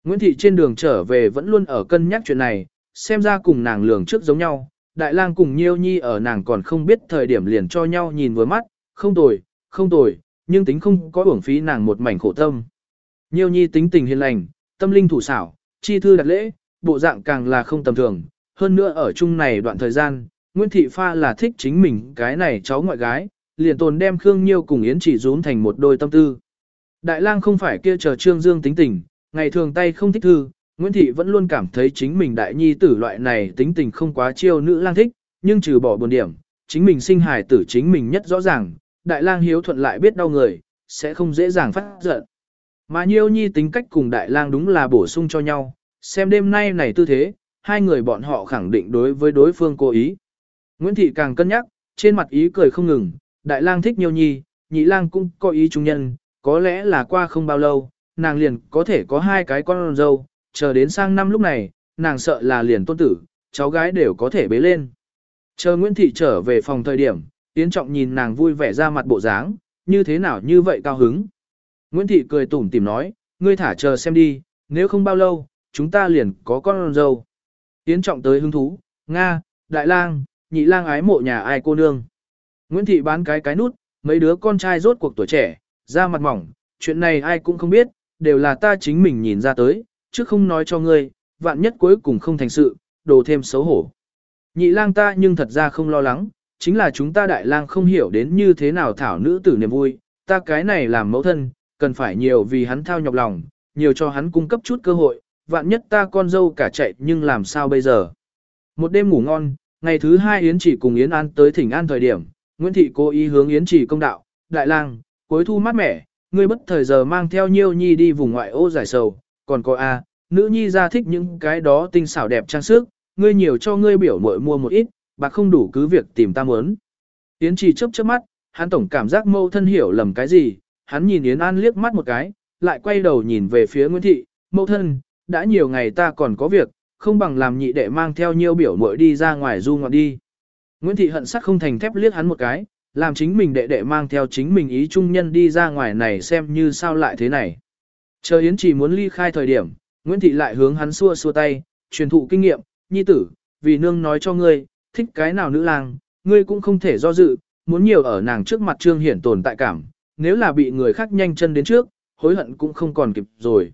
Speaker 1: Nguyễn Thị trên đường trở về vẫn luôn ở cân nhắc chuyện này, xem ra cùng nàng lường trước giống nhau, đại lang cùng nhiêu nhi ở nàng còn không biết thời điểm liền cho nhau nhìn vừa mắt, không tồi, không tồi, nhưng tính không có uổng phí nàng một mảnh khổ tâm. Nhiêu nhi tính tình hiền lành, tâm linh thủ xảo, chi thư đặt lễ, bộ dạng càng là không tầm thường, hơn nữa ở chung này đoạn thời gian, Nguyễn Thị Pha là thích chính mình cái này cháu ngoại gái, liền tồn đem Khương Nhiêu cùng Yến chỉ rún thành một đôi tâm tư. Đại lang không phải kia chờ Trương Dương tính tình, ngày thường tay không thích thư, Nguyễn Thị vẫn luôn cảm thấy chính mình đại nhi tử loại này tính tình không quá chiêu nữ lang thích, nhưng trừ bỏ buồn điểm, chính mình sinh hài tử chính mình nhất rõ ràng, đại lang hiếu thuận lại biết đau người, sẽ không dễ dàng phát giận. Mà nhiêu nhi tính cách cùng đại lang đúng là bổ sung cho nhau, xem đêm nay này tư thế, hai người bọn họ khẳng định đối với đối phương cố ý. Nguyễn Thị càng cân nhắc, trên mặt ý cười không ngừng, đại lang thích nhiêu nhi, nhị lang cũng có ý trung nhân, có lẽ là qua không bao lâu, nàng liền có thể có hai cái con dâu, chờ đến sang năm lúc này, nàng sợ là liền tôn tử, cháu gái đều có thể bế lên. Chờ Nguyễn Thị trở về phòng thời điểm, Yến Trọng nhìn nàng vui vẻ ra mặt bộ dáng, như thế nào như vậy cao hứng. Nguyễn Thị cười tủm tìm nói, ngươi thả chờ xem đi, nếu không bao lâu, chúng ta liền có con dâu. Yến Trọng tới hứng thú, Nga, Đại Lang, Nhị Lang ái mộ nhà ai cô nương. Nguyễn Thị bán cái cái nút, mấy đứa con trai rốt cuộc tuổi trẻ, da mặt mỏng, chuyện này ai cũng không biết, đều là ta chính mình nhìn ra tới, chứ không nói cho ngươi, vạn nhất cuối cùng không thành sự, đồ thêm xấu hổ. Nhị lang ta nhưng thật ra không lo lắng, chính là chúng ta đại lang không hiểu đến như thế nào thảo nữ tử niềm vui, ta cái này làm mẫu thân, cần phải nhiều vì hắn thao nhọc lòng, nhiều cho hắn cung cấp chút cơ hội, vạn nhất ta con dâu cả chạy nhưng làm sao bây giờ. Một đêm ngủ ngon, ngày thứ hai Yến chỉ cùng Yến An tới thỉnh an thời điểm, Nguyễn Thị cố ý hướng Yến chỉ công đạo, đại lang, cuối thu mát mẻ, ngươi bất thời giờ mang theo nhiêu nhi đi vùng ngoại ô giải sầu, còn có a, nữ nhi ra thích những cái đó tinh xảo đẹp trang sức, ngươi nhiều cho ngươi biểu muội mua một ít, bạc không đủ cứ việc tìm ta muốn. Yến trì chớp chớp mắt, hắn tổng cảm giác mâu thân hiểu lầm cái gì, hắn nhìn Yến An liếc mắt một cái, lại quay đầu nhìn về phía Nguyễn Thị, mâu thân, đã nhiều ngày ta còn có việc, không bằng làm nhị đệ mang theo nhiêu biểu muội đi ra ngoài du ngoạn đi. Nguyễn Thị hận sắt không thành thép liếc hắn một cái, làm chính mình đệ đệ mang theo chính mình ý trung nhân đi ra ngoài này xem như sao lại thế này. Chờ Yến trì muốn ly khai thời điểm, Nguyễn Thị lại hướng hắn xua xua tay, truyền thụ kinh nghiệm, nhi tử, vì nương nói cho ngươi, thích cái nào nữ lang, ngươi cũng không thể do dự, muốn nhiều ở nàng trước mặt trương hiển tồn tại cảm, nếu là bị người khác nhanh chân đến trước, hối hận cũng không còn kịp rồi.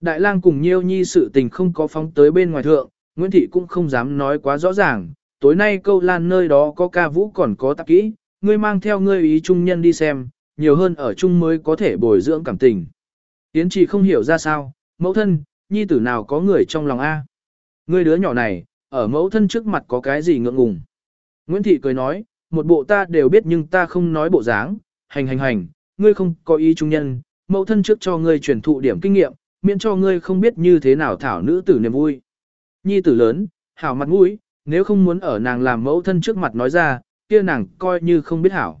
Speaker 1: Đại lang cùng nhiêu nhi sự tình không có phóng tới bên ngoài thượng, Nguyễn Thị cũng không dám nói quá rõ ràng, tối nay câu lan nơi đó có ca vũ còn có tạp kỹ, ngươi mang theo ngươi ý trung nhân đi xem, nhiều hơn ở chung mới có thể bồi dưỡng cảm tình. tiến chỉ không hiểu ra sao, mẫu thân, nhi tử nào có người trong lòng A. Ngươi đứa nhỏ này, ở mẫu thân trước mặt có cái gì ngượng ngùng. Nguyễn Thị cười nói, một bộ ta đều biết nhưng ta không nói bộ dáng, hành hành hành, ngươi không có ý trung nhân, mẫu thân trước cho ngươi truyền thụ điểm kinh nghiệm, miễn cho ngươi không biết như thế nào thảo nữ tử niềm vui. Nhi tử lớn, hảo mặt mũi, nếu không muốn ở nàng làm mẫu thân trước mặt nói ra, kia nàng coi như không biết hảo.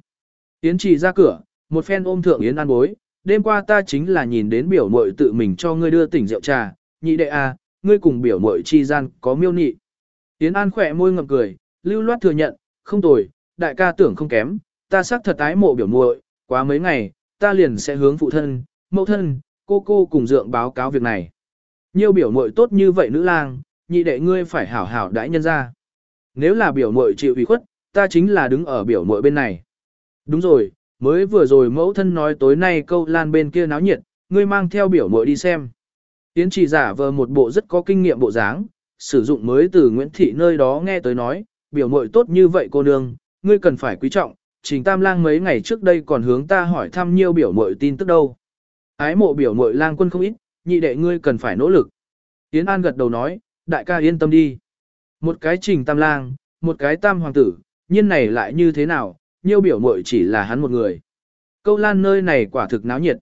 Speaker 1: Yến trì ra cửa, một phen ôm thượng Yến an bối, đêm qua ta chính là nhìn đến biểu muội tự mình cho ngươi đưa tỉnh rượu trà, nhị đệ à, ngươi cùng biểu muội chi gian có miêu nị. Yến an khỏe môi ngậm cười, lưu loát thừa nhận, không tồi, đại ca tưởng không kém, ta xác thật ái mộ biểu muội, quá mấy ngày, ta liền sẽ hướng phụ thân, mẫu thân, cô cô cùng dượng báo cáo việc này. Nhiều biểu muội tốt như vậy nữ lang, nhị đệ ngươi phải hảo hảo đãi nhân ra. Nếu là biểu muội chịu ủy khuất, ta chính là đứng ở biểu muội bên này. Đúng rồi, mới vừa rồi mẫu thân nói tối nay câu lan bên kia náo nhiệt, ngươi mang theo biểu muội đi xem. Yến chỉ giả vờ một bộ rất có kinh nghiệm bộ dáng, sử dụng mới từ Nguyễn Thị nơi đó nghe tới nói, biểu muội tốt như vậy cô nương, ngươi cần phải quý trọng, Trình Tam Lang mấy ngày trước đây còn hướng ta hỏi thăm nhiêu biểu muội tin tức đâu. Ái mộ biểu muội lang quân không ít, nhị đệ ngươi cần phải nỗ lực. Yến An gật đầu nói, đại ca yên tâm đi. Một cái Trình Tam Lang, một cái Tam Hoàng tử, nhiên này lại như thế nào, nhiêu biểu muội chỉ là hắn một người. Câu lan nơi này quả thực náo nhiệt.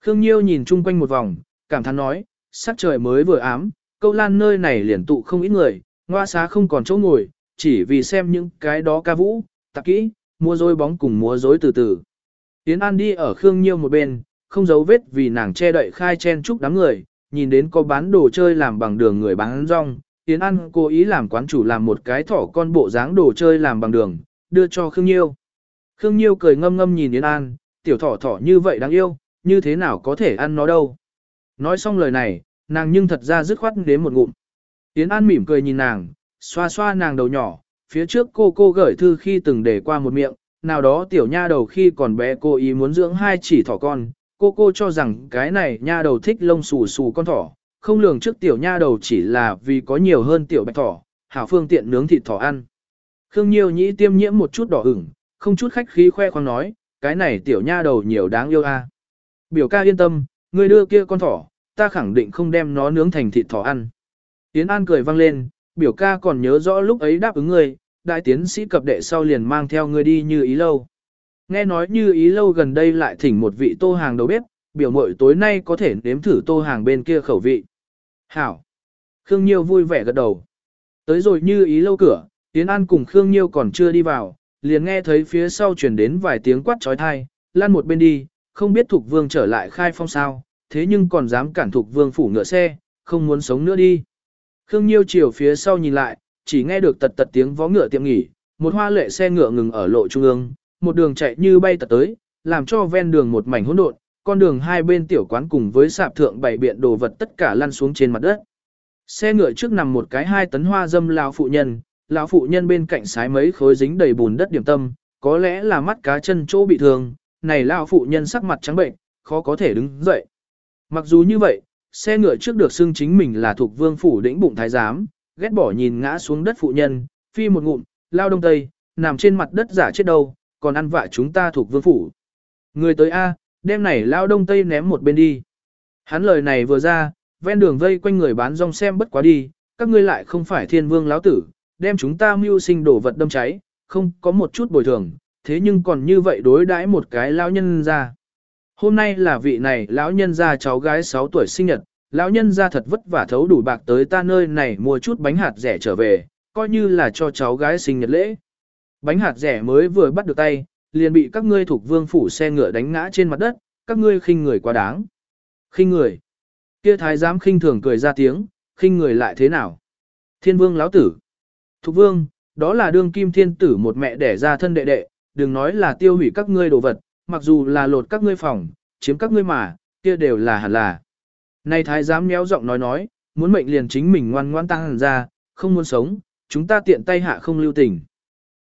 Speaker 1: Khương Nhiêu nhìn chung quanh một vòng, cảm thán nói, sắc trời mới vừa ám, câu lan nơi này liền tụ không ít người, ngoa xá không còn chỗ ngồi, chỉ vì xem những cái đó ca vũ, tạp kỹ, mua dối bóng cùng múa dối từ từ. Tiến An đi ở Khương Nhiêu một bên, không giấu vết vì nàng che đậy khai chen chúc đám người, nhìn đến có bán đồ chơi làm bằng đường người bán rong. Tiến An cố ý làm quán chủ làm một cái thỏ con bộ dáng đồ chơi làm bằng đường, đưa cho Khương Nhiêu. Khương Nhiêu cười ngâm ngâm nhìn Yến An, tiểu thỏ thỏ như vậy đáng yêu, như thế nào có thể ăn nó đâu. Nói xong lời này, nàng nhưng thật ra dứt khoát đến một ngụm. Yến An mỉm cười nhìn nàng, xoa xoa nàng đầu nhỏ, phía trước cô cô gửi thư khi từng để qua một miệng, nào đó tiểu nha đầu khi còn bé cô ý muốn dưỡng hai chỉ thỏ con, cô cô cho rằng cái này nha đầu thích lông xù xù con thỏ, không lường trước tiểu nha đầu chỉ là vì có nhiều hơn tiểu bạch thỏ, hảo phương tiện nướng thịt thỏ ăn. Khương Nhiêu nhĩ tiêm nhiễm một chút đỏ ửng, không chút khách khí khoe khoang nói, cái này tiểu nha đầu nhiều đáng yêu a. Biểu ca yên tâm, người đưa kia con thỏ, ta khẳng định không đem nó nướng thành thịt thỏ ăn. Yến An cười vang lên, biểu ca còn nhớ rõ lúc ấy đáp ứng ngươi, đại tiến sĩ cập đệ sau liền mang theo ngươi đi như ý lâu. Nghe nói như ý lâu gần đây lại thỉnh một vị tô hàng đầu bếp, biểu mội tối nay có thể nếm thử tô hàng bên kia khẩu vị. Hảo! Khương Nhiêu vui vẻ gật đầu. Tới rồi như ý lâu cửa, Tiến An cùng Khương Nhiêu còn chưa đi vào, liền nghe thấy phía sau truyền đến vài tiếng quát trói thai, lan một bên đi, không biết Thục Vương trở lại khai phong sao, thế nhưng còn dám cản Thục Vương phủ ngựa xe, không muốn sống nữa đi. Khương Nhiêu chiều phía sau nhìn lại, chỉ nghe được tật tật tiếng vó ngựa tiệm nghỉ, một hoa lệ xe ngựa ngừng ở lộ trung ương, một đường chạy như bay tật tới, làm cho ven đường một mảnh hỗn độn, con đường hai bên tiểu quán cùng với sạp thượng bày biện đồ vật tất cả lăn xuống trên mặt đất. Xe ngựa trước nằm một cái hai tấn hoa dâm lão phụ nhân, lão phụ nhân bên cạnh sái mấy khối dính đầy bùn đất điểm tâm, có lẽ là mắt cá chân chỗ bị thương, này lão phụ nhân sắc mặt trắng bệnh, khó có thể đứng dậy. Mặc dù như vậy, xe ngựa trước được xưng chính mình là thuộc vương phủ đĩnh bụng thái giám, ghét bỏ nhìn ngã xuống đất phụ nhân, phi một ngụm, lao đông tây, nằm trên mặt đất giả chết đâu, còn ăn vạ chúng ta thuộc vương phủ. Người tới A, đem này lao đông tây ném một bên đi. Hắn lời này vừa ra, ven đường vây quanh người bán rong xem bất quá đi, các ngươi lại không phải thiên vương lão tử, đem chúng ta mưu sinh đổ vật đâm cháy, không có một chút bồi thường, thế nhưng còn như vậy đối đãi một cái lao nhân ra. Hôm nay là vị này lão nhân gia cháu gái 6 tuổi sinh nhật, lão nhân gia thật vất vả thấu đủ bạc tới ta nơi này mua chút bánh hạt rẻ trở về, coi như là cho cháu gái sinh nhật lễ. Bánh hạt rẻ mới vừa bắt được tay, liền bị các ngươi thuộc vương phủ xe ngựa đánh ngã trên mặt đất, các ngươi khinh người quá đáng. Khinh người. Kia thái giám khinh thường cười ra tiếng, khinh người lại thế nào? Thiên vương lão tử. Thục vương, đó là đương kim thiên tử một mẹ đẻ ra thân đệ đệ, đừng nói là tiêu hủy các ngươi đồ vật, mặc dù là lột các ngươi phòng, chiếm các ngươi mà, kia đều là hẳn là. Này thái giám méo giọng nói nói, muốn mệnh liền chính mình ngoan ngoan tăng ra, không muốn sống, chúng ta tiện tay hạ không lưu tình.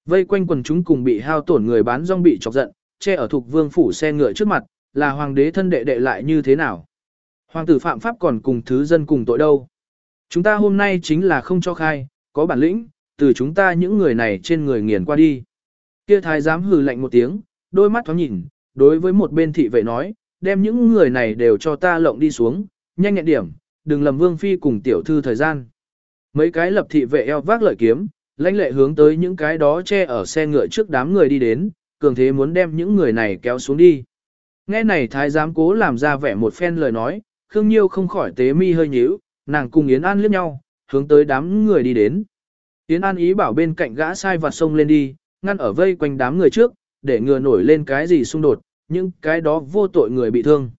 Speaker 1: Vây quanh quần chúng cùng bị hao tổn người bán rong bị chọc giận, che ở thuộc vương phủ xe ngựa trước mặt, là hoàng đế thân đệ đệ lại như thế nào. Hoàng tử phạm pháp còn cùng thứ dân cùng tội đâu. Chúng ta hôm nay chính là không cho khai, có bản lĩnh, từ chúng ta những người này trên người nghiền qua đi. Kia thái giám hừ lạnh một tiếng, đôi mắt thoáng nhìn, đối với một bên thị vệ nói, đem những người này đều cho ta lộng đi xuống, nhanh nhẹn điểm, đừng lầm vương phi cùng tiểu thư thời gian. Mấy cái lập thị vệ eo vác lợi kiếm, lãnh lệ hướng tới những cái đó che ở xe ngựa trước đám người đi đến, cường thế muốn đem những người này kéo xuống đi. Nghe này thái giám cố làm ra vẻ một phen lời nói, Khương Nhiêu không khỏi tế mi hơi nhíu, nàng cùng Yến An liếc nhau, hướng tới đám người đi đến. Yến An ý bảo bên cạnh gã sai vặt sông lên đi, ngăn ở vây quanh đám người trước, để ngừa nổi lên cái gì xung đột, những cái đó vô tội người bị thương.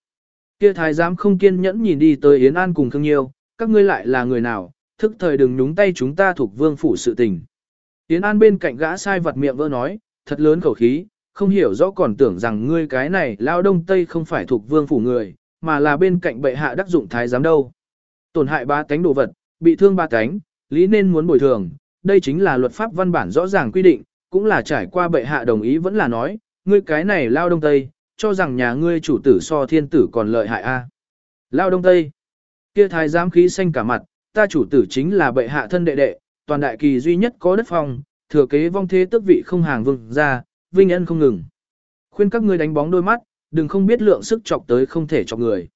Speaker 1: Kia thái giám không kiên nhẫn nhìn đi tới Yến An cùng Khương Nhiêu, các ngươi lại là người nào, thức thời đừng nhúng tay chúng ta thuộc vương phủ sự tình. Yến An bên cạnh gã sai vật miệng vỡ nói, thật lớn khẩu khí, không hiểu rõ còn tưởng rằng ngươi cái này lao đông tây không phải thuộc vương phủ người, mà là bên cạnh bệ hạ đắc dụng thái giám đâu. Tổn hại ba cánh đồ vật, bị thương ba cánh, lý nên muốn bồi thường, đây chính là luật pháp văn bản rõ ràng quy định, cũng là trải qua bệ hạ đồng ý vẫn là nói, ngươi cái này lao đông tây, cho rằng nhà ngươi chủ tử so thiên tử còn lợi hại a. Lao đông tây, kia thái giám khí xanh cả mặt, ta chủ tử chính là bệ hạ thân đệ đệ, toàn đại kỳ duy nhất có đất phong, thừa kế vong thế tước vị không hàng vương ra, vinh ân không ngừng. Khuyên các ngươi đánh bóng đôi mắt, đừng không biết lượng sức chọc tới không thể chọc người.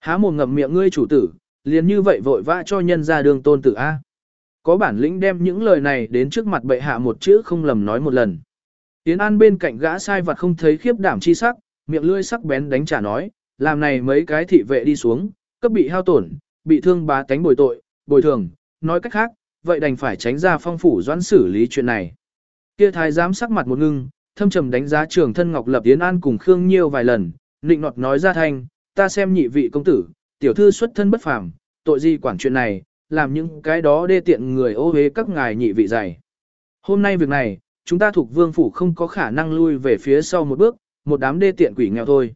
Speaker 1: Há mồm ngậm miệng ngươi chủ tử, liền như vậy vội vã cho nhân ra đường tôn tử A. Có bản lĩnh đem những lời này đến trước mặt bệ hạ một chữ không lầm nói một lần. Tiến An bên cạnh gã sai vật không thấy khiếp đảm chi sắc, miệng lưỡi sắc bén đánh trả nói, làm này mấy cái thị vệ đi xuống, cấp bị hao tổn, bị thương bá tánh bồi tội, bồi thường, nói cách khác, vậy đành phải tránh ra phong phủ doãn xử lý chuyện này. Kia thái giám sắc mặt một ngưng, thâm trầm đánh giá trường thân Ngọc Lập Yến An cùng Khương Nhiêu vài lần, nịnh nọt nói ra thanh, ta xem nhị vị công tử, tiểu thư xuất thân bất phàm, tội gì quản chuyện này, làm những cái đó đê tiện người ô hế các ngài nhị vị dày. Hôm nay việc này, chúng ta thuộc vương phủ không có khả năng lui về phía sau một bước, một đám đê tiện quỷ nghèo thôi.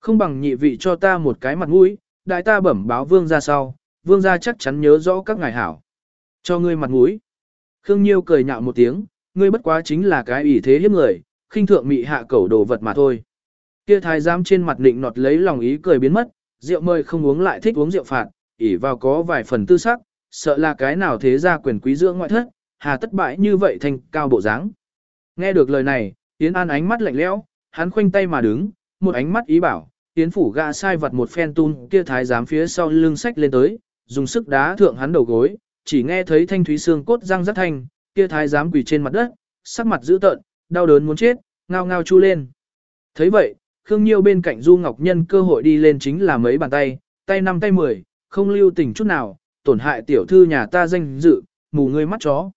Speaker 1: Không bằng nhị vị cho ta một cái mặt mũi, đại ta bẩm báo vương ra sau, vương gia chắc chắn nhớ rõ các ngài hảo. Cho ngươi mặt mũi. Khương Nhiêu cười nhạo một tiếng, ngươi bất quá chính là cái ủy thế hiếp người, khinh thượng mị hạ cẩu đồ vật mà thôi. Kia thái giám trên mặt định nọt lấy lòng ý cười biến mất, rượu mời không uống lại thích uống rượu phạt, ỉ vào có vài phần tư sắc, sợ là cái nào thế ra quyền quý dưỡng ngoại thất, hà tất bại như vậy thành cao bộ dáng. Nghe được lời này, Yến An ánh mắt lạnh lẽo, hắn khoanh tay mà đứng, một ánh mắt ý bảo, Yến phủ gã sai vật một phen tun kia thái giám phía sau lưng sách lên tới, dùng sức đá thượng hắn đầu gối, chỉ nghe thấy thanh thúy xương cốt răng rất thanh, kia thái giám quỳ trên mặt đất, sắc mặt dữ tợn, đau đớn muốn chết, ngao ngao chu lên. Thấy vậy, Khương Nhiêu bên cạnh Du Ngọc Nhân cơ hội đi lên chính là mấy bàn tay, tay năm tay mười, không lưu tình chút nào, tổn hại tiểu thư nhà ta danh dự, mù ngươi mắt chó.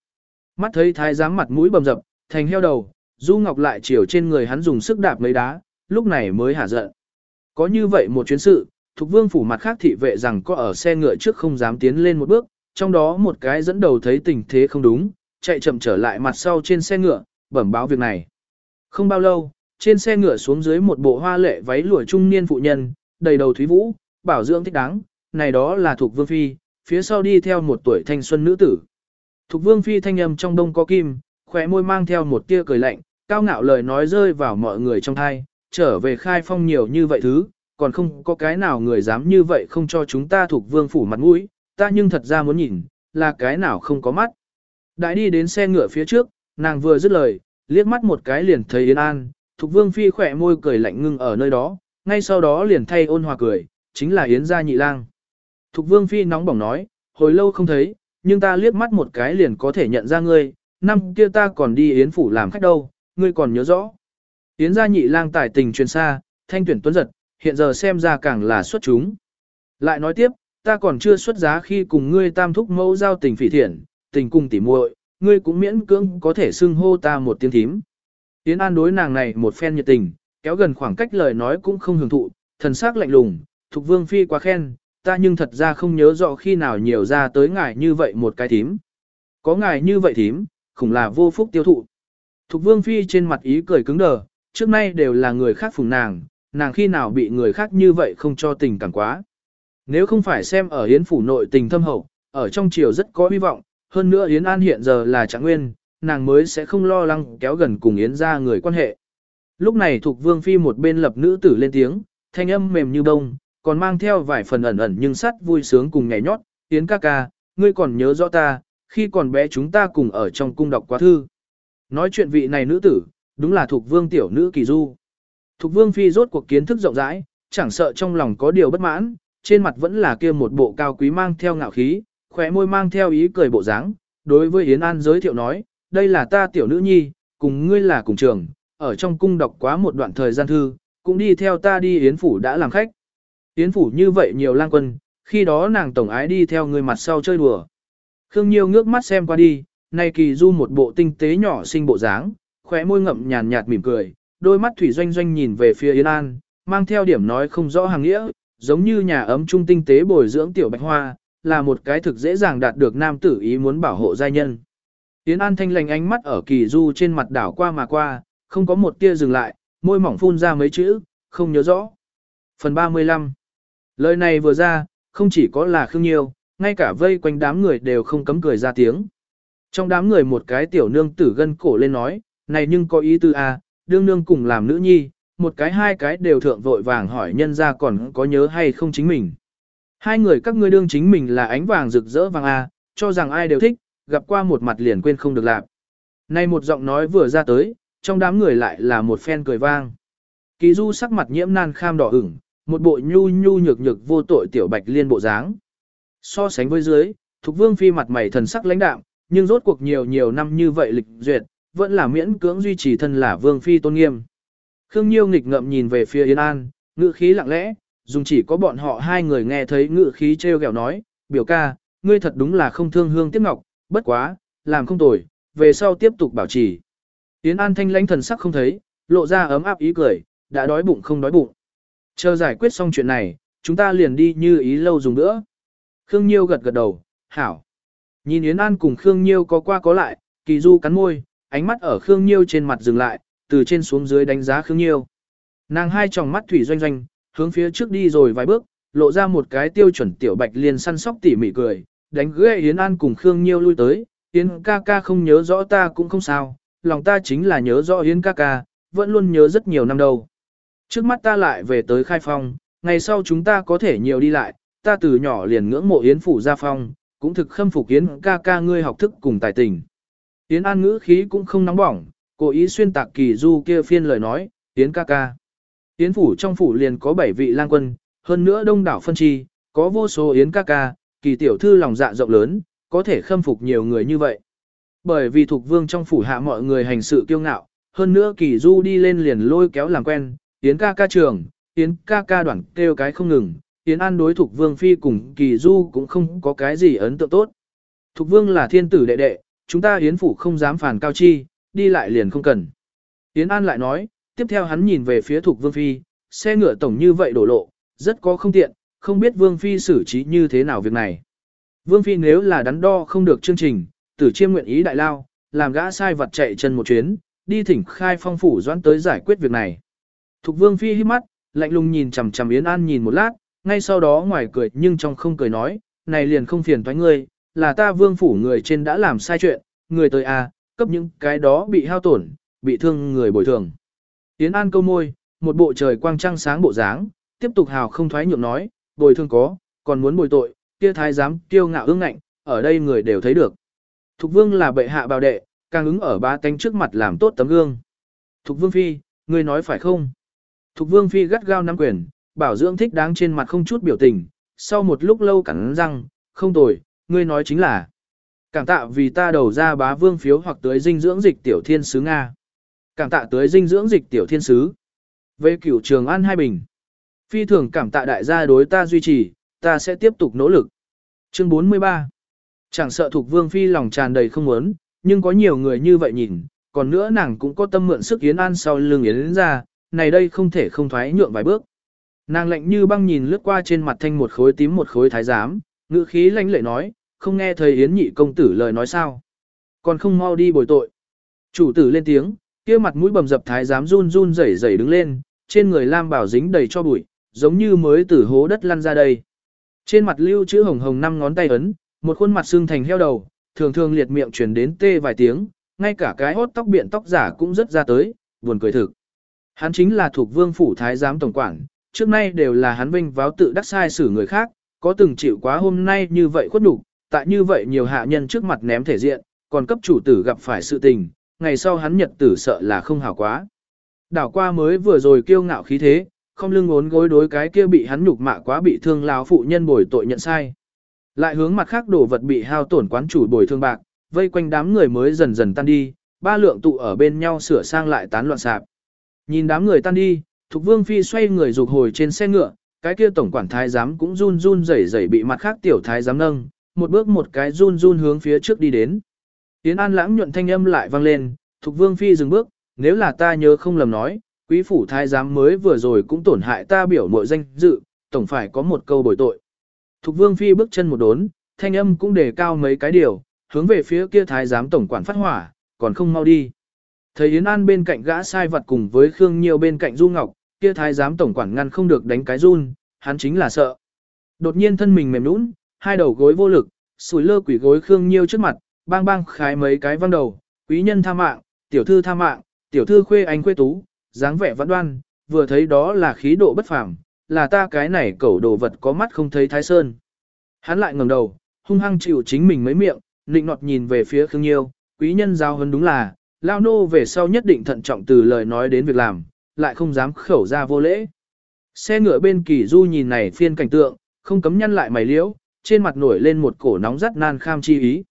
Speaker 1: Mắt thấy thái giám mặt mũi bầm dập, thành heo đầu, Du Ngọc lại chiều trên người hắn dùng sức đạp mấy đá, lúc này mới hả giận. Có như vậy một chuyến sự, Thục Vương phủ mặt khác thị vệ rằng có ở xe ngựa trước không dám tiến lên một bước, trong đó một cái dẫn đầu thấy tình thế không đúng, chạy chậm trở lại mặt sau trên xe ngựa, bẩm báo việc này. Không bao lâu, trên xe ngựa xuống dưới một bộ hoa lệ váy lụa trung niên phụ nhân, đầy đầu thúy vũ, bảo dưỡng thích đáng, này đó là thuộc vương phi, phía sau đi theo một tuổi thanh xuân nữ tử. Thục vương phi thanh âm trong đông có kim, khóe môi mang theo một tia cười lạnh, cao ngạo lời nói rơi vào mọi người trong thai, trở về khai phong nhiều như vậy thứ, còn không có cái nào người dám như vậy không cho chúng ta thuộc vương phủ mặt mũi, ta nhưng thật ra muốn nhìn, là cái nào không có mắt. Đại đi đến xe ngựa phía trước, nàng vừa dứt lời, liếc mắt một cái liền thấy Yến An, thuộc vương phi khỏe môi cười lạnh ngưng ở nơi đó, ngay sau đó liền thay ôn hòa cười, chính là Yến gia nhị lang. Thục vương phi nóng bỏng nói, hồi lâu không thấy, nhưng ta liếc mắt một cái liền có thể nhận ra ngươi, năm kia ta còn đi yến phủ làm khách đâu, ngươi còn nhớ rõ. Yến gia nhị lang tài tình truyền xa, thanh tuyển tuấn giật, hiện giờ xem ra càng là xuất chúng. Lại nói tiếp, ta còn chưa xuất giá khi cùng ngươi tam thúc mẫu giao tình phỉ thiện, tình cùng tỉ muội, ngươi cũng miễn cưỡng có thể xưng hô ta một tiếng thím. Yến An đối nàng này một phen nhiệt tình, kéo gần khoảng cách lời nói cũng không hưởng thụ, thần sắc lạnh lùng, Thục Vương Phi quá khen, ta nhưng thật ra không nhớ rõ khi nào nhiều ra tới ngài như vậy một cái thím. Có ngài như vậy thím, khủng là vô phúc tiêu thụ. Thục Vương Phi trên mặt ý cười cứng đờ, trước nay đều là người khác phùng nàng, nàng khi nào bị người khác như vậy không cho tình cảm quá. Nếu không phải xem ở Yến phủ nội tình thâm hậu, ở trong triều rất có hy vọng, hơn nữa Yến An hiện giờ là trạng nguyên, nàng mới sẽ không lo lắng kéo gần cùng Yến ra người quan hệ. Lúc này thục vương phi một bên lập nữ tử lên tiếng, thanh âm mềm như bông, còn mang theo vài phần ẩn ẩn nhưng sắt vui sướng cùng nhảy nhót, Yến ca ca, ngươi còn nhớ rõ ta, khi còn bé chúng ta cùng ở trong cung đọc quá thư. Nói chuyện vị này nữ tử, đúng là thuộc vương tiểu nữ kỳ du. Thục vương phi rốt cuộc kiến thức rộng rãi, chẳng sợ trong lòng có điều bất mãn, trên mặt vẫn là kia một bộ cao quý mang theo ngạo khí, khóe môi mang theo ý cười bộ dáng. Đối với Yến An giới thiệu nói, đây là ta tiểu nữ nhi, cùng ngươi là cùng trường, ở trong cung đọc quá một đoạn thời gian thư, cũng đi theo ta đi Yến Phủ đã làm khách. Yến Phủ như vậy nhiều lang quân, khi đó nàng tổng ái đi theo người mặt sau chơi đùa. Khương Nhiêu ngước mắt xem qua đi, nay kỳ du một bộ tinh tế nhỏ xinh bộ dáng, khóe môi ngậm nhàn nhạt mỉm cười, đôi mắt thủy doanh doanh nhìn về phía Yến An, mang theo điểm nói không rõ hàng nghĩa, giống như nhà ấm trung tinh tế bồi dưỡng tiểu bạch hoa, là một cái thực dễ dàng đạt được nam tử ý muốn bảo hộ giai nhân. Yến An thanh lành ánh mắt ở kỳ du trên mặt đảo qua mà qua, không có một tia dừng lại, môi mỏng phun ra mấy chữ, không nhớ rõ. Phần 35 Lời này vừa ra, không chỉ có là Khương Nhiêu, ngay cả vây quanh đám người đều không cấm cười ra tiếng. Trong đám người một cái tiểu nương tử gân cổ lên nói, này nhưng có ý tư à, đương nương cùng làm nữ nhi, một cái hai cái đều thượng vội vàng hỏi nhân ra còn có nhớ hay không chính mình. Hai người các ngươi đương chính mình là ánh vàng rực rỡ vàng A, cho rằng ai đều thích, gặp qua một mặt liền quên không được làm. Nay một giọng nói vừa ra tới, trong đám người lại là một phen cười vang. Kỳ du sắc mặt nhiễm nan kham đỏ ửng, một bộ nhu nhu nhược nhược vô tội tiểu bạch liên bộ dáng. So sánh với dưới, Thục Vương phi mặt mày thần sắc lãnh đạm, nhưng rốt cuộc nhiều nhiều năm như vậy lịch duyệt, vẫn là miễn cưỡng duy trì thân là Vương phi tôn nghiêm. Khương Nhiêu nghịch ngậm nhìn về phía Yến An, ngữ khí lặng lẽ, dùng chỉ có bọn họ hai người nghe thấy ngữ khí treo gẹo nói, biểu ca, ngươi thật đúng là không thương hương tiếc ngọc, bất quá, làm không tồi, về sau tiếp tục bảo trì. Yến An thanh lãnh thần sắc không thấy, lộ ra ấm áp ý cười, đã đói bụng không đói bụng. Chờ giải quyết xong chuyện này, chúng ta liền đi như ý lâu dùng nữa. Khương Nhiêu gật gật đầu, hảo. Nhìn Yến An cùng Khương Nhiêu có qua có lại, kỳ du cắn môi, ánh mắt ở Khương Nhiêu trên mặt dừng lại, từ trên xuống dưới đánh giá Khương Nhiêu. Nàng hai tròng mắt thủy doanh doanh, hướng phía trước đi rồi vài bước, lộ ra một cái tiêu chuẩn tiểu bạch liền săn sóc tỉ mỉ cười, đánh ghê Yến An cùng Khương Nhiêu lui tới, Yến ca ca không nhớ rõ ta cũng không sao, lòng ta chính là nhớ rõ Yến ca ca, vẫn luôn nhớ rất nhiều năm đầu. Trước mắt ta lại về tới khai phong, ngày sau chúng ta có thể nhiều đi lại, ta từ nhỏ liền ngưỡng mộ Yến phủ gia phong, cũng thực khâm phục Yến ca ca ngươi học thức cùng tài tình. Yến An ngữ khí cũng không nóng bỏng, cố ý xuyên tạc kỳ du kia phiên lời nói, Yến ca ca. Yến phủ trong phủ liền có 7 vị lang quân, hơn nữa đông đảo phân chi, có vô số Yến ca ca, kỳ tiểu thư lòng dạ rộng lớn, có thể khâm phục nhiều người như vậy. Bởi vì thuộc vương trong phủ hạ mọi người hành sự kiêu ngạo, hơn nữa kỳ du đi lên liền lôi kéo làm quen, Yến ca ca trường, Yến ca ca đoạn kêu cái không ngừng, Yến an đối Thục vương phi cùng kỳ du cũng không có cái gì ấn tượng tốt. Thục vương là thiên tử đệ đệ, chúng ta Yến phủ không dám phản cao chi, đi lại liền không cần. Yến An lại nói, tiếp theo hắn nhìn về phía Thục Vương Phi, xe ngựa tổng như vậy đổ lộ, rất có không tiện, không biết Vương Phi xử trí như thế nào việc này. Vương Phi nếu là đắn đo không được chương trình, tử chiêm nguyện ý đại lao, làm gã sai vật chạy chân một chuyến, đi thỉnh khai phong phủ doãn tới giải quyết việc này. Thục Vương Phi hít mắt, lạnh lùng nhìn chằm chằm Yến An nhìn một lát, ngay sau đó ngoài cười nhưng trong không cười nói, này liền không phiền toái ngươi, là ta vương phủ người trên đã làm sai chuyện, người tới à, cấp những cái đó bị hao tổn, bị thương người bồi thường. Yến An câu môi, một bộ trời quang trăng sáng bộ dáng, tiếp tục hào không thoái nhượng nói, bồi thương có, còn muốn bồi tội, kia thái giám kiêu ngạo ương ngạnh, ở đây người đều thấy được. Thục vương là bệ hạ bào đệ, càng ứng ở ba cánh trước mặt làm tốt tấm gương. Thục vương phi, người nói phải không? Thục vương phi gắt gao nắm quyền, bảo dưỡng thích đáng trên mặt không chút biểu tình, sau một lúc lâu cắn răng, không tồi, ngươi nói chính là. Cảm tạ vì ta đầu ra bá vương phiếu hoặc tới dinh dưỡng dịch tiểu thiên sứ Nga. Cảm tạ tới dinh dưỡng dịch tiểu thiên sứ. Về cửu trường an hai bình. Phi thường cảm tạ đại gia đối ta duy trì, ta sẽ tiếp tục nỗ lực. Chương 43 Chẳng sợ thuộc vương phi lòng tràn đầy không muốn, nhưng có nhiều người như vậy nhìn, còn nữa nàng cũng có tâm mượn sức Yến An sau lưng Yến ra, này đây không thể không thoái nhượng vài bước. Nàng lạnh như băng nhìn lướt qua trên mặt thanh một khối tím một khối thái giám, ngữ khí lãnh lệ nói, không nghe thầy Yến nhị công tử lời nói sao. Còn không mau đi bồi tội. Chủ tử lên tiếng, kia mặt mũi bầm dập thái giám run run rẩy rẩy đứng lên, trên người lam bảo dính đầy cho bụi, giống như mới từ hố đất lăn ra đây. Trên mặt lưu chữ hồng hồng năm ngón tay ấn, một khuôn mặt xương thành heo đầu, thường thường liệt miệng truyền đến tê vài tiếng, ngay cả cái hốt tóc biện tóc giả cũng rất ra tới, buồn cười thực. Hắn chính là thuộc vương phủ thái giám tổng quản, trước nay đều là hắn vinh váo tự đắc sai xử người khác, có từng chịu quá hôm nay như vậy khuất đủ, tại như vậy nhiều hạ nhân trước mặt ném thể diện, còn cấp chủ tử gặp phải sự tình, ngày sau hắn nhật tử sợ là không hảo quá. Đảo qua mới vừa rồi kiêu ngạo khí thế, không lưng ốn gối đối cái kia bị hắn nhục mạ quá bị thương lão phụ nhân bồi tội nhận sai. Lại hướng mặt khác đổ vật bị hao tổn quán chủ bồi thương bạc, vây quanh đám người mới dần dần tan đi, ba lượng tụ ở bên nhau sửa sang lại tán loạn sạp. Nhìn đám người tan đi, Thục Vương Phi xoay người rục hồi trên xe ngựa, cái kia tổng quản thái giám cũng run run rẩy rẩy bị mặt khác tiểu thái giám nâng, một bước một cái run run hướng phía trước đi đến. Tiến An lãng nhuận thanh âm lại vang lên, Thục Vương Phi dừng bước, nếu là ta nhớ không lầm nói, quý phủ thái giám mới vừa rồi cũng tổn hại ta biểu mội danh dự, tổng phải có một câu bồi tội. Thục Vương Phi bước chân một đốn, thanh âm cũng đề cao mấy cái điều, hướng về phía kia thái giám tổng quản phát hỏa, còn không mau đi. Thấy Yến An bên cạnh gã sai vật cùng với Khương Nhiêu bên cạnh Du Ngọc, kia thái giám tổng quản ngăn không được đánh cái run, hắn chính là sợ. Đột nhiên thân mình mềm nũng, hai đầu gối vô lực, sủi lơ quỷ gối Khương Nhiêu trước mặt, bang bang khái mấy cái văng đầu, quý nhân tha mạng, tiểu thư tha mạng, tiểu thư khuê anh khuê tú, dáng vẻ vẫn đoan, vừa thấy đó là khí độ bất phàm, là ta cái này cẩu đồ vật có mắt không thấy thái sơn. Hắn lại ngẩng đầu, hung hăng chịu chính mình mấy miệng, nịnh nọt nhìn về phía Khương Nhiêu, quý nhân giao hơn đúng là, lao nô về sau nhất định thận trọng từ lời nói đến việc làm, lại không dám khẩu ra vô lễ. Xe ngựa bên kỳ du nhìn này phiên cảnh tượng, không cấm nhăn lại mày liễu, trên mặt nổi lên một cổ nóng rất nan kham chi ý.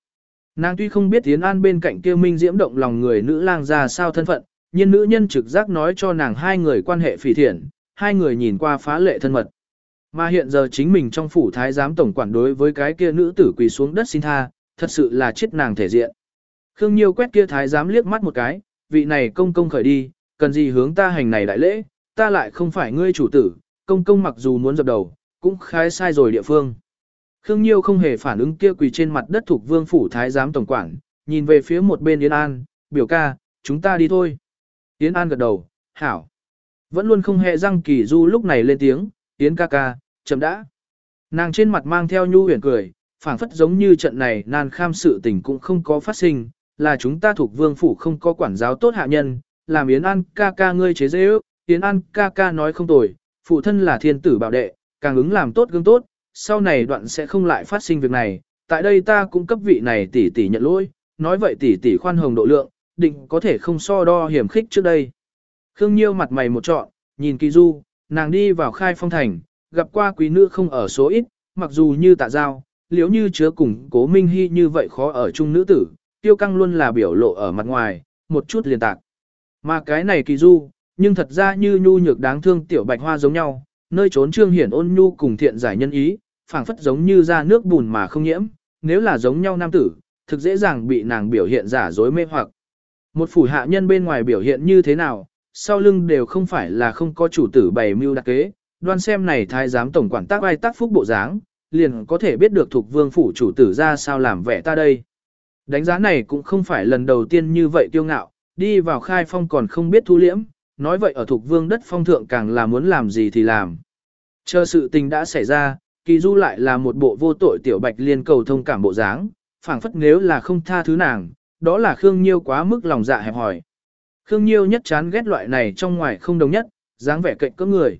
Speaker 1: Nàng tuy không biết Tiến An bên cạnh kia minh diễm động lòng người nữ lang ra sao thân phận, nhưng nữ nhân trực giác nói cho nàng hai người quan hệ phỉ thiện, hai người nhìn qua phá lệ thân mật. Mà hiện giờ chính mình trong phủ thái giám tổng quản đối với cái kia nữ tử quỳ xuống đất xin tha, thật sự là chết nàng thể diện. Khương Nhiêu quét kia thái giám liếc mắt một cái, vị này công công khởi đi, cần gì hướng ta hành này đại lễ, ta lại không phải ngươi chủ tử, công công mặc dù muốn dập đầu, cũng khái sai rồi địa phương. Khương Nhiêu không hề phản ứng kia quỳ trên mặt đất thuộc vương phủ thái giám tổng quản, nhìn về phía một bên Yến An, biểu ca, chúng ta đi thôi. Yến An gật đầu, hảo. Vẫn luôn không hề răng kỳ du lúc này lên tiếng, Yến ca ca, chậm đã. Nàng trên mặt mang theo nhu huyền cười, phảng phất giống như trận này nan kham sự tình cũng không có phát sinh, là chúng ta thuộc vương phủ không có quản giáo tốt hạ nhân, làm Yến An ca ca ngươi chế dễ ước, Yến An ca ca nói không tồi, phụ thân là thiên tử bảo đệ, càng ứng làm tốt gương tốt, sau này đoạn sẽ không lại phát sinh việc này, tại đây ta cũng cấp vị này tỷ tỷ nhận lỗi, nói vậy tỷ tỷ khoan hồng độ lượng, định có thể không so đo hiểm khích trước đây. Khương Nhiêu mặt mày một trọn, nhìn kỳ du, nàng đi vào khai phong thành, gặp qua quý nữ không ở số ít, mặc dù như tạ giao, liếu như chứa cùng cố minh hy như vậy khó ở chung nữ tử, tiêu căng luôn là biểu lộ ở mặt ngoài, một chút liền tạc. Mà cái này kỳ du, nhưng thật ra như nhu nhược đáng thương tiểu bạch hoa giống nhau, nơi trốn trương hiển ôn nhu cùng thiện giải nhân ý, phảng phất giống như ra nước bùn mà không nhiễm, nếu là giống nhau nam tử, thực dễ dàng bị nàng biểu hiện giả dối mê hoặc. Một phủ hạ nhân bên ngoài biểu hiện như thế nào, sau lưng đều không phải là không có chủ tử bày mưu đặc kế, đoan xem này thái giám tổng quản tác ai tác phúc bộ dáng, liền có thể biết được thuộc vương phủ chủ tử ra sao làm vẻ ta đây. Đánh giá này cũng không phải lần đầu tiên như vậy tiêu ngạo, đi vào khai phong còn không biết thu liễm, nói vậy ở thuộc vương đất phong thượng càng là muốn làm gì thì làm. Chờ sự tình đã xảy ra, kỳ du lại là một bộ vô tội tiểu bạch liên cầu thông cảm bộ dáng, phảng phất nếu là không tha thứ nàng, đó là Khương Nhiêu quá mức lòng dạ hẹp hỏi. Khương Nhiêu nhất chán ghét loại này trong ngoài không đồng nhất, dáng vẻ cạnh cỡ người.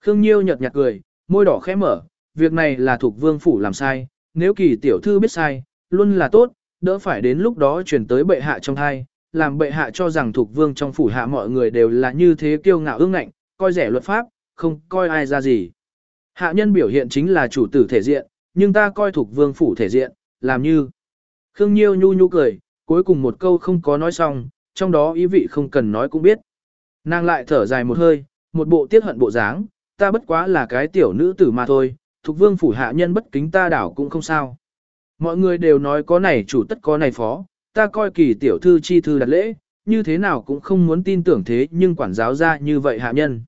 Speaker 1: Khương Nhiêu nhợt nhạt cười, môi đỏ khẽ mở, việc này là thuộc vương phủ làm sai, nếu kỳ tiểu thư biết sai, luôn là tốt, đỡ phải đến lúc đó chuyển tới bệ hạ trong thai, làm bệ hạ cho rằng thuộc vương trong phủ hạ mọi người đều là như thế kiêu ngạo ương ngạnh, coi rẻ luật pháp, không coi ai ra gì. Hạ nhân biểu hiện chính là chủ tử thể diện, nhưng ta coi thuộc vương phủ thể diện, làm như. Khương Nhiêu nhu nhu cười, cuối cùng một câu không có nói xong, trong đó ý vị không cần nói cũng biết. Nàng lại thở dài một hơi, một bộ tiết hận bộ dáng, ta bất quá là cái tiểu nữ tử mà thôi, thuộc vương phủ hạ nhân bất kính ta đảo cũng không sao. Mọi người đều nói có này chủ tất có này phó, ta coi kỳ tiểu thư chi thư đặt lễ, như thế nào cũng không muốn tin tưởng thế nhưng quản giáo ra như vậy hạ nhân.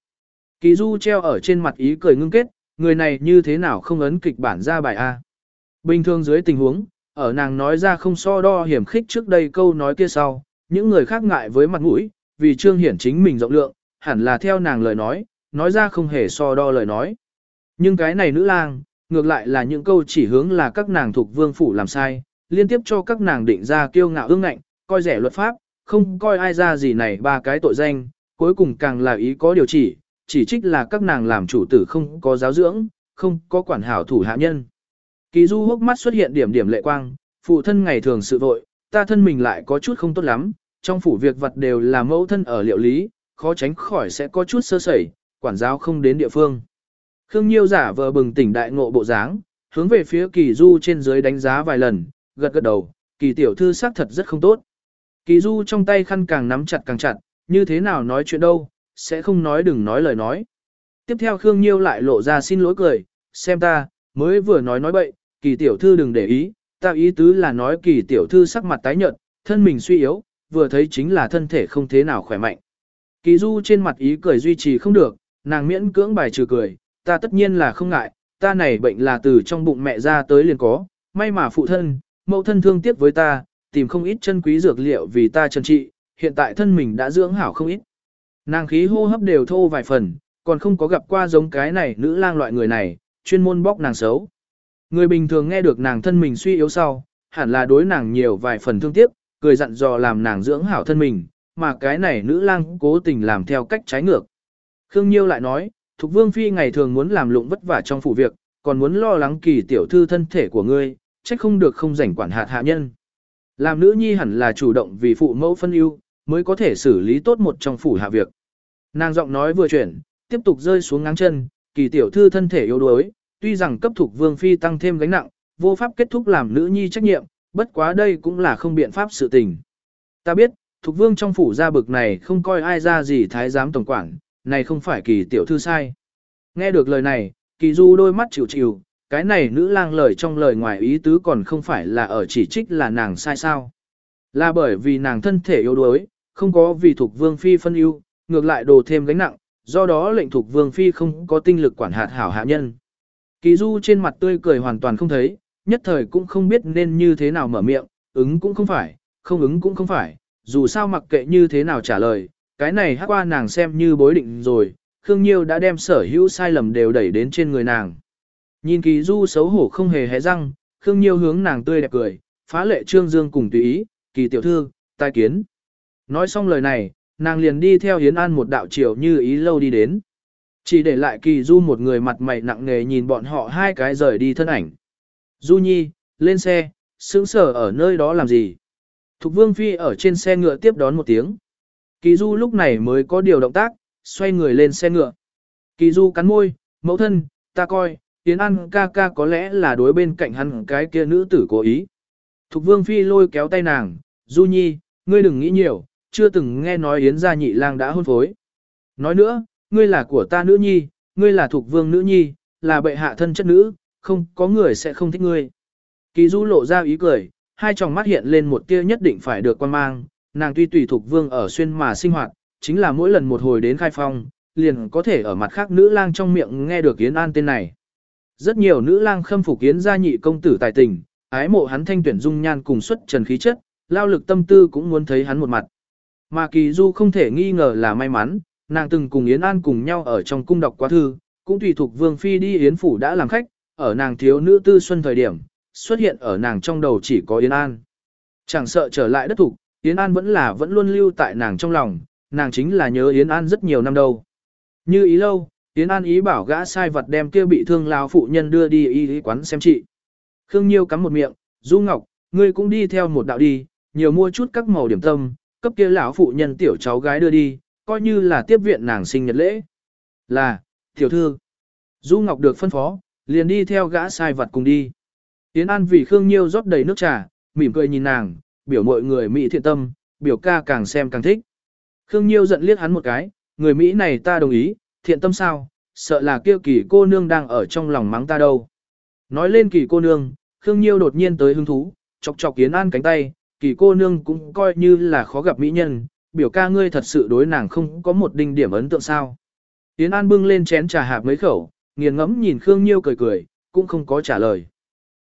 Speaker 1: Kỳ du treo ở trên mặt ý cười ngưng kết, người này như thế nào không ấn kịch bản ra bài A. Bình thường dưới tình huống, ở nàng nói ra không so đo hiểm khích trước đây câu nói kia sau, những người khác ngại với mặt mũi, vì trương hiển chính mình rộng lượng, hẳn là theo nàng lời nói, nói ra không hề so đo lời nói. Nhưng cái này nữ lang, ngược lại là những câu chỉ hướng là các nàng thuộc vương phủ làm sai, liên tiếp cho các nàng định ra kiêu ngạo ương ngạnh, coi rẻ luật pháp, không coi ai ra gì này ba cái tội danh, cuối cùng càng là ý có điều chỉ, chỉ trích là các nàng làm chủ tử không có giáo dưỡng, không có quản hảo thủ hạ nhân. Kỳ du hốc mắt xuất hiện điểm điểm lệ quang, phụ thân ngày thường sự vội, ta thân mình lại có chút không tốt lắm, trong phủ việc vật đều là mẫu thân ở liệu lý, khó tránh khỏi sẽ có chút sơ sẩy, quản giáo không đến địa phương. Khương Nhiêu giả vờ bừng tỉnh đại ngộ bộ dáng, hướng về phía kỳ du trên dưới đánh giá vài lần, gật gật đầu, kỳ tiểu thư xác thật rất không tốt. Kỳ du trong tay khăn càng nắm chặt càng chặt, như thế nào nói chuyện đâu, sẽ không nói đừng nói lời nói. Tiếp theo Khương Nhiêu lại lộ ra xin lỗi cười, xem ta, mới vừa nói nói bậy, kỳ tiểu thư đừng để ý, ta ý tứ là nói kỳ tiểu thư sắc mặt tái nhợt, thân mình suy yếu, vừa thấy chính là thân thể không thế nào khỏe mạnh. Kỳ du trên mặt ý cười duy trì không được, nàng miễn cưỡng bài trừ cười, ta tất nhiên là không ngại, ta này bệnh là từ trong bụng mẹ ra tới liền có, may mà phụ thân, mẫu thân thương tiếc với ta, tìm không ít chân quý dược liệu vì ta chân trị, hiện tại thân mình đã dưỡng hảo không ít. Nàng khí hô hấp đều thô vài phần, còn không có gặp qua giống cái này nữ lang loại người này, chuyên môn bóc nàng xấu. Người bình thường nghe được nàng thân mình suy yếu sau, hẳn là đối nàng nhiều vài phần thương tiếc, cười dặn dò làm nàng dưỡng hảo thân mình, mà cái này nữ lang cố tình làm theo cách trái ngược. Khương Nhiêu lại nói, Thục Vương Phi ngày thường muốn làm lụng vất vả trong phủ việc, còn muốn lo lắng kỳ tiểu thư thân thể của ngươi, trách không được không rảnh quản hạt hạ nhân. Làm nữ nhi hẳn là chủ động vì phụ mẫu phân ưu, mới có thể xử lý tốt một trong phủ hạ việc. Nàng giọng nói vừa chuyển, tiếp tục rơi xuống ngang chân, kỳ tiểu thư thân thể yếu đuối, tuy rằng cấp thuộc vương phi tăng thêm gánh nặng, vô pháp kết thúc làm nữ nhi trách nhiệm, bất quá đây cũng là không biện pháp sự tình. Ta biết, thuộc vương trong phủ gia bực này không coi ai ra gì thái giám tổng quản, này không phải kỳ tiểu thư sai. Nghe được lời này, kỳ du đôi mắt chịu chịu, cái này nữ lang lời trong lời ngoài ý tứ còn không phải là ở chỉ trích là nàng sai sao. Là bởi vì nàng thân thể yếu đuối, không có vì thuộc vương phi phân ưu, ngược lại đồ thêm gánh nặng, do đó lệnh thuộc vương phi không có tinh lực quản hạt hảo hạ nhân. Kỳ du trên mặt tươi cười hoàn toàn không thấy, nhất thời cũng không biết nên như thế nào mở miệng, ứng cũng không phải, không ứng cũng không phải, dù sao mặc kệ như thế nào trả lời, cái này hát qua nàng xem như bối định rồi, Khương Nhiêu đã đem sở hữu sai lầm đều đẩy đến trên người nàng. Nhìn kỳ du xấu hổ không hề hé răng, Khương Nhiêu hướng nàng tươi đẹp cười, phá lệ trương dương cùng tùy ý, kỳ tiểu thư, tai kiến. Nói xong lời này, nàng liền đi theo Hiến An một đạo chiều như ý lâu đi đến. Chỉ để lại kỳ du một người mặt mày nặng nề nhìn bọn họ hai cái rời đi thân ảnh. Du nhi, lên xe, sững sở ở nơi đó làm gì? Thục vương phi ở trên xe ngựa tiếp đón một tiếng. Kỳ du lúc này mới có điều động tác, xoay người lên xe ngựa. Kỳ du cắn môi, mẫu thân, ta coi, Yến An ca ca có lẽ là đối bên cạnh hắn cái kia nữ tử cố ý. Thục vương phi lôi kéo tay nàng, du nhi, ngươi đừng nghĩ nhiều, chưa từng nghe nói Yến gia nhị lang đã hôn phối. Nói nữa, ngươi là của ta nữ nhi, ngươi là Thục vương nữ nhi, là bệ hạ thân chất nữ, không có người sẽ không thích ngươi. Kỳ du lộ ra ý cười, hai tròng mắt hiện lên một tia nhất định phải được quan mang, nàng tuy tùy thuộc vương ở xuyên mà sinh hoạt, chính là mỗi lần một hồi đến khai phong, liền có thể ở mặt khác nữ lang trong miệng nghe được Yến An tên này. Rất nhiều nữ lang khâm phục Yến gia nhị công tử tài tình, ái mộ hắn thanh tuyển dung nhan cùng xuất trần khí chất, lao lực tâm tư cũng muốn thấy hắn một mặt. Mà Kỳ Du không thể nghi ngờ là may mắn, nàng từng cùng Yến An cùng nhau ở trong cung đọc quá thư, cũng tùy thuộc Vương Phi đi Yến Phủ đã làm khách, ở nàng thiếu nữ tư xuân thời điểm, xuất hiện ở nàng trong đầu chỉ có Yến An. Chẳng sợ trở lại đất thục, Yến An vẫn là vẫn luôn lưu tại nàng trong lòng, nàng chính là nhớ Yến An rất nhiều năm đâu. Như ý lâu, Yến An ý bảo gã sai vật đem kia bị thương lao phụ nhân đưa đi y y quán xem trị. Khương Nhiêu cắm một miệng, Du Ngọc, ngươi cũng đi theo một đạo đi, nhiều mua chút các màu điểm tâm, cấp kia lão phụ nhân tiểu cháu gái đưa đi, coi như là tiếp viện nàng sinh nhật lễ. Là, tiểu thư. Du Ngọc được phân phó, liền đi theo gã sai vật cùng đi. Yến An vì Khương Nhiêu rót đầy nước trà, mỉm cười nhìn nàng, biểu mọi người Mỹ thiện tâm, biểu ca càng xem càng thích. Khương Nhiêu giận liếc hắn một cái, người Mỹ này ta đồng ý, thiện tâm sao, sợ là kêu kỳ cô nương đang ở trong lòng mắng ta đâu. Nói lên kỳ cô nương, Khương Nhiêu đột nhiên tới hứng thú, chọc chọc Yến An cánh tay, kỳ cô nương cũng coi như là khó gặp mỹ nhân, biểu ca ngươi thật sự đối nàng không có một đinh điểm ấn tượng sao. Yến An bưng lên chén trà hạp mấy khẩu, nghiền ngẫm nhìn Khương Nhiêu cười cười, cũng không có trả lời.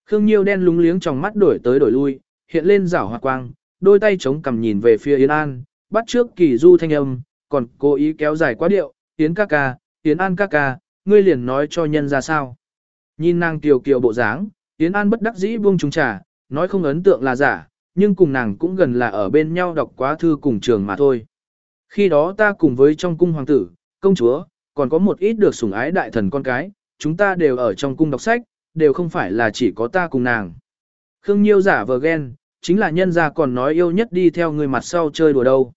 Speaker 1: Khương Nhiêu đen lúng liếng trong mắt đổi tới đổi lui, hiện lên rảo hoạt quang, đôi tay chống cằm nhìn về phía Yến An, bắt trước kỳ du thanh âm, còn cố ý kéo dài quá điệu, Yến ca ca, Yến An ca ca, ngươi liền nói cho nhân ra sao. Nhìn nàng kiều kiều bộ dáng, Yến An bất đắc dĩ buông trùng trà, nói không ấn tượng là giả, nhưng cùng nàng cũng gần là ở bên nhau đọc quá thư cùng trường mà thôi. Khi đó ta cùng với trong cung hoàng tử, công chúa, còn có một ít được sủng ái đại thần con cái, chúng ta đều ở trong cung đọc sách, đều không phải là chỉ có ta cùng nàng. Khương Nhiêu giả vờ ghen, chính là nhân gia còn nói yêu nhất đi theo người mặt sau chơi đùa đâu.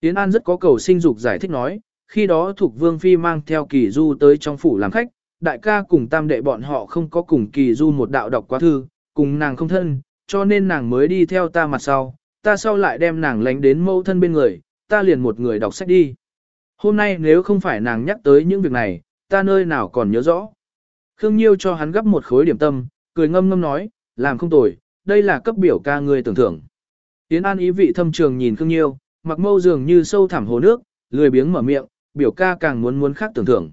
Speaker 1: Yến An rất có cầu sinh dục giải thích nói, khi đó thuộc Vương Phi mang theo kỳ du tới trong phủ làm khách, đại ca cùng tam đệ bọn họ không có cùng kỳ du một đạo đọc quá thư, cùng nàng không thân, cho nên nàng mới đi theo ta mặt sau, ta sau lại đem nàng lánh đến mâu thân bên người, ta liền một người đọc sách đi. Hôm nay nếu không phải nàng nhắc tới những việc này, ta nơi nào còn nhớ rõ. Khương Nhiêu cho hắn gấp một khối điểm tâm, cười ngâm ngâm nói, làm không tồi, đây là cấp biểu ca người tưởng thưởng. Tiến An ý vị thâm trường nhìn Khương Nhiêu, mặc mâu dường như sâu thẳm hồ nước, lười biếng mở miệng, biểu ca càng muốn muốn khác tưởng thưởng.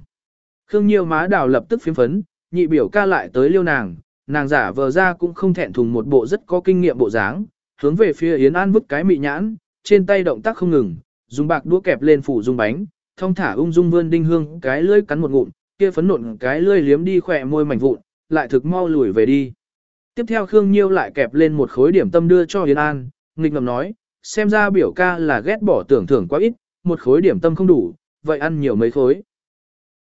Speaker 1: Khương Nhiêu má đào lập tức phiếm phấn, nhị biểu ca lại tới liêu nàng, nàng giả vờ ra cũng không thẹn thùng một bộ rất có kinh nghiệm bộ dáng, hướng về phía Yến An vứt cái mị nhãn, trên tay động tác không ngừng, dùng bạc đũa kẹp lên phủ dung bánh, thông thả ung dung vươn đinh hương, cái lưỡi cắn một ngụm, kia phấn nộn cái lưỡi liếm đi khỏe môi mảnh vụn, lại thực mau lùi về đi. Tiếp theo Khương Nhiêu lại kẹp lên một khối điểm tâm đưa cho Yến An, nghịch ngầm nói, xem ra biểu ca là ghét bỏ tưởng thưởng quá ít, một khối điểm tâm không đủ, vậy ăn nhiều mấy khối.